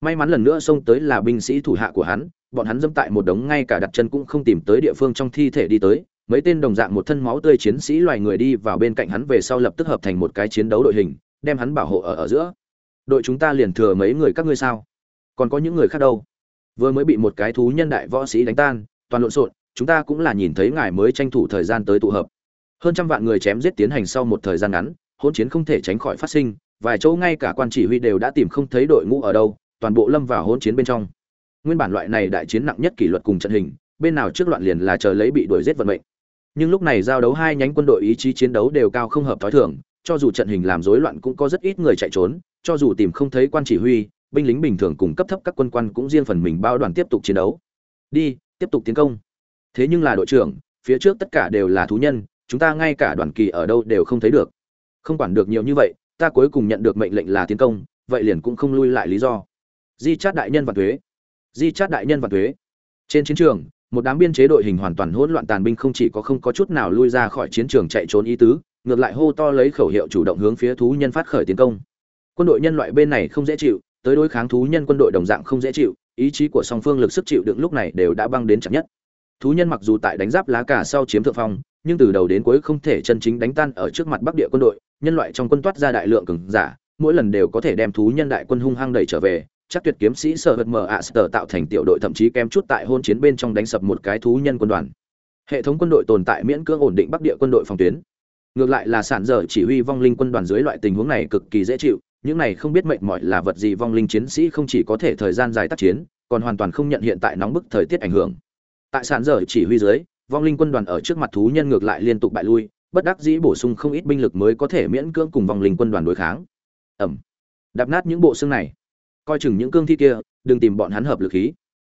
May mắn lần nữa xông tới là binh sĩ thủ hạ của hắn, bọn hắn dâm tại một đống ngay cả đặt chân cũng không tìm tới địa phương trong thi thể đi tới mấy tên đồng dạng một thân máu tươi chiến sĩ loài người đi vào bên cạnh hắn về sau lập tức hợp thành một cái chiến đấu đội hình, đem hắn bảo hộ ở ở giữa. Đội chúng ta liền thừa mấy người các ngươi sao? Còn có những người khác đâu? Vừa mới bị một cái thú nhân đại võ sĩ đánh tan, toàn lộn xộn, chúng ta cũng là nhìn thấy ngài mới tranh thủ thời gian tới tụ hợp. Hơn trăm vạn người chém giết tiến hành sau một thời gian ngắn, hỗn chiến không thể tránh khỏi phát sinh, vài chỗ ngay cả quan chỉ huy đều đã tìm không thấy đội ngũ ở đâu, toàn bộ lâm vào hỗn chiến bên trong. Nguyên bản loại này đại chiến nặng nhất kỷ luật cùng trận hình, bên nào trước loạn liền là chờ lấy bị đuổi giết vận mệnh nhưng lúc này giao đấu hai nhánh quân đội ý chí chiến đấu đều cao không hợp thói thường, cho dù trận hình làm rối loạn cũng có rất ít người chạy trốn, cho dù tìm không thấy quan chỉ huy, binh lính bình thường cùng cấp thấp các quân quan cũng riêng phần mình bao đoàn tiếp tục chiến đấu. Đi, tiếp tục tiến công. Thế nhưng là đội trưởng, phía trước tất cả đều là thú nhân, chúng ta ngay cả đoàn kỳ ở đâu đều không thấy được. Không quản được nhiều như vậy, ta cuối cùng nhận được mệnh lệnh là tiến công, vậy liền cũng không lui lại lý do. Di chát đại nhân và thuế. Di chát đại nhân và thuế. Trên chiến trường một đám biên chế đội hình hoàn toàn hỗn loạn tàn binh không chỉ có không có chút nào lui ra khỏi chiến trường chạy trốn ý tứ, ngược lại hô to lấy khẩu hiệu chủ động hướng phía thú nhân phát khởi tiến công. Quân đội nhân loại bên này không dễ chịu, tới đối kháng thú nhân quân đội đồng dạng không dễ chịu, ý chí của song phương lực sức chịu đựng lúc này đều đã băng đến chậm nhất. Thú nhân mặc dù tại đánh giáp lá cả sau chiếm thượng phong, nhưng từ đầu đến cuối không thể chân chính đánh tan ở trước mặt bắc địa quân đội, nhân loại trong quân toát ra đại lượng cường giả, mỗi lần đều có thể đem thú nhân đại quân hung hăng đẩy trở về chắc tuyệt kiếm sĩ sở hật mờ ạ sở tạo thành tiểu đội thậm chí kém chút tại hôn chiến bên trong đánh sập một cái thú nhân quân đoàn. Hệ thống quân đội tồn tại miễn cưỡng ổn định bắc địa quân đội phòng tuyến. Ngược lại là sản dở chỉ huy vong linh quân đoàn dưới loại tình huống này cực kỳ dễ chịu, những này không biết mệnh mỏi là vật gì vong linh chiến sĩ không chỉ có thể thời gian dài tác chiến, còn hoàn toàn không nhận hiện tại nóng bức thời tiết ảnh hưởng. Tại sản dở chỉ huy dưới, vong linh quân đoàn ở trước mặt thú nhân ngược lại liên tục bại lui, bất đắc dĩ bổ sung không ít binh lực mới có thể miễn cưỡng cùng vong linh quân đoàn đối kháng. Ẩm. Đạp nát những bộ xương này coi chừng những cương thi kia, đừng tìm bọn hắn hợp lực khí.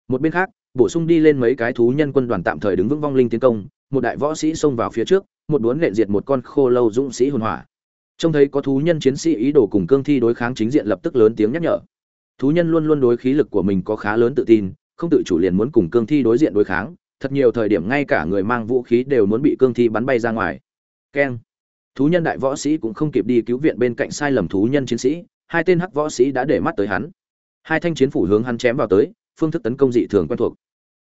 Một bên khác, bổ sung đi lên mấy cái thú nhân quân đoàn tạm thời đứng vững vong linh tiến công, một đại võ sĩ xông vào phía trước, một đuốn nện diệt một con khô lâu dũng sĩ hồn hỏa. Trông thấy có thú nhân chiến sĩ ý đồ cùng cương thi đối kháng chính diện lập tức lớn tiếng nhắc nhở. Thú nhân luôn luôn đối khí lực của mình có khá lớn tự tin, không tự chủ liền muốn cùng cương thi đối diện đối kháng, thật nhiều thời điểm ngay cả người mang vũ khí đều muốn bị cương thi bắn bay ra ngoài. Keng. Thú nhân đại võ sĩ cũng không kịp đi cứu viện bên cạnh sai lầm thú nhân chiến sĩ, hai tên hắc võ sĩ đã để mắt tới hắn hai thanh chiến phủ hướng hắn chém vào tới, phương thức tấn công dị thường quen thuộc.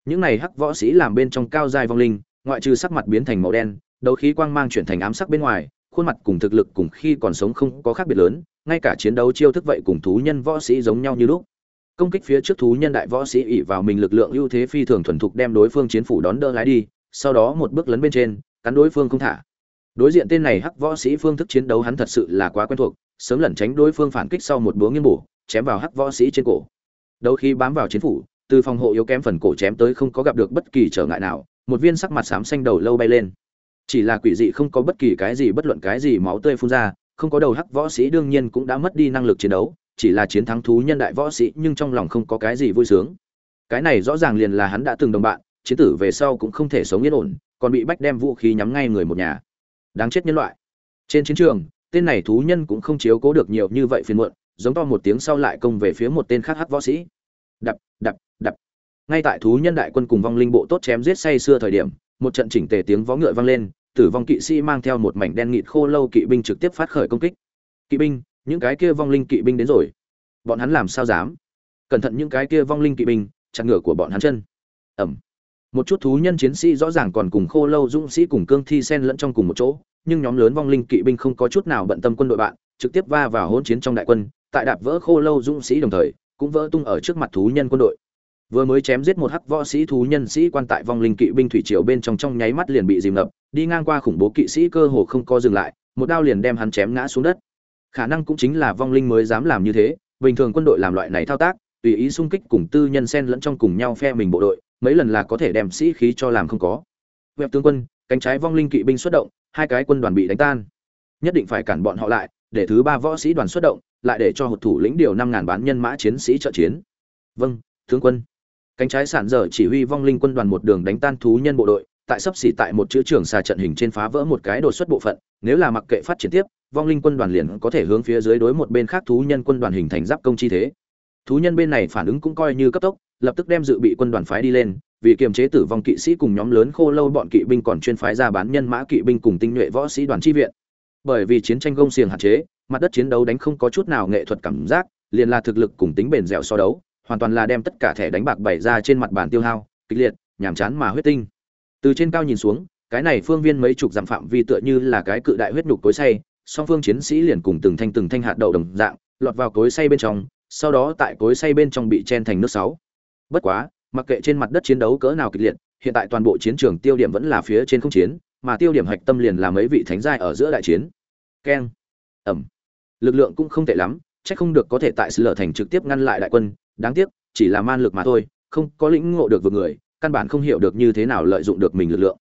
Những này hắc võ sĩ làm bên trong cao dài vong linh, ngoại trừ sắc mặt biến thành màu đen, đấu khí quang mang chuyển thành ám sắc bên ngoài, khuôn mặt cùng thực lực cùng khi còn sống không có khác biệt lớn, ngay cả chiến đấu chiêu thức vậy cùng thú nhân võ sĩ giống nhau như lúc. Công kích phía trước thú nhân đại võ sĩ ỉ vào mình lực lượng ưu thế phi thường thuần thục đem đối phương chiến phủ đón đỡ lái đi, sau đó một bước lấn bên trên, cắn đối phương không thả. Đối diện tên này hắc võ sĩ phương thức chiến đấu hắn thật sự là quá quen thuộc, sớm lẩn tránh đối phương phản kích sau một búa nghiêng bổ chém vào hắc võ sĩ trên cổ. Đấu khi bám vào chiến phủ, từ phòng hộ yếu kém phần cổ chém tới không có gặp được bất kỳ trở ngại nào, một viên sắc mặt xám xanh đầu lâu bay lên. Chỉ là quỷ dị không có bất kỳ cái gì bất luận cái gì máu tươi phun ra, không có đầu hắc võ sĩ đương nhiên cũng đã mất đi năng lực chiến đấu, chỉ là chiến thắng thú nhân đại võ sĩ nhưng trong lòng không có cái gì vui sướng. Cái này rõ ràng liền là hắn đã từng đồng bạn, chiến tử về sau cũng không thể sống yên ổn, còn bị bách đem vũ khí nhắm ngay người một nhà. Đáng chết nhân loại. Trên chiến trường, tên này thú nhân cũng không chiếu cố được nhiều như vậy phiền muộn giống to một tiếng sau lại công về phía một tên khác hắc võ sĩ. Đập đập đập. Ngay tại thú nhân đại quân cùng vong linh bộ tốt chém giết say xưa thời điểm, một trận chỉnh tề tiếng vó ngựa vang lên, tử vong kỵ sĩ mang theo một mảnh đen nghịt khô lâu kỵ binh trực tiếp phát khởi công kích. Kỵ binh, những cái kia vong linh kỵ binh đến rồi. Bọn hắn làm sao dám? Cẩn thận những cái kia vong linh kỵ binh, chặt ngựa của bọn hắn chân. Ẩm một chút thú nhân chiến sĩ rõ ràng còn cùng khô lâu dũng sĩ cùng cương thi sen lẫn trong cùng một chỗ, nhưng nhóm lớn vong linh kỵ binh không có chút nào bận tâm quân đội bạn, trực tiếp va vào hỗn chiến trong đại quân tại đạp vỡ khô lâu dũng sĩ đồng thời, cũng vỡ tung ở trước mặt thú nhân quân đội. Vừa mới chém giết một hắc võ sĩ thú nhân sĩ quan tại vong linh kỵ binh thủy triều bên trong trong nháy mắt liền bị dìm ngập, đi ngang qua khủng bố kỵ sĩ cơ hồ không co dừng lại, một đao liền đem hắn chém ngã xuống đất. Khả năng cũng chính là vong linh mới dám làm như thế, bình thường quân đội làm loại này thao tác, tùy ý xung kích cùng tư nhân xen lẫn trong cùng nhau phe mình bộ đội, mấy lần là có thể đem sĩ khí cho làm không có. Web tướng quân, cánh trái vong linh kỵ binh xuất động, hai cái quân đoàn bị đánh tan. Nhất định phải cản bọn họ lại để thứ ba võ sĩ đoàn xuất động, lại để cho hụt thủ lĩnh điều năm ngàn bán nhân mã chiến sĩ trợ chiến. Vâng tướng quân. Cánh trái sản dở chỉ huy vong linh quân đoàn một đường đánh tan thú nhân bộ đội, tại sấp xỉ tại một chữ trường xà trận hình trên phá vỡ một cái đột xuất bộ phận, nếu là mặc kệ phát triển tiếp, vong linh quân đoàn liền có thể hướng phía dưới đối một bên khác thú nhân quân đoàn hình thành giáp công chi thế. Thú nhân bên này phản ứng cũng coi như cấp tốc, lập tức đem dự bị quân đoàn phái đi lên, vì kiềm chế tử vong kỵ sĩ cùng nhóm lớn khô lâu bọn kỵ binh còn chuyên phái ra bán nhân mã kỵ binh cùng tinh nhuệ võ sĩ đoàn chi viện bởi vì chiến tranh gông xiềng hạn chế, mặt đất chiến đấu đánh không có chút nào nghệ thuật cảm giác, liền là thực lực cùng tính bền dẻo so đấu, hoàn toàn là đem tất cả thẻ đánh bạc bày ra trên mặt bàn tiêu hao, kịch liệt, nhàm chán mà huyết tinh. Từ trên cao nhìn xuống, cái này phương viên mấy chục dặm phạm vi tựa như là cái cự đại huyết nhục cối say song phương chiến sĩ liền cùng từng thanh từng thanh hạt đậu đồng dạng, lọt vào cối say bên trong, sau đó tại cối say bên trong bị chen thành nước sáu. Bất quá, mặc kệ trên mặt đất chiến đấu cỡ nào kịch liệt, hiện tại toàn bộ chiến trường tiêu điểm vẫn là phía trên không chiến, mà tiêu điểm hạch tâm liền là mấy vị thánh giai ở giữa đại chiến keng. Ẩm. Lực lượng cũng không tệ lắm, chắc không được có thể tại sự lở thành trực tiếp ngăn lại đại quân. Đáng tiếc, chỉ là man lực mà thôi, không có lĩnh ngộ được vượt người, căn bản không hiểu được như thế nào lợi dụng được mình lực lượng.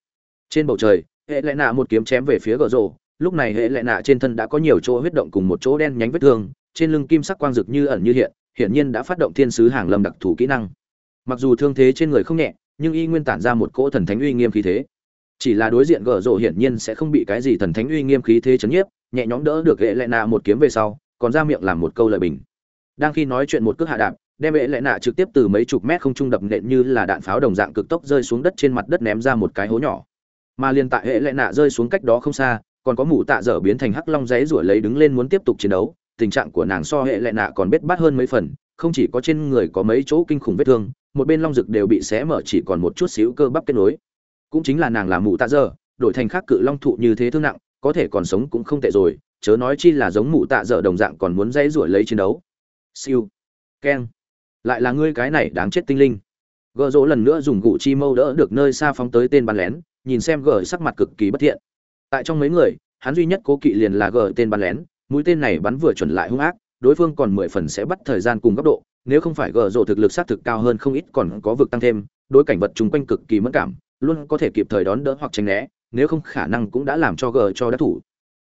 Trên bầu trời, hệ lệ nạ một kiếm chém về phía gờ rồ lúc này hệ lệ nạ trên thân đã có nhiều chỗ huyết động cùng một chỗ đen nhánh vết thương, trên lưng kim sắc quang rực như ẩn như hiện, hiển nhiên đã phát động thiên sứ hàng lâm đặc thù kỹ năng. Mặc dù thương thế trên người không nhẹ, nhưng y nguyên tản ra một cỗ thần thánh uy nghiêm khí thế. Chỉ là đối diện gở rộ hiển nhiên sẽ không bị cái gì thần thánh uy nghiêm khí thế chấn nhiếp nhẹ nhõm đỡ được hệ lệ nạ một kiếm về sau, còn ra miệng làm một câu lời bình. Đang khi nói chuyện một cước hạ đạp, đem hệ lệ nạ trực tiếp từ mấy chục mét không trung đập nện như là đạn pháo đồng dạng cực tốc rơi xuống đất trên mặt đất ném ra một cái hố nhỏ. Mà liên tại hệ lệ nạ rơi xuống cách đó không xa, còn có mụ tạ dở biến thành hắc long rẽ rủi lấy đứng lên muốn tiếp tục chiến đấu, tình trạng của nàng so hệ lệ nạ còn bết bát hơn mấy phần, không chỉ có trên người có mấy chỗ kinh khủng vết thương, một bên long rực đều bị xé mở chỉ còn một chút xíu cơ bắp kết nối. Cũng chính là nàng là mụ tạ dở, đổi thành khác cự long thụ như thế thương nặng có thể còn sống cũng không tệ rồi, chớ nói chi là giống mụ tạ dở đồng dạng còn muốn dãy ruổi lấy chiến đấu. Siêu. Keng. Lại là ngươi cái này đáng chết tinh linh. Gợ rỗ lần nữa dùng gụ chi mâu đỡ được nơi xa phóng tới tên bắn lén, nhìn xem gờ sắc mặt cực kỳ bất thiện. Tại trong mấy người, hắn duy nhất cố kỵ liền là gờ tên bắn lén, mũi tên này bắn vừa chuẩn lại hung ác, đối phương còn mười phần sẽ bắt thời gian cùng góc độ, nếu không phải gờ rộ thực lực sát thực cao hơn không ít còn có vực tăng thêm, đối cảnh vật chung quanh cực kỳ mất cảm, luôn có thể kịp thời đón đỡ hoặc tránh né nếu không khả năng cũng đã làm cho gờ cho đắc thủ.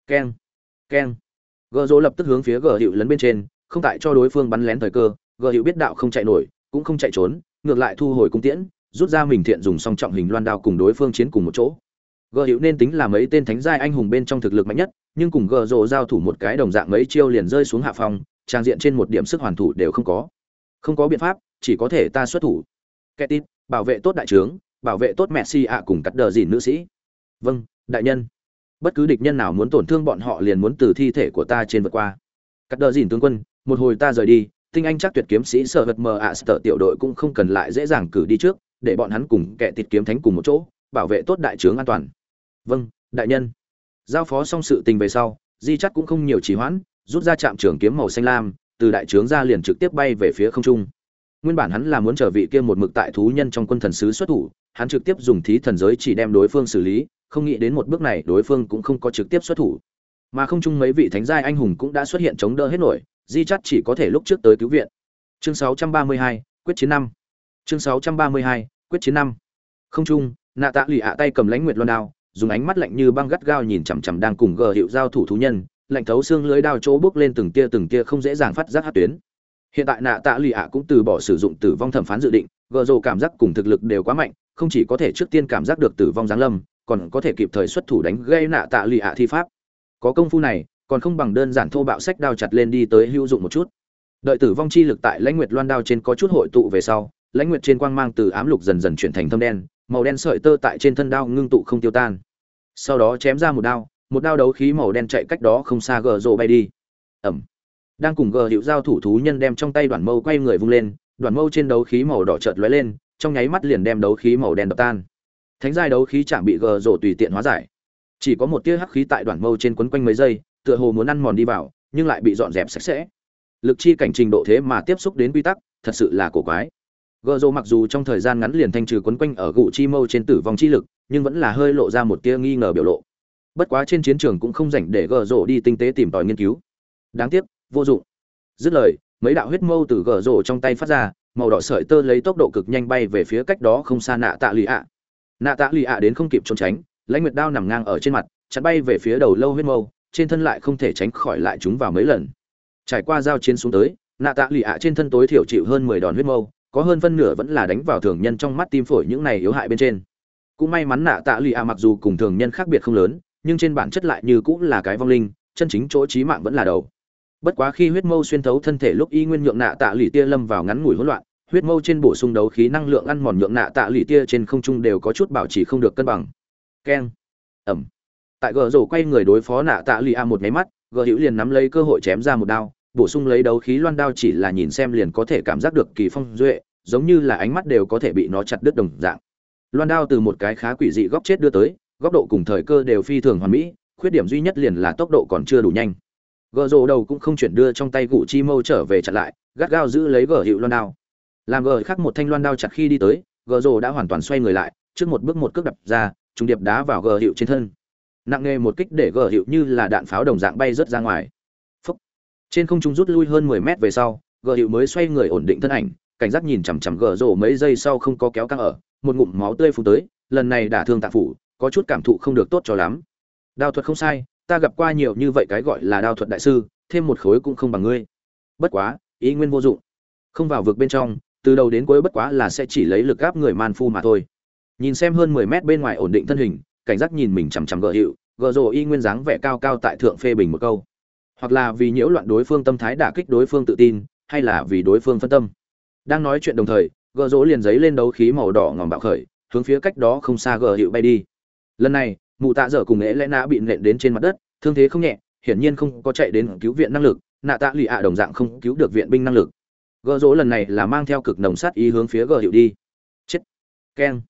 Keng keng. Gờ dỗ lập tức hướng phía gờ hiệu lấn bên trên không tại cho đối phương bắn lén thời cơ gờ hiệu biết đạo không chạy nổi cũng không chạy trốn ngược lại thu hồi cung tiễn rút ra mình thiện dùng song trọng hình loan đao cùng đối phương chiến cùng một chỗ. Gờ hiệu nên tính là mấy tên thánh giai anh hùng bên trong thực lực mạnh nhất nhưng cùng gờ rộ giao thủ một cái đồng dạng mấy chiêu liền rơi xuống hạ phòng trang diện trên một điểm sức hoàn thủ đều không có. Không có biện pháp chỉ có thể ta xuất thủ. Ketit, bảo vệ tốt đại trướng bảo vệ tốt mẹ si ạ cùng cắt đờ dìn nữ sĩ vâng đại nhân. Bất cứ địch nhân nào muốn tổn thương bọn họ liền muốn từ thi thể của ta trên vượt qua. Cắt đờ dìn tướng quân, một hồi ta rời đi, tinh anh chắc tuyệt kiếm sĩ sợ vật mờ ạ, sợ tiểu đội cũng không cần lại dễ dàng cử đi trước, để bọn hắn cùng kẻ tịt kiếm thánh cùng một chỗ, bảo vệ tốt đại trướng an toàn. Vâng đại nhân. Giao phó xong sự tình về sau, di chắc cũng không nhiều trì hoãn, rút ra trạm trường kiếm màu xanh lam, từ đại trướng ra liền trực tiếp bay về phía không trung. Nguyên bản hắn là muốn trở vị kia một mực tại thú nhân trong quân thần sứ xuất thủ, hắn trực tiếp dùng thí thần giới chỉ đem đối phương xử lý không nghĩ đến một bước này đối phương cũng không có trực tiếp xuất thủ. Mà không chung mấy vị thánh giai anh hùng cũng đã xuất hiện chống đỡ hết nổi di chắt chỉ có thể lúc trước tới cứu viện. Chương 632, quyết chiến năm. Chương 632, quyết chiến năm. Không chung nạ tạ lì ạ tay cầm lãnh nguyệt loan đao dùng ánh mắt lạnh như băng gắt gao nhìn chằm chằm đang cùng gờ hiệu giao thủ thú nhân lạnh thấu xương lưới đao chỗ bước lên từng tia từng tia không dễ dàng phát giác hát tuyến. Hiện tại nạ tạ lì ạ cũng từ bỏ sử dụng tử vong thẩm phán dự định gờ rồ cảm giác cùng thực lực đều quá mạnh không chỉ có thể trước tiên cảm giác được tử vong giáng lâm còn có thể kịp thời xuất thủ đánh gây nạ tạ lì ạ thi pháp. Có công phu này, còn không bằng đơn giản thô bạo sách đao chặt lên đi tới hữu dụng một chút. Đợi tử vong chi lực tại lãnh nguyệt loan đao trên có chút hội tụ về sau, lãnh nguyệt trên quang mang từ ám lục dần dần chuyển thành thâm đen, màu đen sợi tơ tại trên thân đao ngưng tụ không tiêu tan. Sau đó chém ra một đao một đao đấu khí màu đen chạy cách đó không xa gờ rộ bay đi. Ẩm. Đang cùng gờ hiệu giao thủ thú nhân đem trong tay đoàn mâu quay người vung lên đoàn mâu trên đấu khí màu đỏ chợt lóe lên, trong nháy mắt liền đem đấu khí màu đen đập tan thánh giai đấu khí chạm bị gờ rổ tùy tiện hóa giải. Chỉ có một tia hắc khí tại đoạn mâu trên quấn quanh mấy giây, tựa hồ muốn ăn mòn đi vào, nhưng lại bị dọn dẹp sạch sẽ. Lực chi cảnh trình độ thế mà tiếp xúc đến quy tắc, thật sự là cổ quái. Gờ rổ mặc dù trong thời gian ngắn liền thanh trừ quấn quanh ở gụ chi mâu trên tử vong chi lực, nhưng vẫn là hơi lộ ra một tia nghi ngờ biểu lộ. Bất quá trên chiến trường cũng không rảnh để gờ rổ đi tinh tế tìm tòi nghiên cứu. Đáng tiếc, vô dụng. Dứt lời, mấy đạo huyết mâu từ gờ rổ trong tay phát ra, màu đỏ sợi tơ lấy tốc độ cực nhanh bay về phía cách đó không xa nạ tạ lụy ạ nạ tạ lì ạ đến không kịp trốn tránh, lãnh nguyệt đao nằm ngang ở trên mặt, chặn bay về phía đầu lâu huyết mâu, trên thân lại không thể tránh khỏi lại chúng vào mấy lần. Trải qua giao chiến xuống tới, nạ tạ lì ạ trên thân tối thiểu chịu hơn mười đòn huyết mâu, có hơn phân nửa vẫn là đánh vào thường nhân trong mắt tim phổi những này yếu hại bên trên. Cũng may mắn nạ tạ lì ạ mặc dù cùng thường nhân khác biệt không lớn, nhưng trên bản chất lại như cũng là cái vong linh, chân chính chỗ trí mạng vẫn là đầu. Bất quá khi huyết mâu xuyên thấu thân thể lúc y nguyên nhượng nạ tạ lì tia lâm vào ngắn ngủi hỗn loạn huyết mâu trên bổ sung đấu khí năng lượng ăn mòn nhượng nạ tạ lì tia trên không trung đều có chút bảo trì không được cân bằng. Keng. Ẩm. Tại gờ rổ quay người đối phó nạ tạ lì a một máy mắt, gờ hữu liền nắm lấy cơ hội chém ra một đao, bổ sung lấy đấu khí loan đao chỉ là nhìn xem liền có thể cảm giác được kỳ phong duệ, giống như là ánh mắt đều có thể bị nó chặt đứt đồng dạng. Loan đao từ một cái khá quỷ dị góc chết đưa tới, góc độ cùng thời cơ đều phi thường hoàn mỹ, khuyết điểm duy nhất liền là tốc độ còn chưa đủ nhanh. Gờ rổ đầu cũng không chuyển đưa trong tay gụ chi mâu trở về chặn lại, gắt gao giữ lấy gờ hữu loan đao làm gờ khắc một thanh loan đao chặt khi đi tới, gờ rồ đã hoàn toàn xoay người lại, trước một bước một cước đập ra, trùng điệp đá vào gờ hiệu trên thân. Nặng nề một kích để gờ hiệu như là đạn pháo đồng dạng bay rớt ra ngoài. Phúc. trên không trung rút lui hơn mười mét về sau, gờ hiệu mới xoay người ổn định thân ảnh, cảnh giác nhìn chằm chằm gờ rồ mấy giây sau không có kéo căng ở, một ngụm máu tươi phù tới, lần này đả thương tạ phủ, có chút cảm thụ không được tốt cho lắm. Đao thuật không sai, ta gặp qua nhiều như vậy cái gọi là đao thuật đại sư, thêm một khối cũng không bằng ngươi. Bất quá, ý nguyên vô dụng. Không vào vực bên trong từ đầu đến cuối bất quá là sẽ chỉ lấy lực gáp người man phu mà thôi. Nhìn xem hơn mười mét bên ngoài ổn định thân hình, cảnh giác nhìn mình chằm chằm gợ hiệu gợ rồ y nguyên dáng vẻ cao cao tại thượng phê bình một câu. Hoặc là vì nhiễu loạn đối phương tâm thái đả kích đối phương tự tin, hay là vì đối phương phân tâm. Đang nói chuyện đồng thời gợ rỗ liền giấy lên đấu khí màu đỏ ngòm bạo khởi, hướng phía cách đó không xa gợ hiệu bay đi. Lần này, mụ tạ dở cùng lẽ lẽ nã bị nện đến trên mặt đất, thương thế không nhẹ, hiển nhiên không có chạy đến cứu viện năng lực, nạ tạ lụy ạ đồng dạng không cứu được viện binh năng lực gợ rỗ lần này là mang theo cực nồng sát ý hướng phía gợ hiệu đi. Chết. Keng.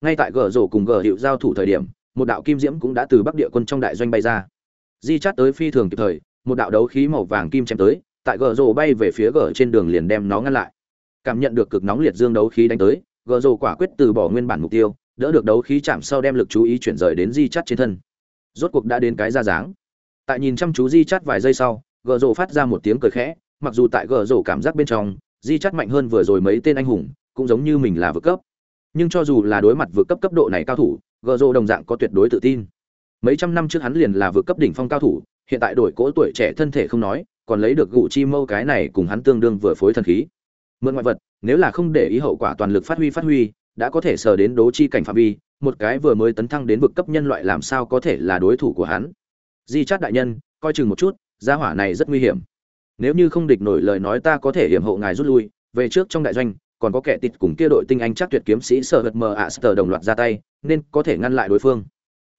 Ngay tại gờ rỗ cùng gờ hiệu giao thủ thời điểm, một đạo kim diễm cũng đã từ bắc địa quân trong đại doanh bay ra. Di chát tới phi thường kịp thời, một đạo đấu khí màu vàng kim chém tới, tại gờ rỗ bay về phía gờ trên đường liền đem nó ngăn lại. Cảm nhận được cực nóng liệt dương đấu khí đánh tới, gờ rỗ quả quyết từ bỏ nguyên bản mục tiêu, đỡ được đấu khí chạm sau đem lực chú ý chuyển rời đến di chát trên thân. Rốt cuộc đã đến cái ra dáng. Tại nhìn chăm chú di chát vài giây sau, gờ rỗ phát ra một tiếng cười khẽ mặc dù tại gờ rổ cảm giác bên trong, di chắt mạnh hơn vừa rồi mấy tên anh hùng, cũng giống như mình là vượt cấp. Nhưng cho dù là đối mặt vượt cấp cấp độ này cao thủ, gờ rổ đồng dạng có tuyệt đối tự tin. Mấy trăm năm trước hắn liền là vượt cấp đỉnh phong cao thủ, hiện tại đổi cỗ tuổi trẻ thân thể không nói, còn lấy được gụ chi mâu cái này cùng hắn tương đương vừa phối thần khí. Mượn ngoại vật, nếu là không để ý hậu quả toàn lực phát huy phát huy, đã có thể sờ đến đố chi cảnh phạm vi, một cái vừa mới tấn thăng đến vực cấp nhân loại làm sao có thể là đối thủ của hắn. Di chát đại nhân, coi chừng một chút, gia hỏa này rất nguy hiểm nếu như không địch nổi lời nói ta có thể hiểm hộ ngài rút lui, về trước trong đại doanh, còn có kẻ tịt cùng kia đội tinh anh chắc tuyệt kiếm sĩ sợ vật mờ ạ sờ đồng loạt ra tay, nên có thể ngăn lại đối phương.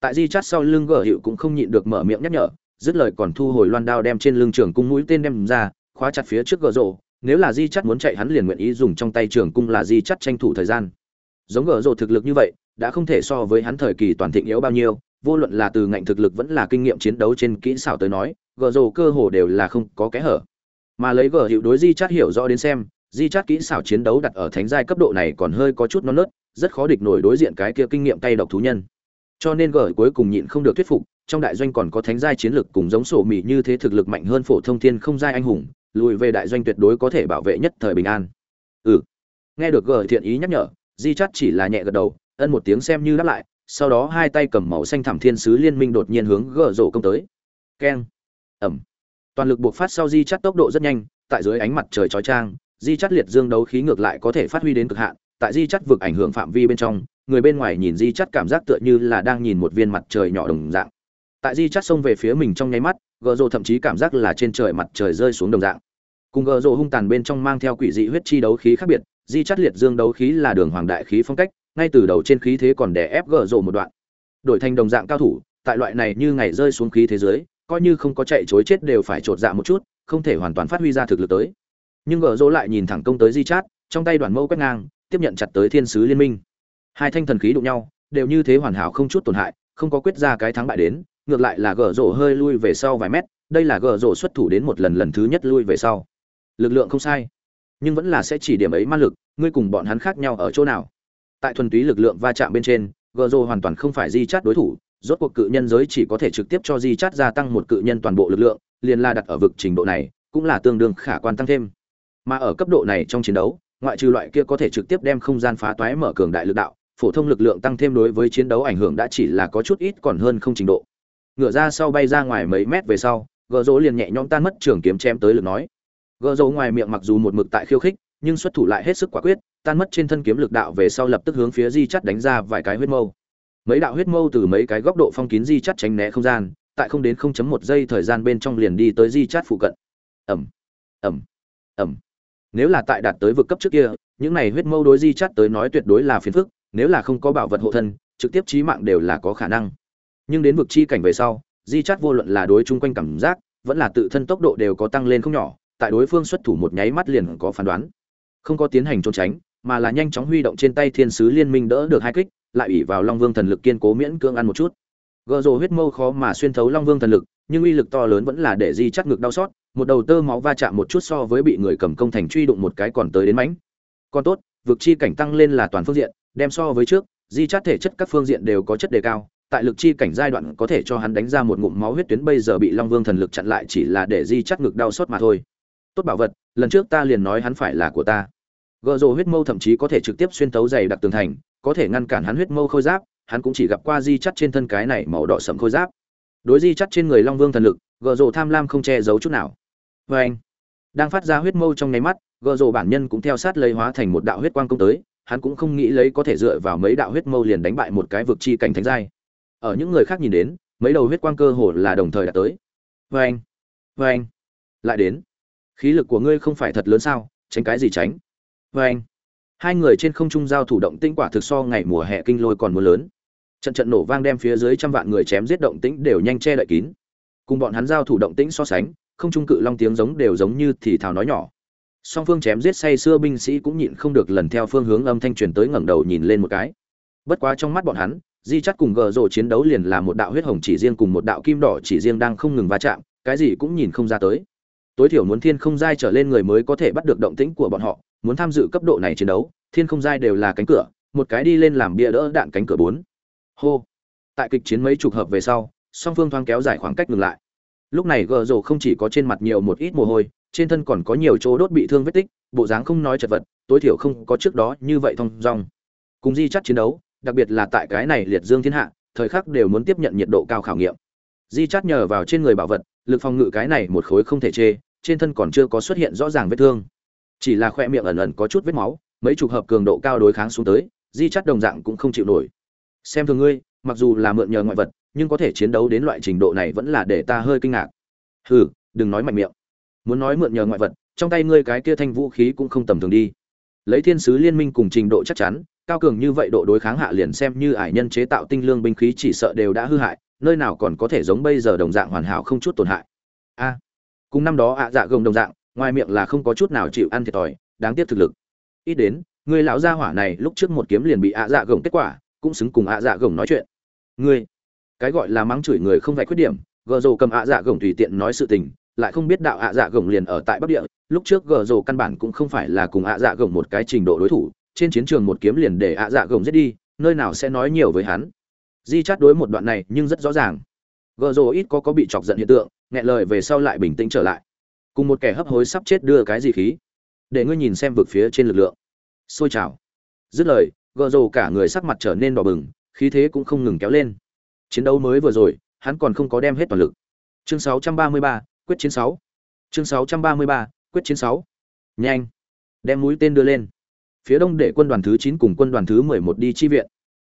Tại di chát sau lưng gở hiệu cũng không nhịn được mở miệng nhắc nhở, dứt lời còn thu hồi loan đao đem trên lưng trường cung mũi tên đem ra, khóa chặt phía trước gở rộ nếu là di chắt muốn chạy hắn liền nguyện ý dùng trong tay trường cung là di chắt tranh thủ thời gian. Giống gở rộ thực lực như vậy, đã không thể so với hắn thời kỳ toàn thịnh yếu bao nhiêu, vô luận là từ ngạnh thực lực vẫn là kinh nghiệm chiến đấu trên kỹ xảo tới nói gờ rồ cơ hồ đều là không có kẽ hở. Mà lấy gờ hiệu đối di chát hiểu rõ đến xem, di chát kỹ xảo chiến đấu đặt ở thánh giai cấp độ này còn hơi có chút non nớt, rất khó địch nổi đối diện cái kia kinh nghiệm tay độc thú nhân. Cho nên gờ cuối cùng nhịn không được thuyết phục, trong đại doanh còn có thánh giai chiến lực cùng giống sổ mì như thế thực lực mạnh hơn phổ thông thiên không giai anh hùng, lùi về đại doanh tuyệt đối có thể bảo vệ nhất thời bình an. Ừ. Nghe được gờ thiện ý nhắc nhở, di chát chỉ là nhẹ gật đầu, ân một tiếng xem như đáp lại, sau đó hai tay cầm màu xanh thảm thiên sứ liên minh đột nhiên hướng gờ rổ công tới. Keng ẩm. Toàn lực buộc phát sau di chắt tốc độ rất nhanh, tại dưới ánh mặt trời chói trang di chắt liệt dương đấu khí ngược lại có thể phát huy đến cực hạn, tại di chắt vực ảnh hưởng phạm vi bên trong, người bên ngoài nhìn di chắt cảm giác tựa như là đang nhìn một viên mặt trời nhỏ đồng dạng. Tại di chắt xông về phía mình trong nháy mắt, gờ rộ thậm chí cảm giác là trên trời mặt trời rơi xuống đồng dạng. Cùng gờ rộ hung tàn bên trong mang theo quỷ dị huyết chi đấu khí khác biệt, di chắt liệt dương đấu khí là đường hoàng đại khí phong cách, ngay từ đầu trên khí thế còn đè ép gờ rộ một đoạn. Đổi thành đồng dạng cao thủ, tại loại này như ngày rơi xuống khí thế giới coi như không có chạy chối chết đều phải trột dạ một chút, không thể hoàn toàn phát huy ra thực lực tới. Nhưng gờ rỗ lại nhìn thẳng công tới di chát trong tay đoàn mâu quét ngang, tiếp nhận chặt tới thiên sứ liên minh. Hai thanh thần khí đụng nhau, đều như thế hoàn hảo không chút tổn hại, không có quyết ra cái thắng bại đến, ngược lại là gờ rổ hơi lui về sau vài mét, đây là gờ rổ xuất thủ đến một lần lần thứ nhất lui về sau. Lực lượng không sai, nhưng vẫn là sẽ chỉ điểm ấy ma lực, ngươi cùng bọn hắn khác nhau ở chỗ nào? Tại thuần túy lực lượng va chạm bên trên, gờ rổ hoàn toàn không phải di chát đối thủ rốt cuộc cự nhân giới chỉ có thể trực tiếp cho di chát gia tăng một cự nhân toàn bộ lực lượng, liền la đặt ở vực trình độ này, cũng là tương đương khả quan tăng thêm. Mà ở cấp độ này trong chiến đấu, ngoại trừ loại kia có thể trực tiếp đem không gian phá toái mở cường đại lực đạo, phổ thông lực lượng tăng thêm đối với chiến đấu ảnh hưởng đã chỉ là có chút ít còn hơn không trình độ. Ngựa ra sau bay ra ngoài mấy mét về sau gợ dỗ liền nhẹ nhõm tan mất trường kiếm chém tới lực nói. Gợ dỗ ngoài miệng mặc dù một mực tại khiêu khích, nhưng xuất thủ lại hết sức quả quyết, tan mất trên thân kiếm lực đạo về sau lập tức hướng phía di chắt đánh ra vài cái huyết mâu mấy đạo huyết mâu từ mấy cái góc độ phong kín di chắt tránh né không gian, tại không đến 0.1 giây thời gian bên trong liền đi tới di chắt phụ cận. Ẩm ẩm ẩm nếu là tại đạt tới vực cấp trước kia, những này huyết mâu đối di chắt tới nói tuyệt đối là phiền phức, nếu là không có bảo vật hộ thân, trực tiếp chí mạng đều là có khả năng. Nhưng đến vực chi cảnh về sau, di chắt vô luận là đối chung quanh cảm giác, vẫn là tự thân tốc độ đều có tăng lên không nhỏ, tại đối phương xuất thủ một nháy mắt liền có phán đoán. Không có tiến hành trốn tránh mà là nhanh chóng huy động trên tay thiên sứ liên minh đỡ được hai kích, lại ủy vào long vương thần lực kiên cố miễn cưỡng ăn một chút. Gợ rồ huyết mâu khó mà xuyên thấu long vương thần lực, nhưng uy lực to lớn vẫn là để di chắt ngực đau xót, một đầu tơ máu va chạm một chút so với bị người cầm công thành truy đụng một cái còn tới đến mánh. còn tốt, vực chi cảnh tăng lên là toàn phương diện, đem so với trước, di chắt thể chất các phương diện đều có chất đề cao, tại lực chi cảnh giai đoạn có thể cho hắn đánh ra một ngụm máu huyết tuyến bây giờ bị long vương thần lực chặn lại chỉ là để di chắt ngực đau xót mà thôi. Tốt bảo vật, lần trước ta liền nói hắn phải là của ta gợ rồ huyết mâu thậm chí có thể trực tiếp xuyên tấu dày đặc tường thành, có thể ngăn cản hắn huyết mâu khôi giáp, hắn cũng chỉ gặp qua di chắt trên thân cái này màu đỏ sẫm khôi giáp. Đối di chắt trên người long vương thần lực gợ rồ tham lam không che giấu chút nào. Vê anh, đang phát ra huyết mâu trong nháy mắt gợ rồ bản nhân cũng theo sát lấy hóa thành một đạo huyết quang công tới, hắn cũng không nghĩ lấy có thể dựa vào mấy đạo huyết mâu liền đánh bại một cái vực chi cảnh thánh giai. Ở những người khác nhìn đến, mấy đầu huyết quang cơ hồ là đồng thời đã tới. Vê anh vê anh, lại đến. Khí lực của ngươi không phải thật lớn sao, tránh cái gì tránh? Và anh, hai người trên không trung giao thủ động tĩnh quả thực so ngày mùa hè kinh lôi còn mưa lớn. Trận trận nổ vang đem phía dưới trăm vạn người chém giết động tĩnh đều nhanh che đậy kín. Cùng bọn hắn giao thủ động tĩnh so sánh, không trung cự long tiếng giống đều giống như thì thào nói nhỏ. Song phương chém giết say xưa binh sĩ cũng nhịn không được lần theo phương hướng âm thanh truyền tới ngẩng đầu nhìn lên một cái. Bất quá trong mắt bọn hắn, di Chát cùng gờ rồ chiến đấu liền là một đạo huyết hồng chỉ riêng cùng một đạo kim đỏ chỉ riêng đang không ngừng va chạm, cái gì cũng nhìn không ra tới. Tối thiểu muốn thiên không giai trở lên người mới có thể bắt được động tĩnh của bọn họ muốn tham dự cấp độ này chiến đấu, thiên không giai đều là cánh cửa, một cái đi lên làm bia đỡ đạn cánh cửa bốn. Hô. Tại kịch chiến mấy chục hợp về sau, song phương thoáng kéo dài khoảng cách ngừng lại. Lúc này gờ rồ không chỉ có trên mặt nhiều một ít mồ hôi, trên thân còn có nhiều chỗ đốt bị thương vết tích, bộ dáng không nói chật vật, tối thiểu không có trước đó như vậy thong dong. Cùng di chắt chiến đấu, đặc biệt là tại cái này liệt dương thiên hạ, thời khắc đều muốn tiếp nhận nhiệt độ cao khảo nghiệm. Di chắt nhờ vào trên người bảo vật, lực phòng ngự cái này một khối không thể chê, trên thân còn chưa có xuất hiện rõ ràng vết thương chỉ là khoe miệng ẩn ẩn có chút vết máu, mấy chục hợp cường độ cao đối kháng xuống tới, di chắt đồng dạng cũng không chịu nổi. Xem thường ngươi, mặc dù là mượn nhờ ngoại vật, nhưng có thể chiến đấu đến loại trình độ này vẫn là để ta hơi kinh ngạc. Hừ, đừng nói mạnh miệng. Muốn nói mượn nhờ ngoại vật, trong tay ngươi cái kia thanh vũ khí cũng không tầm thường đi. Lấy thiên sứ liên minh cùng trình độ chắc chắn, cao cường như vậy độ đối kháng hạ liền xem như ải nhân chế tạo tinh lương binh khí chỉ sợ đều đã hư hại, nơi nào còn có thể giống bây giờ đồng dạng hoàn hảo không chút tổn hại. A, cùng năm đó ạ dạ gồng đồng dạng ngoài miệng là không có chút nào chịu ăn thiệt thòi, đáng tiếc thực lực. Ít đến, người lão gia hỏa này lúc trước một kiếm liền bị ạ dạ gồng kết quả, cũng xứng cùng ạ dạ gồng nói chuyện. Ngươi, cái gọi là mắng chửi người không phải khuyết điểm, gờ rồ cầm ạ dạ gồng tùy tiện nói sự tình, lại không biết đạo ạ dạ gồng liền ở tại bắc địa, lúc trước gờ rồ căn bản cũng không phải là cùng ạ dạ gồng một cái trình độ đối thủ, trên chiến trường một kiếm liền để ạ dạ gồng giết đi, nơi nào sẽ nói nhiều với hắn. Di chát đối một đoạn này nhưng rất rõ ràng. Gờ rồ ít có có bị chọc giận hiện tượng, nghẹn lời về sau lại bình tĩnh trở lại cùng một kẻ hấp hối sắp chết đưa cái gì khí. Để ngươi nhìn xem vực phía trên lực lượng. Xôi trào dứt lời gợ rồ cả người sắc mặt trở nên đỏ bừng khí thế cũng không ngừng kéo lên. Chiến đấu mới vừa rồi hắn còn không có đem hết toàn lực. Chương 633, quyết chiến 6. chương 633, quyết chiến 6. nhanh. Đem mũi tên đưa lên. Phía đông để quân đoàn thứ 9 cùng quân đoàn thứ 11 đi chi viện.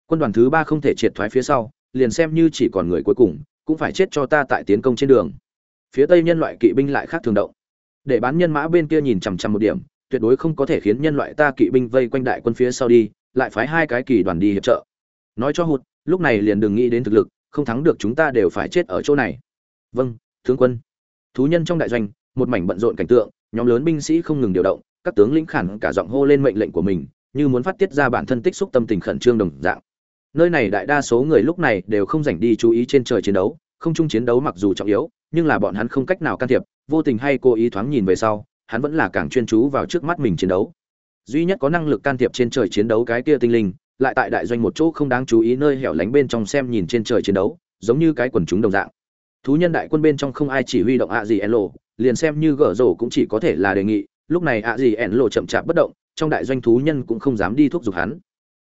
Quân đoàn thứ 3 không thể triệt thoái phía sau liền xem như chỉ còn người cuối cùng cũng phải chết cho ta tại tiến công trên đường phía tây nhân loại kỵ binh lại khác thường động. Để bán nhân mã bên kia nhìn chằm chằm một điểm, tuyệt đối không có thể khiến nhân loại ta kỵ binh vây quanh đại quân phía sau đi, lại phái hai cái kỳ đoàn đi hiệp trợ. Nói cho hụt, lúc này liền đừng nghĩ đến thực lực, không thắng được chúng ta đều phải chết ở chỗ này. Vâng tướng quân. Thú nhân trong đại doanh, một mảnh bận rộn cảnh tượng, nhóm lớn binh sĩ không ngừng điều động, các tướng lĩnh khản cả giọng hô lên mệnh lệnh của mình, như muốn phát tiết ra bản thân tích xúc tâm tình khẩn trương đồng dạng. Nơi này đại đa số người lúc này đều không dành đi chú ý trên trời chiến đấu không chung chiến đấu mặc dù trọng yếu, nhưng là bọn hắn không cách nào can thiệp, vô tình hay cố ý thoáng nhìn về sau, hắn vẫn là càng chuyên chú vào trước mắt mình chiến đấu. Duy nhất có năng lực can thiệp trên trời chiến đấu cái kia tinh linh, lại tại đại doanh một chỗ không đáng chú ý nơi hẻo lánh bên trong xem nhìn trên trời chiến đấu, giống như cái quần chúng đồng dạng. Thú nhân đại quân bên trong không ai chỉ huy động ạ gì ẻn lộ liền xem như gở rổ cũng chỉ có thể là đề nghị, lúc này ạ gì ẻn lộ chậm chạp bất động, trong đại doanh thú nhân cũng không dám đi thúc giục hắn.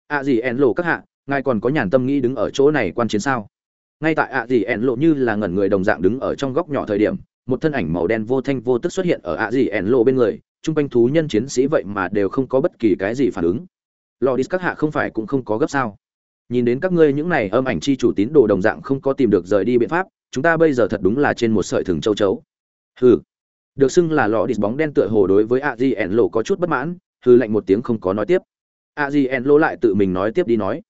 ạ gì ẻn lộ các hạ, ngài còn có nhàn tâm nghĩ đứng ở chỗ này quan chiến sao? Ngay tại ạ dì ẻn lộ như là ngẩn người đồng dạng đứng ở trong góc nhỏ thời điểm, một thân ảnh màu đen vô thanh vô tức xuất hiện ở ạ dì ẻn lộ bên người, chung quanh thú nhân chiến sĩ vậy mà đều không có bất kỳ cái gì phản ứng. Lò đi các hạ không phải cũng không có gấp sao? Nhìn đến các ngươi những này âm ảnh chi chủ tín đồ đồng dạng không có tìm được rời đi biện pháp, chúng ta bây giờ thật đúng là trên một sợi thừng châu chấu. Hừ. Được xưng là lò đi bóng đen tựa hồ đối với a di ẻn lộ có chút bất mãn hư lạnh một tiếng không có nói tiếp. a di ẻn lộ lại tự mình nói tiếp đi nói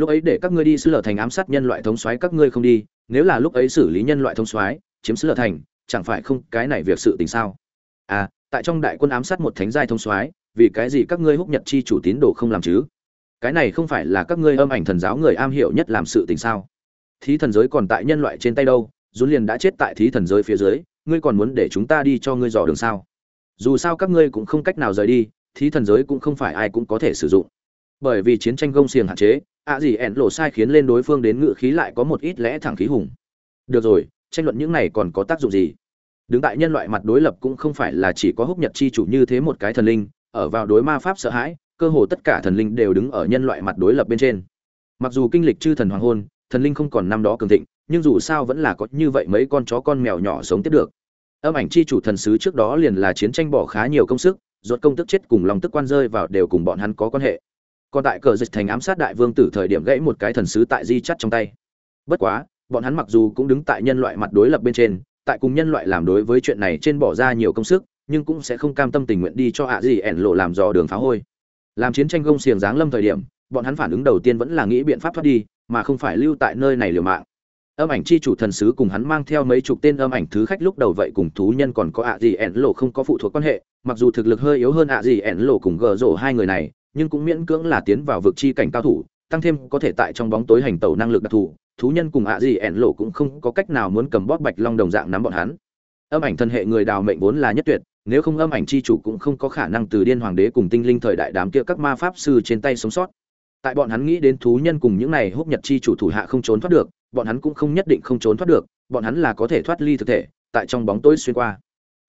lúc ấy để các ngươi đi xứ lở thành ám sát nhân loại thống soái các ngươi không đi, nếu là lúc ấy xử lý nhân loại thống soái, chiếm xứ lở thành, chẳng phải không cái này việc sự tình sao? À tại trong đại quân ám sát một thánh giai thống soái, vì cái gì các ngươi húc nhật chi chủ tín đồ không làm chứ? Cái này không phải là các ngươi âm ảnh thần giáo người am hiểu nhất làm sự tình sao? Thí thần giới còn tại nhân loại trên tay đâu dũng liền đã chết tại thí thần giới phía dưới, ngươi còn muốn để chúng ta đi cho ngươi dò đường sao? Dù sao các ngươi cũng không cách nào rời đi, thí thần giới cũng không phải ai cũng có thể sử dụng. Bởi vì chiến tranh gông xiềng hạn chế ạ gì ẻn lộ sai khiến lên đối phương đến ngự khí lại có một ít lẽ thẳng khí hùng. Được rồi, tranh luận những này còn có tác dụng gì? Đứng tại nhân loại mặt đối lập cũng không phải là chỉ có húc nhật chi chủ như thế một cái thần linh, ở vào đối ma pháp sợ hãi, cơ hồ tất cả thần linh đều đứng ở nhân loại mặt đối lập bên trên. Mặc dù kinh lịch chư thần hoàng hôn, thần linh không còn năm đó cường thịnh, nhưng dù sao vẫn là có như vậy mấy con chó con mèo nhỏ sống tiếp được. Âm ảnh chi chủ thần sứ trước đó liền là chiến tranh bỏ khá nhiều công sức, ruột công tức chết cùng lòng tức quan rơi vào đều cùng bọn hắn có quan hệ còn tại cờ dịch thành ám sát đại vương tử thời điểm gãy một cái thần sứ tại di chắt trong tay. Bất quá, bọn hắn mặc dù cũng đứng tại nhân loại mặt đối lập bên trên, tại cùng nhân loại làm đối với chuyện này trên bỏ ra nhiều công sức, nhưng cũng sẽ không cam tâm tình nguyện đi cho ạ gì ẻn lộ làm dò đường phá hôi. Làm chiến tranh gông xiềng giáng lâm thời điểm, bọn hắn phản ứng đầu tiên vẫn là nghĩ biện pháp thoát đi, mà không phải lưu tại nơi này liều mạng. Âm ảnh chi chủ thần sứ cùng hắn mang theo mấy chục tên âm ảnh thứ khách lúc đầu vậy cùng thú nhân còn có ạ gì ẻn lộ không có phụ thuộc quan hệ, mặc dù thực lực hơi yếu hơn ạ gì ẻn lộ cùng gờ rổ hai người này nhưng cũng miễn cưỡng là tiến vào vực chi cảnh cao thủ, tăng thêm có thể tại trong bóng tối hành tẩu năng lực đặc thù, thú nhân cùng ạ gì ẻn lộ cũng không có cách nào muốn cầm bóp bạch long đồng dạng nắm bọn hắn. Âm ảnh thân hệ người đào mệnh vốn là nhất tuyệt, nếu không âm ảnh chi chủ cũng không có khả năng từ điên hoàng đế cùng tinh linh thời đại đám kia các ma pháp sư trên tay sống sót. Tại bọn hắn nghĩ đến thú nhân cùng những này húc nhật chi chủ thủ hạ không trốn thoát được, bọn hắn cũng không nhất định không trốn thoát được, bọn hắn là có thể thoát ly thực thể, tại trong bóng tối xuyên qua.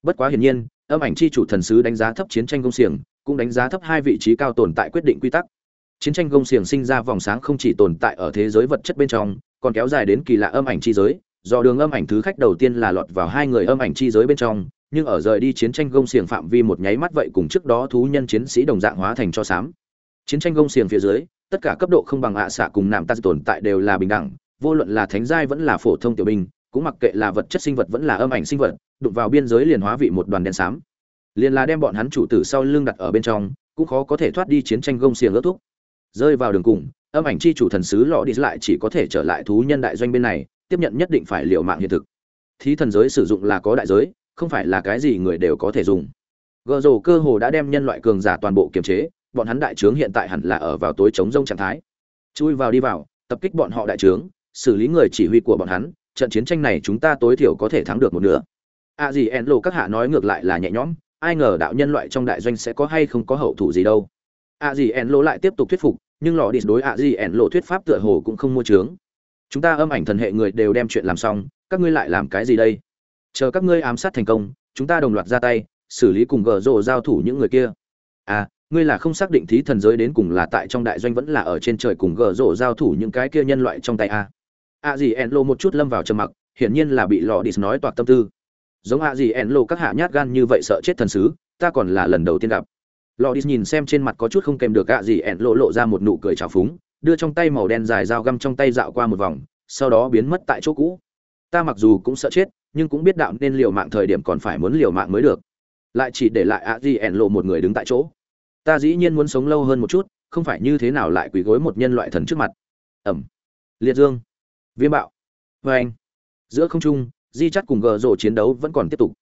Bất quá hiển nhiên, âm ảnh chi chủ thần sứ đánh giá thấp chiến tranh công xiềng cũng đánh giá thấp hai vị trí cao tồn tại quyết định quy tắc. Chiến tranh công xiềng sinh ra vòng sáng không chỉ tồn tại ở thế giới vật chất bên trong, còn kéo dài đến kỳ lạ âm ảnh chi giới, do đường âm ảnh thứ khách đầu tiên là lọt vào hai người âm ảnh chi giới bên trong, nhưng ở rời đi chiến tranh gông xiềng phạm vi một nháy mắt vậy cùng trước đó thú nhân chiến sĩ đồng dạng hóa thành cho xám chiến tranh gông xiềng phía dưới, tất cả cấp độ không bằng ạ xạ cùng nạm ta tồn tại đều là bình đẳng, vô luận là thánh giai vẫn là phổ thông tiểu binh, cũng mặc kệ là vật chất sinh vật vẫn là âm ảnh sinh vật, đụng vào biên giới liền hóa vị một đoàn đen xám liền là đem bọn hắn chủ tử sau lưng đặt ở bên trong, cũng khó có thể thoát đi chiến tranh gông xiềng ước thúc. Rơi vào đường cùng, âm ảnh chi chủ thần sứ lọ đi lại chỉ có thể trở lại thú nhân đại doanh bên này, tiếp nhận nhất định phải liệu mạng hiện thực. Thí thần giới sử dụng là có đại giới, không phải là cái gì người đều có thể dùng. Gợ rồ cơ hồ đã đem nhân loại cường giả toàn bộ kiềm chế, bọn hắn đại trướng hiện tại hẳn là ở vào tối chống rông trạng thái. Chui vào đi vào, tập kích bọn họ đại trướng, xử lý người chỉ huy của bọn hắn, trận chiến tranh này chúng ta tối thiểu có thể thắng được một nửa. A gì en lộ các hạ nói ngược lại là nhẹ nhõm ai ngờ đạo nhân loại trong đại doanh sẽ có hay không có hậu thủ gì đâu. A gì en lộ lại tiếp tục thuyết phục, nhưng lò đi đối a gì en lộ thuyết pháp tựa hồ cũng không mua trướng chúng ta âm ảnh thần hệ người đều đem chuyện làm xong, các ngươi lại làm cái gì đây? Chờ các ngươi ám sát thành công, chúng ta đồng loạt ra tay, xử lý cùng gờ rồ giao thủ những người kia. À ngươi là không xác định thí thần giới đến cùng là tại trong đại doanh vẫn là ở trên trời cùng gờ rộ giao thủ những cái kia nhân loại trong tay a. A gì en lô một chút lâm vào trầm mặc, hiển nhiên là bị lò đi nói toạc tâm tư giống hạ gì ẻn lộ các hạ nhát gan như vậy sợ chết thần sứ, ta còn là lần đầu tiên gặp. Lò đi nhìn xem trên mặt có chút không kèm được hạ gì ẻn lộ lộ ra một nụ cười trào phúng, đưa trong tay màu đen dài dao găm trong tay dạo qua một vòng, sau đó biến mất tại chỗ cũ. Ta mặc dù cũng sợ chết, nhưng cũng biết đạo nên liều mạng thời điểm còn phải muốn liều mạng mới được. Lại chỉ để lại ạ gì ẻn lộ một người đứng tại chỗ. Ta dĩ nhiên muốn sống lâu hơn một chút, không phải như thế nào lại quỳ gối một nhân loại thần trước mặt. Ẩm. Liệt dương. Viêm bạo. Vê anh giữa không trung di chắt cùng gờ rổ chiến đấu vẫn còn tiếp tục.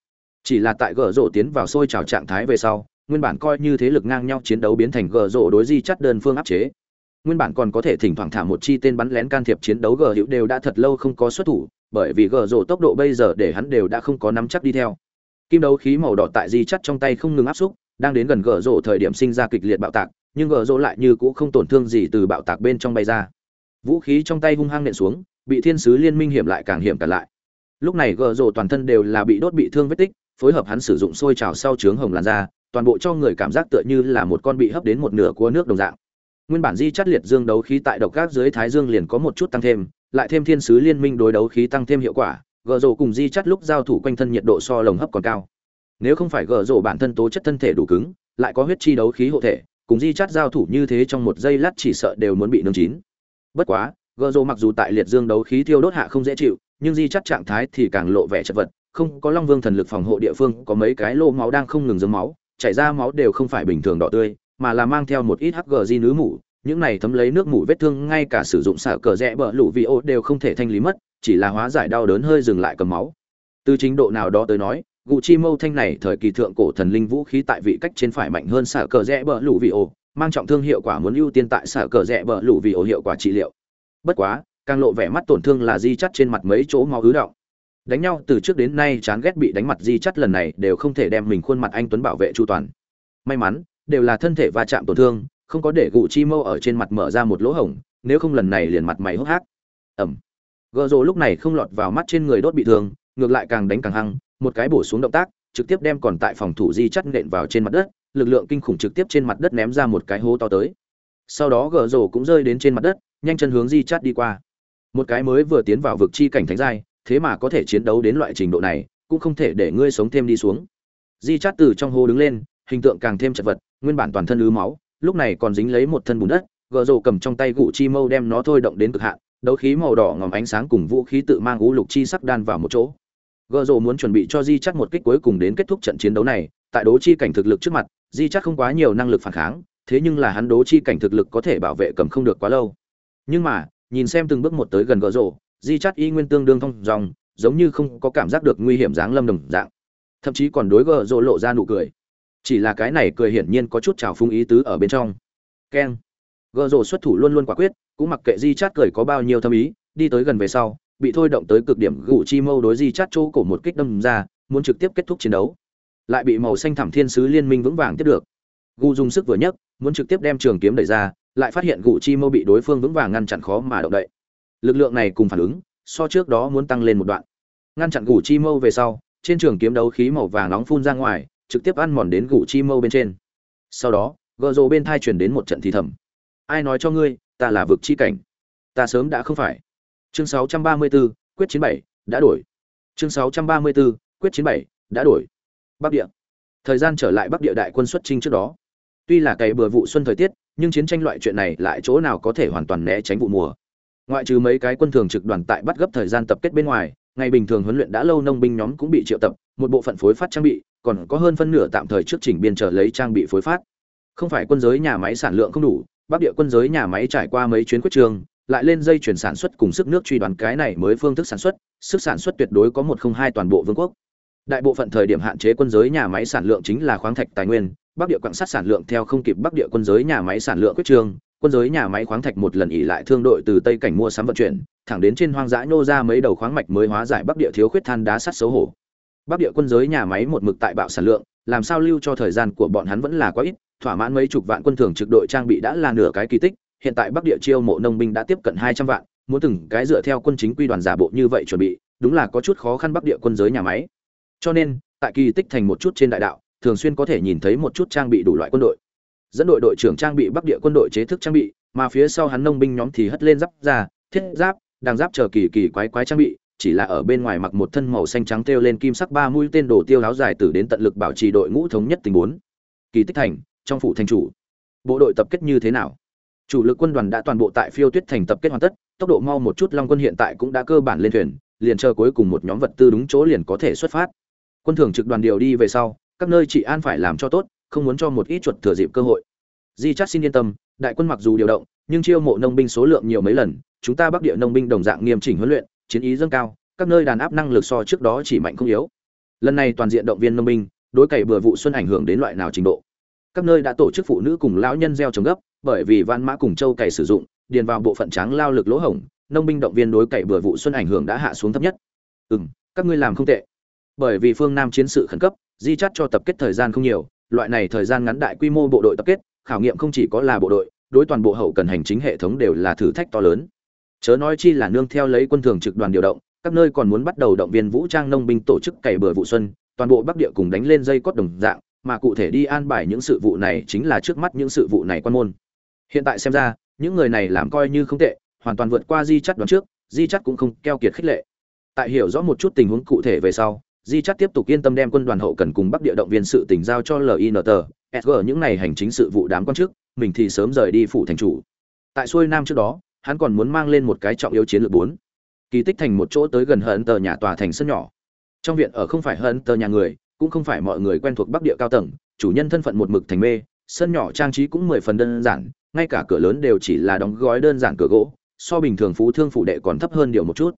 Chỉ là tại gờ rổ tiến vào sôi trào trạng thái về sau, nguyên bản coi như thế lực ngang nhau chiến đấu biến thành gờ rổ đối di chắt đơn phương áp chế. Nguyên bản còn có thể thỉnh thoảng thả một chi tên bắn lén can thiệp chiến đấu gờ hữu đều đã thật lâu không có xuất thủ, bởi vì gờ rổ tốc độ bây giờ để hắn đều đã không có nắm chắc đi theo. Kim đấu khí màu đỏ tại di chắt trong tay không ngừng áp xúc, đang đến gần gờ rổ thời điểm sinh ra kịch liệt bạo tạc, nhưng gờ rổ lại như cũ không tổn thương gì từ bạo tạc bên trong bay ra. Vũ khí trong tay hung hăng nện xuống, bị thiên sứ liên minh hiểm lại càng hiểm cả lại lúc này gờ rồ toàn thân đều là bị đốt bị thương vết tích, phối hợp hắn sử dụng sôi trào sau trướng hồng làn da, toàn bộ cho người cảm giác tựa như là một con bị hấp đến một nửa cua nước đồng dạng. Nguyên bản di chất liệt dương đấu khí tại độc các dưới thái dương liền có một chút tăng thêm, lại thêm thiên sứ liên minh đối đấu khí tăng thêm hiệu quả, gờ rồ cùng di chất lúc giao thủ quanh thân nhiệt độ so lồng hấp còn cao. Nếu không phải gờ rồ bản thân tố chất thân thể đủ cứng, lại có huyết chi đấu khí hộ thể, cùng di chất giao thủ như thế trong một giây lát chỉ sợ đều muốn bị nương chín. Bất quá gợ rổ mặc dù tại liệt dương đấu khí thiêu đốt hạ không dễ chịu, nhưng di chắt trạng thái thì càng lộ vẻ chật vật. Không có long vương thần lực phòng hộ địa phương, có mấy cái lô máu đang không ngừng dâng máu, chảy ra máu đều không phải bình thường đỏ tươi, mà là mang theo một ít hg di nứ mủ. Những này thấm lấy nước mủ vết thương ngay cả sử dụng xả cờ rẽ bờ lũ vị ô đều không thể thanh lý mất, chỉ là hóa giải đau đớn hơi dừng lại cầm máu. Từ chính độ nào đó tới nói, gụ chi mâu thanh này thời kỳ thượng cổ thần linh vũ khí tại vị cách trên phải mạnh hơn xả cờ rẽ bờ lũ vị ô, mang trọng thương hiệu quả muốn ưu tiên tại xả cờ rẽ bờ lũ vị ô hiệu quả trị liệu bất quá, càng lộ vẻ mắt tổn thương là di chắt trên mặt mấy chỗ máu ứ động. Đánh nhau từ trước đến nay chán ghét bị đánh mặt di chắt lần này đều không thể đem mình khuôn mặt anh tuấn bảo vệ chu toàn. May mắn, đều là thân thể va chạm tổn thương, không có để gụ chi mâu ở trên mặt mở ra một lỗ hổng, nếu không lần này liền mặt mày hốc hác. Ẩm. Gợ rồ lúc này không lọt vào mắt trên người đốt bị thương, ngược lại càng đánh càng hăng, một cái bổ xuống động tác, trực tiếp đem còn tại phòng thủ di chắt nện vào trên mặt đất, lực lượng kinh khủng trực tiếp trên mặt đất ném ra một cái hố to tới. Sau đó gờ rồ cũng rơi đến trên mặt đất nhanh chân hướng di chát đi qua. Một cái mới vừa tiến vào vực chi cảnh thánh giai, thế mà có thể chiến đấu đến loại trình độ này, cũng không thể để ngươi sống thêm đi xuống. Di chát từ trong hô đứng lên, hình tượng càng thêm chật vật, nguyên bản toàn thân ứ máu, lúc này còn dính lấy một thân bùn đất, gờ rồ cầm trong tay gụ chi mâu đem nó thôi động đến cực hạn, đấu khí màu đỏ ngòm ánh sáng cùng vũ khí tự mang ngũ lục chi sắc đan vào một chỗ. Gờ rồ muốn chuẩn bị cho di chắc một kích cuối cùng đến kết thúc trận chiến đấu này, tại đấu chi cảnh thực lực trước mặt, di chắc không quá nhiều năng lực phản kháng, thế nhưng là hắn đấu chi cảnh thực lực có thể bảo vệ cầm không được quá lâu nhưng mà nhìn xem từng bước một tới gần gỡ rổ, di chắt y nguyên tương đương thông dòng giống như không có cảm giác được nguy hiểm dáng lâm đồng dạng. Thậm chí còn đối gỡ rổ lộ ra nụ cười. Chỉ là cái này cười hiển nhiên có chút trào phung ý tứ ở bên trong. Keng. Gỡ rổ xuất thủ luôn luôn quả quyết cũng mặc kệ di chắt cười có bao nhiêu thâm ý đi tới gần về sau bị thôi động tới cực điểm gủ chi mâu đối di chắt chỗ cổ một kích đâm ra muốn trực tiếp kết thúc chiến đấu. Lại bị màu xanh thảm thiên sứ liên minh vững vàng tiếp được. Gu dùng sức vừa nhấc muốn trực tiếp đem trường kiếm đẩy ra lại phát hiện gụ chi mâu bị đối phương vững vàng ngăn chặn khó mà động đậy. Lực lượng này cùng phản ứng so trước đó muốn tăng lên một đoạn. Ngăn chặn gụ chi mâu về sau trên trường kiếm đấu khí màu vàng nóng phun ra ngoài trực tiếp ăn mòn đến gụ chi mâu bên trên. Sau đó gợ rồ bên thai chuyển đến một trận thì thầm. Ai nói cho ngươi ta là vực chi cảnh? Ta sớm đã không phải. Chương 634, quyết chiến bảy đã đổi. Chương 634, quyết chiến bảy đã đổi. Bắc địa. Thời gian trở lại bắc địa đại quân xuất chinh trước đó. Tuy là cày bừa vụ xuân thời tiết nhưng chiến tranh loại chuyện này lại chỗ nào có thể hoàn toàn né tránh vụ mùa. Ngoại trừ mấy cái quân thường trực đoàn tại bắt gấp thời gian tập kết bên ngoài, ngày bình thường huấn luyện đã lâu nông binh nhóm cũng bị triệu tập, một bộ phận phối phát trang bị, còn có hơn phân nửa tạm thời trước chỉnh biên chờ lấy trang bị phối phát. Không phải quân giới nhà máy sản lượng không đủ, bắc địa quân giới nhà máy trải qua mấy chuyến quyết trường, lại lên dây chuyển sản xuất cùng sức nước truy đoán cái này mới phương thức sản xuất, sức sản xuất tuyệt đối có một không hai toàn bộ vương quốc. Đại bộ phận thời điểm hạn chế quân giới nhà máy sản lượng chính là khoáng thạch tài nguyên bắc địa quặng sát sản lượng theo không kịp bắc địa quân giới nhà máy sản lượng quyết trường, quân giới nhà máy khoáng thạch một lần ỉ lại thương đội từ tây cảnh mua sắm vận chuyển, thẳng đến trên hoang dã nô ra mấy đầu khoáng mạch mới hóa giải bắc địa thiếu khuyết than đá sắt xấu hổ. Bắc địa quân giới nhà máy một mực tại bạo sản lượng, làm sao lưu cho thời gian của bọn hắn vẫn là quá ít, thỏa mãn mấy chục vạn quân thường trực đội trang bị đã là nửa cái kỳ tích, hiện tại bắc địa chiêu mộ nông binh đã tiếp cận hai trăm vạn, muốn từng cái dựa theo quân chính quy đoàn giả bộ như vậy chuẩn bị, đúng là có chút khó khăn bắc địa quân giới nhà máy. Cho nên, tại kỳ tích thành một chút trên đại đạo thường xuyên có thể nhìn thấy một chút trang bị đủ loại quân đội. Dẫn đội đội trưởng trang bị bắc địa quân đội chế thức trang bị, mà phía sau hắn nông binh nhóm thì hất lên giáp ra thiết giáp đang giáp chờ kỳ kỳ quái quái trang bị, chỉ là ở bên ngoài mặc một thân màu xanh trắng treo lên kim sắc ba mũi tên đồ tiêu áo dài từ đến tận lực bảo trì đội ngũ thống nhất tình bốn kỳ tích thành, trong phủ thành chủ. Bộ đội tập kết như thế nào? Chủ lực quân đoàn đã toàn bộ tại phiêu tuyết thành tập kết hoàn tất, tốc độ mau một chút long quân hiện tại cũng đã cơ bản lên thuyền, liền chờ cuối cùng một nhóm vật tư đúng chỗ liền có thể xuất phát. Quân thường trực đoàn điều đi về sau các nơi chỉ an phải làm cho tốt, không muốn cho một ít chuột thừa dịp cơ hội. Di chắc xin yên tâm, đại quân mặc dù điều động, nhưng chiêu mộ nông binh số lượng nhiều mấy lần, chúng ta bắc địa nông binh đồng dạng nghiêm chỉnh huấn luyện, chiến ý dâng cao, các nơi đàn áp năng lực so trước đó chỉ mạnh không yếu. Lần này toàn diện động viên nông binh, đối cày bừa vụ xuân ảnh hưởng đến loại nào trình độ. Các nơi đã tổ chức phụ nữ cùng lão nhân gieo trồng gấp, bởi vì van mã cùng châu cày sử dụng, điền vào bộ phận trắng lao lực lỗ hổng, nông binh động viên đối cày bừa vụ xuân ảnh hưởng đã hạ xuống thấp nhất. Ừ các ngươi làm không tệ. Bởi vì phương nam chiến sự khẩn cấp di chắt cho tập kết thời gian không nhiều, loại này thời gian ngắn đại quy mô bộ đội tập kết, khảo nghiệm không chỉ có là bộ đội, đối toàn bộ hậu cần hành chính hệ thống đều là thử thách to lớn. Chớ nói chi là nương theo lấy quân thường trực đoàn điều động, các nơi còn muốn bắt đầu động viên vũ trang nông binh tổ chức cày bừa vụ xuân, toàn bộ bắc địa cùng đánh lên dây cót đồng dạng, mà cụ thể đi an bài những sự vụ này chính là trước mắt những sự vụ này quan môn. Hiện tại xem ra, những người này làm coi như không tệ, hoàn toàn vượt qua di chắt đoán trước, di chắt cũng không keo kiệt khích lệ. Tại hiểu rõ một chút tình huống cụ thể về sau di chắc tiếp tục yên tâm đem quân đoàn hậu cần cùng bắc địa động viên sự tỉnh giao cho lint sg những này hành chính sự vụ đám quan chức, mình thì sớm rời đi phủ thành chủ. Tại xuôi nam trước đó, hắn còn muốn mang lên một cái trọng yếu chiến lược bốn. Kỳ tích thành một chỗ tới gần hận tờ nhà tòa thành sân nhỏ. Trong viện ở không phải hận tờ nhà người, cũng không phải mọi người quen thuộc bắc địa cao tầng, chủ nhân thân phận một mực thành mê, sân nhỏ trang trí cũng mười phần đơn giản, ngay cả cửa lớn đều chỉ là đóng gói đơn giản cửa gỗ, so bình thường phú thương phủ đệ còn thấp hơn điều một chút.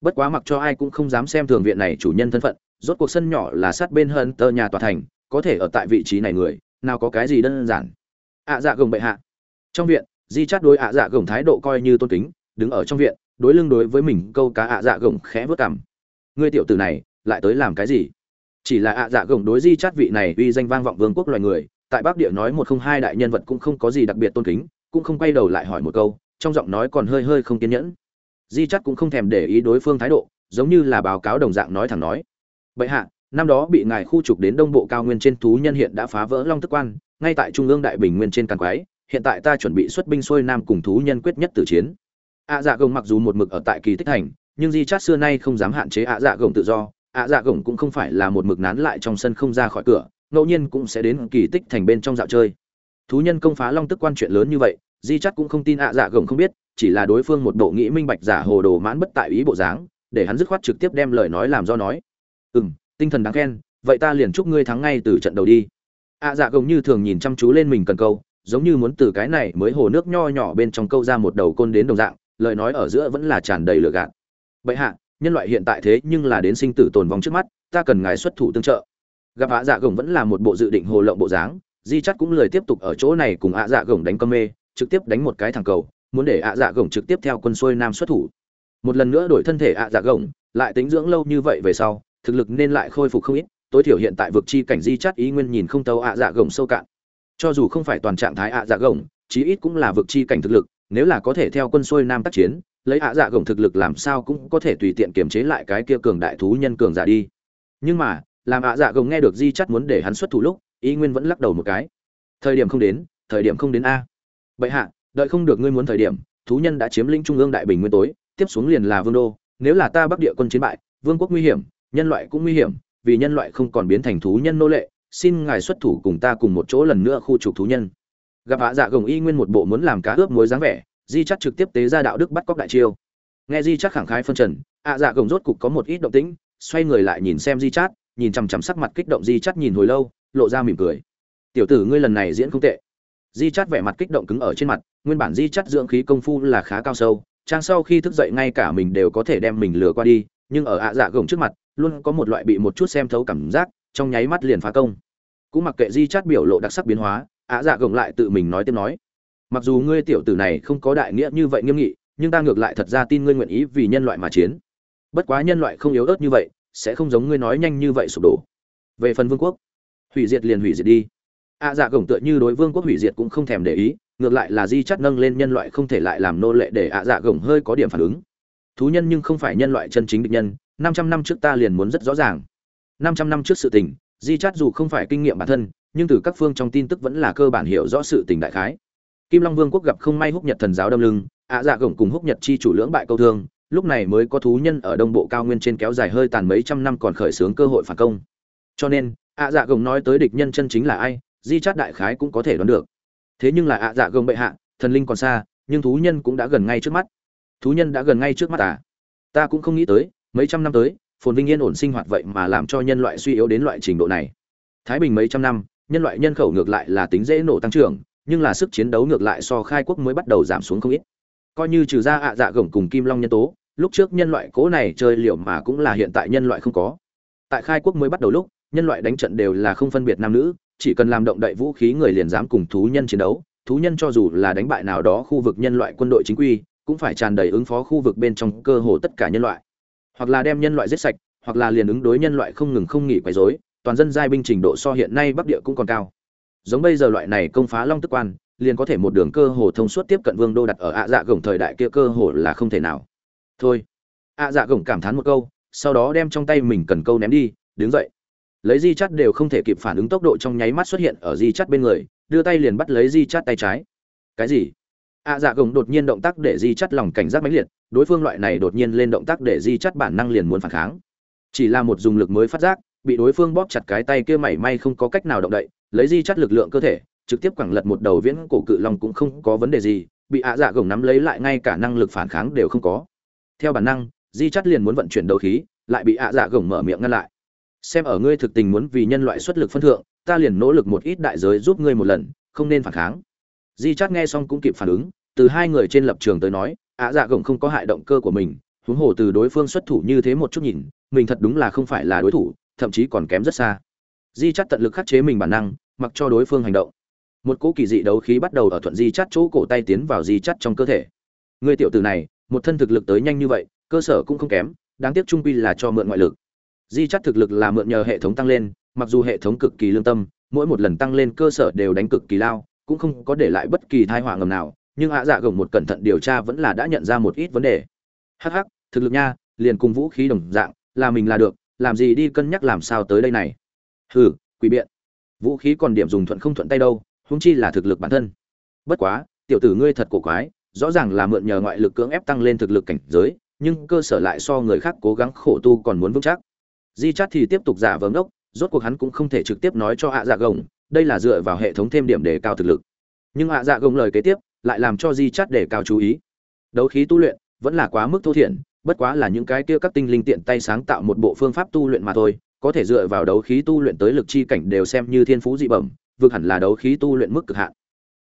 Bất quá mặc cho ai cũng không dám xem thường viện này chủ nhân thân phận rốt cuộc sân nhỏ là sát bên hơn tờ nhà tòa thành, có thể ở tại vị trí này người, nào có cái gì đơn giản. Ạ dạ gồng bệ hạ. Trong viện, di chát đối ạ dạ gồng thái độ coi như tôn kính, đứng ở trong viện, đối lưng đối với mình câu cá ạ dạ gồng khẽ vớt cảm ngươi tiểu tử này, lại tới làm cái gì? Chỉ là ạ dạ gồng đối di chát vị này uy danh vang vọng vương quốc loài người, tại bắc địa nói một không hai đại nhân vật cũng không có gì đặc biệt tôn kính, cũng không quay đầu lại hỏi một câu, trong giọng nói còn hơi hơi không kiên nhẫn. Di chắt cũng không thèm để ý đối phương thái độ, giống như là báo cáo đồng dạng nói thẳng nói bệ hạ, năm đó bị ngài khu trục đến đông bộ cao nguyên trên thú nhân hiện đã phá vỡ long tức quan, ngay tại trung ương đại bình nguyên trên càn quái, hiện tại ta chuẩn bị xuất binh xuôi nam cùng thú nhân quyết nhất tử chiến. Ạ dạ gồng mặc dù một mực ở tại kỳ tích thành, nhưng di chát xưa nay không dám hạn chế ạ dạ gồng tự do. Ạ dạ gồng cũng không phải là một mực nán lại trong sân không ra khỏi cửa, ngẫu nhiên cũng sẽ đến kỳ tích thành bên trong dạo chơi. Thú nhân công phá long tức quan chuyện lớn như vậy, di chát cũng không tin ạ dạ gồng không biết, chỉ là đối phương một bộ nghĩ minh bạch giả hồ đồ mãn bất tại ý bộ dáng, để hắn dứt khoát trực tiếp đem lời nói làm do nói ừ m tinh thần đáng khen, vậy ta liền chúc ngươi thắng ngay từ trận đầu đi. Ạ dạ gồng như thường nhìn chăm chú lên mình cần câu, giống như muốn từ cái này mới hồ nước nho nhỏ bên trong câu ra một đầu côn đến đồng dạng, lời nói ở giữa vẫn là tràn đầy lửa gạt. Vậy hạ, nhân loại hiện tại thế nhưng là đến sinh tử tồn vong trước mắt, ta cần ngài xuất thủ tương trợ. Gặp ạ dạ gồng vẫn là một bộ dự định hồ lộng bộ dáng, di chắt cũng lời tiếp tục ở chỗ này cùng ạ dạ gồng đánh cơm mê, trực tiếp đánh một cái thẳng cầu, muốn để ạ dạ gồng trực tiếp theo quân xuôi nam xuất thủ. Một lần nữa đổi thân thể ạ dạ gồng, lại tính dưỡng lâu như vậy về sau thực lực nên lại khôi phục không ít, tối thiểu hiện tại vực chi cảnh di chát ý nguyên nhìn không tàu ạ dạ gồng sâu cạn. Cho dù không phải toàn trạng thái ạ dạ gồng, chí ít cũng là vực chi cảnh thực lực, nếu là có thể theo quân xuôi nam tác chiến, lấy ạ dạ gồng thực lực làm sao cũng có thể tùy tiện kiềm chế lại cái kia cường đại thú nhân cường giả đi. Nhưng mà, làm ạ dạ gồng nghe được di chắt muốn để hắn xuất thủ lúc, ý nguyên vẫn lắc đầu một cái. Thời điểm không đến, thời điểm không đến a. Bệ hạ, đợi không được ngươi muốn thời điểm, thú nhân đã chiếm lĩnh trung ương đại bình nguyên tối, tiếp xuống liền là vương đô, nếu là ta bắc địa quân chiến bại, vương quốc nguy hiểm nhân loại cũng nguy hiểm, vì nhân loại không còn biến thành thú nhân nô lệ, xin ngài xuất thủ cùng ta cùng một chỗ lần nữa khu trục thú nhân. Gặp hạ dạ gồng y nguyên một bộ muốn làm cá ướp muối dáng vẻ, di chắc trực tiếp tế ra đạo đức bắt cóc đại chiêu. Nghe di chắc khẳng khái phân trần hạ dạ gồng rốt cục có một ít động tĩnh, xoay người lại nhìn xem di chát nhìn chằm chằm sắc mặt kích động di chắt nhìn hồi lâu, lộ ra mỉm cười. Tiểu tử ngươi lần này diễn không tệ. Di chắt vẻ mặt kích động cứng ở trên mặt, nguyên bản di chắt dưỡng khí công phu là khá cao sâu, trang sau khi thức dậy ngay cả mình đều có thể đem mình lừa qua đi, nhưng ở ạ dạ gồng trước mặt luôn có một loại bị một chút xem thấu cảm giác, trong nháy mắt liền phá công. Cũng mặc kệ di chát biểu lộ đặc sắc biến hóa ạ dạ gồng lại tự mình nói tiếp nói. Mặc dù ngươi tiểu tử này không có đại nghĩa như vậy nghiêm nghị, nhưng ta ngược lại thật ra tin ngươi nguyện ý vì nhân loại mà chiến. Bất quá nhân loại không yếu ớt như vậy, sẽ không giống ngươi nói nhanh như vậy sụp đổ. Về phần vương quốc, hủy diệt liền hủy diệt đi. Ạ dạ gồng tựa như đối vương quốc hủy diệt cũng không thèm để ý, ngược lại là di chắt nâng lên nhân loại không thể lại làm nô lệ để ạ dạ gồng hơi có điểm phản ứng. Thú nhân nhưng không phải nhân loại chân chính địch nhân năm trăm năm trước ta liền muốn rất rõ ràng. Năm trăm năm trước sự tình, di Chát dù không phải kinh nghiệm bản thân, nhưng từ các phương trong tin tức vẫn là cơ bản hiểu rõ sự tình đại khái. Kim long vương quốc gặp không may húc nhật thần giáo đâm lưng, ạ dạ gồng cùng húc nhật chi chủ lưỡng bại câu thương, lúc này mới có thú nhân ở đông bộ cao nguyên trên kéo dài hơi tàn mấy trăm năm còn khởi xướng cơ hội phản công. Cho nên, ạ dạ gồng nói tới địch nhân chân chính là ai, di chát đại khái cũng có thể đoán được. Thế nhưng là ạ dạ gồng bệ hạ, thần linh còn xa, nhưng thú nhân cũng đã gần ngay trước mắt. Thú nhân đã gần ngay trước mắt à? Ta cũng không nghĩ tới mấy trăm năm tới, phồn vinh yên ổn sinh hoạt vậy mà làm cho nhân loại suy yếu đến loại trình độ này. Thái bình mấy trăm năm, nhân loại nhân khẩu ngược lại là tính dễ nổ tăng trưởng, nhưng là sức chiến đấu ngược lại so khai quốc mới bắt đầu giảm xuống không ít. Coi như trừ ra ạ dạ gồng cùng kim long nhân tố, lúc trước nhân loại cố này chơi liệu mà cũng là hiện tại nhân loại không có. Tại khai quốc mới bắt đầu lúc, nhân loại đánh trận đều là không phân biệt nam nữ, chỉ cần làm động đậy vũ khí người liền dám cùng thú nhân chiến đấu, thú nhân cho dù là đánh bại nào đó khu vực nhân loại quân đội chính quy, cũng phải tràn đầy ứng phó khu vực bên trong cơ hồ tất cả nhân loại hoặc là đem nhân loại giết sạch, hoặc là liền ứng đối nhân loại không ngừng không nghỉ quấy rối, toàn dân giai binh trình độ so hiện nay bắc địa cũng còn cao. Giống bây giờ loại này công phá long tức quan, liền có thể một đường cơ hồ thông suốt tiếp cận vương đô đặt ở ạ dạ gồng thời đại kia cơ hồ là không thể nào. Thôi. Ạ dạ gồng cảm thán một câu, sau đó đem trong tay mình cần câu ném đi, đứng dậy. Lấy di chắt đều không thể kịp phản ứng tốc độ trong nháy mắt xuất hiện ở di chắt bên người, đưa tay liền bắt lấy di chắt tay trái. Cái gì? Ạ dạ gồng đột nhiên động tác để di chắt lòng cảnh giác mãnh liệt, đối phương loại này đột nhiên lên động tác để di chắt bản năng liền muốn phản kháng. Chỉ là một dùng lực mới phát giác, bị đối phương bóp chặt cái tay kia mảy may không có cách nào động đậy, lấy di chắt lực lượng cơ thể, trực tiếp quẳng lật một đầu viễn cổ cự long cũng không có vấn đề gì, bị ạ dạ gồng nắm lấy lại ngay cả năng lực phản kháng đều không có. Theo bản năng, di chắt liền muốn vận chuyển đầu khí, lại bị ạ dạ gồng mở miệng ngăn lại. Xem ở ngươi thực tình muốn vì nhân loại xuất lực phân thượng, ta liền nỗ lực một ít đại giới giúp ngươi một lần, không nên phản kháng di chát nghe xong cũng kịp phản ứng, từ hai người trên lập trường tới nói, ạ dạ gồng không có hại động cơ của mình, huống hồ từ đối phương xuất thủ như thế một chút nhìn, mình thật đúng là không phải là đối thủ, thậm chí còn kém rất xa. Di chát tận lực khắc chế mình bản năng, mặc cho đối phương hành động. Một cỗ kỳ dị đấu khí bắt đầu ở thuận di chát chỗ cổ tay tiến vào di chát trong cơ thể. Người tiểu tử này, một thân thực lực tới nhanh như vậy, cơ sở cũng không kém, đáng tiếc trung quy là cho mượn ngoại lực. Di chắt thực lực là mượn nhờ hệ thống tăng lên, mặc dù hệ thống cực kỳ lương tâm, mỗi một lần tăng lên cơ sở đều đánh cực kỳ lao cũng không có để lại bất kỳ thai họa ngầm nào, nhưng ạ dạ gồng một cẩn thận điều tra vẫn là đã nhận ra một ít vấn đề. Hh thực lực nha, liền cùng vũ khí đồng dạng, là mình là được, làm gì đi cân nhắc làm sao tới đây này. Hừ, quỷ biện. Vũ khí còn điểm dùng thuận không thuận tay đâu, huống chi là thực lực bản thân. Bất quá, tiểu tử ngươi thật cổ quái, rõ ràng là mượn nhờ ngoại lực cưỡng ép tăng lên thực lực cảnh giới, nhưng cơ sở lại so người khác cố gắng khổ tu còn muốn vững chắc. Di chát thì tiếp tục giả vờ ngốc, rốt cuộc hắn cũng không thể trực tiếp nói cho ạ dạ gồng đây là dựa vào hệ thống thêm điểm để cao thực lực. Nhưng ạ dạ gồng lời kế tiếp, lại làm cho di chắt để cao chú ý. Đấu khí tu luyện vẫn là quá mức thô thiển, bất quá là những cái kia các tinh linh tiện tay sáng tạo một bộ phương pháp tu luyện mà thôi, có thể dựa vào đấu khí tu luyện tới lực chi cảnh đều xem như thiên phú dị bẩm, vượt hẳn là đấu khí tu luyện mức cực hạn.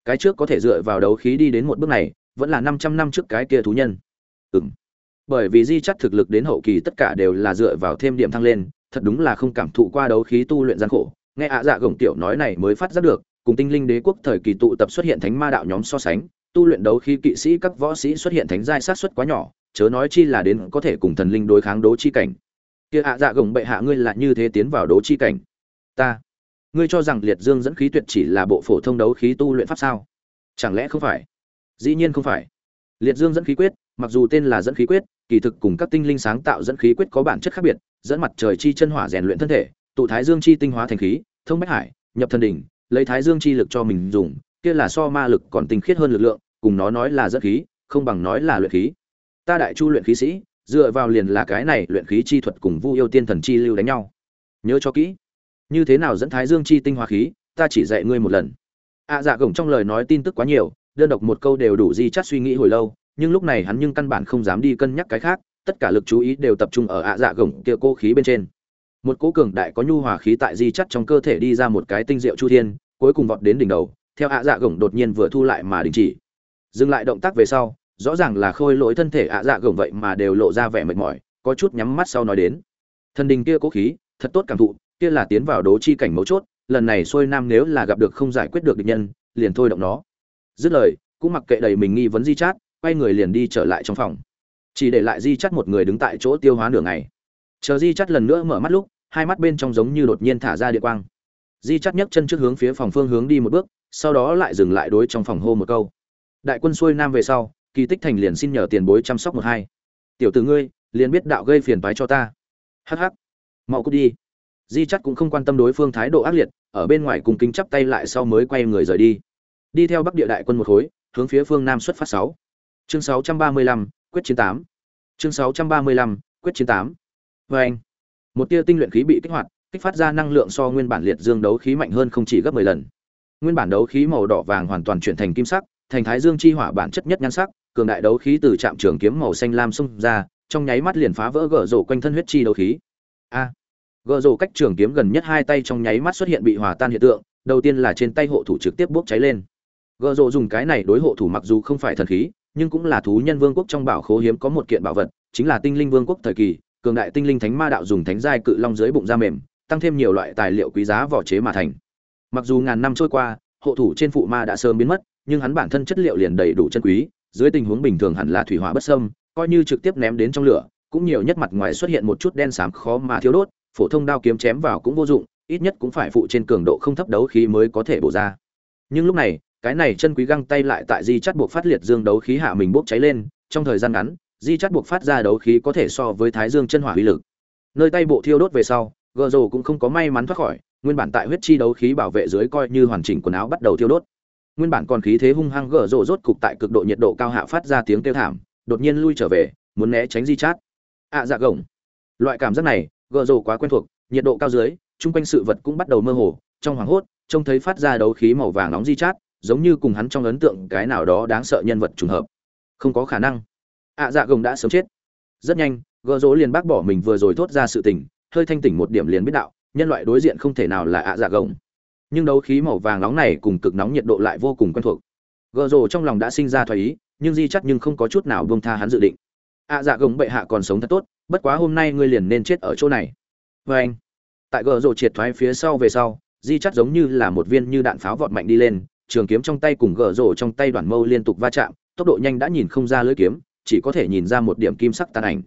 Cái trước có thể dựa vào đấu khí đi đến một bước này, vẫn là 500 năm trước cái kia thú nhân. Ừm. Bởi vì di chắt thực lực đến hậu kỳ tất cả đều là dựa vào thêm điểm thăng lên, thật đúng là không cảm thụ qua đấu khí tu luyện gian khổ nghe ạ dạ gồng tiểu nói này mới phát giác được, cùng tinh linh đế quốc thời kỳ tụ tập xuất hiện thánh ma đạo nhóm so sánh, tu luyện đấu khí kỵ sĩ các võ sĩ xuất hiện thánh giai sát suất quá nhỏ, chớ nói chi là đến có thể cùng thần linh đối kháng đấu chi cảnh. Kia ạ dạ gồng bệ hạ ngươi là như thế tiến vào đấu chi cảnh? Ta. Ngươi cho rằng liệt dương dẫn khí tuyệt chỉ là bộ phổ thông đấu khí tu luyện pháp sao? Chẳng lẽ không phải? Dĩ nhiên không phải. Liệt dương dẫn khí quyết, mặc dù tên là dẫn khí quyết, kỳ thực cùng các tinh linh sáng tạo dẫn khí quyết có bản chất khác biệt, dẫn mặt trời chi chân hỏa rèn luyện thân thể tụ thái dương chi tinh hóa thành khí thông bách hải nhập thần đỉnh lấy thái dương chi lực cho mình dùng kia là so ma lực còn tinh khiết hơn lực lượng cùng nó nói là dẫn khí không bằng nói là luyện khí. Ta đại chu luyện khí sĩ dựa vào liền là cái này luyện khí chi thuật cùng vu yêu tiên thần chi lưu đánh nhau. Nhớ cho kỹ. Như thế nào dẫn thái dương chi tinh hóa khí ta chỉ dạy ngươi một lần. Ạ à, dạ gồng trong lời nói tin tức quá nhiều đơn độc một câu đều đủ di chắt suy nghĩ hồi lâu nhưng lúc này hắn nhưng căn bản không dám đi cân nhắc cái khác tất cả lực chú ý đều tập trung ở ạ dạ gồng kia cô khí bên trên một cỗ cường đại có nhu hòa khí tại di chắt trong cơ thể đi ra một cái tinh diệu chu thiên, cuối cùng vọt đến đỉnh đầu, theo ạ dạ gồng đột nhiên vừa thu lại mà đình chỉ. Dừng lại động tác về sau, rõ ràng là khôi lỗi thân thể ạ dạ gồng vậy mà đều lộ ra vẻ mệt mỏi, có chút nhắm mắt sau nói đến. Thần đình kia cố khí, thật tốt cảm thụ, kia là tiến vào đố chi cảnh mấu chốt, lần này xuôi nam nếu là gặp được không giải quyết được địch nhân, liền thôi động nó. Dứt lời, cũng mặc kệ đầy mình nghi vấn di chát quay người liền đi trở lại trong phòng. Chỉ để lại di chắt một người đứng tại chỗ tiêu hóa nửa ngày. Chờ di chắt lần nữa mở mắt lúc hai mắt bên trong giống như đột nhiên thả ra địa quang. Di chắc nhấc chân trước hướng phía phòng phương hướng đi một bước sau đó lại dừng lại đối trong phòng hô một câu. Đại quân xuôi nam về sau kỳ tích thành liền xin nhờ tiền bối chăm sóc một hai. Tiểu tử ngươi liền biết đạo gây phiền phái cho ta. Hắc hắc. Mau cút đi. Di chắc cũng không quan tâm đối phương thái độ ác liệt ở bên ngoài cùng kính chắp tay lại sau mới quay người rời đi. Đi theo bắc địa đại quân một khối hướng phía phương nam xuất phát sáu. Chương sáu trăm ba mươi lăm quyết chiến tám. Chương 635, quyết chiến 8. Và vâng anh, một tia tinh luyện khí bị kích hoạt, kích phát ra năng lượng so nguyên bản liệt dương đấu khí mạnh hơn không chỉ gấp 10 lần. Nguyên bản đấu khí màu đỏ vàng hoàn toàn chuyển thành kim sắc, thành thái dương chi hỏa bản chất nhất nhan sắc, cường đại đấu khí từ trạm trường kiếm màu xanh lam xung ra, trong nháy mắt liền phá vỡ gở rổ quanh thân huyết chi đấu khí. A. gở rổ cách trường kiếm gần nhất hai tay trong nháy mắt xuất hiện bị hòa tan hiện tượng, đầu tiên là trên tay hộ thủ trực tiếp bốc cháy lên. Gở rổ dùng cái này đối hộ thủ mặc dù không phải thần khí, nhưng cũng là thú nhân vương quốc trong bảo khố hiếm có một kiện bảo vật, chính là tinh linh vương quốc thời kỳ, cường đại tinh linh thánh ma đạo dùng thánh giai cự long dưới bụng da mềm, tăng thêm nhiều loại tài liệu quý giá vỏ chế mà thành. Mặc dù ngàn năm trôi qua, hộ thủ trên phụ ma đã sớm biến mất, nhưng hắn bản thân chất liệu liền đầy đủ chân quý, dưới tình huống bình thường hẳn là thủy hỏa bất xâm, coi như trực tiếp ném đến trong lửa, cũng nhiều nhất mặt ngoài xuất hiện một chút đen xám khó mà thiếu đốt, phổ thông đao kiếm chém vào cũng vô dụng, ít nhất cũng phải phụ trên cường độ không thấp đấu khí mới có thể bổ ra. Nhưng lúc này, cái này chân quý găng tay lại tại di chắt buộc phát liệt dương đấu khí hạ mình bốc cháy lên, trong thời gian ngắn, di chắt buộc phát ra đấu khí có thể so với thái dương chân hỏa uy lực. Nơi tay bộ thiêu đốt về sau, gờ rồ cũng không có may mắn thoát khỏi, nguyên bản tại huyết chi đấu khí bảo vệ dưới coi như hoàn chỉnh quần áo bắt đầu thiêu đốt. Nguyên bản còn khí thế hung hăng gở rộ rốt cục tại cực độ nhiệt độ cao hạ phát ra tiếng kêu thảm đột nhiên lui trở về muốn né tránh di chát. Ạ à, dạ gồng. Loại cảm giác này gở rộ quá quen thuộc nhiệt độ cao dưới chung quanh sự vật cũng bắt đầu mơ hồ trong hoảng hốt trông thấy phát ra đấu khí màu vàng nóng di chát giống như cùng hắn trong ấn tượng cái nào đó đáng sợ nhân vật trùng hợp. Không có khả năng ạ dạ gồng đã sớm chết. Rất nhanh gợ rỗ liền bác bỏ mình vừa rồi thốt ra sự tình, hơi thanh tỉnh một điểm liền biết đạo, nhân loại đối diện không thể nào là ạ dạ gồng. Nhưng đấu khí màu vàng nóng này cùng cực nóng nhiệt độ lại vô cùng quen thuộc. Gợ Dỗ trong lòng đã sinh ra thoái ý, nhưng di chắc nhưng không có chút nào buông tha hắn dự định. Ạ dạ gồng bệ hạ còn sống thật tốt, bất quá hôm nay ngươi liền nên chết ở chỗ này. Vê anh, tại gợ Dỗ triệt thoái phía sau về sau, di chắc giống như là một viên như đạn pháo vọt mạnh đi lên, trường kiếm trong tay cùng gợ Dỗ trong tay đoàn mâu liên tục va chạm, tốc độ nhanh đã nhìn không ra lưỡi kiếm chỉ có thể nhìn ra một điểm kim sắc tàn ảnh.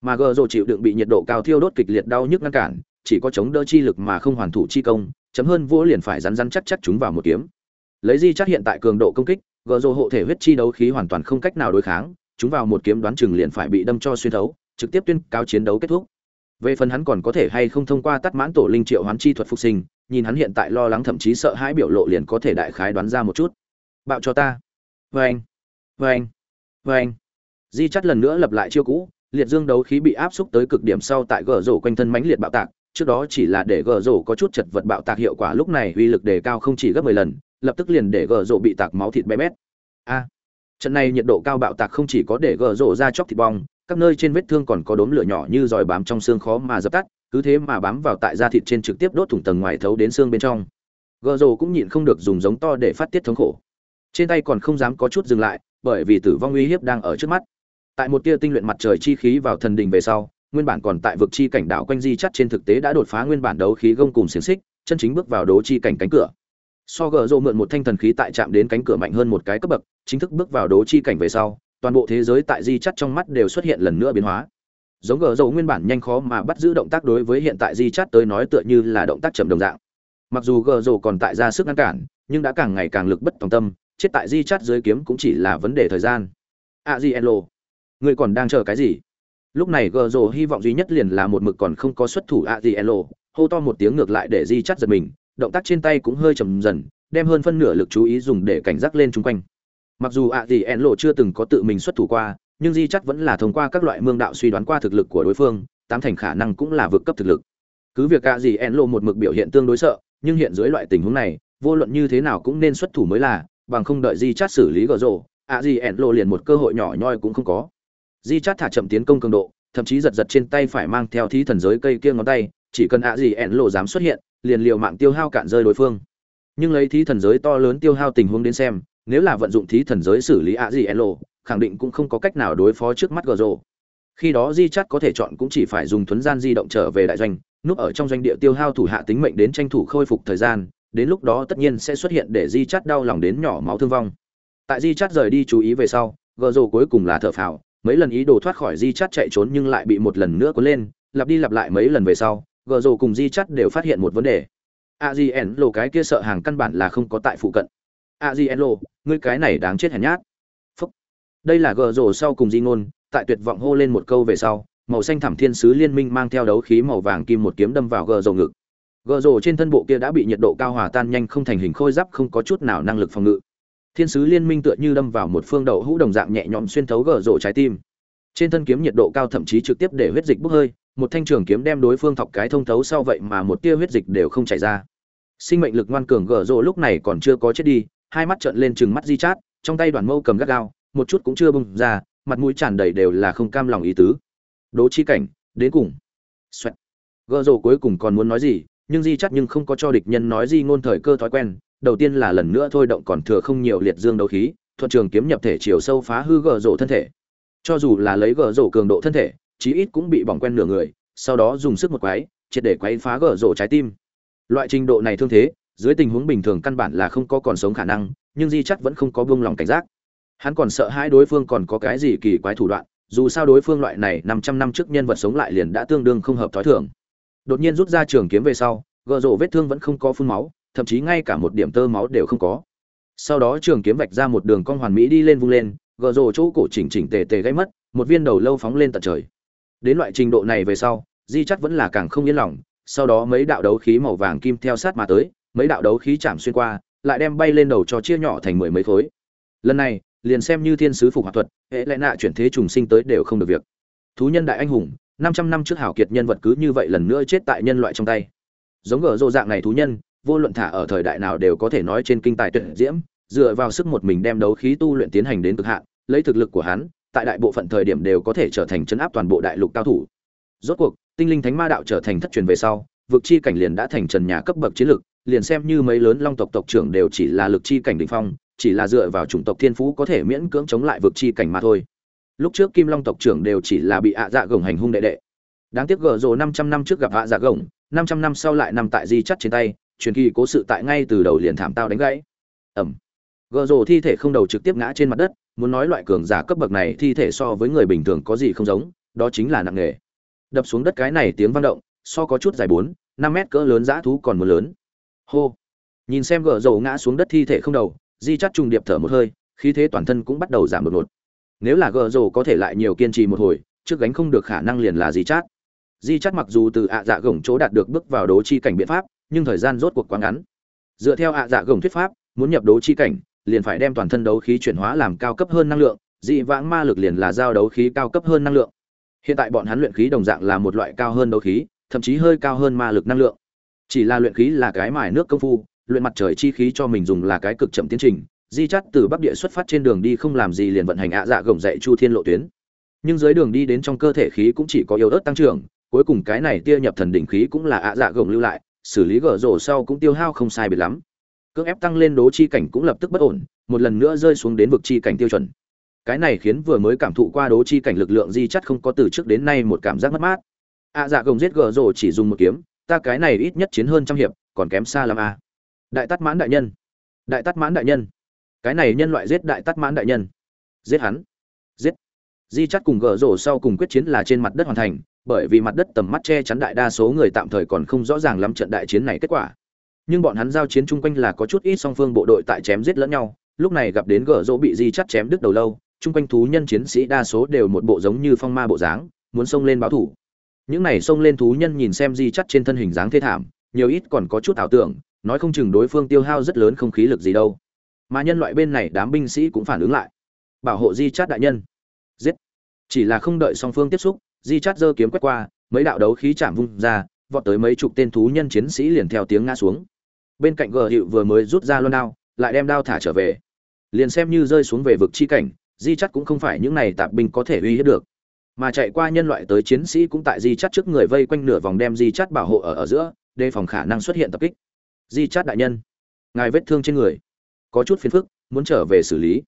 Mà gờ rồ chịu đựng bị nhiệt độ cao thiêu đốt kịch liệt đau nhức ngăn cản, chỉ có chống đỡ chi lực mà không hoàn thủ chi công, chấm hơn vua liền phải rắn rắn chắc chắc chúng vào một kiếm. Lấy di chắc hiện tại cường độ công kích gờ rồ hộ thể huyết chi đấu khí hoàn toàn không cách nào đối kháng chúng vào một kiếm đoán chừng liền phải bị đâm cho xuyên thấu, trực tiếp tuyên cáo chiến đấu kết thúc. Về phần hắn còn có thể hay không thông qua tắt mãn tổ linh triệu hoán chi thuật phục sinh, nhìn hắn hiện tại lo lắng thậm chí sợ hãi biểu lộ liền có thể đại khái đoán ra một chút. Bạo cho ta. Vê anh vê anh vê anh di chắt lần nữa lập lại chiêu cũ liệt dương đấu khí bị áp xúc tới cực điểm sau tại gờ rổ quanh thân mãnh liệt bạo tạc trước đó chỉ là để gờ rổ có chút chật vật bạo tạc hiệu quả lúc này uy lực đề cao không chỉ gấp 10 lần, lập tức liền để gờ rổ bị tạc máu thịt bé bét. A. trận này nhiệt độ cao bạo tạc không chỉ có để gờ rổ ra chóc thịt bong, các nơi trên vết thương còn có đốm lửa nhỏ như giòi bám trong xương khó mà dập tắt, cứ thế mà bám vào tại da thịt trên trực tiếp đốt thủng tầng ngoài thấu đến xương bên trong. Gờ rổ cũng nhịn không được dùng giống to để phát tiết thống khổ. Trên tay còn không dám có chút dừng lại, bởi vì tử vong uy hiếp đang ở trước mắt. Tại một tia tinh luyện mặt trời chi khí vào thần đình về sau, nguyên bản còn tại vực chi cảnh đảo quanh di chắt trên thực tế đã đột phá nguyên bản đấu khí gông cùng xiềng xích chân chính bước vào đấu chi cảnh cánh cửa. So gờ rộ mượn một thanh thần khí tại chạm đến cánh cửa mạnh hơn một cái cấp bậc chính thức bước vào đấu chi cảnh về sau toàn bộ thế giới tại di chắt trong mắt đều xuất hiện lần nữa biến hóa. Giống gờ rộ nguyên bản nhanh khó mà bắt giữ động tác đối với hiện tại di chắt tới nói tựa như là động tác chậm đồng dạng. Mặc dù gờ rộ còn tại ra sức ngăn cản nhưng đã càng ngày càng lực bất tòng tâm chết tại di chắt dưới kiếm cũng chỉ là vấn đề thời gian. A di elo người còn đang chờ cái gì? Lúc này gờ rồ hy vọng duy nhất liền là một mực còn không có xuất thủ a di elo hô to một tiếng ngược lại để di chắt giật mình, động tác trên tay cũng hơi chầm dần, đem hơn phân nửa lực chú ý dùng để cảnh giác lên chung quanh. Mặc dù a di elo chưa từng có tự mình xuất thủ qua, nhưng di chắt vẫn là thông qua các loại mương đạo suy đoán qua thực lực của đối phương, tám thành khả năng cũng là vượt cấp thực lực. Cứ việc a di elo một mực biểu hiện tương đối sợ, nhưng hiện dưới loại tình huống này, vô luận như thế nào cũng nên xuất thủ mới là, bằng không đợi di chắt xử lý gờ rồ a di elo liền một cơ hội nhỏ nhoi cũng không có di chát thả chậm tiến công cường độ, thậm chí giật giật trên tay phải mang theo thí thần giới cây kia ngón tay, chỉ cần ạ gì ẻn lộ dám xuất hiện, liền liều mạng tiêu hao cạn rơi đối phương. Nhưng lấy thí thần giới to lớn tiêu hao tình huống đến xem, nếu là vận dụng thí thần giới xử lý ạ gì ẻn lộ, khẳng định cũng không có cách nào đối phó trước mắt gờ rồ khi đó di chát có thể chọn cũng chỉ phải dùng thuấn gian di động trở về đại doanh, núp ở trong doanh địa tiêu hao thủ hạ tính mệnh đến tranh thủ khôi phục thời gian, đến lúc đó tất nhiên sẽ xuất hiện để di chát đau lòng đến nhỏ máu thương vong. Tại di chát rời đi chú ý về sau gờ rồ cuối cùng là thở phào mấy lần ý đồ thoát khỏi di chắt chạy trốn nhưng lại bị một lần nữa cuốn lên, lặp đi lặp lại mấy lần về sau, gờ rồ cùng di chắt đều phát hiện một vấn đề. A di ẩn lộ cái kia sợ hàng căn bản là không có tại phụ cận. A di ẩn lộ ngươi cái này đáng chết hèn nhát. Phúc. Đây là gờ rồ sau cùng di ngôn, tại tuyệt vọng hô lên một câu về sau, màu xanh thảm thiên sứ liên minh mang theo đấu khí màu vàng kim một kiếm đâm vào gờ rồ ngực. Gờ rồ trên thân bộ kia đã bị nhiệt độ cao hòa tan nhanh không thành hình khôi giáp không có chút nào năng lực phòng ngự thiên sứ liên minh tựa như đâm vào một phương đậu hũ đồng dạng nhẹ nhõm xuyên thấu gờ rộ trái tim. Trên thân kiếm nhiệt độ cao thậm chí trực tiếp để huyết dịch bốc hơi, một thanh trường kiếm đem đối phương thọc cái thông thấu sau vậy mà một tia huyết dịch đều không chảy ra. Sinh mệnh lực ngoan cường gở rộ lúc này còn chưa có chết đi, hai mắt trợn lên chừng mắt di chát, trong tay đoàn mâu cầm gắt gao, một chút cũng chưa bung ra, mặt mũi tràn đầy đều là không cam lòng ý tứ. Đố chi cảnh, đến cùng. Xoẹt. gở rộ cuối cùng còn muốn nói gì, nhưng di chát nhưng không có cho địch nhân nói gì ngôn thời cơ thói quen đầu tiên là lần nữa thôi động còn thừa không nhiều liệt dương đấu khí, thuận trường kiếm nhập thể chiều sâu phá hư gờ rổ thân thể. Cho dù là lấy gờ rổ cường độ thân thể, chí ít cũng bị bỏng quen nửa người, sau đó dùng sức một quái, triệt để quấy phá gờ rổ trái tim. Loại trình độ này thương thế, dưới tình huống bình thường căn bản là không có còn sống khả năng, nhưng di chắc vẫn không có buông lòng cảnh giác. Hắn còn sợ hai đối phương còn có cái gì kỳ quái thủ đoạn, dù sao đối phương loại này năm trăm năm trước nhân vật sống lại liền đã tương đương không hợp thói thường. Đột nhiên rút ra trường kiếm về sau, gờ rổ vết thương vẫn không có phun máu thậm chí ngay cả một điểm tơ máu đều không có sau đó trường kiếm vạch ra một đường cong hoàn mỹ đi lên vung lên gờ rồ chỗ cổ chỉnh chỉnh tề tề gãy mất một viên đầu lâu phóng lên tận trời đến loại trình độ này về sau di chắc vẫn là càng không yên lòng sau đó mấy đạo đấu khí màu vàng kim theo sát mà tới, mấy đạo đấu khí chạm xuyên qua, lại đem bay lên đầu cho chia nhỏ thành mười mấy khối. Lần này, liền xem như thiên sứ phục hoạt thuật, hệ lệ nạ chuyển thế trùng sinh tới đều không được việc. Thú nhân đại anh hùng, 500 năm trước hảo kiệt nhân vật cứ như vậy lần nữa chết tại nhân loại trong tay. Giống gở rồ dạng này thú nhân, vô luận thả ở thời đại nào đều có thể nói trên kinh tài tuyệt diễm, dựa vào sức một mình đem đấu khí tu luyện tiến hành đến cực hạn, lấy thực lực của hắn, tại đại bộ phận thời điểm đều có thể trở thành chấn áp toàn bộ đại lục cao thủ. Rốt cuộc, tinh linh thánh ma đạo trở thành thất truyền về sau vực chi cảnh liền đã thành trần nhà cấp bậc chiến lực liền xem như mấy lớn long tộc tộc trưởng đều chỉ là lực chi cảnh đỉnh phong chỉ là dựa vào chủng tộc thiên phú có thể miễn cưỡng chống lại vực chi cảnh mà thôi lúc trước kim long tộc trưởng đều chỉ là bị ạ dạ gồng hành hung đệ đệ đáng tiếc gở rồ năm trăm năm trước gặp ạ dạ gồng năm trăm năm sau lại nằm tại di chắt trên tay truyền kỳ cố sự tại ngay từ đầu liền thảm tao đánh gãy. Ẩm gợ rồ thi thể không đầu trực tiếp ngã trên mặt đất, muốn nói loại cường giả cấp bậc này thi thể so với người bình thường có gì không giống, đó chính là nặng nghề đập xuống đất cái này tiếng vang động, so có chút dài bốn, năm mét cỡ lớn dã thú còn một lớn. Hô. Nhìn xem gợ rồ ngã xuống đất thi thể không đầu, di chắt trùng điệp thở một hơi, khí thế toàn thân cũng bắt đầu giảm đột ngột. Nếu là gợ rồ có thể lại nhiều kiên trì một hồi, trước gánh không được khả năng liền là di chát. Di chắt mặc dù từ ạ dạ gồng chỗ đạt được bước vào đố chi cảnh biện pháp nhưng thời gian rốt cuộc quá ngắn dựa theo ạ dạ gồng thuyết pháp muốn nhập đấu chi cảnh liền phải đem toàn thân đấu khí chuyển hóa làm cao cấp hơn năng lượng dị vãng ma lực liền là giao đấu khí cao cấp hơn năng lượng Hiện tại bọn hắn luyện khí đồng dạng là một loại cao hơn đấu khí, thậm chí hơi cao hơn ma lực năng lượng. Chỉ là luyện khí là cái mài nước công phu, luyện mặt trời chi khí cho mình dùng là cái cực chậm tiến trình. Di chắt từ bắc địa xuất phát trên đường đi không làm gì liền vận hành ạ dạ gồng dậy chu thiên lộ tuyến. Nhưng dưới đường đi đến trong cơ thể khí cũng chỉ có yếu ớt tăng trưởng, cuối cùng cái này tia nhập thần đỉnh khí cũng là ạ dạ gồng lưu lại, xử lý gở rổ sau cũng tiêu hao không sai biệt lắm. Cưỡng ép tăng lên đố chi cảnh cũng lập tức bất ổn, một lần nữa rơi xuống đến vực chi cảnh tiêu chuẩn. Cái này khiến vừa mới cảm thụ qua đố chi cảnh lực lượng di chất không có từ trước đến nay một cảm giác mất mát. Ạ à, dạ gồng giết gờ rổ chỉ dùng một kiếm ta cái này ít nhất chiến hơn trăm hiệp còn kém xa lắm à. đại tắt mãn đại nhân. Đại tắt mãn đại nhân. Cái này nhân loại giết đại tắt mãn đại nhân. Giết hắn. Giết. Di chắt cùng gờ rổ sau cùng quyết chiến là trên mặt đất hoàn thành bởi vì mặt đất tầm mắt che chắn đại đa số người tạm thời còn không rõ ràng lắm trận đại chiến này kết quả nhưng bọn hắn giao chiến chung quanh là có chút ít song phương bộ đội tại chém giết lẫn nhau lúc này gặp đến gở rỗ bị di chắt chém đứt đầu lâu chung quanh thú nhân chiến sĩ đa số đều một bộ giống như phong ma bộ dáng, muốn xông lên báo thủ. Những này xông lên thú nhân nhìn xem Di Chắt trên thân hình dáng thê thảm, nhiều ít còn có chút ảo tưởng, nói không chừng đối phương tiêu hao rất lớn không khí lực gì đâu. Mà nhân loại bên này đám binh sĩ cũng phản ứng lại. Bảo hộ Di Chắt đại nhân. Giết. Chỉ là không đợi song phương tiếp xúc, Di chát giơ kiếm quét qua, mấy đạo đấu khí chạm vung ra, vọt tới mấy chục tên thú nhân chiến sĩ liền theo tiếng ngã xuống. Bên cạnh gờ hiệu vừa mới rút ra luôn đao, lại đem đao thả trở về. Liền xem như rơi xuống về vực chi cảnh, di chắt cũng không phải những này tạp binh có thể uy hiếp được. Mà chạy qua nhân loại tới chiến sĩ cũng tại di chắt trước người vây quanh nửa vòng đem di chắt bảo hộ ở ở giữa đề phòng khả năng xuất hiện tập kích. Di chắt đại nhân ngài vết thương trên người. Có chút phiền phức muốn trở về xử lý.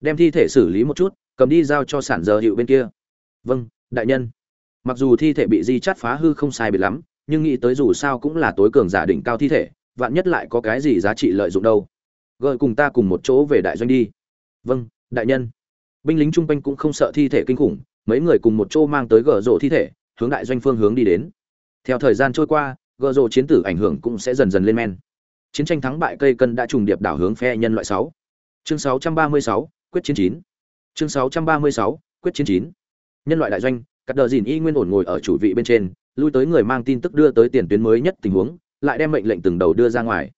Đem thi thể xử lý một chút cầm đi giao cho sản giờ hiệu bên kia. Vâng đại nhân. Mặc dù thi thể bị di chắt phá hư không sai biệt lắm nhưng nghĩ tới dù sao cũng là tối cường giả đỉnh cao thi thể vạn nhất lại có cái gì giá trị lợi dụng đâu. Gợi cùng ta cùng một chỗ về đại doanh đi. Vâng đại nhân. Binh lính trung quanh cũng không sợ thi thể kinh khủng mấy người cùng một chỗ mang tới gờ rộ thi thể hướng đại doanh phương hướng đi đến. Theo thời gian trôi qua gờ rộ chiến tử ảnh hưởng cũng sẽ dần dần lên men. Chiến tranh thắng bại cây cân đã trùng điệp đảo hướng phe nhân loại sáu. Chương 636, quyết chiến chín. Chương 636, quyết chiến chín nhân loại đại doanh, cắt đờ dìn y nguyên ổn ngồi ở chủ vị bên trên, lui tới người mang tin tức đưa tới tiền tuyến mới nhất tình huống, lại đem mệnh lệnh từng đầu đưa ra ngoài.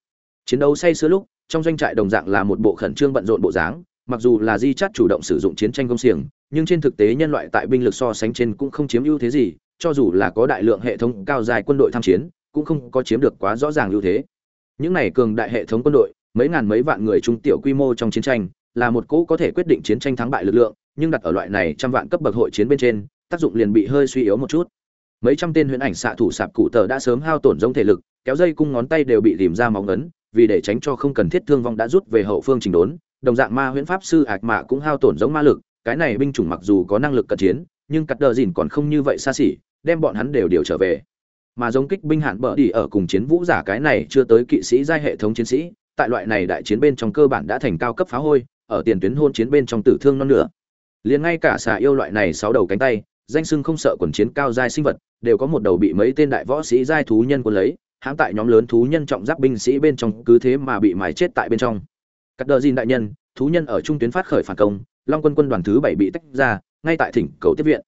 Chiến đấu say sưa lúc, trong doanh trại đồng dạng là một bộ khẩn trương bận rộn bộ dáng, mặc dù là di chắt chủ động sử dụng chiến tranh công xiềng, nhưng trên thực tế nhân loại tại binh lực so sánh trên cũng không chiếm ưu thế gì, cho dù là có đại lượng hệ thống cao dài quân đội tham chiến, cũng không có chiếm được quá rõ ràng ưu thế. Những này cường đại hệ thống quân đội, mấy ngàn mấy vạn người trung tiểu quy mô trong chiến tranh, là một cỗ có thể quyết định chiến tranh thắng bại lực lượng nhưng đặt ở loại này trăm vạn cấp bậc hội chiến bên trên, tác dụng liền bị hơi suy yếu một chút. Mấy trăm tên huyễn ảnh xạ thủ sạp cụ tờ đã sớm hao tổn giống thể lực, kéo dây cung ngón tay đều bị tìm ra máu ngấn, vì để tránh cho không cần thiết thương vong đã rút về hậu phương trình đốn, đồng dạng ma huyễn pháp sư ạc mạ cũng hao tổn giống ma lực, cái này binh chủng mặc dù có năng lực cận chiến, nhưng cắt đờ dìn còn không như vậy xa xỉ, đem bọn hắn đều điều trở về. Mà giống kích binh hạn bờ đi ở cùng chiến vũ giả cái này chưa tới kỵ sĩ giai hệ thống chiến sĩ, tại loại này đại chiến bên trong cơ bản đã thành cao cấp phá hôi, ở tiền tuyến hôn chiến bên trong tử thương non nửa liền ngay cả xà yêu loại này sáu đầu cánh tay, danh sưng không sợ quần chiến cao giai sinh vật, đều có một đầu bị mấy tên đại võ sĩ giai thú nhân quân lấy, hãm tại nhóm lớn thú nhân trọng giáp binh sĩ bên trong, cứ thế mà bị mái chết tại bên trong. Cắt đờ dìn đại nhân, thú nhân ở trung tuyến phát khởi phản công, long quân quân đoàn thứ bảy bị tách ra, ngay tại thỉnh cầu tiếp viện.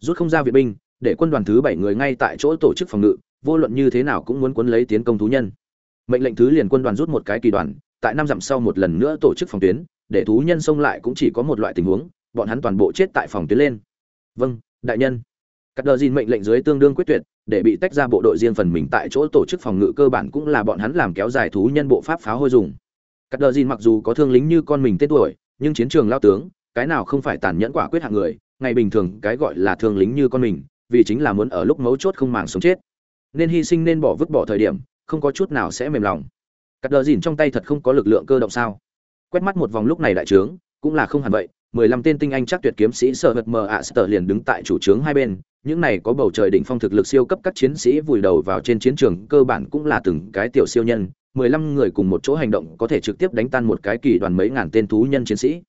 Rút không ra viện binh, để quân đoàn thứ bảy người ngay tại chỗ tổ chức phòng ngự, vô luận như thế nào cũng muốn quân lấy tiến công thú nhân. Mệnh lệnh thứ liền quân đoàn rút một cái kỳ đoàn, tại năm dặm sau một lần nữa tổ chức phòng tuyến, để thú nhân xông lại cũng chỉ có một loại tình huống bọn hắn toàn bộ chết tại phòng tuyến lên. Vâng đại nhân. Cắt đờ dìn mệnh lệnh dưới tương đương quyết tuyệt, để bị tách ra bộ đội riêng phần mình tại chỗ tổ chức phòng ngự cơ bản cũng là bọn hắn làm kéo dài thú nhân bộ pháp pháo hôi dùng. Cắt đờ dìn mặc dù có thương lính như con mình tên tuổi, nhưng chiến trường lao tướng, cái nào không phải tàn nhẫn quả quyết hạng người, ngày bình thường cái gọi là thương lính như con mình, vì chính là muốn ở lúc mấu chốt không màng sống chết. Nên hy sinh nên bỏ vứt bỏ thời điểm, không có chút nào sẽ mềm lòng. Cắt đờ dìn trong tay thật không có lực lượng cơ động sao? Quét mắt một vòng lúc này đại trướng, cũng là không hẳn vậy mười lăm tên tinh anh chắc tuyệt kiếm sĩ sợ vật mờ ạ sở liền đứng tại chủ trướng hai bên. Những này có bầu trời đỉnh phong thực lực siêu cấp các chiến sĩ vùi đầu vào trên chiến trường, cơ bản cũng là từng cái tiểu siêu nhân. mười lăm người cùng một chỗ hành động có thể trực tiếp đánh tan một cái kỳ đoàn mấy ngàn tên thú nhân chiến sĩ.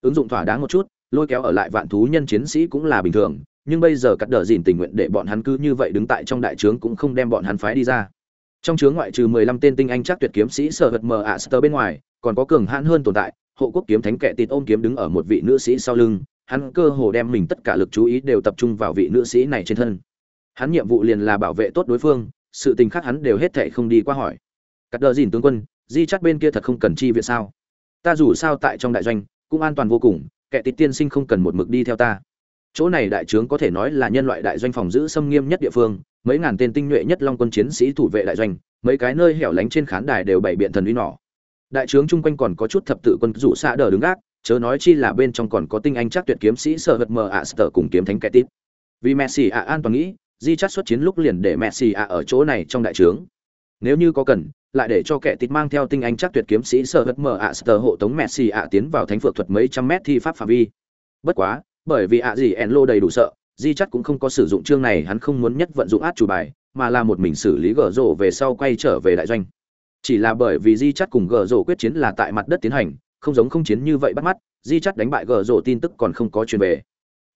Ứng dụng thỏa đáng một chút, lôi kéo ở lại vạn thú nhân chiến sĩ cũng là bình thường, nhưng bây giờ cắt đờ dìn tình nguyện để bọn hắn cứ như vậy đứng tại trong đại trướng cũng không đem bọn hắn phái đi ra. Trong trướng ngoại trừ mười lăm tên tinh anh chắc tuyệt kiếm sĩ sở vật mờ ạ sơ bên ngoài, còn có cường hãn hơn tồn tại hộ quốc kiếm thánh kệ tịt ôm kiếm đứng ở một vị nữ sĩ sau lưng, hắn cơ hồ đem mình tất cả lực chú ý đều tập trung vào vị nữ sĩ này trên thân. Hắn nhiệm vụ liền là bảo vệ tốt đối phương, sự tình khác hắn đều hết thệ không đi qua hỏi. Cắt đờ dìn tướng quân, di chắc bên kia thật không cần chi viện sao? Ta dù sao tại trong đại doanh, cũng an toàn vô cùng, kẻ tịt tiên sinh không cần một mực đi theo ta. Chỗ này đại trướng có thể nói là nhân loại đại doanh phòng giữ xâm nghiêm nhất địa phương, mấy ngàn tên tinh nhuệ nhất long quân chiến sĩ thủ vệ đại doanh, mấy cái nơi hẻo lánh trên khán đài đều bày biện thần uy nỏ đại trướng chung quanh còn có chút thập tự quân rủ xạ đờ đứng gác, chớ nói chi là bên trong còn có tinh anh chắc tuyệt kiếm sĩ sợ vật mờ ạ sợ cùng kiếm thánh kẻ tít. Vì messi ạ an toàn nghĩ, di chắt xuất chiến lúc liền để messi ạ ở chỗ này trong đại trướng. Nếu như có cần, lại để cho kẻ tít mang theo tinh anh chắc tuyệt kiếm sĩ sợ vật mờ ạ sợ hộ tống messi ạ tiến vào thánh phượng thuật mấy trăm mét thi pháp phạm vi. Bất quá, bởi vì ạ gì en lô đầy đủ sợ, di chắt cũng không có sử dụng chương này, hắn không muốn nhất vận dụng át chủ bài, mà là một mình xử lý gở rộ về sau quay trở về đại doanh chỉ là bởi vì di chắt cùng gờ rổ quyết chiến là tại mặt đất tiến hành, không giống không chiến như vậy bắt mắt, di chắt đánh bại gờ rổ tin tức còn không có truyền về.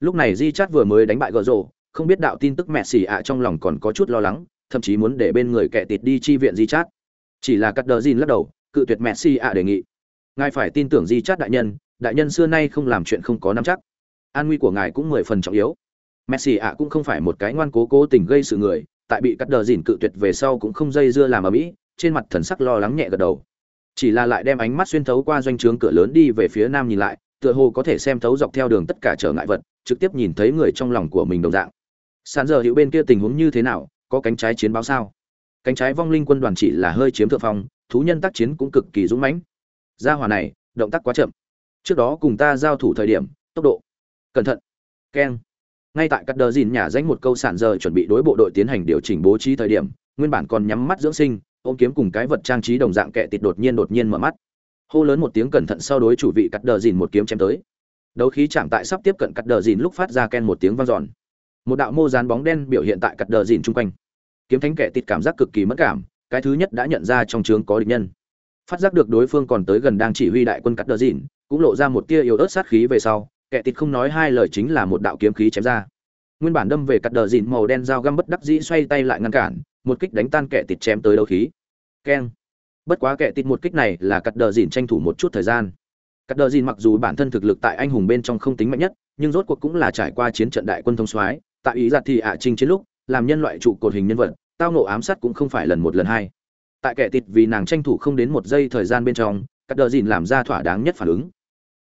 Lúc này di chắt vừa mới đánh bại gờ rổ, không biết đạo tin tức mẹ xì ạ trong lòng còn có chút lo lắng, thậm chí muốn để bên người kẻ tịt đi chi viện di chát. Chỉ là cắt đờ dìn lắc đầu, cự tuyệt mẹ xì ạ đề nghị. Ngài phải tin tưởng di chát đại nhân đại nhân xưa nay không làm chuyện không có nắm chắc. An nguy của ngài cũng mười phần trọng yếu. Messi ạ cũng không phải một cái ngoan cố cố tình gây sự người, tại bị cắt đờ gìn cự tuyệt về sau cũng không dây dưa làm ở mỹ trên mặt thần sắc lo lắng nhẹ gật đầu. Chỉ là lại đem ánh mắt xuyên thấu qua doanh trướng cửa lớn đi về phía nam nhìn lại, tựa hồ có thể xem thấu dọc theo đường tất cả trở ngại vật, trực tiếp nhìn thấy người trong lòng của mình đồng dạng. Sàn giờ hiệu bên kia tình huống như thế nào, có cánh trái chiến báo sao? Cánh trái vong linh quân đoàn chỉ là hơi chiếm thượng phong, thú nhân tác chiến cũng cực kỳ dũng mãnh. Gia hỏa này, động tác quá chậm. Trước đó cùng ta giao thủ thời điểm, tốc độ cẩn thận. Keng. Ngay tại cắt đờ dìn nhà danh một câu sản giờ chuẩn bị đối bộ đội tiến hành điều chỉnh bố trí thời điểm, nguyên bản còn nhắm mắt dưỡng sinh ôm kiếm cùng cái vật trang trí đồng dạng kẻ tịt đột nhiên đột nhiên mở mắt. Hô lớn một tiếng cẩn thận sau đối chủ vị cắt đờ dìn một kiếm chém tới. Đấu khí chạm tại sắp tiếp cận cắt đờ dìn lúc phát ra ken một tiếng vang dọn. Một đạo mô dán bóng đen biểu hiện tại cắt đờ dìn chung quanh. Kiếm thánh kẻ tịt cảm giác cực kỳ mất cảm, cái thứ nhất đã nhận ra trong trướng có địch nhân. Phát giác được đối phương còn tới gần đang chỉ huy đại quân cắt đờ dìn, cũng lộ ra một tia yếu ớt sát khí về sau, kẻ tịt không nói hai lời chính là một đạo kiếm khí chém ra. Nguyên bản đâm về cắt đờ dìn màu đen dao găm bất đắc dĩ xoay tay lại ngăn cản một kích đánh tan kẻ tịt chém tới đấu khí. Keng. Bất quá kẻ tịt một kích này là cắt đờ dìn tranh thủ một chút thời gian. Cắt đờ dìn mặc dù bản thân thực lực tại anh hùng bên trong không tính mạnh nhất, nhưng rốt cuộc cũng là trải qua chiến trận đại quân thông soái, tại ý giặt thì ạ trinh chiến lúc, làm nhân loại trụ cột hình nhân vật, tao nộ ám sát cũng không phải lần một lần hai. Tại kẻ tịt vì nàng tranh thủ không đến một giây thời gian bên trong, cắt đờ dìn làm ra thỏa đáng nhất phản ứng.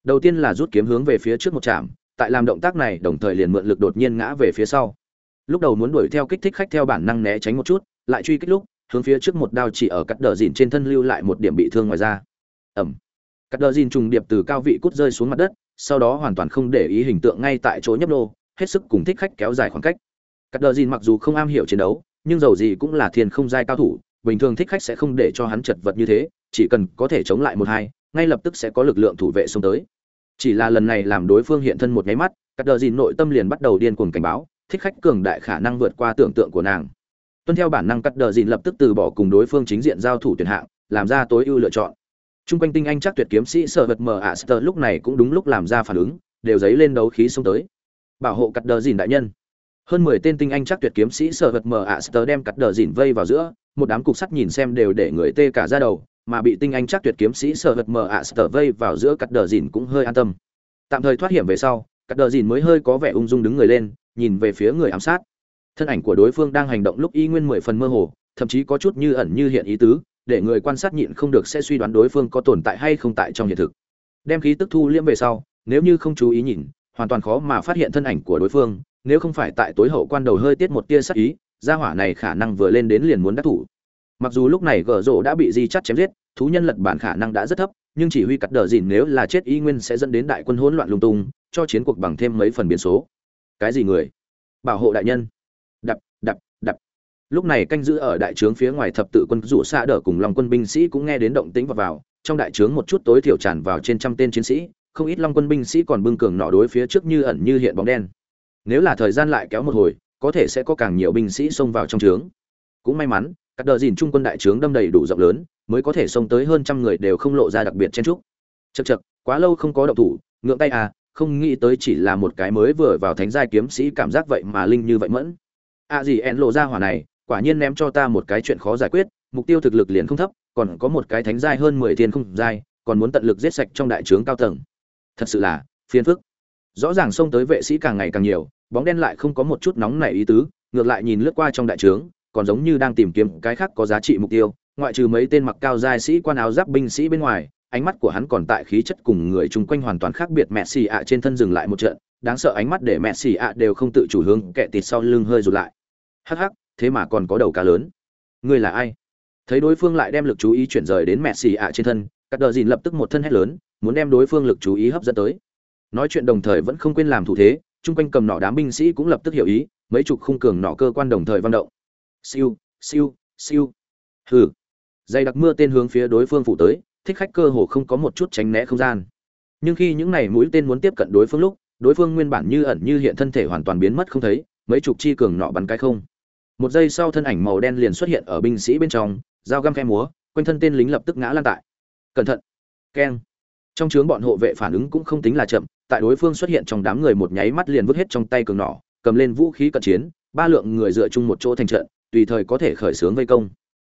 Đầu tiên là rút kiếm hướng về phía trước một chạm tại làm động tác này đồng thời liền mượn lực đột nhiên ngã về phía sau. Lúc đầu muốn đuổi theo kích thích khách theo bản năng né tránh một chút lại truy kích lúc, hướng phía trước một đao chỉ ở cắt đờ dìn trên thân lưu lại một điểm bị thương ngoài ra ẩm cắt đờ dìn trùng điệp từ cao vị cút rơi xuống mặt đất, sau đó hoàn toàn không để ý hình tượng ngay tại chỗ nhấp nô, hết sức cùng thích khách kéo dài khoảng cách. Cắt đờ dìn mặc dù không am hiểu chiến đấu, nhưng dầu gì cũng là thiên không giai cao thủ, bình thường thích khách sẽ không để cho hắn chật vật như thế, chỉ cần có thể chống lại một hai, ngay lập tức sẽ có lực lượng thủ vệ xông tới. Chỉ là lần này làm đối phương hiện thân một nháy mắt, cắt đờ dìn nội tâm liền bắt đầu điên cuồng cảnh báo, thích khách cường đại khả năng vượt qua tưởng tượng của nàng tuân theo bản năng cắt đờ dìn lập tức từ bỏ cùng đối phương chính diện giao thủ tuyển hạng làm ra tối ưu lựa chọn Trung quanh tinh anh chắc tuyệt kiếm sĩ sở vật mờ Aster lúc này cũng đúng lúc làm ra phản ứng, đều dấy lên đấu khí xông tới. Bảo hộ cắt đờ dìn đại nhân. Hơn mười tên tinh anh chắc tuyệt kiếm sĩ sở vật mờ Aster đem cắt đờ dìn vây vào giữa, một đám cục sắt nhìn xem đều để người tê cả ra đầu, mà bị tinh anh chắc tuyệt kiếm sĩ sở vật mờ Aster vây vào giữa cắt đờ dìn cũng hơi an tâm. Tạm thời thoát hiểm về sau, cắt đờ dìn mới hơi có vẻ ung dung đứng người lên, nhìn về phía người ám sát. Thân ảnh của đối phương đang hành động lúc y nguyên mười phần mơ hồ, thậm chí có chút như ẩn như hiện ý tứ, để người quan sát nhịn không được sẽ suy đoán đối phương có tồn tại hay không tại trong hiện thực. Đem khí tức thu liễm về sau nếu như không chú ý nhìn hoàn toàn khó mà phát hiện thân ảnh của đối phương nếu không phải tại tối hậu quan đầu hơi tiết một tia sắc ý gia hỏa này khả năng vừa lên đến liền muốn đắc thủ. Mặc dù lúc này gở rộ đã bị di chắt chém giết thú nhân lật bản khả năng đã rất thấp nhưng chỉ huy cắt đờ dìn nếu là chết y nguyên sẽ dẫn đến đại quân hỗn loạn lung tung cho chiến cuộc bằng thêm mấy phần biến số. Cái gì người? Bảo hộ đại nhân lúc này canh giữ ở đại trướng phía ngoài thập tự quân rủ xa đỡ cùng long quân binh sĩ cũng nghe đến động tĩnh và vào. Trong đại trướng một chút tối thiểu tràn vào trên trăm tên chiến sĩ, không ít long quân binh sĩ còn bưng cường nọ đối phía trước như ẩn như hiện bóng đen. Nếu là thời gian lại kéo một hồi, có thể sẽ có càng nhiều binh sĩ xông vào trong trướng. Cũng may mắn, các đợt dìn trung quân đại trướng đâm đầy đủ rộng lớn, mới có thể xông tới hơn trăm người đều không lộ ra đặc biệt chen trúc chật chật quá lâu không có động thủ, ngượng tay à không nghĩ tới chỉ là một cái mới vừa vào thánh giai kiếm sĩ cảm giác vậy mà linh như vậy mẫn. À gì en lộ ra hỏa này quả nhiên ném cho ta một cái chuyện khó giải quyết, mục tiêu thực lực liền không thấp, còn có một cái thánh giai hơn mười thiên không giai, còn muốn tận lực giết sạch trong đại trướng cao tầng. Thật sự là, phiền phức. Rõ ràng xông tới vệ sĩ càng ngày càng nhiều, bóng đen lại không có một chút nóng nảy ý tứ, ngược lại nhìn lướt qua trong đại trướng, còn giống như đang tìm kiếm cái khác có giá trị mục tiêu, ngoại trừ mấy tên mặc cao giai sĩ quan áo giáp binh sĩ bên ngoài, ánh mắt của hắn còn tại khí chất cùng người chung quanh hoàn toàn khác biệt mẹ xì ạ trên thân dừng lại một trận, đáng sợ ánh mắt để mẹ xì ạ đều không tự chủ hướng kẻ tịt sau lưng hơi rụt lại. Hắc hắc thế mà còn có đầu cá lớn. Ngươi là ai? Thấy đối phương lại đem lực chú ý chuyển rời đến mẹ xì ạ trên thân các đờ dìn lập tức một thân hét lớn, muốn đem đối phương lực chú ý hấp dẫn tới. Nói chuyện đồng thời vẫn không quên làm thủ thế, chung quanh cầm nỏ đám binh sĩ cũng lập tức hiểu ý, mấy chục khung cường nỏ cơ quan đồng thời văn động. Siêu siêu siêu. Hừ. Dày đặc mưa tên hướng phía đối phương phủ tới, thích khách cơ hồ không có một chút tránh né không gian. Nhưng khi những này mũi tên muốn tiếp cận đối phương lúc, đối phương nguyên bản như ẩn như hiện thân thể hoàn toàn biến mất không thấy, mấy chục chi cường nọ bắn cái không một giây sau thân ảnh màu đen liền xuất hiện ở binh sĩ bên trong, dao găm khe múa, quanh thân tên lính lập tức ngã lan tại. Cẩn thận. Keng. Trong trướng bọn hộ vệ phản ứng cũng không tính là chậm, tại đối phương xuất hiện trong đám người một nháy mắt liền vứt hết trong tay cường nỏ, cầm lên vũ khí cận chiến, ba lượng người dựa chung một chỗ thành trận, tùy thời có thể khởi xướng vây công.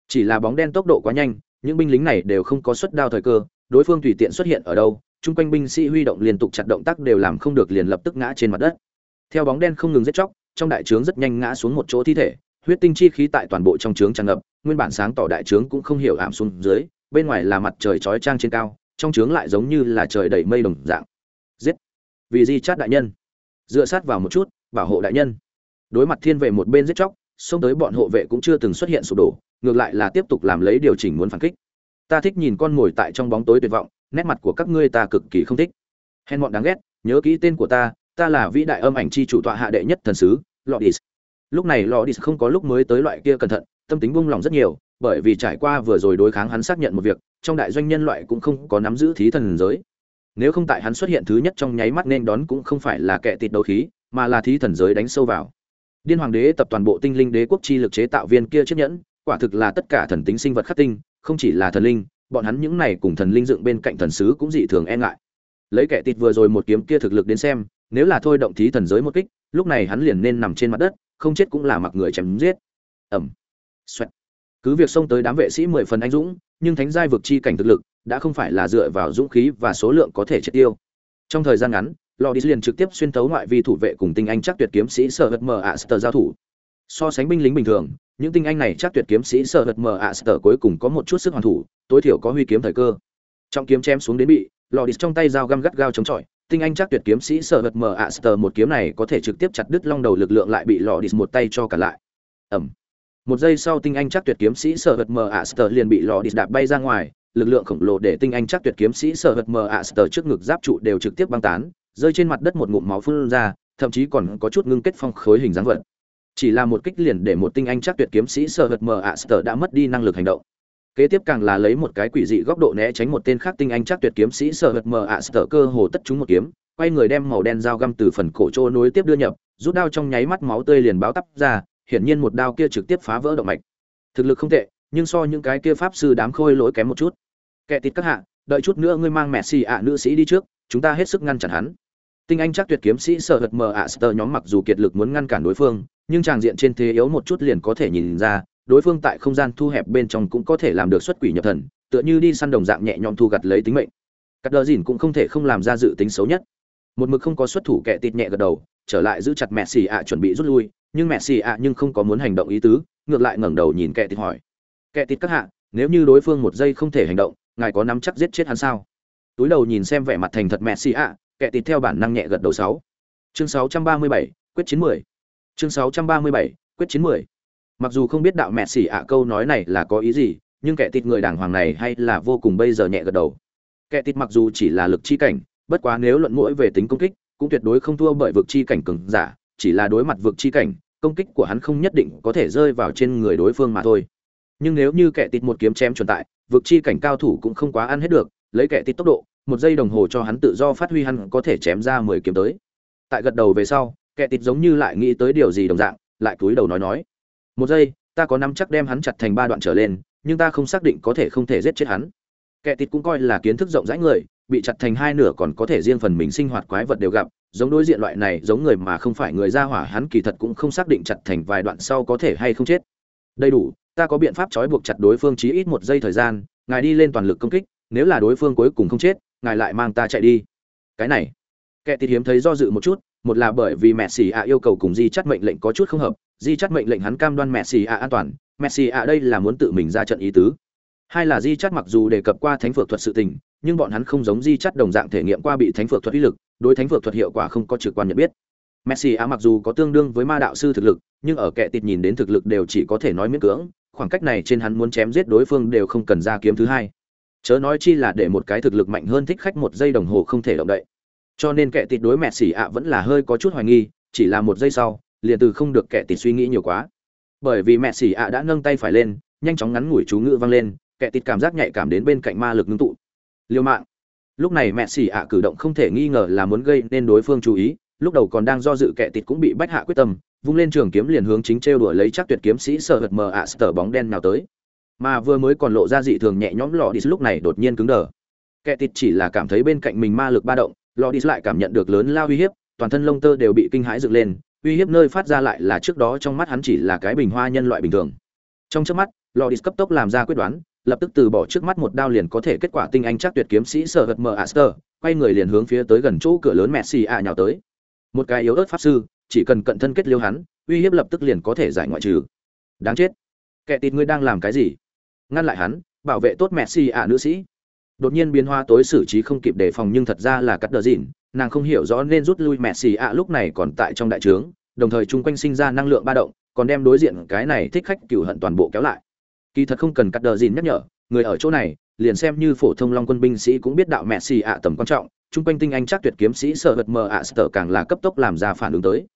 Chỉ là bóng đen tốc độ quá nhanh, những binh lính này đều không có suất đao thời cơ, đối phương tùy tiện xuất hiện ở đâu, chung quanh binh sĩ huy động liên tục chặt động tác đều làm không được liền lập tức ngã trên mặt đất. Theo bóng đen không ngừng giết chóc, trong đại trướng rất nhanh ngã xuống một chỗ thi thể huyết tinh chi khí tại toàn bộ trong trướng tràn ngập, nguyên bản sáng tỏ đại trướng cũng không hiểu ảm xuống dưới, bên ngoài là mặt trời chói trang trên cao, trong trướng lại giống như là trời đầy mây đồng dạng. Giết! Vì di chát đại nhân. Dựa sát vào một chút, bảo hộ đại nhân. Đối mặt thiên vệ một bên giết chóc, xông tới bọn hộ vệ cũng chưa từng xuất hiện sụp đổ, ngược lại là tiếp tục làm lấy điều chỉnh muốn phản kích. Ta thích nhìn con ngồi tại trong bóng tối tuyệt vọng, nét mặt của các ngươi ta cực kỳ không thích. Hèn bọn đáng ghét, nhớ kỹ tên của ta ta là vĩ đại âm ảnh chi chủ tọa hạ đệ nhất thần sứ lodis lúc này lò đi không có lúc mới tới loại kia cẩn thận, tâm tính buông lòng rất nhiều, bởi vì trải qua vừa rồi đối kháng hắn xác nhận một việc, trong đại doanh nhân loại cũng không có nắm giữ thí thần giới. Nếu không tại hắn xuất hiện thứ nhất trong nháy mắt nên đón cũng không phải là kẻ tịt đấu khí, mà là thí thần giới đánh sâu vào. Điên hoàng đế tập toàn bộ tinh linh đế quốc chi lực chế tạo viên kia chiếc nhẫn, quả thực là tất cả thần tính sinh vật khắc tinh, không chỉ là thần linh, bọn hắn những này cùng thần linh dựng bên cạnh thần sứ cũng dị thường e ngại. Lấy kẻ tịt vừa rồi một kiếm kia thực lực đến xem, nếu là thôi động thí thần giới một kích, lúc này hắn liền nên nằm trên mặt đất không chết cũng là mặc người chém giết. Ẩm. Xoẹt. Cứ việc xông tới đám vệ sĩ mười phần anh dũng, nhưng thánh giai vực chi cảnh thực lực đã không phải là dựa vào dũng khí và số lượng có thể triệt tiêu. Trong thời gian ngắn lò đi liền trực tiếp xuyên tấu ngoại vi thủ vệ cùng tinh anh chắc tuyệt kiếm sĩ sở hật mờ ạ sờ giao thủ. So sánh binh lính bình thường, những tinh anh này chắc tuyệt kiếm sĩ sở hật mờ ạ sờ cuối cùng có một chút sức hoàn thủ, tối thiểu có huy kiếm thời cơ. Trong kiếm chém xuống đến bị lò đi trong tay dao găm gắt gao chống chọi tinh anh chắc tuyệt kiếm sĩ sợ vật mờ ạ sờ một kiếm này có thể trực tiếp chặt đứt long đầu lực lượng lại bị lò đi một tay cho cả lại. Ẩm. Một giây sau tinh anh chắc tuyệt kiếm sĩ sợ vật mờ ạ sờ liền bị lò đi đạp bay ra ngoài, lực lượng khổng lồ để tinh anh chắc tuyệt kiếm sĩ sợ vật mờ ạ sờ trước ngực giáp trụ đều trực tiếp băng tán, rơi trên mặt đất một ngụm máu phun ra, thậm chí còn có chút ngưng kết phong khối hình dáng vật. Chỉ là một kích liền để một tinh anh chắc tuyệt kiếm sĩ sợ vật mờ ạ sờ đã mất đi năng lực hành động kế tiếp càng là lấy một cái quỷ dị góc độ né tránh một tên khác tinh anh chắc tuyệt kiếm sĩ sợ hật mờ ạ sờ cơ hồ tất chúng một kiếm, quay người đem màu đen dao găm từ phần cổ trô nối tiếp đưa nhập, rút đao trong nháy mắt máu tươi liền báo tắp ra, hiển nhiên một đao kia trực tiếp phá vỡ động mạch. Thực lực không tệ, nhưng so những cái kia pháp sư đám khôi lỗi kém một chút. Kẻ tịt các hạ, đợi chút nữa ngươi mang mẹ xì ạ nữ sĩ đi trước, chúng ta hết sức ngăn chặn hắn. Tinh anh chắc tuyệt kiếm sĩ sợ hật mờ ạ sờ nhóm mặc dù kiệt lực muốn ngăn cản đối phương, nhưng tràng diện trên thế yếu một chút liền có thể nhìn ra đối phương tại không gian thu hẹp bên trong cũng có thể làm được xuất quỷ nhập thần, tựa như đi săn đồng dạng nhẹ nhõm thu gặt lấy tính mệnh. Cắt đờ dìn cũng không thể không làm ra dự tính xấu nhất. Một mực không có xuất thủ kẻ tịt nhẹ gật đầu, trở lại giữ chặt mẹ xì ạ chuẩn bị rút lui, nhưng mẹ xì ạ nhưng không có muốn hành động ý tứ, ngược lại ngẩng đầu nhìn kẻ tịt hỏi. Kẻ tịt các hạ, nếu như đối phương một giây không thể hành động, ngài có nắm chắc giết chết hắn sao? Túi đầu nhìn xem vẻ mặt thành thật mẹ xì ạ, kẻ tịt theo bản năng nhẹ gật đầu sáu. Chương sáu trăm ba mươi bảy, quyết chín mười. Chương sáu trăm ba mươi bảy, quyết chín mười mặc dù không biết đạo mẹ xỉ ạ câu nói này là có ý gì, nhưng kẻ tịt người đàng hoàng này hay là vô cùng bây giờ nhẹ gật đầu. Kẻ tịt mặc dù chỉ là lực chi cảnh, bất quá nếu luận mũi về tính công kích, cũng tuyệt đối không thua bởi vực chi cảnh cường giả, chỉ là đối mặt vực chi cảnh, công kích của hắn không nhất định có thể rơi vào trên người đối phương mà thôi. Nhưng nếu như kẻ tịt một kiếm chém chuẩn tại, vực chi cảnh cao thủ cũng không quá ăn hết được, lấy kẻ tịt tốc độ, một giây đồng hồ cho hắn tự do phát huy hắn có thể chém ra mười kiếm tới. Tại gật đầu về sau, kẻ tịt giống như lại nghĩ tới điều gì đồng dạng, lại cúi đầu nói nói một giây, ta có năm chắc đem hắn chặt thành ba đoạn trở lên, nhưng ta không xác định có thể không thể giết chết hắn. Kẻ tịt cũng coi là kiến thức rộng rãi người, bị chặt thành hai nửa còn có thể riêng phần mình sinh hoạt quái vật đều gặp, giống đối diện loại này, giống người mà không phải người ra hỏa, hắn kỳ thật cũng không xác định chặt thành vài đoạn sau có thể hay không chết. Đầy đủ, ta có biện pháp trói buộc chặt đối phương chí ít một giây thời gian, ngài đi lên toàn lực công kích, nếu là đối phương cuối cùng không chết, ngài lại mang ta chạy đi. Cái này, kẻ tịt hiếm thấy do dự một chút, một là bởi vì mẹ xì ạ yêu cầu cùng di chắt mệnh lệnh có chút không hợp di chắt mệnh lệnh hắn cam đoan mẹ ạ an toàn. Mẹ ạ đây là muốn tự mình ra trận ý tứ. Hai là di chắt mặc dù đề cập qua thánh phược thuật sự tình, nhưng bọn hắn không giống di chắt đồng dạng thể nghiệm qua bị thánh phược thuật uy lực, đối thánh phược thuật hiệu quả không có trực quan nhận biết. Messi a mặc dù có tương đương với ma đạo sư thực lực, nhưng ở kẻ tịt nhìn đến thực lực đều chỉ có thể nói miễn cưỡng, khoảng cách này trên hắn muốn chém giết đối phương đều không cần ra kiếm thứ hai. Chớ nói chi là để một cái thực lực mạnh hơn thích khách một giây đồng hồ không thể động đậy. Cho nên kẻ tịt đối messi a vẫn là hơi có chút hoài nghi, chỉ là một giây sau liền từ không được kẻ tịt suy nghĩ nhiều quá. Bởi vì mẹ messi a đã nâng tay phải lên, nhanh chóng ngắn ngủi chú ngữ vang lên, kẻ tịt cảm giác nhạy cảm đến bên cạnh ma lực ngưng tụ. Liêu mạng. Lúc này mẹ xỉ ạ cử động không thể nghi ngờ là muốn gây nên đối phương chú ý, lúc đầu còn đang do dự kẻ tịt cũng bị bách hạ quyết tâm, vung lên trường kiếm liền hướng chính trêu đuổi lấy chắc tuyệt kiếm sĩ sợ hật mờ ạ sờ bóng đen nào tới. Mà vừa mới còn lộ ra dị thường nhẹ nhõm lò đi lúc này đột nhiên cứng đờ. Kẻ tịt chỉ là cảm thấy bên cạnh mình ma lực ba động lò đi lại cảm nhận được lớn lao uy hiếp, toàn thân lông tơ đều bị kinh hãi dựng lên uy hiếp nơi phát ra lại là trước đó trong mắt hắn chỉ là cái bình hoa nhân loại bình thường. Trong trước mắt, lò đi cấp tốc làm ra quyết đoán, lập tức từ bỏ trước mắt một đao liền có thể kết quả tinh anh chắc tuyệt kiếm sĩ sở hật mờ aster quay người liền hướng phía tới gần chỗ cửa lớn messi a nhào tới. Một cái yếu ớt pháp sư, chỉ cần cận thân kết liêu hắn, uy hiếp lập tức liền có thể giải ngoại trừ. Đáng chết. Kẻ tịt ngươi đang làm cái gì? Ngăn lại hắn, bảo vệ tốt messi a nữ sĩ. Đột nhiên biến hoa tối xử trí không kịp đề phòng nhưng thật ra là cắt đờ dìn nàng không hiểu rõ nên rút lui messi ạ lúc này còn tại trong đại trướng, đồng thời chung quanh sinh ra năng lượng ba động, còn đem đối diện cái này thích khách cửu hận toàn bộ kéo lại. Kỳ thật không cần cắt đờ gìn nhắc nhở, người ở chỗ này, liền xem như phổ thông long quân binh sĩ cũng biết đạo mẹ xì ạ tầm quan trọng, chung quanh tinh anh chắc tuyệt kiếm sĩ sợ vật mờ ạ sợ càng là cấp tốc làm ra phản ứng tới.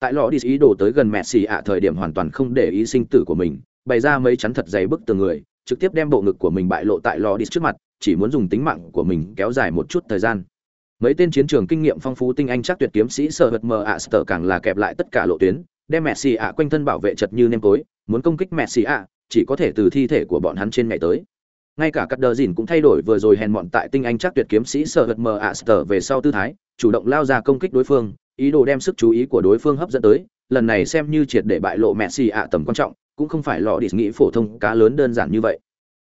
Tại lò đi ý đồ tới gần mẹ xì ạ thời điểm hoàn toàn không để ý sinh tử của mình, bày ra mấy chắn thật dày bức từ người, trực tiếp đem bộ ngực của mình bại lộ tại lò đi trước mặt, chỉ muốn dùng tính mạng của mình kéo dài một chút thời gian mấy tên chiến trường kinh nghiệm phong phú tinh anh chắc tuyệt kiếm sĩ sở hật mờ ạ, sở càng là kẹp lại tất cả lộ tuyến, đem mẹ xì ạ quanh thân bảo vệ chật như nêm tối, muốn công kích mẹ xì ạ, chỉ có thể từ thi thể của bọn hắn trên mẹ tới. Ngay cả cắt đờ dìn cũng thay đổi vừa rồi hèn mọn tại tinh anh chắc tuyệt kiếm sĩ sở hật mờ ạ, sở về sau tư thái, chủ động lao ra công kích đối phương, ý đồ đem sức chú ý của đối phương hấp dẫn tới, lần này xem như triệt để bại lộ mẹ xì ạ tầm quan trọng, cũng không phải lọ đi nghĩ phổ thông cá lớn đơn giản như vậy.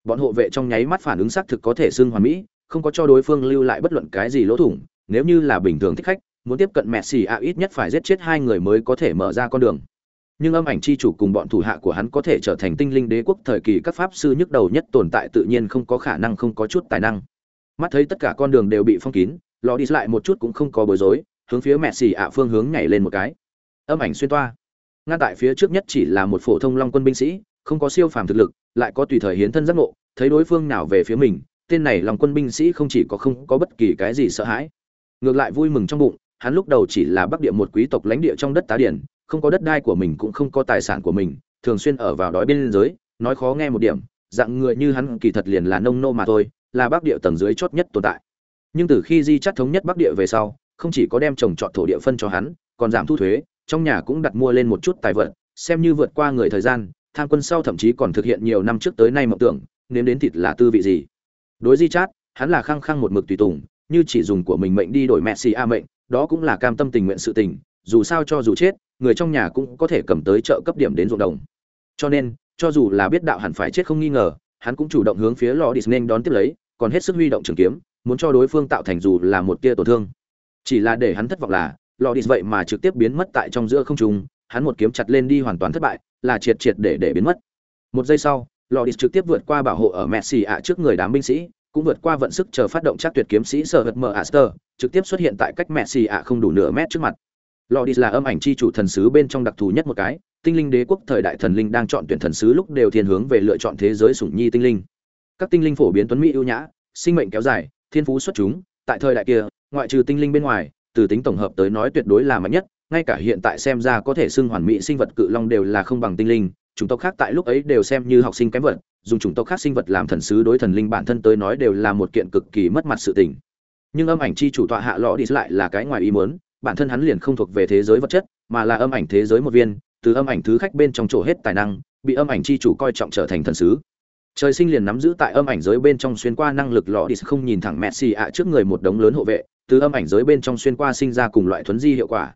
Bọn hộ vệ trong nháy mắt phản ứng xác thực có thể xưng hoàn mỹ không có cho đối phương lưu lại bất luận cái gì lỗ thủng, nếu như là bình thường thích khách, muốn tiếp cận Messi xì ạ, ít nhất phải giết chết hai người mới có thể mở ra con đường. Nhưng âm ảnh chi chủ cùng bọn thủ hạ của hắn có thể trở thành tinh linh đế quốc thời kỳ các pháp sư nhức đầu nhất tồn tại tự nhiên không có khả năng không có chút tài năng. Mắt thấy tất cả con đường đều bị phong kín, lò đi lại một chút cũng không có bối rối, hướng phía Messi xì ạ phương hướng nhảy lên một cái. Âm ảnh xuyên toa. Ngăn tại phía trước nhất chỉ là một phổ thông long quân binh sĩ, không có siêu phàm thực lực, lại có tùy thời hiến thân giác ngộ, thấy đối phương nào về phía mình tên này lòng quân binh sĩ không chỉ có không có bất kỳ cái gì sợ hãi, ngược lại vui mừng trong bụng, hắn lúc đầu chỉ là bắc địa một quý tộc lãnh địa trong đất tá điển, không có đất đai của mình cũng không có tài sản của mình, thường xuyên ở vào đói bên giới, nói khó nghe một điểm, dạng người như hắn kỳ thật liền là nông nô mà thôi, là bắc địa tầng dưới chót nhất tồn tại. Nhưng từ khi di chắt thống nhất bắc địa về sau, không chỉ có đem trồng trọt thổ địa phân cho hắn, còn giảm thu thuế, trong nhà cũng đặt mua lên một chút tài vật, xem như vượt qua người thời gian, tham quân sau thậm chí còn thực hiện nhiều năm trước tới nay mộng tưởng, nếm đến thịt là tư vị gì đối di chát, hắn là khăng khăng một mực tùy tùng, như chỉ dùng của mình mệnh đi đổi messi a mệnh, đó cũng là cam tâm tình nguyện sự tình, dù sao cho dù chết, người trong nhà cũng có thể cầm tới chợ cấp điểm đến ruộng đồng. Cho nên, cho dù là biết đạo hẳn phải chết không nghi ngờ, hắn cũng chủ động hướng phía lò Disney đón tiếp lấy, còn hết sức huy động trường kiếm, muốn cho đối phương tạo thành dù là một tia tổn thương. Chỉ là để hắn thất vọng là, lò Dis vậy mà trực tiếp biến mất tại trong giữa không trung, hắn một kiếm chặt lên đi hoàn toàn thất bại, là triệt triệt để để biến mất. Một giây sau Lodis trực tiếp vượt qua bảo hộ ở Messi ạ trước người đám binh sĩ cũng vượt qua vận sức chờ phát động chắc tuyệt kiếm sĩ sở hật mở Aster, trực tiếp xuất hiện tại cách Messi ạ không đủ nửa mét trước mặt. Lodis là âm ảnh chi chủ thần sứ bên trong đặc thù nhất một cái, tinh linh đế quốc thời đại thần linh đang chọn tuyển thần sứ lúc đều thiên hướng về lựa chọn thế giới sủng nhi tinh linh. Các tinh linh phổ biến tuấn mỹ ưu nhã, sinh mệnh kéo dài, thiên phú xuất chúng, tại thời đại kia, ngoại trừ tinh linh bên ngoài, từ tính tổng hợp tới nói tuyệt đối là mạnh nhất, ngay cả hiện tại xem ra có thể xưng hoàn mỹ sinh vật cự long đều là không bằng tinh linh, chủng tộc khác tại lúc ấy đều xem như học sinh kém vật, dùng chủng tộc khác sinh vật làm thần sứ đối thần linh bản thân tới nói đều là một kiện cực kỳ mất mặt sự tình. Nhưng âm ảnh chi chủ tọa hạ lọ đi lại là cái ngoài ý muốn, bản thân hắn liền không thuộc về thế giới vật chất, mà là âm ảnh thế giới một viên, từ âm ảnh thứ khách bên trong chỗ hết tài năng, bị âm ảnh chi chủ coi trọng trở thành thần sứ. Trời sinh liền nắm giữ tại âm ảnh giới bên trong xuyên qua năng lực lọ đi không nhìn thẳng Messi ạ trước người một đống lớn hộ vệ, từ âm ảnh giới bên trong xuyên qua sinh ra cùng loại thuấn di hiệu quả.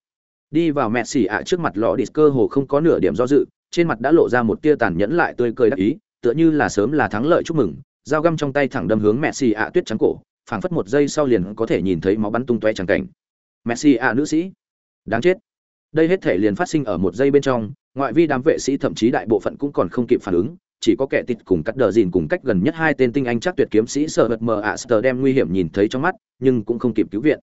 Đi vào Messi ạ trước mặt lọ đi cơ hồ không có nửa điểm do dự, trên mặt đã lộ ra một tia tàn nhẫn lại tươi cười đắc ý, tựa như là sớm là thắng lợi chúc mừng, dao găm trong tay thẳng đâm hướng Messi ạ tuyết trắng cổ, phảng phất một giây sau liền có thể nhìn thấy máu bắn tung tóe chẳng cảnh. Messi ạ nữ sĩ, đáng chết. Đây hết thể liền phát sinh ở một giây bên trong, ngoại vi đám vệ sĩ thậm chí đại bộ phận cũng còn không kịp phản ứng, chỉ có kẻ tịt cùng cắt đờ dìn cùng cách gần nhất hai tên tinh anh chắc tuyệt kiếm sĩ sợ vật mờ ạ sờ đem nguy hiểm nhìn thấy trong mắt, nhưng cũng không kịp cứu viện.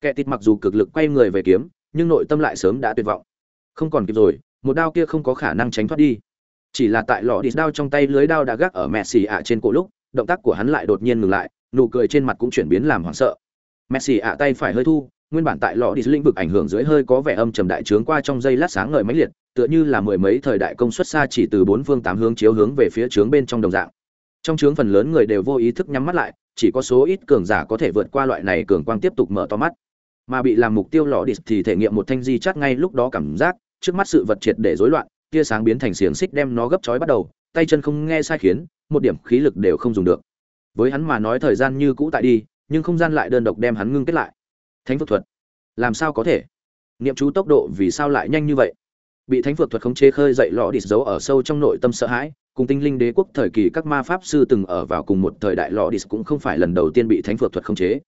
Kẻ tịt mặc dù cực lực quay người về kiếm, nhưng nội tâm lại sớm đã tuyệt vọng. Không còn kịp rồi, một đao kia không có khả năng tránh thoát đi. Chỉ là tại lọ đi đao trong tay lưới đao đã gác ở messi ạ trên cổ lúc, động tác của hắn lại đột nhiên ngừng lại, nụ cười trên mặt cũng chuyển biến làm hoảng sợ. Messi ạ tay phải hơi thu, nguyên bản tại lọ đi lĩnh vực ảnh hưởng dưới hơi có vẻ âm trầm đại trướng qua trong dây lát sáng ngời máy liệt, tựa như là mười mấy thời đại công suất xa chỉ từ bốn phương tám hướng chiếu hướng về phía trướng bên trong đồng dạng. Trong trướng phần lớn người đều vô ý thức nhắm mắt lại, chỉ có số ít cường giả có thể vượt qua loại này cường quang tiếp tục mở to mắt. Mà bị làm mục tiêu lọ đi thì thể nghiệm một thanh di chắt ngay lúc đó cảm giác trước mắt sự vật triệt để rối loạn, tia sáng biến thành xiềng xích đem nó gấp chói bắt đầu, tay chân không nghe sai khiến, một điểm khí lực đều không dùng được. Với hắn mà nói thời gian như cũ tại đi, nhưng không gian lại đơn độc đem hắn ngưng kết lại. Thánh phược thuật, làm sao có thể? Niệm chú tốc độ vì sao lại nhanh như vậy? Bị thánh phược thuật khống chế khơi dậy lọ đít giấu ở sâu trong nội tâm sợ hãi, cùng tinh linh đế quốc thời kỳ các ma pháp sư từng ở vào cùng một thời đại lọ đít cũng không phải lần đầu tiên bị thánh phược thuật khống chế.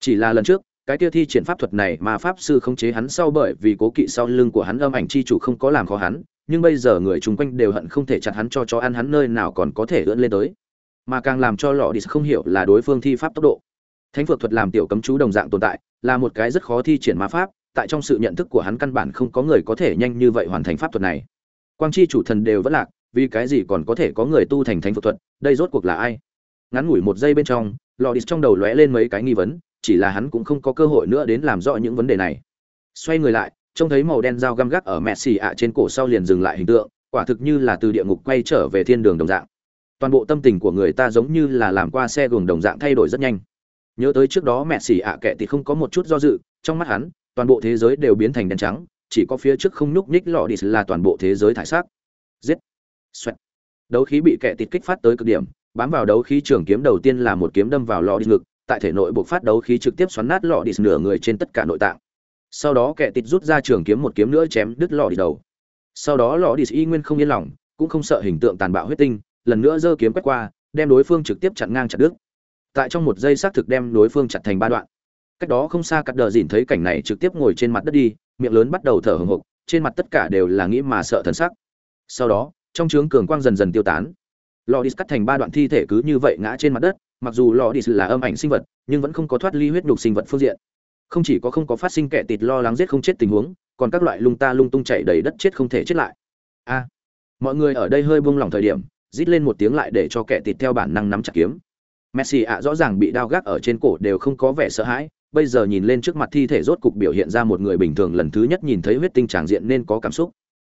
Chỉ là lần trước cái kia thi triển pháp thuật này mà pháp sư không chế hắn sau bởi vì cố kỵ sau lưng của hắn âm ảnh chi chủ không có làm khó hắn, nhưng bây giờ người chung quanh đều hận không thể chặt hắn cho chó ăn hắn nơi nào còn có thể ưỡn lên tới. Mà càng làm cho lọ đi không hiểu là đối phương thi pháp tốc độ. Thánh phược thuật làm tiểu cấm chú đồng dạng tồn tại, là một cái rất khó thi triển ma pháp, tại trong sự nhận thức của hắn căn bản không có người có thể nhanh như vậy hoàn thành pháp thuật này. Quang chi chủ thần đều vẫn lạc, vì cái gì còn có thể có người tu thành thánh phược thuật, đây rốt cuộc là ai? Ngắn ngủi một giây bên trong lọ đi trong đầu lóe lên mấy cái nghi vấn chỉ là hắn cũng không có cơ hội nữa đến làm rõ những vấn đề này. Xoay người lại, trông thấy màu đen dao găm gác ở mẹ xì ạ trên cổ sau liền dừng lại hình tượng, quả thực như là từ địa ngục quay trở về thiên đường đồng dạng. Toàn bộ tâm tình của người ta giống như là làm qua xe gường đồng dạng thay đổi rất nhanh. Nhớ tới trước đó mẹ xì ạ kệ thì không có một chút do dự, trong mắt hắn, toàn bộ thế giới đều biến thành đen trắng, chỉ có phía trước không nhúc nhích lọ đi là toàn bộ thế giới thải xác. Giết! Xoẹt! Đấu khí bị kệ tịt kích phát tới cực điểm, bám vào đấu khí trường kiếm đầu tiên là một kiếm đâm vào lọ đi ngực tại thể nội buộc phát đấu khí trực tiếp xoắn nát lọ đi nửa người trên tất cả nội tạng. Sau đó kẻ tịt rút ra trường kiếm một kiếm nữa chém đứt lọ đi đầu. Sau đó lọ đi y nguyên không yên lòng, cũng không sợ hình tượng tàn bạo huyết tinh, lần nữa giơ kiếm quét qua, đem đối phương trực tiếp chặn ngang chặt đứt. Tại trong một giây xác thực đem đối phương chặt thành ba đoạn. Cách đó không xa cắt đờ dìn thấy cảnh này trực tiếp ngồi trên mặt đất đi, miệng lớn bắt đầu thở hồng hộc, trên mặt tất cả đều là nghĩ mà sợ thần sắc. Sau đó, trong trướng cường quang dần dần tiêu tán. Lò đi cắt thành ba đoạn thi thể cứ như vậy ngã trên mặt đất mặc dù lò đi là âm ảnh sinh vật, nhưng vẫn không có thoát ly huyết nhục sinh vật phương diện. Không chỉ có không có phát sinh kẻ tịt lo lắng giết không chết tình huống, còn các loại lung ta lung tung chạy đầy đất chết không thể chết lại. A à, mọi người ở đây hơi buông lỏng thời điểm, rít lên một tiếng lại để cho kẻ tịt theo bản năng nắm chặt kiếm. Messi ạ, rõ ràng bị đao gác ở trên cổ đều không có vẻ sợ hãi, bây giờ nhìn lên trước mặt thi thể rốt cục biểu hiện ra một người bình thường lần thứ nhất nhìn thấy huyết tinh tràng diện nên có cảm xúc.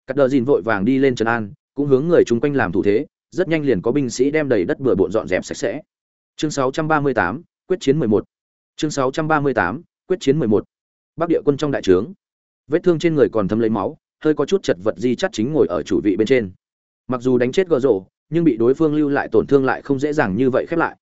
Cắt đờ dìn vội vàng đi lên trần an, cũng hướng người chung quanh làm thủ thế, rất nhanh liền có binh sĩ đem đầy đất bừa bộn dọn dẹp sạch sẽ chương 638, quyết chiến 11. chương 638, quyết chiến 11. bắc địa quân trong đại trướng vết thương trên người còn thấm lấy máu hơi có chút chật vật di chắt chính ngồi ở chủ vị bên trên mặc dù đánh chết gờ rộ nhưng bị đối phương lưu lại tổn thương lại không dễ dàng như vậy khép lại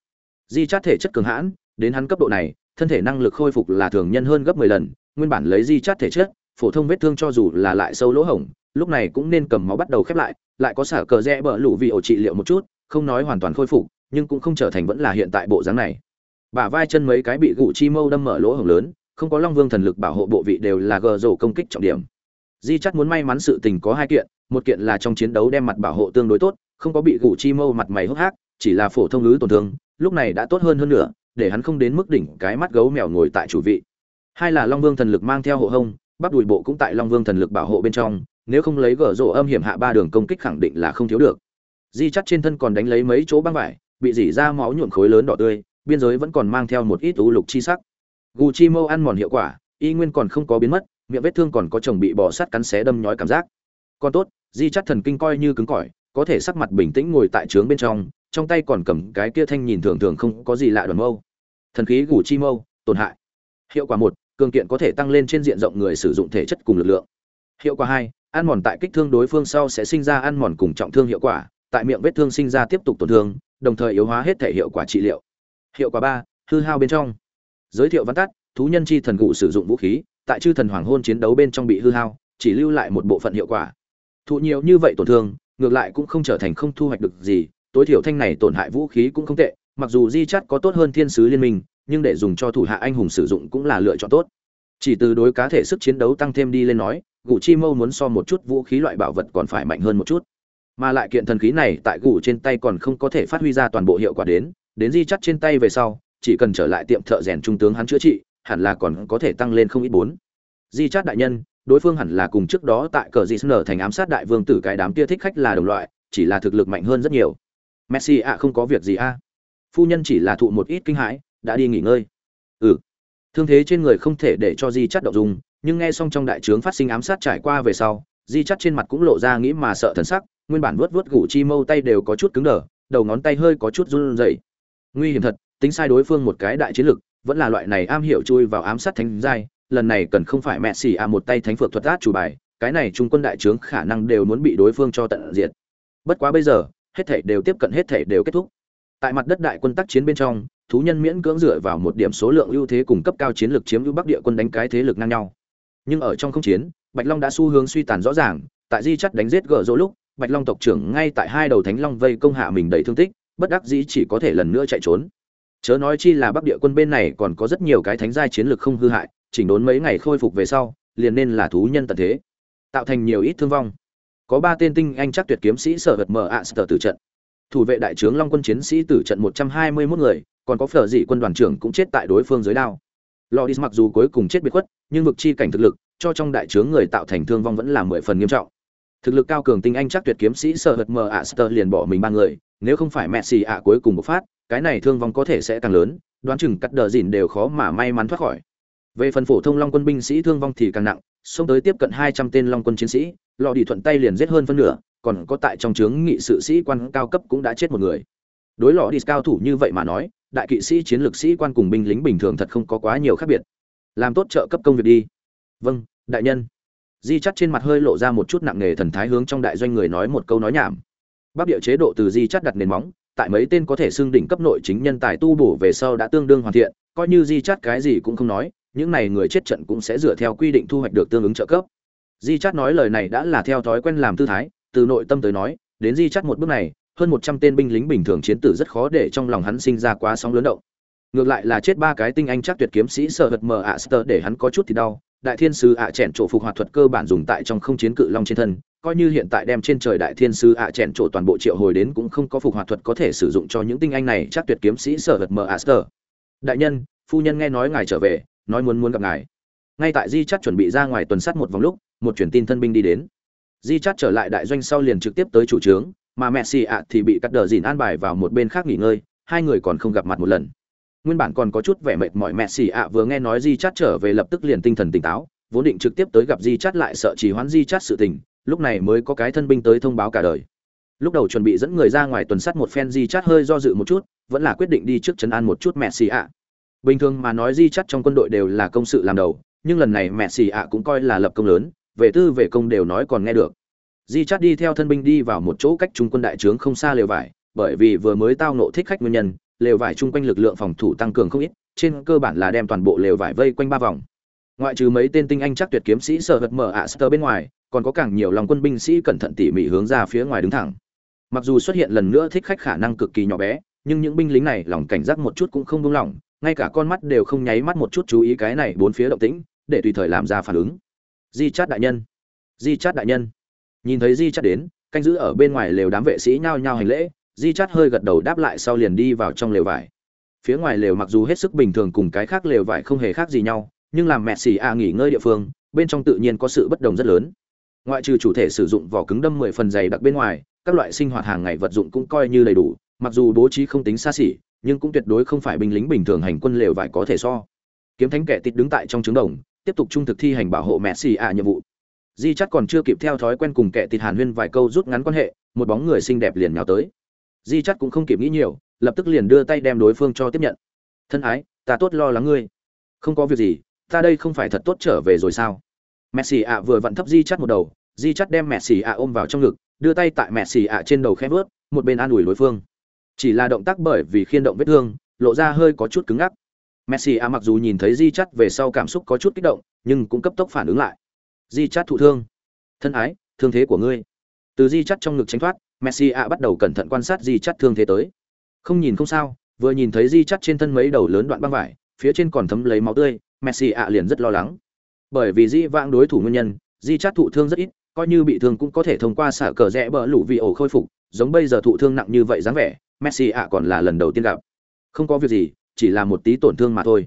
di chắt thể chất cường hãn đến hắn cấp độ này thân thể năng lực khôi phục là thường nhân hơn gấp 10 lần nguyên bản lấy di chắt thể chất phổ thông vết thương cho dù là lại sâu lỗ hổng lúc này cũng nên cầm máu bắt đầu khép lại lại có xả cờ rẽ bờ lũ vì ổ trị liệu một chút không nói hoàn toàn khôi phục nhưng cũng không trở thành vẫn là hiện tại bộ dáng này. Bả vai chân mấy cái bị gụ chi mâu đâm mở lỗ hổng lớn, không có long vương thần lực bảo hộ bộ vị đều là gờ rổ công kích trọng điểm. Di chắc muốn may mắn sự tình có hai kiện, một kiện là trong chiến đấu đem mặt bảo hộ tương đối tốt, không có bị gụ chi mâu mặt mày hốc hác, chỉ là phổ thông ngữ tổn thương, lúc này đã tốt hơn hơn nữa, để hắn không đến mức đỉnh cái mắt gấu mèo ngồi tại chủ vị. Hai là long vương thần lực mang theo hộ hông, bắp đùi bộ cũng tại long vương thần lực bảo hộ bên trong, nếu không lấy gở rổ âm hiểm hạ ba đường công kích khẳng định là không thiếu được. Di chắc trên thân còn đánh lấy mấy chỗ băng vải bị dỉ ra máu nhuộm khối lớn đỏ tươi, biên giới vẫn còn mang theo một ít u lục chi sắc. Gù chi mâu ăn mòn hiệu quả, y nguyên còn không có biến mất, miệng vết thương còn có chồng bị bò sắt cắn xé đâm nhói cảm giác. Còn tốt, di chắt thần kinh coi như cứng cỏi, có thể sắc mặt bình tĩnh ngồi tại trướng bên trong trong tay còn cầm cái kia thanh nhìn thường thường không có gì lạ đoàn mâu. Thần khí gù chi mâu tổn hại. Hiệu quả một, cường kiện có thể tăng lên trên diện rộng người sử dụng thể chất cùng lực lượng. Hiệu quả hai, ăn mòn tại kích thương đối phương sau sẽ sinh ra ăn mòn cùng trọng thương hiệu quả, tại miệng vết thương sinh ra tiếp tục tổn thương đồng thời yếu hóa hết thể hiệu quả trị liệu. Hiệu quả ba, hư hao bên trong. Giới thiệu văn tắt, thú nhân chi thần cụ sử dụng vũ khí, tại chư thần hoàng hôn chiến đấu bên trong bị hư hao, chỉ lưu lại một bộ phận hiệu quả. Thụ nhiều như vậy tổn thương, ngược lại cũng không trở thành không thu hoạch được gì, tối thiểu thanh này tổn hại vũ khí cũng không tệ, mặc dù di chắt có tốt hơn thiên sứ liên minh, nhưng để dùng cho thủ hạ anh hùng sử dụng cũng là lựa chọn tốt. Chỉ từ đối cá thể sức chiến đấu tăng thêm đi lên nói, gù chi mâu muốn so một chút vũ khí loại bảo vật còn phải mạnh hơn một chút mà lại kiện thần khí này tại gù trên tay còn không có thể phát huy ra toàn bộ hiệu quả đến đến di chắt trên tay về sau, chỉ cần trở lại tiệm thợ rèn trung tướng hắn chữa trị, hẳn là còn có thể tăng lên không ít bốn. Di chát đại nhân, đối phương hẳn là cùng trước đó tại cờ di nở thành ám sát đại vương tử cái đám kia thích khách là đồng loại, chỉ là thực lực mạnh hơn rất nhiều. Messi ạ, không có việc gì a. Phu nhân chỉ là thụ một ít kinh hãi, đã đi nghỉ ngơi. Ừ. Thương thế trên người không thể để cho di chắt động dùng nhưng nghe xong trong đại trướng phát sinh ám sát trải qua về sau, di chắt trên mặt cũng lộ ra nghĩ mà sợ thần sắc nguyên bản vuốt vuốt gủ chi mâu tay đều có chút cứng đờ, đầu ngón tay hơi có chút run rẩy. Nguy hiểm thật, tính sai đối phương một cái đại chiến lực, vẫn là loại này am hiểu chui vào ám sát thánh giai, lần này cần không phải mẹ xì a một tay thánh phược thuật át chủ bài, cái này trung quân đại trướng khả năng đều muốn bị đối phương cho tận diệt. Bất quá bây giờ, hết thể đều tiếp cận hết thể đều kết thúc. Tại mặt đất đại quân tác chiến bên trong, thú nhân miễn cưỡng dựa vào một điểm số lượng ưu thế cùng cấp cao chiến lược chiếm ưu bắc địa quân đánh cái thế lực ngang nhau. Nhưng ở trong không chiến, bạch long đã xu hướng suy tàn rõ ràng, tại di chắt đánh giết gỡ rỗ lúc bạch long tộc trưởng ngay tại hai đầu thánh long vây công hạ mình đầy thương tích bất đắc dĩ chỉ có thể lần nữa chạy trốn. Chớ nói chi là bắc địa quân bên này còn có rất nhiều cái thánh giai chiến lực không hư hại chỉnh đốn mấy ngày khôi phục về sau liền nên là thú nhân tận thế tạo thành nhiều ít thương vong. Có ba tên tinh anh chắc tuyệt kiếm sĩ sở vật mở ạ sở tử trận. Thủ vệ đại trướng long quân chiến sĩ tử trận một trăm hai mươi 121 người còn có phở dị quân đoàn trưởng cũng chết tại đối phương dưới đao. Lodis mặc dù cuối cùng chết biệt khuất, nhưng vực chi cảnh thực lực, cho trong đại trướng người tạo thành thương vong vẫn là mười phần nghiêm trọng. Thực lực cao cường tinh anh chắc tuyệt kiếm sĩ Sở Hật Mờ Aster liền bỏ mình ba người, nếu không phải mẹ xì ạ cuối cùng một phát, cái này thương vong có thể sẽ càng lớn, đoán chừng cắt đờ dìn đều khó mà may mắn thoát khỏi. Về phần phổ thông Long quân binh sĩ thương vong thì càng nặng, xông tới tiếp cận hai trăm tên Long quân chiến sĩ, lò đi thuận tay liền giết hơn phân nửa, còn có tại trong trướng nghị sự sĩ quan cao cấp cũng đã chết một người. Đối lò đi cao thủ như vậy mà nói, đại kỵ sĩ chiến lược sĩ quan cùng binh lính bình thường thật không có quá nhiều khác biệt làm tốt trợ cấp công việc đi vâng đại nhân di chắt trên mặt hơi lộ ra một chút nặng nề thần thái hướng trong đại doanh người nói một câu nói nhảm. Bắc địa chế độ từ di chắt đặt nền móng, tại mấy tên có thể xưng đỉnh cấp nội chính nhân tài tu bổ về sau đã tương đương hoàn thiện, coi như di chắt cái gì cũng không nói, những này người chết trận cũng sẽ dựa theo quy định thu hoạch được tương ứng trợ cấp. Di chắt nói lời này đã là theo thói quen làm tư thái, từ nội tâm tới nói, đến di chắt một bước này, hơn một trăm tên binh lính bình thường chiến tử rất khó để trong lòng hắn sinh ra quá sóng lớn động. Ngược lại là chết ba cái tinh anh chắc tuyệt kiếm sĩ sợ hật mờ ạ sơ để hắn có chút thì đau đại thiên sứ ạ chèn trổ phục hoạt thuật cơ bản dùng tại trong không chiến cự long trên thân, coi như hiện tại đem trên trời đại thiên sứ ạ chèn trổ toàn bộ triệu hồi đến cũng không có phục hoạt thuật có thể sử dụng cho những tinh anh này, chắc tuyệt kiếm sĩ sở hật mờ aster đại nhân, phu nhân nghe nói ngài trở về, nói muốn muốn gặp ngài. Ngay tại di chắt chuẩn bị ra ngoài tuần sát một vòng lúc, một truyền tin thân binh đi đến. Di chắt trở lại đại doanh sau liền trực tiếp tới chủ trướng, mà mẹ xì ạ thì bị cắt đờ dìn an bài vào một bên khác nghỉ ngơi, hai người còn không gặp mặt một lần nguyên bản còn có chút vẻ mệt mỏi mẹ xì ạ vừa nghe nói di chát trở về lập tức liền tinh thần tỉnh táo, vốn định trực tiếp tới gặp di chát lại sợ chỉ hoãn di chát sự tình, lúc này mới có cái thân binh tới thông báo cả đời. Lúc đầu chuẩn bị dẫn người ra ngoài tuần sát một phen di chát hơi do dự một chút, vẫn là quyết định đi trước trấn an một chút mẹ xì ạ. Bình thường mà nói di chát trong quân đội đều là công sự làm đầu, nhưng lần này mẹ xì ạ cũng coi là lập công lớn, về tư về công đều nói còn nghe được. Di chát đi theo thân binh đi vào một chỗ cách trung quân đại trướng không xa lều vải, bởi vì vừa mới tao nộ thích khách nguyên nhân lều vải chung quanh lực lượng phòng thủ tăng cường không ít, trên cơ bản là đem toàn bộ lều vải vây quanh ba vòng. Ngoại trừ mấy tên tinh anh chắc tuyệt kiếm sĩ sở hật mở ạ sơ bên ngoài, còn có càng nhiều lòng quân binh sĩ cẩn thận tỉ mỉ hướng ra phía ngoài đứng thẳng. Mặc dù xuất hiện lần nữa thích khách khả năng cực kỳ nhỏ bé, nhưng những binh lính này lòng cảnh giác một chút cũng không buông lỏng, ngay cả con mắt đều không nháy mắt một chút chú ý cái này bốn phía động tĩnh, để tùy thời làm ra phản ứng. Di chát đại nhân. Di chát đại nhân. Nhìn thấy di chát đến, canh giữ ở bên ngoài lều đám vệ sĩ nhao nhao hành lễ di chát hơi gật đầu đáp lại sau liền đi vào trong lều vải. Phía ngoài lều mặc dù hết sức bình thường cùng cái khác lều vải không hề khác gì nhau, nhưng làm mẹ xì a nghỉ ngơi địa phương, bên trong tự nhiên có sự bất đồng rất lớn. Ngoại trừ chủ thể sử dụng vỏ cứng đâm mười phần dày đặc bên ngoài, các loại sinh hoạt hàng ngày vật dụng cũng coi như đầy đủ, mặc dù bố trí không tính xa xỉ, nhưng cũng tuyệt đối không phải binh lính bình thường hành quân lều vải có thể so. Kiếm thánh kẻ tịt đứng tại trong trứng đồng, tiếp tục trung thực thi hành bảo hộ mẹ xì a nhiệm vụ. Di chắc còn chưa kịp theo thói quen cùng kẻ tịt hàn huyên vài câu rút ngắn quan hệ, một bóng người xinh đẹp liền nhào tới di chắt cũng không kịp nghĩ nhiều, lập tức liền đưa tay đem đối phương cho tiếp nhận. Thân ái, ta tốt lo lắng ngươi. Không có việc gì, ta đây không phải thật tốt trở về rồi sao? Messi ạ vừa vặn thấp di chắt một đầu, di chắt đem messi ạ ôm vào trong ngực, đưa tay tại messi ạ trên đầu khẽ vớt, một bên an ủi đối phương. Chỉ là động tác bởi vì khiên động vết thương, lộ ra hơi có chút cứng ngắc. Messi ạ mặc dù nhìn thấy di chắt về sau cảm xúc có chút kích động, nhưng cũng cấp tốc phản ứng lại. Di chắt thụ thương. Thân ái, thương thế của ngươi. Từ di chắt trong ngực tránh thoát messi ạ bắt đầu cẩn thận quan sát di chắt thương thế tới. Không nhìn không sao, vừa nhìn thấy di chắt trên thân mấy đầu lớn đoạn băng vải, phía trên còn thấm lấy máu tươi, messi ạ liền rất lo lắng. Bởi vì di vãng đối thủ nguyên nhân, di chắt thụ thương rất ít, coi như bị thương cũng có thể thông qua xả cờ rẽ bờ lũ vị ổ khôi phục, giống bây giờ thụ thương nặng như vậy dáng vẻ, messi ạ còn là lần đầu tiên gặp. Không có việc gì, chỉ là một tí tổn thương mà thôi.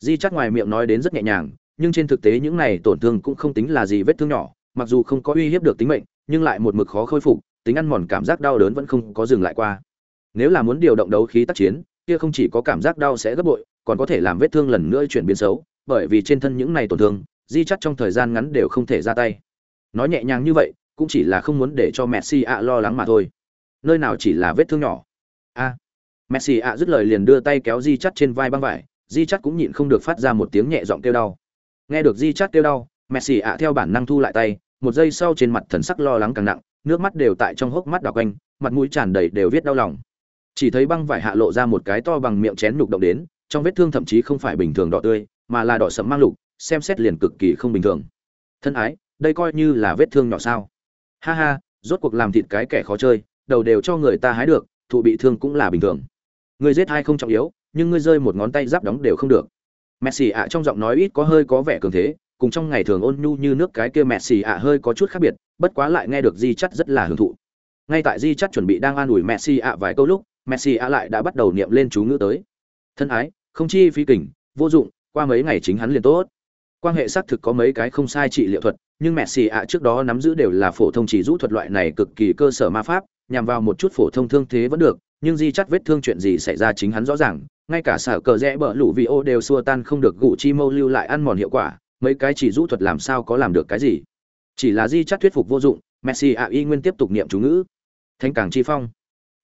Di chắt ngoài miệng nói đến rất nhẹ nhàng, nhưng trên thực tế những này tổn thương cũng không tính là gì vết thương nhỏ, mặc dù không có uy hiếp được tính mệnh, nhưng lại một mực khó khôi phục tính ăn mòn cảm giác đau đớn vẫn không có dừng lại qua. Nếu là muốn điều động đấu khí tác chiến, kia không chỉ có cảm giác đau sẽ gấp bội, còn có thể làm vết thương lần nữa chuyển biến xấu, bởi vì trên thân những này tổn thương, di chắc trong thời gian ngắn đều không thể ra tay. Nói nhẹ nhàng như vậy, cũng chỉ là không muốn để cho messi ạ lo lắng mà thôi. Nơi nào chỉ là vết thương nhỏ? A. Messi ạ dứt lời liền đưa tay kéo di chắc trên vai băng vải, di chắc cũng nhịn không được phát ra một tiếng nhẹ giọng kêu đau. Nghe được di chắc kêu đau, messi ạ theo bản năng thu lại tay, một giây sau trên mặt thần sắc lo lắng càng nặng nước mắt đều tại trong hốc mắt đỏ quanh, mặt mũi tràn đầy đều viết đau lòng. Chỉ thấy băng vải hạ lộ ra một cái to bằng miệng chén nhục động đến, trong vết thương thậm chí không phải bình thường đỏ tươi, mà là đỏ sẫm mang lục, xem xét liền cực kỳ không bình thường. Thân ái, đây coi như là vết thương nhỏ sao? Ha ha, rốt cuộc làm thịt cái kẻ khó chơi, đầu đều cho người ta hái được, thụ bị thương cũng là bình thường. Người giết hai không trọng yếu, nhưng ngươi rơi một ngón tay giáp đóng đều không được. Messi ạ trong giọng nói ít có hơi có vẻ cường thế cùng trong ngày thường ôn nhu như nước cái kia messi ạ hơi có chút khác biệt, bất quá lại nghe được di chắt rất là hưởng thụ. Ngay tại di chắt chuẩn bị đang an ủi messi ạ vài câu lúc messi ạ lại đã bắt đầu niệm lên chú ngữ tới. Thân ái, không chi phi kình vô dụng, qua mấy ngày chính hắn liền tốt. Quan hệ xác thực có mấy cái không sai trị liệu thuật, nhưng messi ạ trước đó nắm giữ đều là phổ thông chỉ rũ thuật loại này cực kỳ cơ sở ma pháp, nhằm vào một chút phổ thông thương thế vẫn được, nhưng di chắt vết thương chuyện gì xảy ra chính hắn rõ ràng, ngay cả sở cờ rẽ bờ lũ vị ô đều xua tan không được gụ chi mâu lưu lại ăn mòn hiệu quả mấy cái chỉ rũ thuật làm sao có làm được cái gì? Chỉ là di chắt thuyết phục vô dụng, messi ạ y nguyên tiếp tục niệm chú ngữ. Thánh càng chi phong.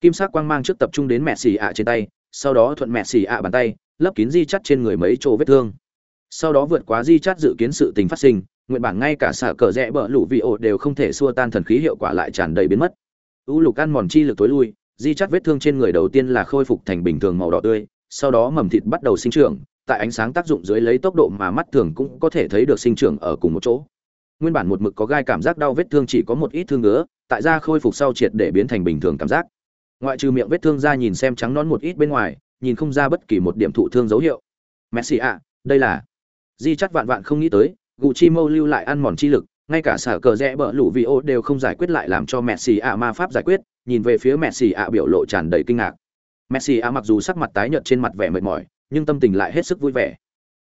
Kim sắc quang mang trước tập trung đến messi ạ trên tay, sau đó thuận messi ạ bàn tay, lấp kín di chắt trên người mấy chỗ vết thương. Sau đó vượt quá di chắt dự kiến sự tình phát sinh, nguyện bản ngay cả xả cờ rẽ bờ lũ vị ổ đều không thể xua tan thần khí hiệu quả lại tràn đầy biến mất. U lục ăn mòn chi lực tối lui, di chắt vết thương trên người đầu tiên là khôi phục thành bình thường màu đỏ tươi, sau đó mầm thịt bắt đầu sinh trưởng tại ánh sáng tác dụng dưới lấy tốc độ mà mắt thường cũng có thể thấy được sinh trưởng ở cùng một chỗ. Nguyên bản một mực có gai cảm giác đau vết thương chỉ có một ít thương ngứa, tại da khôi phục sau triệt để biến thành bình thường cảm giác. Ngoại trừ miệng vết thương ra nhìn xem trắng nón một ít bên ngoài, nhìn không ra bất kỳ một điểm thụ thương dấu hiệu. Messi ạ, đây là. Di chắt vạn vạn không nghĩ tới Gụ chi mâu lưu lại ăn mòn chi lực, ngay cả sở cờ rẽ bờ lũ vị ô đều không giải quyết lại làm cho Messi ạ ma pháp giải quyết, nhìn về phía Messi ạ biểu lộ tràn đầy kinh ngạc. Messi ạ mặc dù sắc mặt tái nhợt trên mặt vẻ mệt mỏi nhưng tâm tình lại hết sức vui vẻ.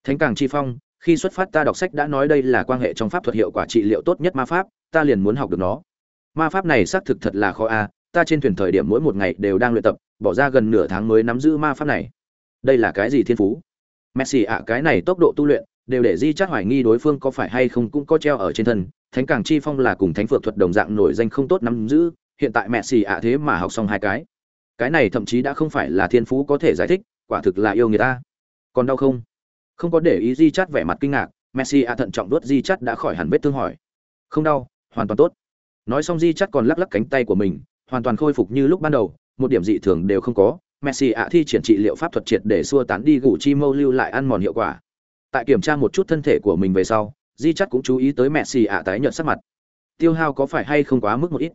Thánh càng chi phong, khi xuất phát ta đọc sách đã nói đây là quan hệ trong pháp thuật hiệu quả trị liệu tốt nhất ma pháp, ta liền muốn học được nó. Ma pháp này xác thực thật là khó a, ta trên thuyền thời điểm mỗi một ngày đều đang luyện tập, bỏ ra gần nửa tháng mới nắm giữ ma pháp này. Đây là cái gì thiên phú? Messi ạ, cái này tốc độ tu luyện, đều để di chắt hoài nghi đối phương có phải hay không cũng có treo ở trên thân. Thánh càng chi phong là cùng thánh phượng thuật đồng dạng nổi danh không tốt nắm giữ, hiện tại messi ạ thế mà học xong hai cái. Cái này thậm chí đã không phải là thiên phú có thể giải thích quả thực là yêu người ta. Còn đau không? Không có để ý di chắt vẻ mặt kinh ngạc, messi A thận trọng đốt di chắt đã khỏi hẳn vết thương hỏi. Không đau, hoàn toàn tốt. Nói xong di chắt còn lắc lắc cánh tay của mình, hoàn toàn khôi phục như lúc ban đầu, một điểm dị thường đều không có. Messi A thi triển trị liệu pháp thuật triệt để xua tán đi gủ chi mâu lưu lại ăn mòn hiệu quả. Tại kiểm tra một chút thân thể của mình về sau, di chắt cũng chú ý tới messi A tái nhợt sắc mặt. Tiêu hao có phải hay không quá mức một ít?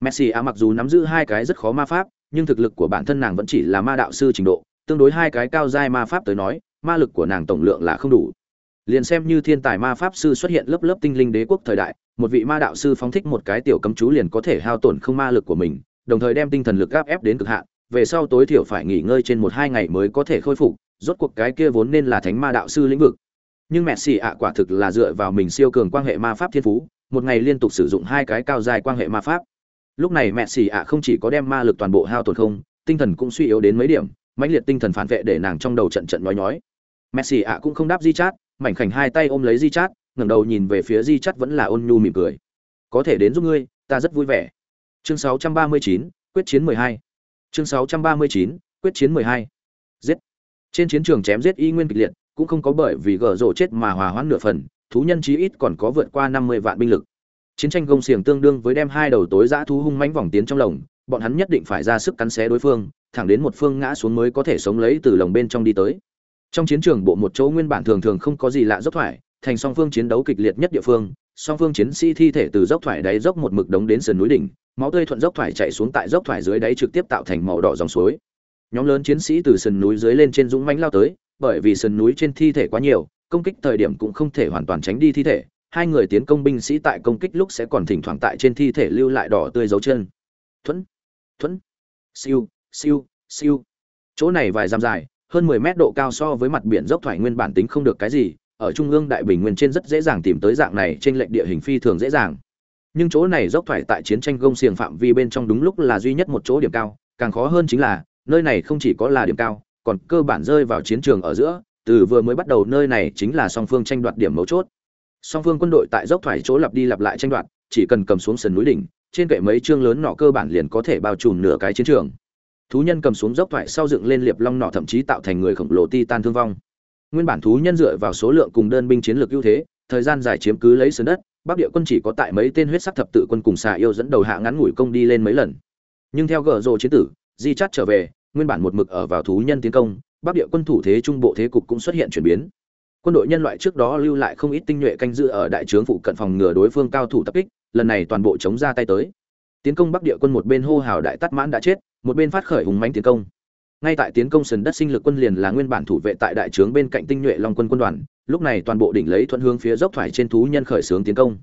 Messi A mặc dù nắm giữ hai cái rất khó ma pháp, nhưng thực lực của bản thân nàng vẫn chỉ là ma đạo sư trình độ tương đối hai cái cao giai ma pháp tới nói, ma lực của nàng tổng lượng là không đủ. Liền xem như thiên tài ma pháp sư xuất hiện lớp lớp tinh linh đế quốc thời đại, một vị ma đạo sư phóng thích một cái tiểu cấm chú liền có thể hao tổn không ma lực của mình, đồng thời đem tinh thần lực áp ép đến cực hạn, về sau tối thiểu phải nghỉ ngơi trên một hai ngày mới có thể khôi phục, rốt cuộc cái kia vốn nên là thánh ma đạo sư lĩnh vực. Nhưng mẹ xì ạ quả thực là dựa vào mình siêu cường quan hệ ma pháp thiên phú, một ngày liên tục sử dụng hai cái cao dài quan hệ ma pháp. Lúc này mẹ xì ạ không chỉ có đem ma lực toàn bộ hao tổn không, tinh thần cũng suy yếu đến mấy điểm mãnh liệt tinh thần phản vệ để nàng trong đầu trận trận nói nhói. Messi ạ cũng không đáp di chát mảnh khảnh hai tay ôm lấy di chát ngẩng đầu nhìn về phía di chát vẫn là ôn nhu mỉm cười. Có thể đến giúp ngươi ta rất vui vẻ. Chương 639, quyết chiến 12. chương 639, quyết chiến 12. giết. Trên chiến trường chém giết y nguyên kịch liệt cũng không có bởi vì gở rổ chết mà hòa hoãn nửa phần thú nhân chí ít còn có vượt qua 50 vạn binh lực. Chiến tranh gông xiềng tương đương với đem hai đầu tối dã thú hung mãnh vòng tiến trong lồng bọn hắn nhất định phải ra sức cắn xé đối phương thẳng đến một phương ngã xuống mới có thể sống lấy từ lồng bên trong đi tới. Trong chiến trường bộ một chỗ nguyên bản thường thường không có gì lạ dốc thoải, thành song phương chiến đấu kịch liệt nhất địa phương, song phương chiến sĩ thi thể từ dốc thoải đáy dốc một mực đống đến sườn núi đỉnh, máu tươi thuận dốc thoải chạy xuống tại dốc thoải dưới đáy trực tiếp tạo thành màu đỏ dòng suối. Nhóm lớn chiến sĩ từ sườn núi dưới lên trên dũng mãnh lao tới, bởi vì sườn núi trên thi thể quá nhiều, công kích thời điểm cũng không thể hoàn toàn tránh đi thi thể, hai người tiến công binh sĩ tại công kích lúc sẽ còn thỉnh thoảng tại trên thi thể lưu lại đỏ tươi dấu chân. Thuẫn thuẫn, siêu siêu siêu. Chỗ này vài dặm dài, hơn 10 mét độ cao so với mặt biển dốc thoải nguyên bản tính không được cái gì, ở trung ương đại bình nguyên trên rất dễ dàng tìm tới dạng này trên lệnh địa hình phi thường dễ dàng. Nhưng chỗ này dốc thoải tại chiến tranh gông xiềng phạm vi bên trong đúng lúc là duy nhất một chỗ điểm cao, càng khó hơn chính là, nơi này không chỉ có là điểm cao, còn cơ bản rơi vào chiến trường ở giữa, từ vừa mới bắt đầu nơi này chính là song phương tranh đoạt điểm mấu chốt. Song phương quân đội tại dốc thoải chỗ lặp đi lặp lại tranh đoạt, chỉ cần cầm xuống sườn núi đỉnh, trên kệ mấy chương lớn nọ cơ bản liền có thể bao trùm nửa cái chiến trường thú nhân cầm xuống dốc thoại sau dựng lên liệp long nỏ thậm chí tạo thành người khổng lồ ti tan thương vong. Nguyên bản thú nhân dựa vào số lượng cùng đơn binh chiến lược ưu thế, thời gian dài chiếm cứ lấy sườn đất, bắc địa quân chỉ có tại mấy tên huyết sắc thập tự quân cùng xà yêu dẫn đầu hạ ngắn ngủi công đi lên mấy lần. Nhưng theo gờ rồ chiến tử, di chắt trở về, nguyên bản một mực ở vào thú nhân tiến công, bắc địa quân thủ thế trung bộ thế cục cũng xuất hiện chuyển biến. Quân đội nhân loại trước đó lưu lại không ít tinh nhuệ canh giữ ở đại trướng phụ cận phòng ngừa đối phương cao thủ tập kích, lần này toàn bộ chống ra tay tới tiến công bắc địa quân một bên hô hào đại tắt mãn đã chết, một bên phát khởi hùng mãnh tiến công. Ngay tại tiến công sườn đất sinh lực quân liền là nguyên bản thủ vệ tại đại trướng bên cạnh tinh nhuệ long quân quân đoàn, lúc này toàn bộ đỉnh lấy thuận hướng phía dốc thoải trên thú nhân khởi xướng tiến công.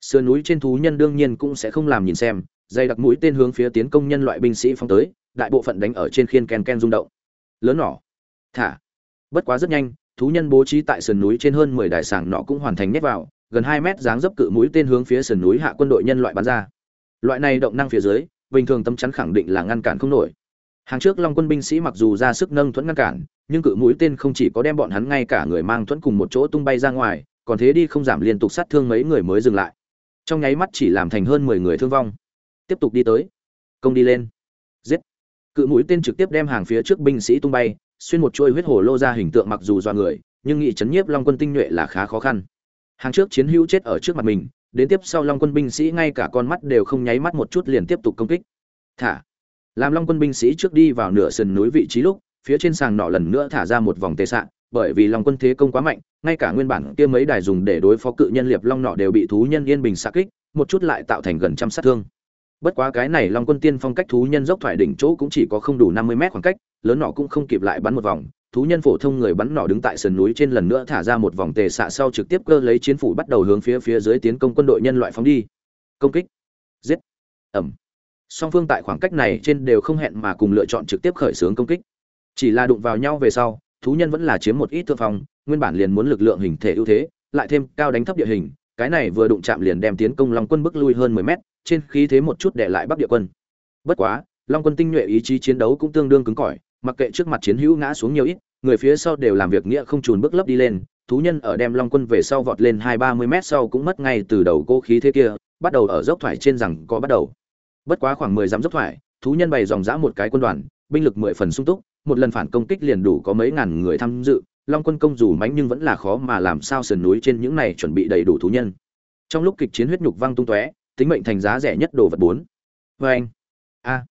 Sườn núi trên thú nhân đương nhiên cũng sẽ không làm nhìn xem dây đặc mũi tên hướng phía tiến công nhân loại binh sĩ phong tới, đại bộ phận đánh ở trên khiên ken ken rung động. Lớn nỏ thả. Bất quá rất nhanh, thú nhân bố trí tại sườn núi trên hơn mười đài sảng nọ cũng hoàn thành nhét vào, gần hai mét dáng dấp cự mũi tên hướng phía sườn núi hạ quân đội nhân loại bắn ra loại này động năng phía dưới, bình thường tâm chắn khẳng định là ngăn cản không nổi. Hàng trước long quân binh sĩ mặc dù ra sức nâng thuẫn ngăn cản, nhưng cự mũi tên không chỉ có đem bọn hắn ngay cả người mang thuẫn cùng một chỗ tung bay ra ngoài, còn thế đi không giảm liên tục sát thương mấy người mới dừng lại. Trong nháy mắt chỉ làm thành hơn mười người thương vong. Tiếp tục đi tới. Công đi lên. Giết. Cự mũi tên trực tiếp đem hàng phía trước binh sĩ tung bay, xuyên một chuôi huyết hồ lô ra hình tượng mặc dù do người, nhưng nghị chấn nhiếp long quân tinh nhuệ là khá khó khăn. Hàng trước chiến hữu chết ở trước mặt mình đến tiếp sau long quân binh sĩ ngay cả con mắt đều không nháy mắt một chút liền tiếp tục công kích. Thả. Làm long quân binh sĩ trước đi vào nửa sườn núi vị trí lúc, phía trên sàng nọ lần nữa thả ra một vòng tệ sạn bởi vì long quân thế công quá mạnh, ngay cả nguyên bản kia mấy đài dùng để đối phó cự nhân liệp long nọ đều bị thú nhân yên bình xạ kích, một chút lại tạo thành gần trăm sát thương. Bất quá cái này long quân tiên phong cách thú nhân dốc thoải đỉnh chỗ cũng chỉ có không đủ năm mươi mét khoảng cách, lớn nọ cũng không kịp lại bắn một vòng thú nhân phổ thông người bắn nỏ đứng tại sườn núi trên lần nữa thả ra một vòng tề xạ sau trực tiếp cơ lấy chiến phủ bắt đầu hướng phía phía dưới tiến công quân đội nhân loại phóng đi. Công kích. Giết. Ẩm. Song phương tại khoảng cách này trên đều không hẹn mà cùng lựa chọn trực tiếp khởi xướng công kích. Chỉ là đụng vào nhau về sau, thú nhân vẫn là chiếm một ít thượng phong, nguyên bản liền muốn lực lượng hình thể ưu thế, lại thêm cao đánh thấp địa hình, cái này vừa đụng chạm liền đem tiến công long quân bước lui hơn mười mét, trên khí thế một chút để lại bắc địa quân. Bất quá, long quân tinh nhuệ ý chí chiến đấu cũng tương đương cứng cỏi mặc kệ trước mặt chiến hữu ngã xuống nhiều ít, người phía sau đều làm việc nghĩa không trùn bước lấp đi lên, thú nhân ở đem long quân về sau vọt lên hai ba mươi mét sau cũng mất ngay từ đầu cô khí thế kia, bắt đầu ở dốc thoải trên rằng có bắt đầu. Bất quá khoảng mười dặm dốc thoải, thú nhân bày dòng dã một cái quân đoàn, binh lực mười phần sung túc, một lần phản công kích liền đủ có mấy ngàn người tham dự, long quân công dù mánh nhưng vẫn là khó mà làm sao sườn núi trên những này chuẩn bị đầy đủ thú nhân. Trong lúc kịch chiến huyết nhục văng tung tóe, tính mệnh thành giá rẻ nhất đồ vật bốn. Vê anh a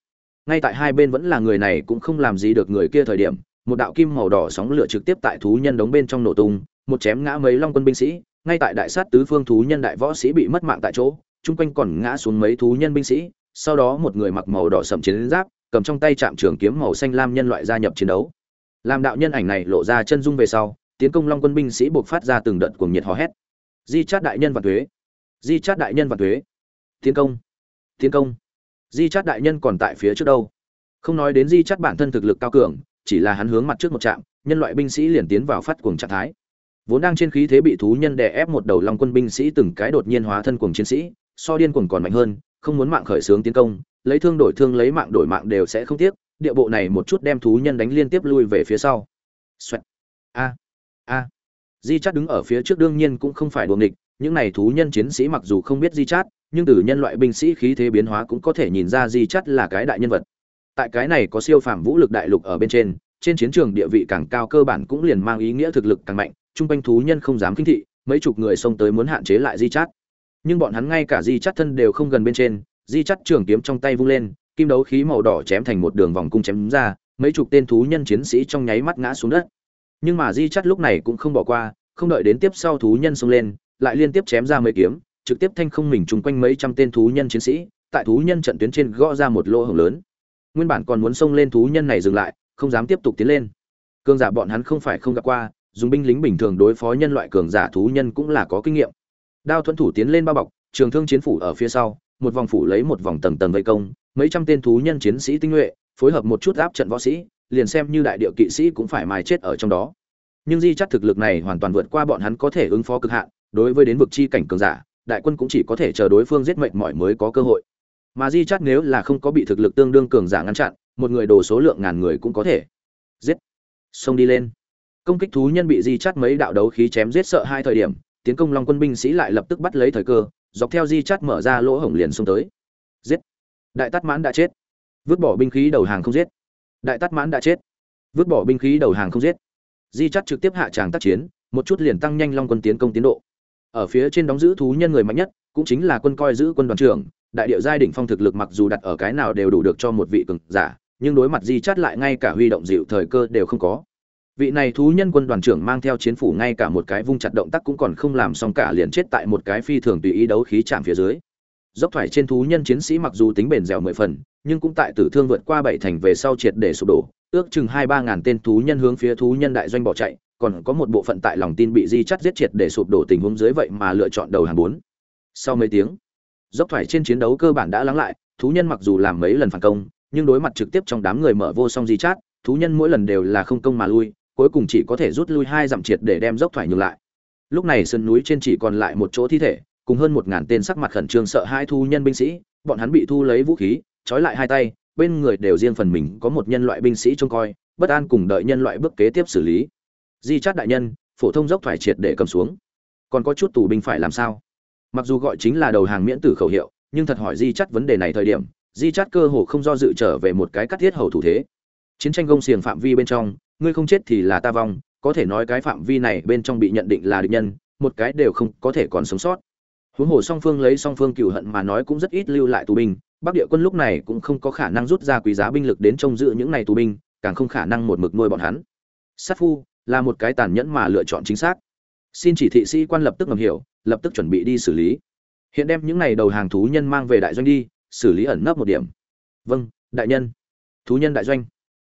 ngay tại hai bên vẫn là người này cũng không làm gì được người kia thời điểm, một đạo kim màu đỏ sóng lửa trực tiếp tại thú nhân đóng bên trong nổ tung, một chém ngã mấy long quân binh sĩ, ngay tại đại sát tứ phương thú nhân đại võ sĩ bị mất mạng tại chỗ, chung quanh còn ngã xuống mấy thú nhân binh sĩ, sau đó một người mặc màu đỏ sậm chiến giáp, cầm trong tay chạm trường kiếm màu xanh lam nhân loại gia nhập chiến đấu. Làm đạo nhân ảnh này lộ ra chân dung về sau, tiến công long quân binh sĩ buộc phát ra từng đợt cuồng nhiệt hò hét. Di chát đại nhân và thuế. Di chát đại nhân và thuế. Tiến công. Tiến công di chát đại nhân còn tại phía trước đâu? Không nói đến di chát bản thân thực lực cao cường, chỉ là hắn hướng mặt trước một trạm, nhân loại binh sĩ liền tiến vào phát cuồng trạng thái. Vốn đang trên khí thế bị thú nhân đè ép một đầu long quân binh sĩ từng cái đột nhiên hóa thân cuồng chiến sĩ, so điên cuồng còn mạnh hơn, không muốn mạng khởi xướng tiến công, lấy thương đổi thương lấy mạng đổi mạng đều sẽ không tiếc, địa bộ này một chút đem thú nhân đánh liên tiếp lui về phía sau. Xoẹt. a. A. Di chát đứng ở phía trước đương nhiên cũng không phải đuồng địch những này thú nhân chiến sĩ mặc dù không biết di chát, nhưng từ nhân loại binh sĩ khí thế biến hóa cũng có thể nhìn ra di chát là cái đại nhân vật. Tại cái này có siêu phàm vũ lực đại lục ở bên trên trên chiến trường địa vị càng cao cơ bản cũng liền mang ý nghĩa thực lực càng mạnh trung quanh thú nhân không dám kinh thị, mấy chục người xông tới muốn hạn chế lại di chát. Nhưng bọn hắn ngay cả di chát thân đều không gần bên trên, di chát trường kiếm trong tay vung lên, kim đấu khí màu đỏ chém thành một đường vòng cung chém ra, mấy chục tên thú nhân chiến sĩ trong nháy mắt ngã xuống đất. Nhưng mà di chát lúc này cũng không bỏ qua, không đợi đến tiếp sau thú nhân xông lên lại liên tiếp chém ra mấy kiếm, trực tiếp thanh không mình trùng quanh mấy trăm tên thú nhân chiến sĩ, tại thú nhân trận tuyến trên gõ ra một lỗ hổng lớn. Nguyên bản còn muốn xông lên thú nhân này dừng lại, không dám tiếp tục tiến lên. Cường giả bọn hắn không phải không gặp qua, dùng binh lính bình thường đối phó nhân loại cường giả thú nhân cũng là có kinh nghiệm. Đao thuẫn thủ tiến lên bao bọc, trường thương chiến phủ ở phía sau, một vòng phủ lấy một vòng tầng tầng vây công, mấy trăm tên thú nhân chiến sĩ tinh nhuệ, phối hợp một chút áp trận võ sĩ, liền xem như đại địa kỵ sĩ cũng phải mài chết ở trong đó. Nhưng di chắc thực lực này hoàn toàn vượt qua bọn hắn có thể ứng phó cực hạn đối với đến vực chi cảnh cường giả, đại quân cũng chỉ có thể chờ đối phương giết mệnh mọi mới có cơ hội. Mà di Chát nếu là không có bị thực lực tương đương cường giả ngăn chặn, một người đồ số lượng ngàn người cũng có thể. Giết. Xông đi lên. Công kích thú nhân bị di chắt mấy đạo đấu khí chém giết sợ hai thời điểm, tiến công long quân binh sĩ lại lập tức bắt lấy thời cơ, dọc theo di chắt mở ra lỗ hổng liền xông tới. Giết. Đại tát mãn đã chết. Vứt bỏ binh khí đầu hàng không giết. Đại tát mãn đã chết. Vứt bỏ binh khí đầu hàng không giết. Di chắt trực tiếp hạ tràng tác chiến, một chút liền tăng nhanh long quân tiến công tiến độ ở phía trên đóng giữ thú nhân người mạnh nhất, cũng chính là quân coi giữ quân đoàn trưởng, đại điệu giai đỉnh phong thực lực mặc dù đặt ở cái nào đều đủ được cho một vị cường giả, nhưng đối mặt di chát lại ngay cả huy động dịu thời cơ đều không có. Vị này thú nhân quân đoàn trưởng mang theo chiến phủ ngay cả một cái vung chặt động tác cũng còn không làm xong cả liền chết tại một cái phi thường tùy ý đấu khí chạm phía dưới. Dốc thoải trên thú nhân chiến sĩ mặc dù tính bền dẻo mười phần, nhưng cũng tại tử thương vượt qua bảy thành về sau triệt để sụp đổ, ước chừng hai ba ngàn tên thú nhân hướng phía thú nhân đại doanh bỏ chạy còn có một bộ phận tại lòng tin bị di chắt giết triệt để sụp đổ tình huống dưới vậy mà lựa chọn đầu hàng bốn. Sau mấy tiếng, dốc thoải trên chiến đấu cơ bản đã lắng lại, thú nhân mặc dù làm mấy lần phản công, nhưng đối mặt trực tiếp trong đám người mở vô song di chát, thú nhân mỗi lần đều là không công mà lui, cuối cùng chỉ có thể rút lui hai dặm triệt để đem dốc thoải nhường lại. Lúc này sân núi trên chỉ còn lại một chỗ thi thể, cùng hơn một ngàn tên sắc mặt khẩn trương sợ hai thu nhân binh sĩ, bọn hắn bị thu lấy vũ khí, trói lại hai tay, bên người đều riêng phần mình có một nhân loại binh sĩ trông coi, bất an cùng đợi nhân loại bước kế tiếp xử lý di chát đại nhân, phổ thông dốc thoải triệt để cầm xuống. Còn có chút tù binh phải làm sao? Mặc dù gọi chính là đầu hàng miễn tử khẩu hiệu, nhưng thật hỏi di chắt vấn đề này thời điểm, di chắt cơ hồ không do dự trở về một cái cắt thiết hầu thủ thế. Chiến tranh gông xiềng phạm vi bên trong, ngươi không chết thì là ta vong, có thể nói cái phạm vi này bên trong bị nhận định là địch nhân, một cái đều không có thể còn sống sót. Huống hồ song phương lấy song phương cựu hận mà nói cũng rất ít lưu lại tù binh, bắc địa quân lúc này cũng không có khả năng rút ra quý giá binh lực đến trông giữ những này tù binh, càng không khả năng một mực nuôi bọn hắn. Sát phu là một cái tàn nhẫn mà lựa chọn chính xác. Xin chỉ thị sĩ quan lập tức ngầm hiểu, lập tức chuẩn bị đi xử lý. Hiện đem những này đầu hàng thú nhân mang về đại doanh đi, xử lý ẩn nấp một điểm. Vâng đại nhân. Thú nhân đại doanh.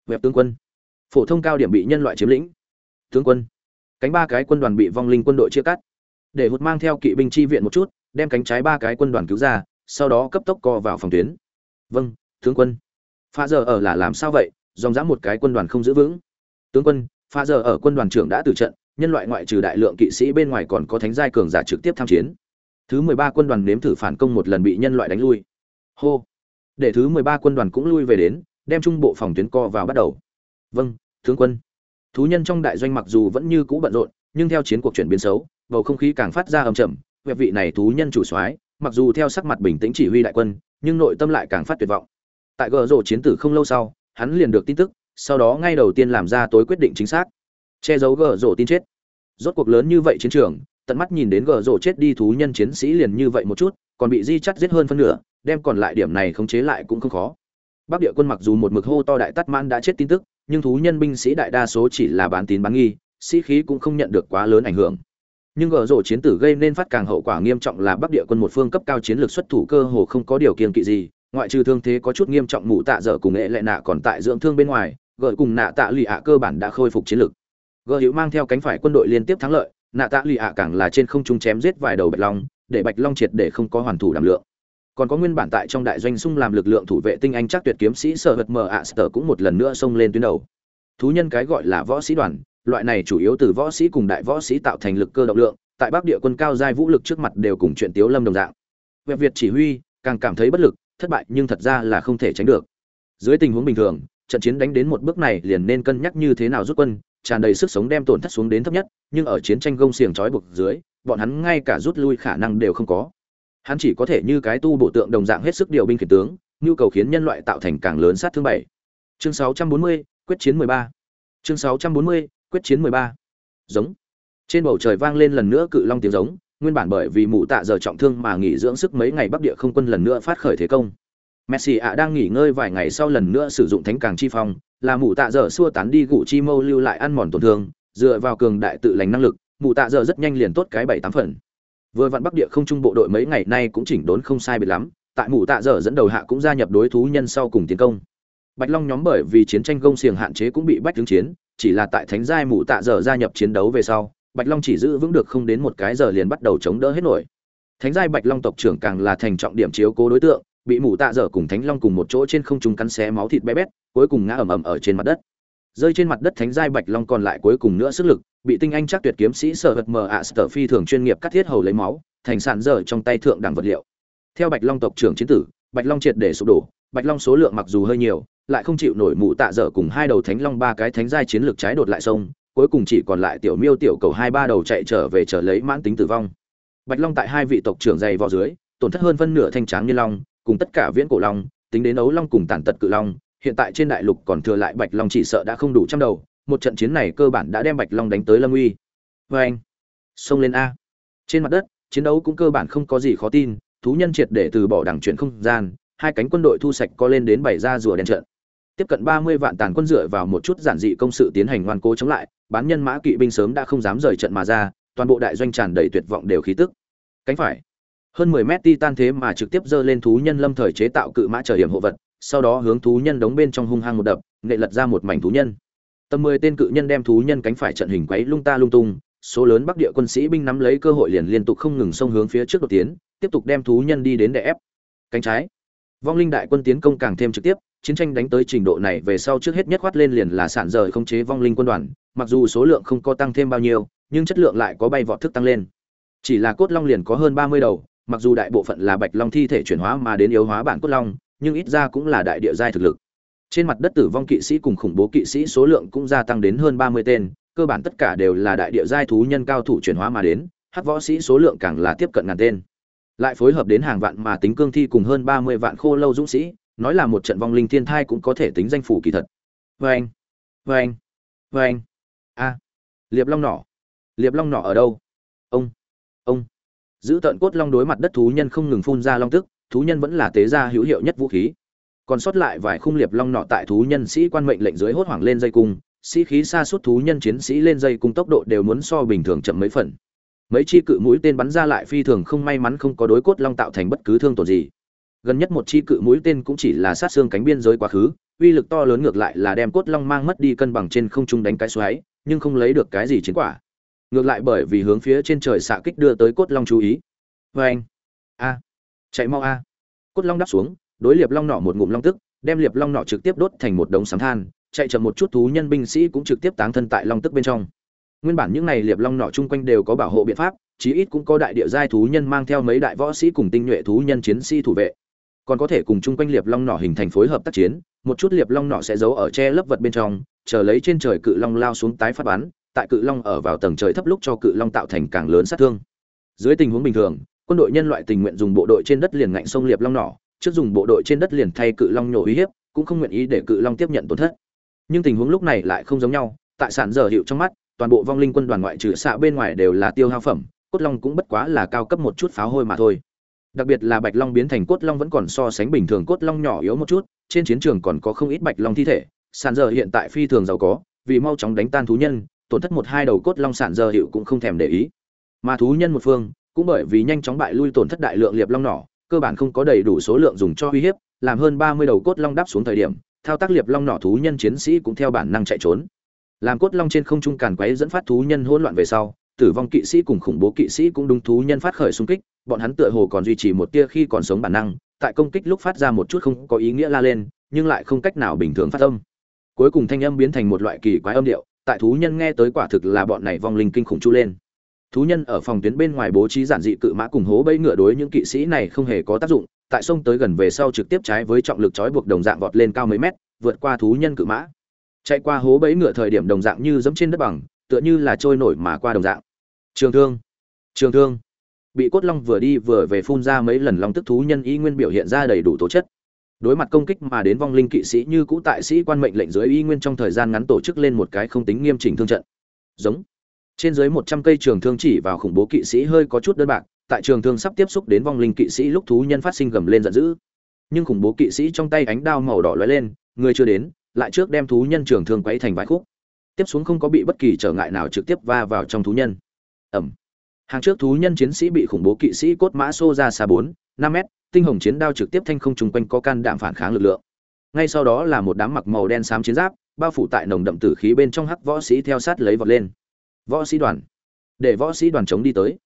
Web tướng quân. Phổ thông cao điểm bị nhân loại chiếm lĩnh. Tướng quân. Cánh ba cái quân đoàn bị vong linh quân đội chia cắt. Để hụt mang theo kỵ binh chi viện một chút, đem cánh trái ba cái quân đoàn cứu ra, sau đó cấp tốc co vào phòng tuyến. Vâng tướng quân. Pha giờ ở là làm sao vậy? Dòng dã một cái quân đoàn không giữ vững. Tướng quân pha giờ ở quân đoàn trưởng đã từ trận, nhân loại ngoại trừ đại lượng kỵ sĩ bên ngoài còn có thánh giai cường giả trực tiếp tham chiến. Thứ mười ba quân đoàn nếm thử phản công một lần bị nhân loại đánh lui. Hô. Để thứ mười ba quân đoàn cũng lui về đến, đem trung bộ phòng tuyến co vào bắt đầu. Vâng tướng quân. Thú nhân trong đại doanh mặc dù vẫn như cũ bận rộn, nhưng theo chiến cuộc chuyển biến xấu, bầu không khí càng phát ra ầm chậm vẹp vị này thú nhân chủ soái, mặc dù theo sắc mặt bình tĩnh chỉ huy đại quân, nhưng nội tâm lại càng phát tuyệt vọng. Tại gờ rổ chiến tử không lâu sau, hắn liền được tin tức sau đó ngay đầu tiên làm ra tối quyết định chính xác. Che giấu gờ rổ tin chết. Rốt cuộc lớn như vậy chiến trường, tận mắt nhìn đến gờ rổ chết đi thú nhân chiến sĩ liền như vậy một chút, còn bị di chắt giết hơn phân nửa, đem còn lại điểm này khống chế lại cũng không khó. Bắc địa quân mặc dù một mực hô to đại tắt mãn đã chết tin tức, nhưng thú nhân binh sĩ đại đa số chỉ là bán tín bán nghi, sĩ khí cũng không nhận được quá lớn ảnh hưởng. Nhưng gờ rổ chiến tử gây nên phát càng hậu quả nghiêm trọng là bắc địa quân một phương cấp cao chiến lược xuất thủ cơ hồ không có điều kiện kỵ gì, ngoại trừ thương thế có chút nghiêm trọng mụ tạ dở cùng nghệ lệ nạ còn tại dưỡng thương bên ngoài gợi cùng nạ tạ lụy ạ cơ bản đã khôi phục chiến lược. Gợi hữu mang theo cánh phải quân đội liên tiếp thắng lợi, nạ tạ lụy ạ càng là trên không trung chém giết vài đầu bạch long, để bạch long triệt để không có hoàn thủ đảm lượng. Còn có nguyên bản tại trong đại doanh xung làm lực lượng thủ vệ tinh anh chắc tuyệt kiếm sĩ sở hật mờ ạ sở cũng một lần nữa xông lên tuyến đầu. Thú nhân cái gọi là võ sĩ đoàn, loại này chủ yếu từ võ sĩ cùng đại võ sĩ tạo thành lực cơ động lượng, tại bắc địa quân cao giai vũ lực trước mặt đều cùng chuyện tiếu lâm đồng dạng. Vẹn việt chỉ huy, càng cảm thấy bất lực, thất bại nhưng thật ra là không thể tránh được. Dưới tình huống bình thường trận chiến đánh đến một bước này liền nên cân nhắc như thế nào rút quân tràn đầy sức sống đem tổn thất xuống đến thấp nhất nhưng ở chiến tranh gông xiềng trói buộc dưới bọn hắn ngay cả rút lui khả năng đều không có hắn chỉ có thể như cái tu bộ tượng đồng dạng hết sức điều binh khiển tướng nhu cầu khiến nhân loại tạo thành càng lớn sát thương bảy chương 640, quyết chiến 13. chương 640, quyết chiến 13. giống trên bầu trời vang lên lần nữa cự long tiếng giống nguyên bản bởi vì mụ tạ giờ trọng thương mà nghỉ dưỡng sức mấy ngày bắc địa không quân lần nữa phát khởi thế công messi ạ đang nghỉ ngơi vài ngày sau lần nữa sử dụng thánh càng chi phong, là mụ tạ dở xua tán đi gụ chi mâu lưu lại ăn mòn tổn thương, dựa vào cường đại tự lành năng lực, mụ tạ dở rất nhanh liền tốt cái bảy tám phần. Vừa vặn bắc địa không trung bộ đội mấy ngày nay cũng chỉnh đốn không sai biệt lắm, tại mụ tạ dở dẫn đầu hạ cũng gia nhập đối thú nhân sau cùng tiến công. Bạch long nhóm bởi vì chiến tranh gông xiềng hạn chế cũng bị bách tướng chiến, chỉ là tại thánh giai mụ tạ dở gia nhập chiến đấu về sau, bạch long chỉ giữ vững được không đến một cái giờ liền bắt đầu chống đỡ hết nổi. Thánh giai bạch long tộc trưởng càng là thành trọng điểm chiếu cố đối tượng bị mụ tạ dở cùng thánh long cùng một chỗ trên không trung cắn xé máu thịt bé bét, cuối cùng ngã ầm ầm ở trên mặt đất. Rơi trên mặt đất thánh giai bạch long còn lại cuối cùng nữa sức lực, bị tinh anh chắc tuyệt kiếm sĩ sở vật mờ ạ sở phi thường chuyên nghiệp cắt thiết hầu lấy máu, thành sản dở trong tay thượng đẳng vật liệu. Theo bạch long tộc trưởng chiến tử, bạch long triệt để sụp đổ, bạch long số lượng mặc dù hơi nhiều, lại không chịu nổi mụ tạ dở cùng hai đầu thánh long ba cái thánh giai chiến lược trái đột lại sông, cuối cùng chỉ còn lại tiểu miêu tiểu cầu hai ba đầu chạy trở về trở lấy mãn tính tử vong. Bạch long tại hai vị tộc trưởng dày vào dưới, tổn thất hơn phân nửa thanh tráng như long cùng tất cả viễn cổ long, tính đến ấu long cùng tàn tật cự long, hiện tại trên đại lục còn thừa lại bạch long chỉ sợ đã không đủ trăm đầu, một trận chiến này cơ bản đã đem bạch long đánh tới lâm uy. Với anh, xông lên a. Trên mặt đất, chiến đấu cũng cơ bản không có gì khó tin, thú nhân triệt để từ bỏ đẳng chuyển không gian, hai cánh quân đội thu sạch co lên đến bảy ra rùa đen trận. Tiếp cận ba mươi vạn tàn quân dựa vào một chút giản dị công sự tiến hành ngoan cố chống lại, bán nhân mã kỵ binh sớm đã không dám rời trận mà ra, toàn bộ đại doanh tràn đầy tuyệt vọng đều khí tức. Cánh phải hơn mười mét titan thế mà trực tiếp giơ lên thú nhân lâm thời chế tạo cự mã trở hiểm hộ vật, sau đó hướng thú nhân đóng bên trong hung hăng một đập nệ lật ra một mảnh thú nhân. Tầm mười tên cự nhân đem thú nhân cánh phải trận hình quấy lung ta lung tung, số lớn bắc địa quân sĩ binh nắm lấy cơ hội liền liên tục không ngừng xông hướng phía trước đột tiến, tiếp tục đem thú nhân đi đến để ép. Cánh trái. Vong linh đại quân tiến công càng thêm trực tiếp, chiến tranh đánh tới trình độ này về sau trước hết nhất khoát lên liền là sản rời không chế vong linh quân đoàn, mặc dù số lượng không có tăng thêm bao nhiêu, nhưng chất lượng lại có bay vọt thức tăng lên. Chỉ là cốt long liền có hơn ba mươi đầu mặc dù đại bộ phận là bạch long thi thể chuyển hóa mà đến yếu hóa bản cốt long, nhưng ít ra cũng là đại địa giai thực lực. Trên mặt đất tử vong kỵ sĩ cùng khủng bố kỵ sĩ số lượng cũng gia tăng đến hơn ba mươi tên, cơ bản tất cả đều là đại địa giai thú nhân cao thủ chuyển hóa mà đến hát võ sĩ số lượng càng là tiếp cận ngàn tên. Lại phối hợp đến hàng vạn mà tính cương thi cùng hơn ba mươi vạn khô lâu dũng sĩ, nói là một trận vong linh thiên thai cũng có thể tính danh phủ kỳ thật. Vê anh vê anh vê anh a, liệp long nỏ. Liệp long nỏ ở đâu? Ông giữ tận cốt long đối mặt đất thú nhân không ngừng phun ra long tức, thú nhân vẫn là tế gia hữu hiệu nhất vũ khí. Còn sót lại vài khung liệp long nọ tại thú nhân sĩ quan mệnh lệnh dưới hốt hoảng lên dây cung, sĩ khí xa suốt thú nhân chiến sĩ lên dây cung tốc độ đều muốn so bình thường chậm mấy phần. Mấy chi cự mũi tên bắn ra lại phi thường không may mắn không có đối cốt long tạo thành bất cứ thương tổn gì. Gần nhất một chi cự mũi tên cũng chỉ là sát xương cánh biên giới quá khứ, uy lực to lớn ngược lại là đem cốt long mang mất đi cân bằng trên không trung đánh cái xoáy, nhưng không lấy được cái gì chiến quả ngược lại bởi vì hướng phía trên trời xạ kích đưa tới cốt long chú ý. Vê anh, a, chạy mau a. Cốt long đáp xuống, đối liệp long nọ một ngụm long tức, đem liệp long nọ trực tiếp đốt thành một đống sấm than, chạy chậm một chút thú nhân binh sĩ cũng trực tiếp táng thân tại long tức bên trong. Nguyên bản những này liệp long nọ chung quanh đều có bảo hộ biện pháp, chí ít cũng có đại địa giai thú nhân mang theo mấy đại võ sĩ cùng tinh nhuệ thú nhân chiến sĩ thủ vệ. Còn có thể cùng chung quanh liệp long nọ hình thành phối hợp tác chiến, một chút liệp long nọ sẽ giấu ở che lấp vật bên trong, chờ lấy trên trời cự long lao xuống tái phát bắn tại cự long ở vào tầng trời thấp lúc cho cự long tạo thành càng lớn sát thương. Dưới tình huống bình thường, quân đội nhân loại tình nguyện dùng bộ đội trên đất liền ngạnh sông liệp long nỏ, trước dùng bộ đội trên đất liền thay cự long nhổ uy hiếp, cũng không nguyện ý để cự long tiếp nhận tổn thất. Nhưng tình huống lúc này lại không giống nhau, tại sản giờ hiệu trong mắt, toàn bộ vong linh quân đoàn ngoại trừ xạ bên ngoài đều là tiêu hao phẩm, cốt long cũng bất quá là cao cấp một chút pháo hôi mà thôi. Đặc biệt là bạch long biến thành cốt long vẫn còn so sánh bình thường cốt long nhỏ yếu một chút, trên chiến trường còn có không ít bạch long thi thể, sản giờ hiện tại phi thường giàu có, vì mau chóng đánh tan thú nhân tổn thất một hai đầu cốt long sản giờ hiệu cũng không thèm để ý. Mà thú nhân một phương, cũng bởi vì nhanh chóng bại lui tổn thất đại lượng liệp long nỏ, cơ bản không có đầy đủ số lượng dùng cho uy hiếp, làm hơn ba mươi đầu cốt long đáp xuống thời điểm, thao tác liệp long nỏ thú nhân chiến sĩ cũng theo bản năng chạy trốn. Làm cốt long trên không trung càn quấy dẫn phát thú nhân hỗn loạn về sau, tử vong kỵ sĩ cùng khủng bố kỵ sĩ cũng đúng thú nhân phát khởi xung kích, bọn hắn tựa hồ còn duy trì một tia khi còn sống bản năng, tại công kích lúc phát ra một chút không có ý nghĩa la lên, nhưng lại không cách nào bình thường phát âm. Cuối cùng thanh âm biến thành một loại kỳ quái âm điệu tại thú nhân nghe tới quả thực là bọn này vong linh kinh khủng chu lên. Thú nhân ở phòng tuyến bên ngoài bố trí giản dị cự mã cùng hố bẫy ngựa đối những kỵ sĩ này không hề có tác dụng, tại sông tới gần về sau trực tiếp trái với trọng lực trói buộc đồng dạng vọt lên cao mấy mét, vượt qua thú nhân cự mã. Chạy qua hố bẫy ngựa thời điểm đồng dạng như dẫm trên đất bằng, tựa như là trôi nổi mà qua đồng dạng. Trường thương trường thương. Bị cốt long vừa đi vừa về phun ra mấy lần long tức thú nhân y nguyên biểu hiện ra đầy đủ tố chất đối mặt công kích mà đến vong linh kỵ sĩ như cũ tại sĩ quan mệnh lệnh dưới y nguyên trong thời gian ngắn tổ chức lên một cái không tính nghiêm chỉnh thương trận. Giống. Trên dưới một trăm cây trường thương chỉ vào khủng bố kỵ sĩ hơi có chút đơn bạc, tại trường thương sắp tiếp xúc đến vong linh kỵ sĩ lúc thú nhân phát sinh gầm lên giận dữ. Nhưng khủng bố kỵ sĩ trong tay ánh đao màu đỏ lóe lên, người chưa đến, lại trước đem thú nhân trường thương quấy thành vài khúc. Tiếp xuống không có bị bất kỳ trở ngại nào trực tiếp va vào trong thú nhân. Ẩm. Hàng trước thú nhân chiến sĩ bị khủng bố kỵ sĩ cốt mã xô ra xa bốn, năm mét tinh hồng chiến đao trực tiếp thanh không trùng quanh có can đảm phản kháng lực lượng. Ngay sau đó là một đám mặc màu đen xám chiến giáp, bao phủ tại nồng đậm tử khí bên trong hắc võ sĩ theo sát lấy vọt lên. Võ sĩ đoàn. Để võ sĩ đoàn chống đi tới.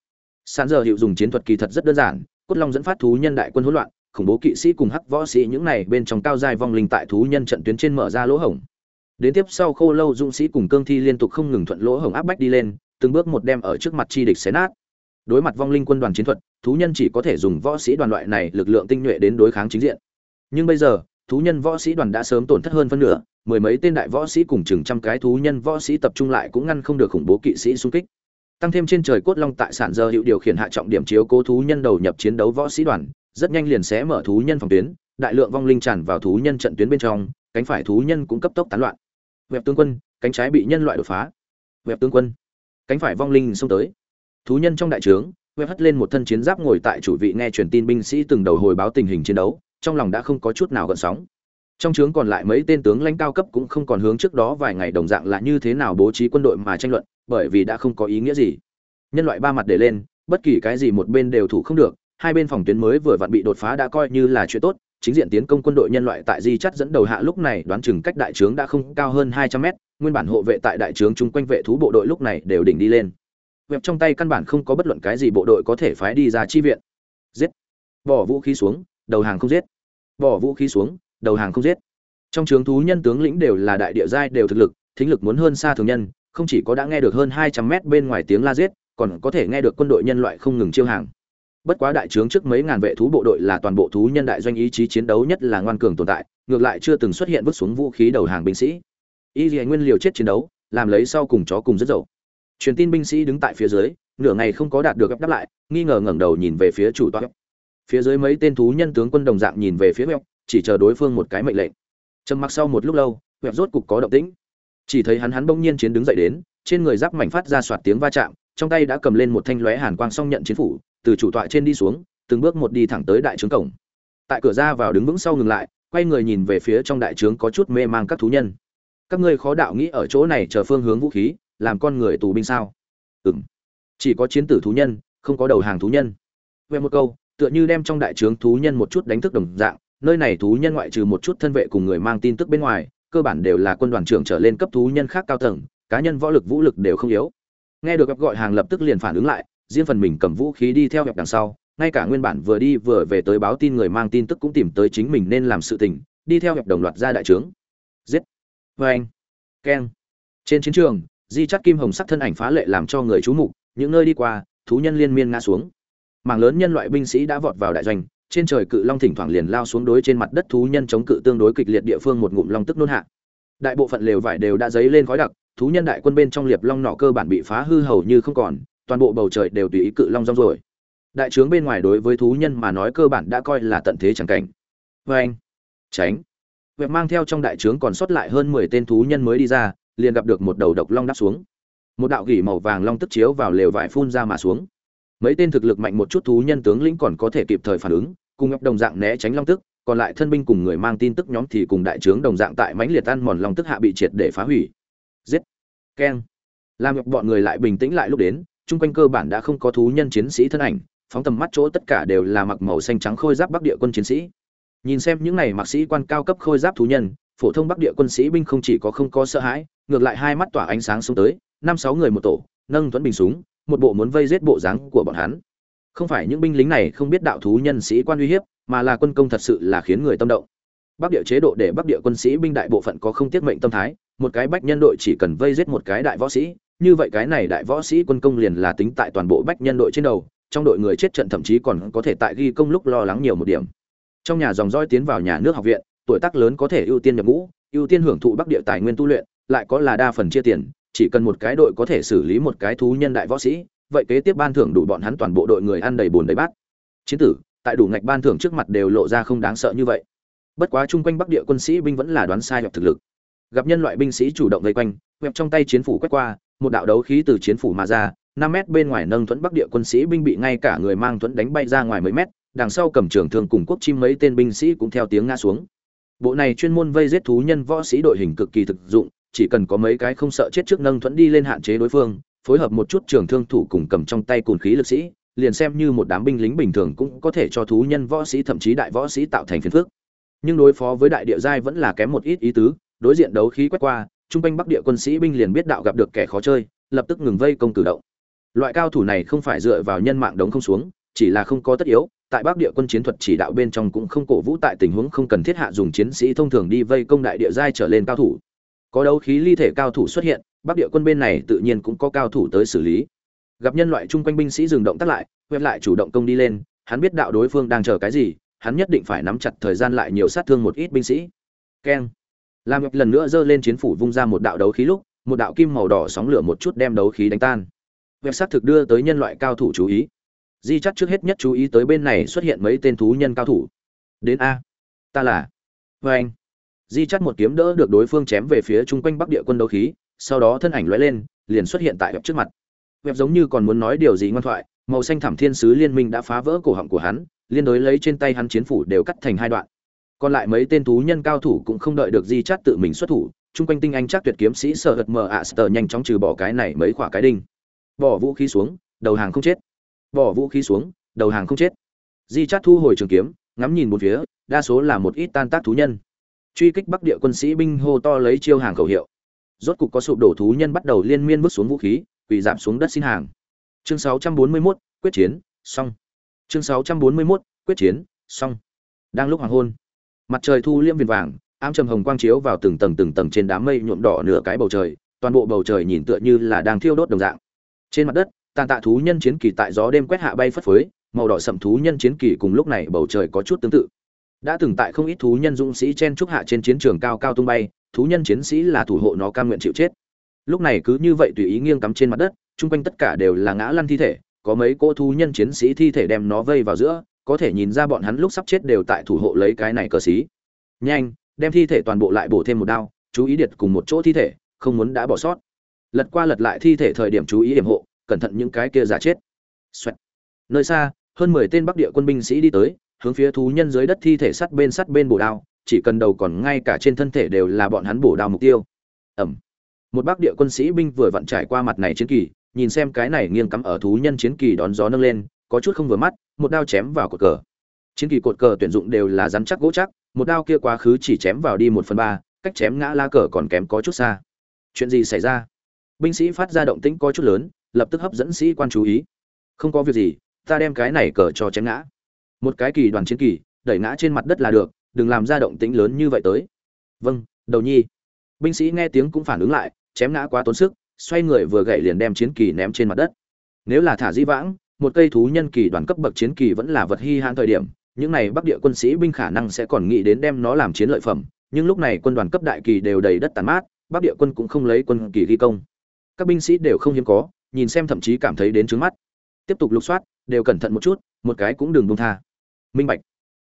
Sàn giờ hiệu dùng chiến thuật kỳ thật rất đơn giản, cốt long dẫn phát thú nhân đại quân hỗn loạn, khủng bố kỵ sĩ cùng hắc võ sĩ những này bên trong cao dài vong linh tại thú nhân trận tuyến trên mở ra lỗ hổng. Đến tiếp sau khô lâu dũng sĩ cùng cương thi liên tục không ngừng thuận lỗ hổng áp bách đi lên, từng bước một đem ở trước mặt chi địch xé nát đối mặt vong linh quân đoàn chiến thuật, thú nhân chỉ có thể dùng võ sĩ đoàn loại này lực lượng tinh nhuệ đến đối kháng chính diện. Nhưng bây giờ, thú nhân võ sĩ đoàn đã sớm tổn thất hơn phân nửa, mười mấy tên đại võ sĩ cùng chừng trăm cái thú nhân võ sĩ tập trung lại cũng ngăn không được khủng bố kỵ sĩ xung kích. Tăng thêm trên trời cốt long tại sản giờ hiệu điều khiển hạ trọng điểm chiếu cố thú nhân đầu nhập chiến đấu võ sĩ đoàn, rất nhanh liền sẽ mở thú nhân phòng tuyến, đại lượng vong linh tràn vào thú nhân trận tuyến bên trong, cánh phải thú nhân cũng cấp tốc tán loạn. Vẹp tướng quân, cánh trái bị nhân loại đột phá. Vẹp tướng quân, cánh phải vong linh xông tới thú nhân trong đại trướng web hất lên một thân chiến giáp ngồi tại chủ vị nghe truyền tin binh sĩ từng đầu hồi báo tình hình chiến đấu, trong lòng đã không có chút nào gợn sóng. Trong trướng còn lại mấy tên tướng lãnh cao cấp cũng không còn hướng trước đó vài ngày đồng dạng là như thế nào bố trí quân đội mà tranh luận, bởi vì đã không có ý nghĩa gì. Nhân loại ba mặt để lên, bất kỳ cái gì một bên đều thủ không được, hai bên phòng tuyến mới vừa vặn bị đột phá đã coi như là chuyện tốt, chính diện tiến công quân đội nhân loại tại di chắt dẫn đầu hạ lúc này đoán chừng cách đại trướng đã không cao hơn hai trăm mét, nguyên bản hộ vệ tại đại trướng chung quanh vệ thú bộ đội lúc này đều đỉnh đi lên web trong tay căn bản không có bất luận cái gì bộ đội có thể phái đi ra chi viện. Giết. Bỏ vũ khí xuống, đầu hàng không giết. Bỏ vũ khí xuống, đầu hàng không giết. Trong trướng thú nhân tướng lĩnh đều là đại địa giai, đều thực lực, thính lực muốn hơn xa thường nhân, không chỉ có đã nghe được hơn hai trăm mét bên ngoài tiếng la giết, còn có thể nghe được quân đội nhân loại không ngừng chiêu hàng. Bất quá đại trướng trước mấy ngàn vệ thú bộ đội là toàn bộ thú nhân đại doanh ý chí chiến đấu nhất là ngoan cường tồn tại, ngược lại chưa từng xuất hiện vứt xuống vũ khí đầu hàng binh sĩ. Y dì nguyên liều chết chiến đấu, làm lấy sau cùng chó cùng rất dậu truyền tin binh sĩ đứng tại phía dưới, nửa ngày không có đạt được đáp lại, nghi ngờ ngẩng đầu nhìn về phía chủ toa phía dưới mấy tên thú nhân tướng quân đồng dạng nhìn về phía web chỉ chờ đối phương một cái mệnh lệnh. Trầm mặc sau một lúc lâu web rốt cục có động tĩnh. Chỉ thấy hắn hắn bỗng nhiên chiến đứng dậy đến, trên người giáp mảnh phát ra soạt tiếng va chạm, trong tay đã cầm lên một thanh lóe hàn quang song nhận chiến phủ, từ chủ tọa trên đi xuống, từng bước một đi thẳng tới đại trướng cổng. Tại cửa ra vào đứng vững sau ngừng lại, quay người nhìn về phía trong đại trướng có chút mê mang các thú nhân. Các ngươi khó đạo nghĩ ở chỗ này chờ phương hướng vũ khí làm con người tù binh sao? Ừm. Chỉ có chiến tử thú nhân, không có đầu hàng thú nhân. Về một câu, tựa như đem trong đại trướng thú nhân một chút đánh thức đồng dạng, nơi này thú nhân ngoại trừ một chút thân vệ cùng người mang tin tức bên ngoài, cơ bản đều là quân đoàn trưởng trở lên cấp thú nhân khác cao tầng, cá nhân võ lực vũ lực đều không yếu. Nghe được gặp gọi hàng lập tức liền phản ứng lại, riêng phần mình cầm vũ khí đi theo hẹp đằng sau, ngay cả nguyên bản vừa đi vừa về tới báo tin người mang tin tức cũng tìm tới chính mình nên làm sự tình, đi theo hẹp đồng loạt ra đại trướng. Giết. Vê anh keng. Trên chiến trường di chắt kim hồng sắc thân ảnh phá lệ làm cho người chú mục, những nơi đi qua, thú nhân liên miên ngã xuống. Mảng lớn nhân loại binh sĩ đã vọt vào đại doanh, trên trời cự long thỉnh thoảng liền lao xuống đối trên mặt đất thú nhân chống cự tương đối kịch liệt địa phương một ngụm long tức nôn hạ. Đại bộ phận lều vải đều đã dấy lên khói đặc, thú nhân đại quân bên trong liệp long nọ cơ bản bị phá hư hầu như không còn, toàn bộ bầu trời đều tùy ý cự long rong rồi đại trướng bên ngoài đối với thú nhân mà nói cơ bản đã coi là tận thế chẳng cảnh. Vê anh tránh. Việc mang theo trong đại trướng còn sót lại hơn mười tên thú nhân mới đi ra liền gặp được một đầu độc long đáp xuống. Một đạo gỉ màu vàng long tức chiếu vào lều vải phun ra mà xuống. Mấy tên thực lực mạnh một chút thú nhân tướng lĩnh còn có thể kịp thời phản ứng, cùng ngọc đồng dạng né tránh long tức, còn lại thân binh cùng người mang tin tức nhóm thì cùng đại trướng đồng dạng tại mãnh liệt ăn mòn long tức hạ bị triệt để phá hủy. Giết! Keng! Làm ngọc bọn người lại bình tĩnh lại lúc đến, chung quanh cơ bản đã không có thú nhân chiến sĩ thân ảnh, phóng tầm mắt chỗ tất cả đều là mặc màu xanh trắng khôi giáp bắc địa quân chiến sĩ. Nhìn xem những này mặc sĩ quan cao cấp khôi giáp thú nhân, phổ thông bắc địa quân sĩ binh không chỉ có không có sợ hãi ngược lại hai mắt tỏa ánh sáng xuống tới, năm sáu người một tổ, nâng thuẫn bình súng, một bộ muốn vây giết bộ dáng của bọn hắn. Không phải những binh lính này không biết đạo thú nhân sĩ quan uy hiếp, mà là quân công thật sự là khiến người tâm động. Bắc địa chế độ để bắc địa quân sĩ binh đại bộ phận có không tiết mệnh tâm thái, một cái bách nhân đội chỉ cần vây giết một cái đại võ sĩ, như vậy cái này đại võ sĩ quân công liền là tính tại toàn bộ bách nhân đội trên đầu, trong đội người chết trận thậm chí còn có thể tại ghi công lúc lo lắng nhiều một điểm. Trong nhà dòng roi tiến vào nhà nước học viện, tuổi tác lớn có thể ưu tiên nhập ngũ, ưu tiên hưởng thụ bắc địa tài nguyên tu luyện lại có là đa phần chia tiền, chỉ cần một cái đội có thể xử lý một cái thú nhân đại võ sĩ, vậy kế tiếp ban thưởng đủ bọn hắn toàn bộ đội người ăn đầy bồn đầy bát. Chiến tử, tại đủ ngạch ban thưởng trước mặt đều lộ ra không đáng sợ như vậy. Bất quá chung quanh bắc địa quân sĩ binh vẫn là đoán sai hoặc thực lực. Gặp nhân loại binh sĩ chủ động vây quanh quẹp trong tay chiến phủ quét qua, một đạo đấu khí từ chiến phủ mà ra, năm mét bên ngoài nâng thuẫn bắc địa quân sĩ binh bị ngay cả người mang thuẫn đánh bay ra ngoài mấy mét, đằng sau cầm trường thương cùng quốc chim mấy tên binh sĩ cũng theo tiếng ngã xuống. Bộ này chuyên môn vây giết thú nhân võ sĩ đội hình cực kỳ thực dụng chỉ cần có mấy cái không sợ chết trước nâng thuẫn đi lên hạn chế đối phương, phối hợp một chút trường thương thủ cùng cầm trong tay cùn khí lực sĩ, liền xem như một đám binh lính bình thường cũng có thể cho thú nhân võ sĩ, thậm chí đại võ sĩ tạo thành phiền phức. Nhưng đối phó với đại địa giai vẫn là kém một ít ý tứ, đối diện đấu khí quét qua, trung quanh bắc địa quân sĩ binh liền biết đạo gặp được kẻ khó chơi, lập tức ngừng vây công cử động. Loại cao thủ này không phải dựa vào nhân mạng đống không xuống, chỉ là không có tất yếu, tại bắc địa quân chiến thuật chỉ đạo bên trong cũng không cổ vũ tại tình huống không cần thiết hạ dùng chiến sĩ thông thường đi vây công đại địa giai trở lên cao thủ có đấu khí ly thể cao thủ xuất hiện, bắc địa quân bên này tự nhiên cũng có cao thủ tới xử lý. Gặp nhân loại chung quanh binh sĩ dừng động tắt lại quét lại chủ động công đi lên, hắn biết đạo đối phương đang chờ cái gì, hắn nhất định phải nắm chặt thời gian lại nhiều sát thương một ít binh sĩ. Keng. Làm lần nữa giơ lên chiến phủ vung ra một đạo đấu khí lúc, một đạo kim màu đỏ sóng lửa một chút đem đấu khí đánh tan. Việc xác thực đưa tới nhân loại cao thủ chú ý. Di chắc trước hết nhất chú ý tới bên này xuất hiện mấy tên thú nhân cao thủ. Đến a. Ta là. Vê anh di chắt một kiếm đỡ được đối phương chém về phía chung quanh bắc địa quân đấu khí, sau đó thân ảnh lóe lên, liền xuất hiện tại web trước mặt. Web giống như còn muốn nói điều gì ngoan thoại, màu xanh thảm thiên sứ liên minh đã phá vỡ cổ họng của hắn, liên đối lấy trên tay hắn chiến phủ đều cắt thành hai đoạn. Còn lại mấy tên thú nhân cao thủ cũng không đợi được di chắt tự mình xuất thủ, chung quanh tinh anh chắc tuyệt kiếm sĩ sợ hật mờ ạ sờ nhanh chóng trừ bỏ cái này mấy quả cái đinh. Bỏ vũ khí xuống, đầu hàng không chết. Bỏ vũ khí xuống, đầu hàng không chết. Di chắt thu hồi trường kiếm, ngắm nhìn một phía, đa số là một ít tan tác thú nhân truy kích bắc địa quân sĩ binh hô to lấy chiêu hàng khẩu hiệu. Rốt cục có sụp đổ thú nhân bắt đầu liên miên bước xuống vũ khí quỳ giảm xuống đất xin hàng. Chương 641, quyết chiến xong. Chương 641, quyết chiến xong. Đang lúc hoàng hôn mặt trời thu liêm viền vàng ám trầm hồng quang chiếu vào từng tầng từng tầng trên đám mây nhuộm đỏ nửa cái bầu trời toàn bộ bầu trời nhìn tựa như là đang thiêu đốt đồng dạng. Trên mặt đất tàn tạ thú nhân chiến kỳ tại gió đêm quét hạ bay phất phới màu đỏ sậm thú nhân chiến kỳ cùng lúc này bầu trời có chút tương tự đã từng tại không ít thú nhân dũng sĩ chen trúc hạ trên chiến trường cao cao tung bay, thú nhân chiến sĩ là thủ hộ nó cam nguyện chịu chết. Lúc này cứ như vậy tùy ý nghiêng cắm trên mặt đất, chung quanh tất cả đều là ngã lăn thi thể, có mấy cỗ thú nhân chiến sĩ thi thể đem nó vây vào giữa, có thể nhìn ra bọn hắn lúc sắp chết đều tại thủ hộ lấy cái này cờ xí. Nhanh, đem thi thể toàn bộ lại bổ thêm một đao, chú ý điệt cùng một chỗ thi thể, không muốn đã bỏ sót. Lật qua lật lại thi thể thời điểm chú ý điểm hộ, cẩn thận những cái kia giả chết. Xoẹt. nơi xa hơn mười tên bắc địa quân binh sĩ đi tới, hướng phía thú nhân dưới đất thi thể sắt bên sắt bên bổ đao, chỉ cần đầu còn ngay cả trên thân thể đều là bọn hắn bổ đao mục tiêu. Ẩm. Một bắc địa quân sĩ binh vừa vặn trải qua mặt này chiến kỳ, nhìn xem cái này nghiêng cắm ở thú nhân chiến kỳ đón gió nâng lên, có chút không vừa mắt, một đao chém vào cột cờ. Chiến kỳ cột cờ tuyển dụng đều là rắn chắc gỗ chắc, một đao kia quá khứ chỉ chém vào đi một phần ba, cách chém ngã la cờ còn kém có chút xa. Chuyện gì xảy ra? Binh sĩ phát ra động tĩnh có chút lớn, lập tức hấp dẫn sĩ quan chú ý. Không có việc gì ta đem cái này cờ cho chém ngã. Một cái kỳ đoàn chiến kỳ, đẩy ngã trên mặt đất là được, đừng làm ra động tĩnh lớn như vậy tới. Vâng đầu nhi. Binh sĩ nghe tiếng cũng phản ứng lại, chém ngã quá tốn sức, xoay người vừa gậy liền đem chiến kỳ ném trên mặt đất. Nếu là thả di vãng, một cây thú nhân kỳ đoàn cấp bậc chiến kỳ vẫn là vật hy hãn thời điểm, những này bắc địa quân sĩ binh khả năng sẽ còn nghĩ đến đem nó làm chiến lợi phẩm, nhưng lúc này quân đoàn cấp đại kỳ đều đầy đất tàn mát, bắc địa quân cũng không lấy quân kỳ ghi công. Các binh sĩ đều không hiếm có, nhìn xem thậm chí cảm thấy đến trướng mắt tiếp tục lục soát, đều cẩn thận một chút, một cái cũng đừng buông tha. Minh bạch,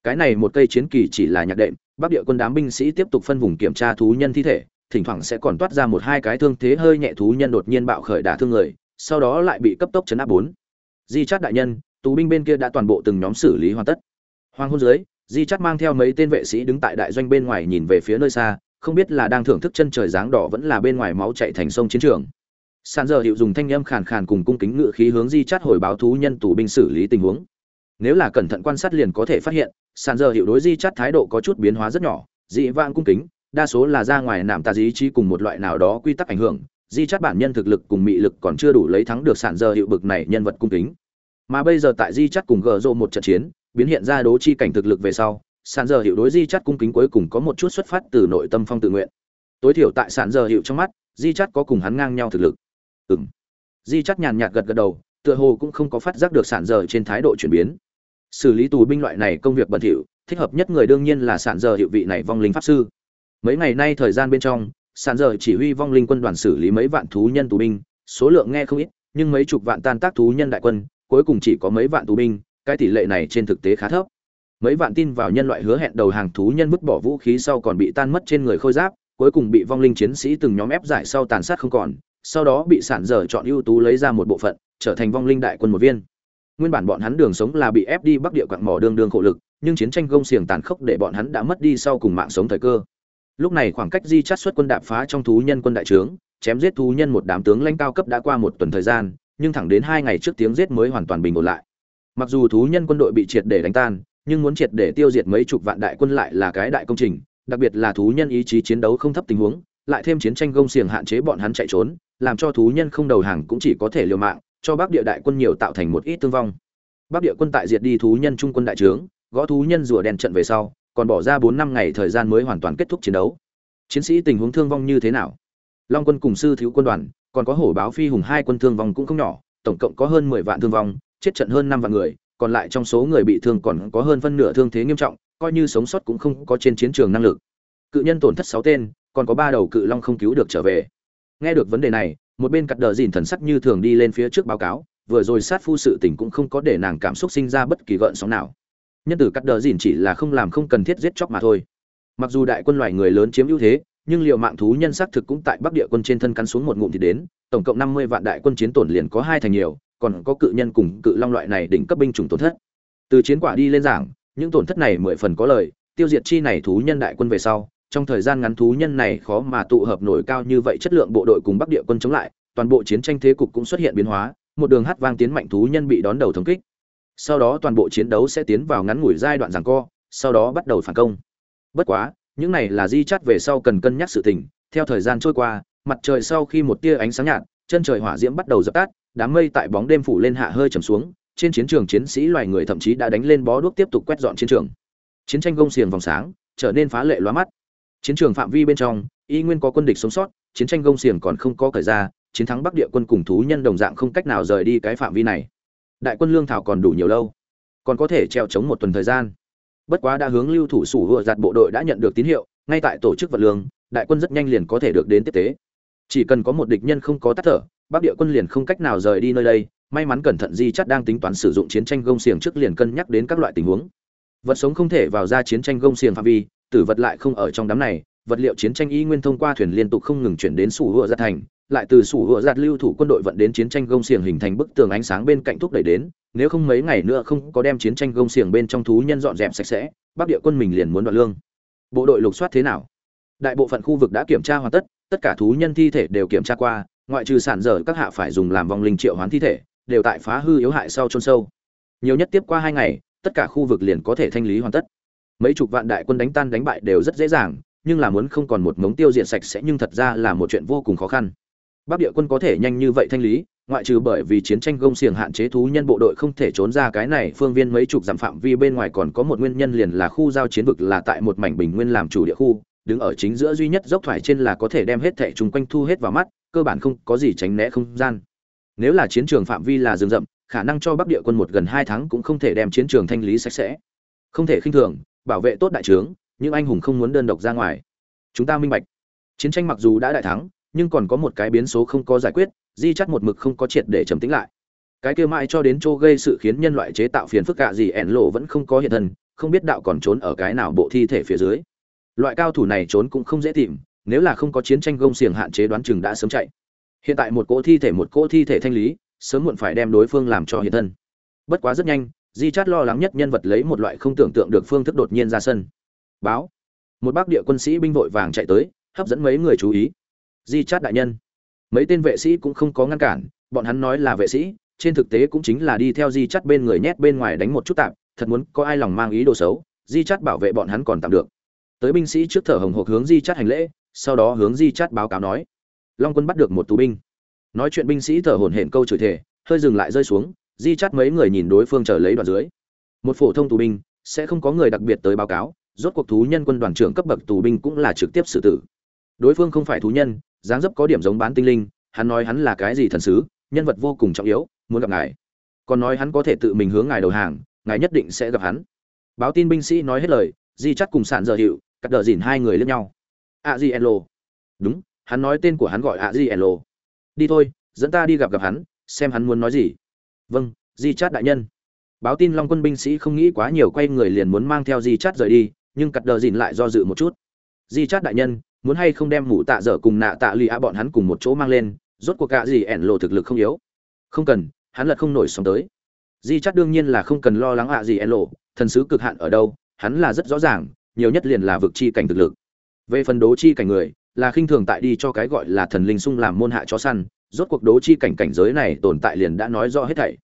cái này một cây chiến kỳ chỉ là nhạc đệm, bắc địa quân đám binh sĩ tiếp tục phân vùng kiểm tra thú nhân thi thể, thỉnh thoảng sẽ còn toát ra một hai cái thương thế hơi nhẹ thú nhân đột nhiên bạo khởi đả thương người, sau đó lại bị cấp tốc chấn áp bốn. Di chát đại nhân, tù binh bên kia đã toàn bộ từng nhóm xử lý hoàn tất. Hoàng hôn dưới, di chát mang theo mấy tên vệ sĩ đứng tại đại doanh bên ngoài nhìn về phía nơi xa, không biết là đang thưởng thức chân trời dáng đỏ vẫn là bên ngoài máu chạy thành sông chiến trường sàn giờ hiệu dùng thanh âm khàn khàn cùng cung kính ngự khí hướng di chát hồi báo thú nhân tù binh xử lý tình huống. Nếu là cẩn thận quan sát liền có thể phát hiện, sàn giờ hiệu đối di chát thái độ có chút biến hóa rất nhỏ, dị vãng cung kính, đa số là ra ngoài nạm tà dí trí cùng một loại nào đó quy tắc ảnh hưởng, di chát bản nhân thực lực cùng mị lực còn chưa đủ lấy thắng được sàn giờ hiệu bực này nhân vật cung kính. Mà bây giờ tại di chát cùng gờ rộ một trận chiến, biến hiện ra đố chi cảnh thực lực về sau, sàn giờ hiệu đối di chát cung kính cuối cùng có một chút xuất phát từ nội tâm phong tự nguyện. Tối thiểu tại sàn giờ hiệu trong mắt, di chát có cùng hắn ngang nhau thực lực ừng di chắc nhàn nhạt gật gật đầu, tựa hồ cũng không có phát giác được sản dở trên thái độ chuyển biến. Xử lý tù binh loại này công việc bẩn thỉu, thích hợp nhất người đương nhiên là sản dở hiệu vị này vong linh pháp sư. Mấy ngày nay thời gian bên trong, sản dở chỉ huy vong linh quân đoàn xử lý mấy vạn thú nhân tù binh, số lượng nghe không ít, nhưng mấy chục vạn tan tác thú nhân đại quân, cuối cùng chỉ có mấy vạn tù binh, cái tỷ lệ này trên thực tế khá thấp. Mấy vạn tin vào nhân loại hứa hẹn đầu hàng thú nhân vứt bỏ vũ khí sau còn bị tan mất trên người khôi giáp, cuối cùng bị vong linh chiến sĩ từng nhóm ép giải sau tàn sát không còn sau đó bị sản dở chọn ưu tú lấy ra một bộ phận, trở thành vong linh đại quân một viên. Nguyên bản bọn hắn đường sống là bị ép đi bắc địa quặng mỏ đương đương khổ lực, nhưng chiến tranh gông xiềng tàn khốc để bọn hắn đã mất đi sau cùng mạng sống thời cơ. Lúc này khoảng cách di chát xuất quân đạp phá trong thú nhân quân đại trướng, chém giết thú nhân một đám tướng lãnh cao cấp đã qua một tuần thời gian, nhưng thẳng đến hai ngày trước tiếng giết mới hoàn toàn bình ổn lại. Mặc dù thú nhân quân đội bị triệt để đánh tan, nhưng muốn triệt để tiêu diệt mấy chục vạn đại quân lại là cái đại công trình, đặc biệt là thú nhân ý chí chiến đấu không thấp tình huống, lại thêm chiến tranh gông xiềng hạn chế bọn hắn chạy trốn làm cho thú nhân không đầu hàng cũng chỉ có thể liều mạng, cho bắc địa đại quân nhiều tạo thành một ít thương vong. Bắc địa quân tại diệt đi thú nhân trung quân đại trướng, gõ thú nhân rùa đèn trận về sau, còn bỏ ra bốn năm ngày thời gian mới hoàn toàn kết thúc chiến đấu. Chiến sĩ tình huống thương vong như thế nào? Long quân cùng sư thiếu quân đoàn, còn có hổ báo phi hùng hai quân thương vong cũng không nhỏ, tổng cộng có hơn mười vạn thương vong, chết trận hơn năm vạn người, còn lại trong số người bị thương còn có hơn phân nửa thương thế nghiêm trọng, coi như sống sót cũng không có trên chiến trường năng lực. Cự nhân tổn thất sáu tên, còn có ba đầu cự long không cứu được trở về nghe được vấn đề này, một bên cắt đờ dìn thần sắc như thường đi lên phía trước báo cáo, vừa rồi sát phu sự tình cũng không có để nàng cảm xúc sinh ra bất kỳ gợn sóng nào. Nhân tử cắt đờ dìn chỉ là không làm không cần thiết giết chóc mà thôi. Mặc dù đại quân loài người lớn chiếm ưu thế, nhưng liệu mạng thú nhân xác thực cũng tại bắc địa quân trên thân cắn xuống một ngụm thì đến, tổng cộng năm mươi vạn đại quân chiến tổn liền có hai thành nhiều, còn có cự nhân cùng cự long loại này đỉnh cấp binh chủng tổn thất. Từ chiến quả đi lên giảng, những tổn thất này mười phần có lời, tiêu diệt chi này thú nhân đại quân về sau trong thời gian ngắn thú nhân này khó mà tụ hợp nổi cao như vậy chất lượng bộ đội cùng bắc địa quân chống lại, toàn bộ chiến tranh thế cục cũng xuất hiện biến hóa, một đường hát vang tiến mạnh thú nhân bị đón đầu thống kích. Sau đó toàn bộ chiến đấu sẽ tiến vào ngắn ngủi giai đoạn giằng co, sau đó bắt đầu phản công. Bất quá, những này là di chắt về sau cần cân nhắc sự tình, theo thời gian trôi qua, mặt trời sau khi một tia ánh sáng nhạt, chân trời hỏa diễm bắt đầu dập tắt, đám mây tại bóng đêm phủ lên hạ hơi trầm xuống, trên chiến trường chiến sĩ loài người thậm chí đã đánh lên bó đuốc tiếp tục quét dọn chiến trường. Chiến tranh gông xiềng vòng sáng, trở nên phá lệ loa mắt chiến trường phạm vi bên trong, y nguyên có quân địch sống sót, chiến tranh gông xiềng còn không có cởi ra, chiến thắng bắc địa quân cùng thú nhân đồng dạng không cách nào rời đi cái phạm vi này. Đại quân lương thảo còn đủ nhiều lâu, còn có thể treo chống một tuần thời gian. Bất quá đã hướng lưu thủ sủ vừa giặt bộ đội đã nhận được tín hiệu, ngay tại tổ chức vật lương, đại quân rất nhanh liền có thể được đến tiếp tế. Chỉ cần có một địch nhân không có tắt thở, bắc địa quân liền không cách nào rời đi nơi đây, may mắn cẩn thận di chắt đang tính toán sử dụng chiến tranh gông xiềng trước liền cân nhắc đến các loại tình huống. Vật sống không thể vào ra chiến tranh gông xiềng phạm vi tử vật lại không ở trong đám này, vật liệu chiến tranh y nguyên thông qua thuyền liên tục không ngừng chuyển đến sủ hựa giặt thành, lại từ sủ hựa giặt lưu thủ quân đội vận đến chiến tranh gông xiềng hình thành bức tường ánh sáng bên cạnh thúc đẩy đến, nếu không mấy ngày nữa không có đem chiến tranh gông xiềng bên trong thú nhân dọn dẹp sạch sẽ, bắc địa quân mình liền muốn đoạn lương. Bộ đội lục soát thế nào? Đại bộ phận khu vực đã kiểm tra hoàn tất tất cả thú nhân thi thể đều kiểm tra qua, ngoại trừ sản dở các hạ phải dùng làm vòng linh triệu hoán thi thể, đều tại phá hư yếu hại sau chôn sâu. Nhiều nhất tiếp qua hai ngày, tất cả khu vực liền có thể thanh lý hoàn tất mấy chục vạn đại quân đánh tan đánh bại đều rất dễ dàng, nhưng là muốn không còn một mống tiêu diệt sạch sẽ nhưng thật ra là một chuyện vô cùng khó khăn. Bắc địa quân có thể nhanh như vậy thanh lý, ngoại trừ bởi vì chiến tranh gông xiềng hạn chế thú nhân bộ đội không thể trốn ra cái này phương viên mấy chục dặm phạm vi bên ngoài còn có một nguyên nhân liền là khu giao chiến vực là tại một mảnh bình nguyên làm chủ địa khu, đứng ở chính giữa duy nhất dốc thoải trên là có thể đem hết thẻ chung quanh thu hết vào mắt, cơ bản không có gì tránh né không gian. Nếu là chiến trường phạm vi là rừng rậm, khả năng cho bắc địa quân một gần hai tháng cũng không thể đem chiến trường thanh lý sạch sẽ. Không thể khinh thường bảo vệ tốt đại trướng, nhưng anh hùng không muốn đơn độc ra ngoài. Chúng ta minh bạch. Chiến tranh mặc dù đã đại thắng, nhưng còn có một cái biến số không có giải quyết, di chắt một mực không có triệt để trầm tính lại. Cái kia mãi cho đến chỗ gây sự khiến nhân loại chế tạo phiền phức cả gì ẻn lộ vẫn không có hiện thân, không biết đạo còn trốn ở cái nào bộ thi thể phía dưới. Loại cao thủ này trốn cũng không dễ tìm, nếu là không có chiến tranh gông xiềng hạn chế đoán chừng đã sớm chạy. Hiện tại một cỗ thi thể một cỗ thi thể thanh lý, sớm muộn phải đem đối phương làm cho hiện thân. Bất quá rất nhanh di chát lo lắng nhất nhân vật lấy một loại không tưởng tượng được phương thức đột nhiên ra sân. Báo. Một bác địa quân sĩ binh vội vàng chạy tới, hấp dẫn mấy người chú ý. Di chát đại nhân. Mấy tên vệ sĩ cũng không có ngăn cản, bọn hắn nói là vệ sĩ, trên thực tế cũng chính là đi theo di chắt bên người nhét bên ngoài đánh một chút tạm thật muốn có ai lòng mang ý đồ xấu, di chắt bảo vệ bọn hắn còn tạm được. Tới binh sĩ trước thở hồng hộc hướng di chắt hành lễ, sau đó hướng di chắt báo cáo nói. Long quân bắt được một tù binh. Nói chuyện binh sĩ thở hổn hển câu chửi thể hơi dừng lại rơi xuống di chắt mấy người nhìn đối phương chờ lấy đoạn dưới. Một phổ thông tù binh, sẽ không có người đặc biệt tới báo cáo, rốt cuộc thú nhân quân đoàn trưởng cấp bậc tù binh cũng là trực tiếp xử tử. Đối phương không phải thú nhân, dáng dấp có điểm giống bán tinh linh, hắn nói hắn là cái gì thần sứ, nhân vật vô cùng trọng yếu, muốn gặp ngài. Còn nói hắn có thể tự mình hướng ngài đầu hàng, ngài nhất định sẽ gặp hắn. Báo tin binh sĩ nói hết lời, di chắt cùng sạn dở hiệu, cắt đờ dìn hai người lướt nhau. A di elo. Đúng, hắn nói tên của hắn gọi a di elo. Đi thôi, dẫn ta đi gặp gặp hắn, xem hắn muốn nói gì vâng di chát đại nhân. Báo tin long quân binh sĩ không nghĩ quá nhiều quay người liền muốn mang theo di chát rời đi, nhưng cắt đờ dìn lại do dự một chút. Di chát đại nhân, muốn hay không đem mụ tạ dở cùng nạ tạ lì a bọn hắn cùng một chỗ mang lên, rốt cuộc cả gì ẻn lộ thực lực không yếu. Không cần, hắn lật không nổi sống tới. Di chát đương nhiên là không cần lo lắng ạ gì ẻn lộ, thần sứ cực hạn ở đâu, hắn là rất rõ ràng, nhiều nhất liền là vực chi cảnh thực lực. Về phần đố chi cảnh người là khinh thường tại đi cho cái gọi là thần linh sung làm môn hạ chó săn, rốt cuộc đố chi cảnh cảnh giới này tồn tại liền đã nói rõ hết thảy.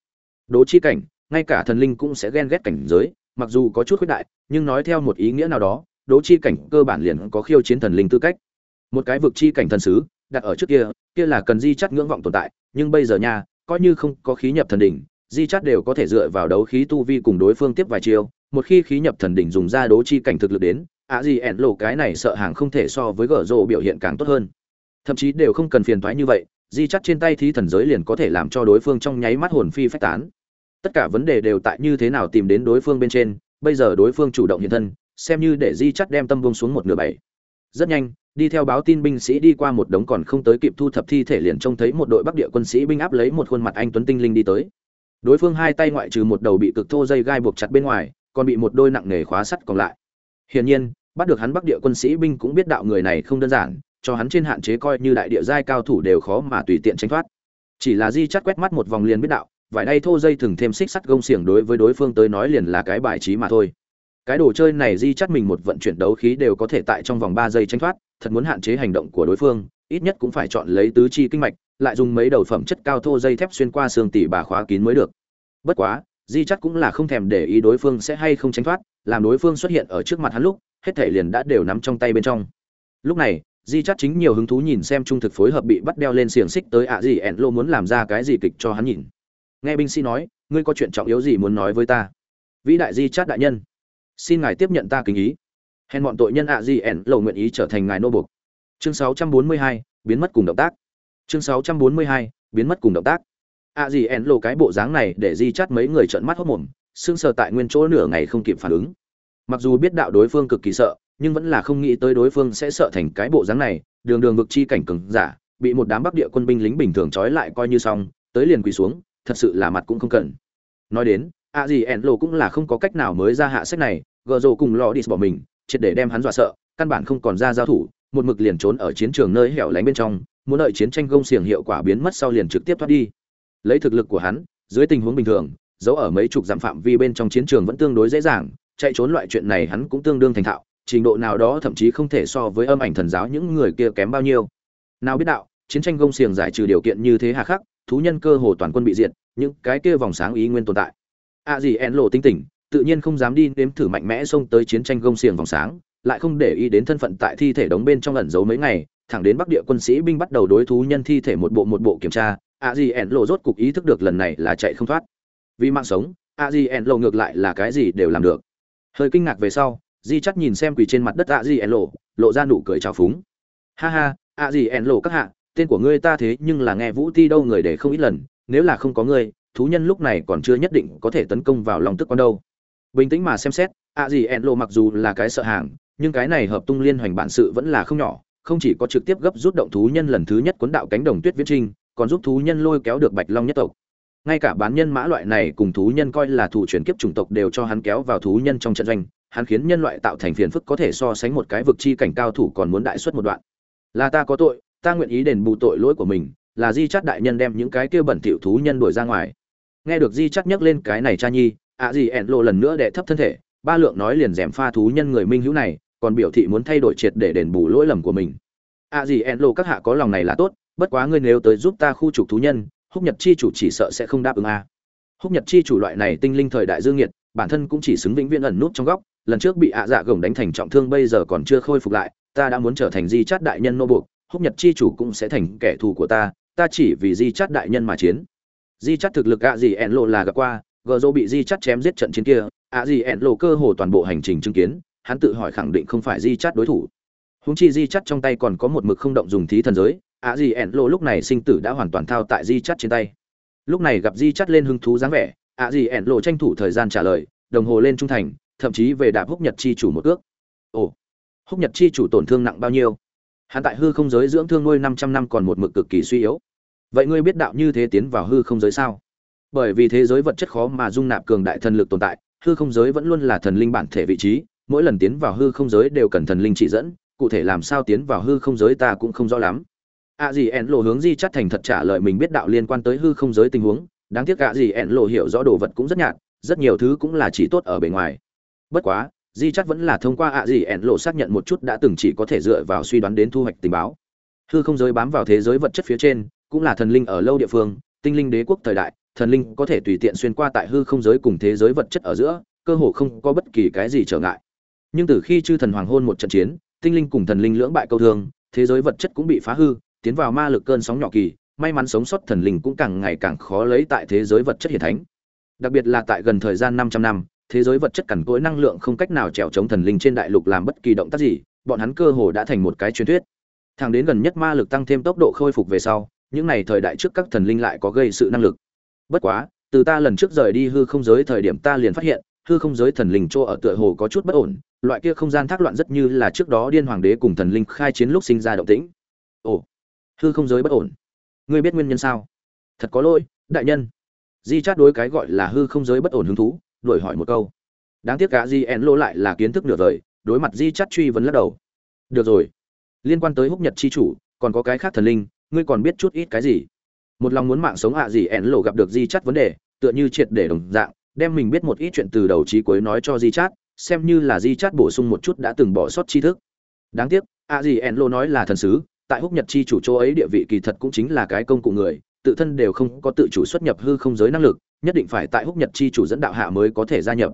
Đố chi cảnh, ngay cả thần linh cũng sẽ ghen ghét cảnh giới, mặc dù có chút khuyết đại, nhưng nói theo một ý nghĩa nào đó, đố chi cảnh cơ bản liền có khiêu chiến thần linh tư cách. Một cái vực chi cảnh thần sứ, đặt ở trước kia kia là cần di chắt ngưỡng vọng tồn tại, nhưng bây giờ nha, coi như không có khí nhập thần đỉnh, di chắt đều có thể dựa vào đấu khí tu vi cùng đối phương tiếp vài chiêu, một khi khí nhập thần đỉnh dùng ra đố chi cảnh thực lực đến ạ gì ẻn lộ cái này sợ hàng không thể so với gở rộ biểu hiện càng tốt hơn. Thậm chí đều không cần phiền thoái như vậy, di chắt trên tay thí thần giới liền có thể làm cho đối phương trong nháy mắt hồn phi phách tán. Tất cả vấn đề đều tại như thế nào tìm đến đối phương bên trên, bây giờ đối phương chủ động hiện thân, xem như để di chắt đem tâm vông xuống một nửa bảy. Rất nhanh, đi theo báo tin binh sĩ đi qua một đống còn không tới kịp thu thập thi thể liền trông thấy một đội bắc địa quân sĩ binh áp lấy một khuôn mặt anh tuấn tinh linh đi tới. Đối phương hai tay ngoại trừ một đầu bị cực thô dây gai buộc chặt bên ngoài, còn bị một đôi nặng nề khóa sắt còn lại hiển nhiên, bắt được hắn bắc địa quân sĩ binh cũng biết đạo người này không đơn giản, cho hắn trên hạn chế coi như đại địa giai cao thủ đều khó mà tùy tiện tránh thoát. Chỉ là di chắt quét mắt một vòng liền biết đạo, vải đay thô dây thường thêm xích sắt gông xiềng đối với đối phương tới nói liền là cái bài trí mà thôi. Cái đồ chơi này di chắt mình một vận chuyển đấu khí đều có thể tại trong vòng ba giây tránh thoát, thật muốn hạn chế hành động của đối phương, ít nhất cũng phải chọn lấy tứ chi kinh mạch, lại dùng mấy đầu phẩm chất cao thô dây thép xuyên qua xương tỉ bà khóa kín mới được. Bất quá di chắc cũng là không thèm để ý đối phương sẽ hay không tránh thoát làm đối phương xuất hiện ở trước mặt hắn lúc hết thể liền đã đều nắm trong tay bên trong. Lúc này di chắc chính nhiều hứng thú nhìn xem trung thực phối hợp bị bắt đeo lên xiềng xích tới ạ gì ẹn lô muốn làm ra cái gì kịch cho hắn nhìn. Nghe binh sĩ nói ngươi có chuyện trọng yếu gì muốn nói với ta? Vĩ đại di chắc đại nhân xin ngài tiếp nhận ta kính ý. Hèn bọn tội nhân ạ gì ẹn Lô nguyện ý trở thành ngài nô bục chương 642, biến mất cùng động tác. Chương 642, biến mất cùng động tác ạ gì ẻn lộ cái bộ dáng này để di chắt mấy người trợn mắt hốt mồm sưng sờ tại nguyên chỗ nửa ngày không kịp phản ứng. Mặc dù biết đạo đối phương cực kỳ sợ, nhưng vẫn là không nghĩ tới đối phương sẽ sợ thành cái bộ dáng này, đường đường vực chi cảnh cừng giả, bị một đám bắc địa quân binh lính bình thường trói lại coi như xong, tới liền quỳ xuống, thật sự là mặt cũng không cần. Nói đến, a gì ẻn lộ cũng là không có cách nào mới ra hạ sách này, gờ rồ cùng lò đi bỏ mình, triệt để đem hắn dọa sợ, căn bản không còn ra giao thủ, một mực liền trốn ở chiến trường nơi hẻo lánh bên trong, muốn đợi chiến tranh gông xiềng hiệu quả biến mất sau liền trực tiếp thoát đi lấy thực lực của hắn, dưới tình huống bình thường, giấu ở mấy chục dặm phạm vi bên trong chiến trường vẫn tương đối dễ dàng, chạy trốn loại chuyện này hắn cũng tương đương thành thạo, trình độ nào đó thậm chí không thể so với âm ảnh thần giáo những người kia kém bao nhiêu. Nào biết đạo, chiến tranh gông xiềng giải trừ điều kiện như thế hà khắc, thú nhân cơ hồ toàn quân bị diệt, những cái kia vòng sáng ý nguyên tồn tại. A gì en lộ tinh tỉnh tự nhiên không dám đi nếm thử mạnh mẽ xông tới chiến tranh gông xiềng vòng sáng, lại không để ý đến thân phận tại thi thể đóng bên trong ẩn giấu mấy ngày, thẳng đến bắc địa quân sĩ binh bắt đầu đối thú nhân thi thể một bộ một bộ kiểm tra a di ẻn lộ rốt cục ý thức được lần này là chạy không thoát. Vì mạng sống a di ẻn lộ ngược lại là cái gì đều làm được. Hơi kinh ngạc về sau, di chắc nhìn xem quỳ trên mặt đất a di ẻn lộ lộ ra nụ cười trào phúng. Ha ha a di ẻn lộ các hạ, tên của ngươi ta thế nhưng là nghe vũ ti đâu người để không ít lần, nếu là không có ngươi, thú nhân lúc này còn chưa nhất định có thể tấn công vào lòng tức con đâu. Bình tĩnh mà xem xét a di ẻn lộ mặc dù là cái sợ hàng, nhưng cái này hợp tung liên hoành bản sự vẫn là không nhỏ, không chỉ có trực tiếp gấp rút động thú nhân lần thứ nhất cuốn đạo cánh đồng tuyết viễn trinh còn giúp thú nhân lôi kéo được bạch long nhất tộc. Ngay cả bán nhân mã loại này cùng thú nhân coi là thủ chuyển kiếp chủng tộc đều cho hắn kéo vào thú nhân trong trận doanh, hắn khiến nhân loại tạo thành phiền phức có thể so sánh một cái vực chi cảnh cao thủ còn muốn đại xuất một đoạn. Là ta có tội, ta nguyện ý đền bù tội lỗi của mình, là di chắt đại nhân đem những cái kia bẩn thỉu thú nhân đuổi ra ngoài. Nghe được di chắt nhắc lên cái này cha nhi, ạ gì ẹn lộ lần nữa đệ thấp thân thể, ba lượng nói liền dèm pha thú nhân người minh hữu này, còn biểu thị muốn thay đổi triệt để đền bù lỗi lầm của mình. ạ gì ẹn lộ các hạ có lòng này là tốt bất quá ngươi nếu tới giúp ta khu trục thú nhân, húc nhật chi chủ chỉ sợ sẽ không đáp ứng a. Húc nhật chi chủ loại này tinh linh thời đại dương nhiệt bản thân cũng chỉ xứng vĩnh viễn ẩn nút trong góc, lần trước bị ạ dạ gồng đánh thành trọng thương bây giờ còn chưa khôi phục lại, ta đã muốn trở thành di chát đại nhân nô buộc, húc nhật chi chủ cũng sẽ thành kẻ thù của ta ta chỉ vì di chát đại nhân mà chiến. Di chát thực lực ạ gì ẹn lộ là gặp qua, gờ dô bị di chát chém giết trận chiến kia, ạ gì ẹn lộ cơ hồ toàn bộ hành trình chứng kiến, hắn tự hỏi khẳng định không phải di chát đối thủ húng chi di chắt trong tay còn có một mực không động dùng thí thần giới ạ gì ẹn lộ lúc này sinh tử đã hoàn toàn thao tại di chắt trên tay. Lúc này gặp di chắt lên hứng thú dáng vẻ ạ gì ẹn lộ tranh thủ thời gian trả lời, đồng hồ lên trung thành, thậm chí về đạp húc nhật chi chủ một ước. Ồ, húc nhật chi chủ tổn thương nặng bao nhiêu? Hắn tại hư không giới dưỡng thương nuôi năm trăm năm còn một mực cực kỳ suy yếu. Vậy ngươi biết đạo như thế tiến vào hư không giới sao? Bởi vì thế giới vật chất khó mà dung nạp cường đại thần lực tồn tại, hư không giới vẫn luôn là thần linh bản thể vị trí, mỗi lần tiến vào hư không giới đều cần thần linh chỉ dẫn cụ thể làm sao tiến vào hư không giới ta cũng không rõ lắm. Ạ gì ẹn lộ hướng di chắt thành thật trả lời mình biết đạo liên quan tới hư không giới tình huống, đáng tiếc ạ gì ẹn lộ hiểu rõ đồ vật cũng rất nhạt, rất nhiều thứ cũng là chỉ tốt ở bề ngoài. Bất quá, di chắt vẫn là thông qua ạ gì ẹn lộ xác nhận một chút đã từng chỉ có thể dựa vào suy đoán đến thu hoạch tình báo. Hư không giới bám vào thế giới vật chất phía trên, cũng là thần linh ở lâu địa phương, tinh linh đế quốc thời đại, thần linh có thể tùy tiện xuyên qua tại hư không giới cùng thế giới vật chất ở giữa, cơ hồ không có bất kỳ cái gì trở ngại. Nhưng từ khi chư thần hoàng hôn một trận chiến tinh linh cùng thần linh lưỡng bại câu thương, thế giới vật chất cũng bị phá hư, tiến vào ma lực cơn sóng nhỏ kỳ, may mắn sống sót thần linh cũng càng ngày càng khó lấy tại thế giới vật chất hiện thánh. Đặc biệt là tại gần thời gian 500 năm, thế giới vật chất cằn cỗi năng lượng không cách nào trèo chống thần linh trên đại lục làm bất kỳ động tác gì, bọn hắn cơ hồ đã thành một cái truyền thuyết. Thẳng đến gần nhất ma lực tăng thêm tốc độ khôi phục về sau, những này thời đại trước các thần linh lại có gây sự năng lực. Bất quá, từ ta lần trước rời đi hư không giới thời điểm ta liền phát hiện hư không giới thần linh chỗ ở tựa hồ có chút bất ổn, loại kia không gian thác loạn rất như là trước đó điên hoàng đế cùng thần linh khai chiến lúc sinh ra động tĩnh. Ồ, hư không giới bất ổn. Ngươi biết nguyên nhân sao? Thật có lỗi, đại nhân. Di chát đối cái gọi là hư không giới bất ổn hứng thú, đuổi hỏi một câu. Đáng tiếc cả di en lô lại là kiến thức nửa vời, đối mặt di chát truy vấn lắc đầu. Được rồi. Liên quan tới húc nhật chi chủ, còn có cái khác thần linh, ngươi còn biết chút ít cái gì? Một lòng muốn mạng sống ạ gì en lộ gặp được di chát vấn đề, tựa như triệt để đồng dạng đem mình biết một ít chuyện từ đầu chí cuối nói cho di chát xem như là di chát bổ sung một chút đã từng bỏ sót tri thức. Đáng tiếc, A Di en lộ nói là thần sứ, tại húc nhật chi chủ chỗ ấy địa vị kỳ thật cũng chính là cái công cụ người, tự thân đều không có tự chủ xuất nhập hư không giới năng lực, nhất định phải tại húc nhật chi chủ dẫn đạo hạ mới có thể gia nhập.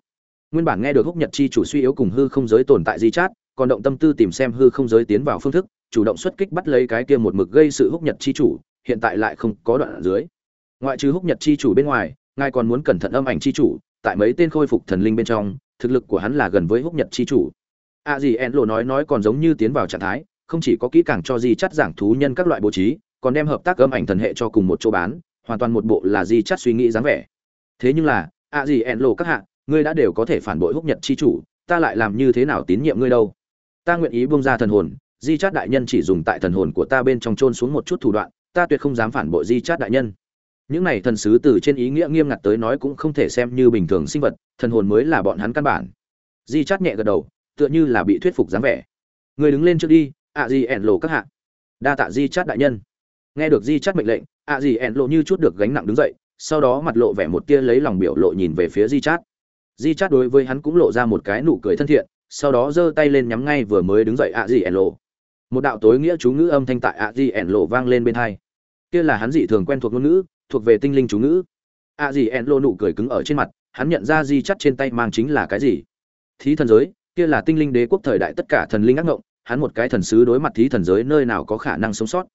Nguyên bản nghe được húc nhật chi chủ suy yếu cùng hư không giới tồn tại di chát còn động tâm tư tìm xem hư không giới tiến vào phương thức, chủ động xuất kích bắt lấy cái kia một mực gây sự húc nhật chi chủ, hiện tại lại không có đoạn ở dưới. Ngoại trừ húc nhật chi chủ bên ngoài ngài còn muốn cẩn thận âm ảnh chi chủ, tại mấy tên khôi phục thần linh bên trong, thực lực của hắn là gần với húc nhật chi chủ. A à gì en lộ nói nói còn giống như tiến vào trạng thái, không chỉ có kỹ càng cho di chắt giảng thú nhân các loại bố trí, còn đem hợp tác âm ảnh thần hệ cho cùng một chỗ bán, hoàn toàn một bộ là di chắt suy nghĩ dáng vẻ. Thế nhưng là, a gì en lộ các hạ, ngươi đã đều có thể phản bội húc nhật chi chủ, ta lại làm như thế nào tín nhiệm ngươi đâu? Ta nguyện ý buông ra thần hồn, di chát đại nhân chỉ dùng tại thần hồn của ta bên trong trôn xuống một chút thủ đoạn, ta tuyệt không dám phản bội di chát đại nhân những này thần sứ từ trên ý nghĩa nghiêm ngặt tới nói cũng không thể xem như bình thường sinh vật, thần hồn mới là bọn hắn căn bản. Di chát nhẹ gật đầu, tựa như là bị thuyết phục dáng vẻ. Người đứng lên trước đi, ạ gì ẻn lộ các hạ. Đa tạ di chát đại nhân. Nghe được di chát mệnh lệnh, ạ gì ẻn lộ như chút được gánh nặng đứng dậy, sau đó mặt lộ vẻ một tia lấy lòng biểu lộ nhìn về phía di chát. Di chát đối với hắn cũng lộ ra một cái nụ cười thân thiện, sau đó giơ tay lên nhắm ngay vừa mới đứng dậy ạ gì ẻn lộ. Một đạo tối nghĩa chú ngữ âm thanh tại ạ gì ẻn lộ vang lên bên hai. Kia là hắn dị thường quen thuộc ngôn ngữ thuộc về tinh linh chú ngữ. A gì en lô nụ cười cứng ở trên mặt, hắn nhận ra di chắt trên tay mang chính là cái gì? Thí thần giới, kia là tinh linh đế quốc thời đại tất cả thần linh ác ngộng, hắn một cái thần sứ đối mặt thí thần giới nơi nào có khả năng sống sót.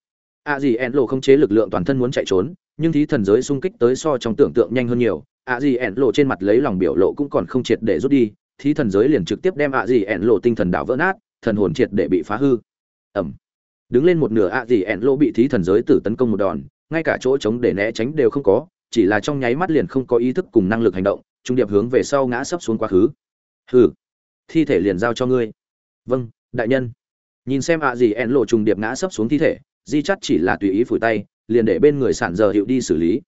A gì en lô không chế lực lượng toàn thân muốn chạy trốn, nhưng thí thần giới xung kích tới so trong tưởng tượng nhanh hơn nhiều. A gì en lô trên mặt lấy lòng biểu lộ cũng còn không triệt để rút đi, thí thần giới liền trực tiếp đem a gì en lô tinh thần đảo vỡ nát, thần hồn triệt để bị phá hư. Ẩm đứng lên một nửa a gì en lô bị thí thần giới tử tấn công một đòn ngay cả chỗ trống để né tránh đều không có, chỉ là trong nháy mắt liền không có ý thức cùng năng lực hành động, trung điệp hướng về sau ngã sấp xuống quá khứ. Hừ, thi thể liền giao cho ngươi. Vâng đại nhân. Nhìn xem ạ gì ẹn lộ trùng điệp ngã sấp xuống thi thể, di chắt chỉ là tùy ý phủi tay, liền để bên người sản giờ hiệu đi xử lý.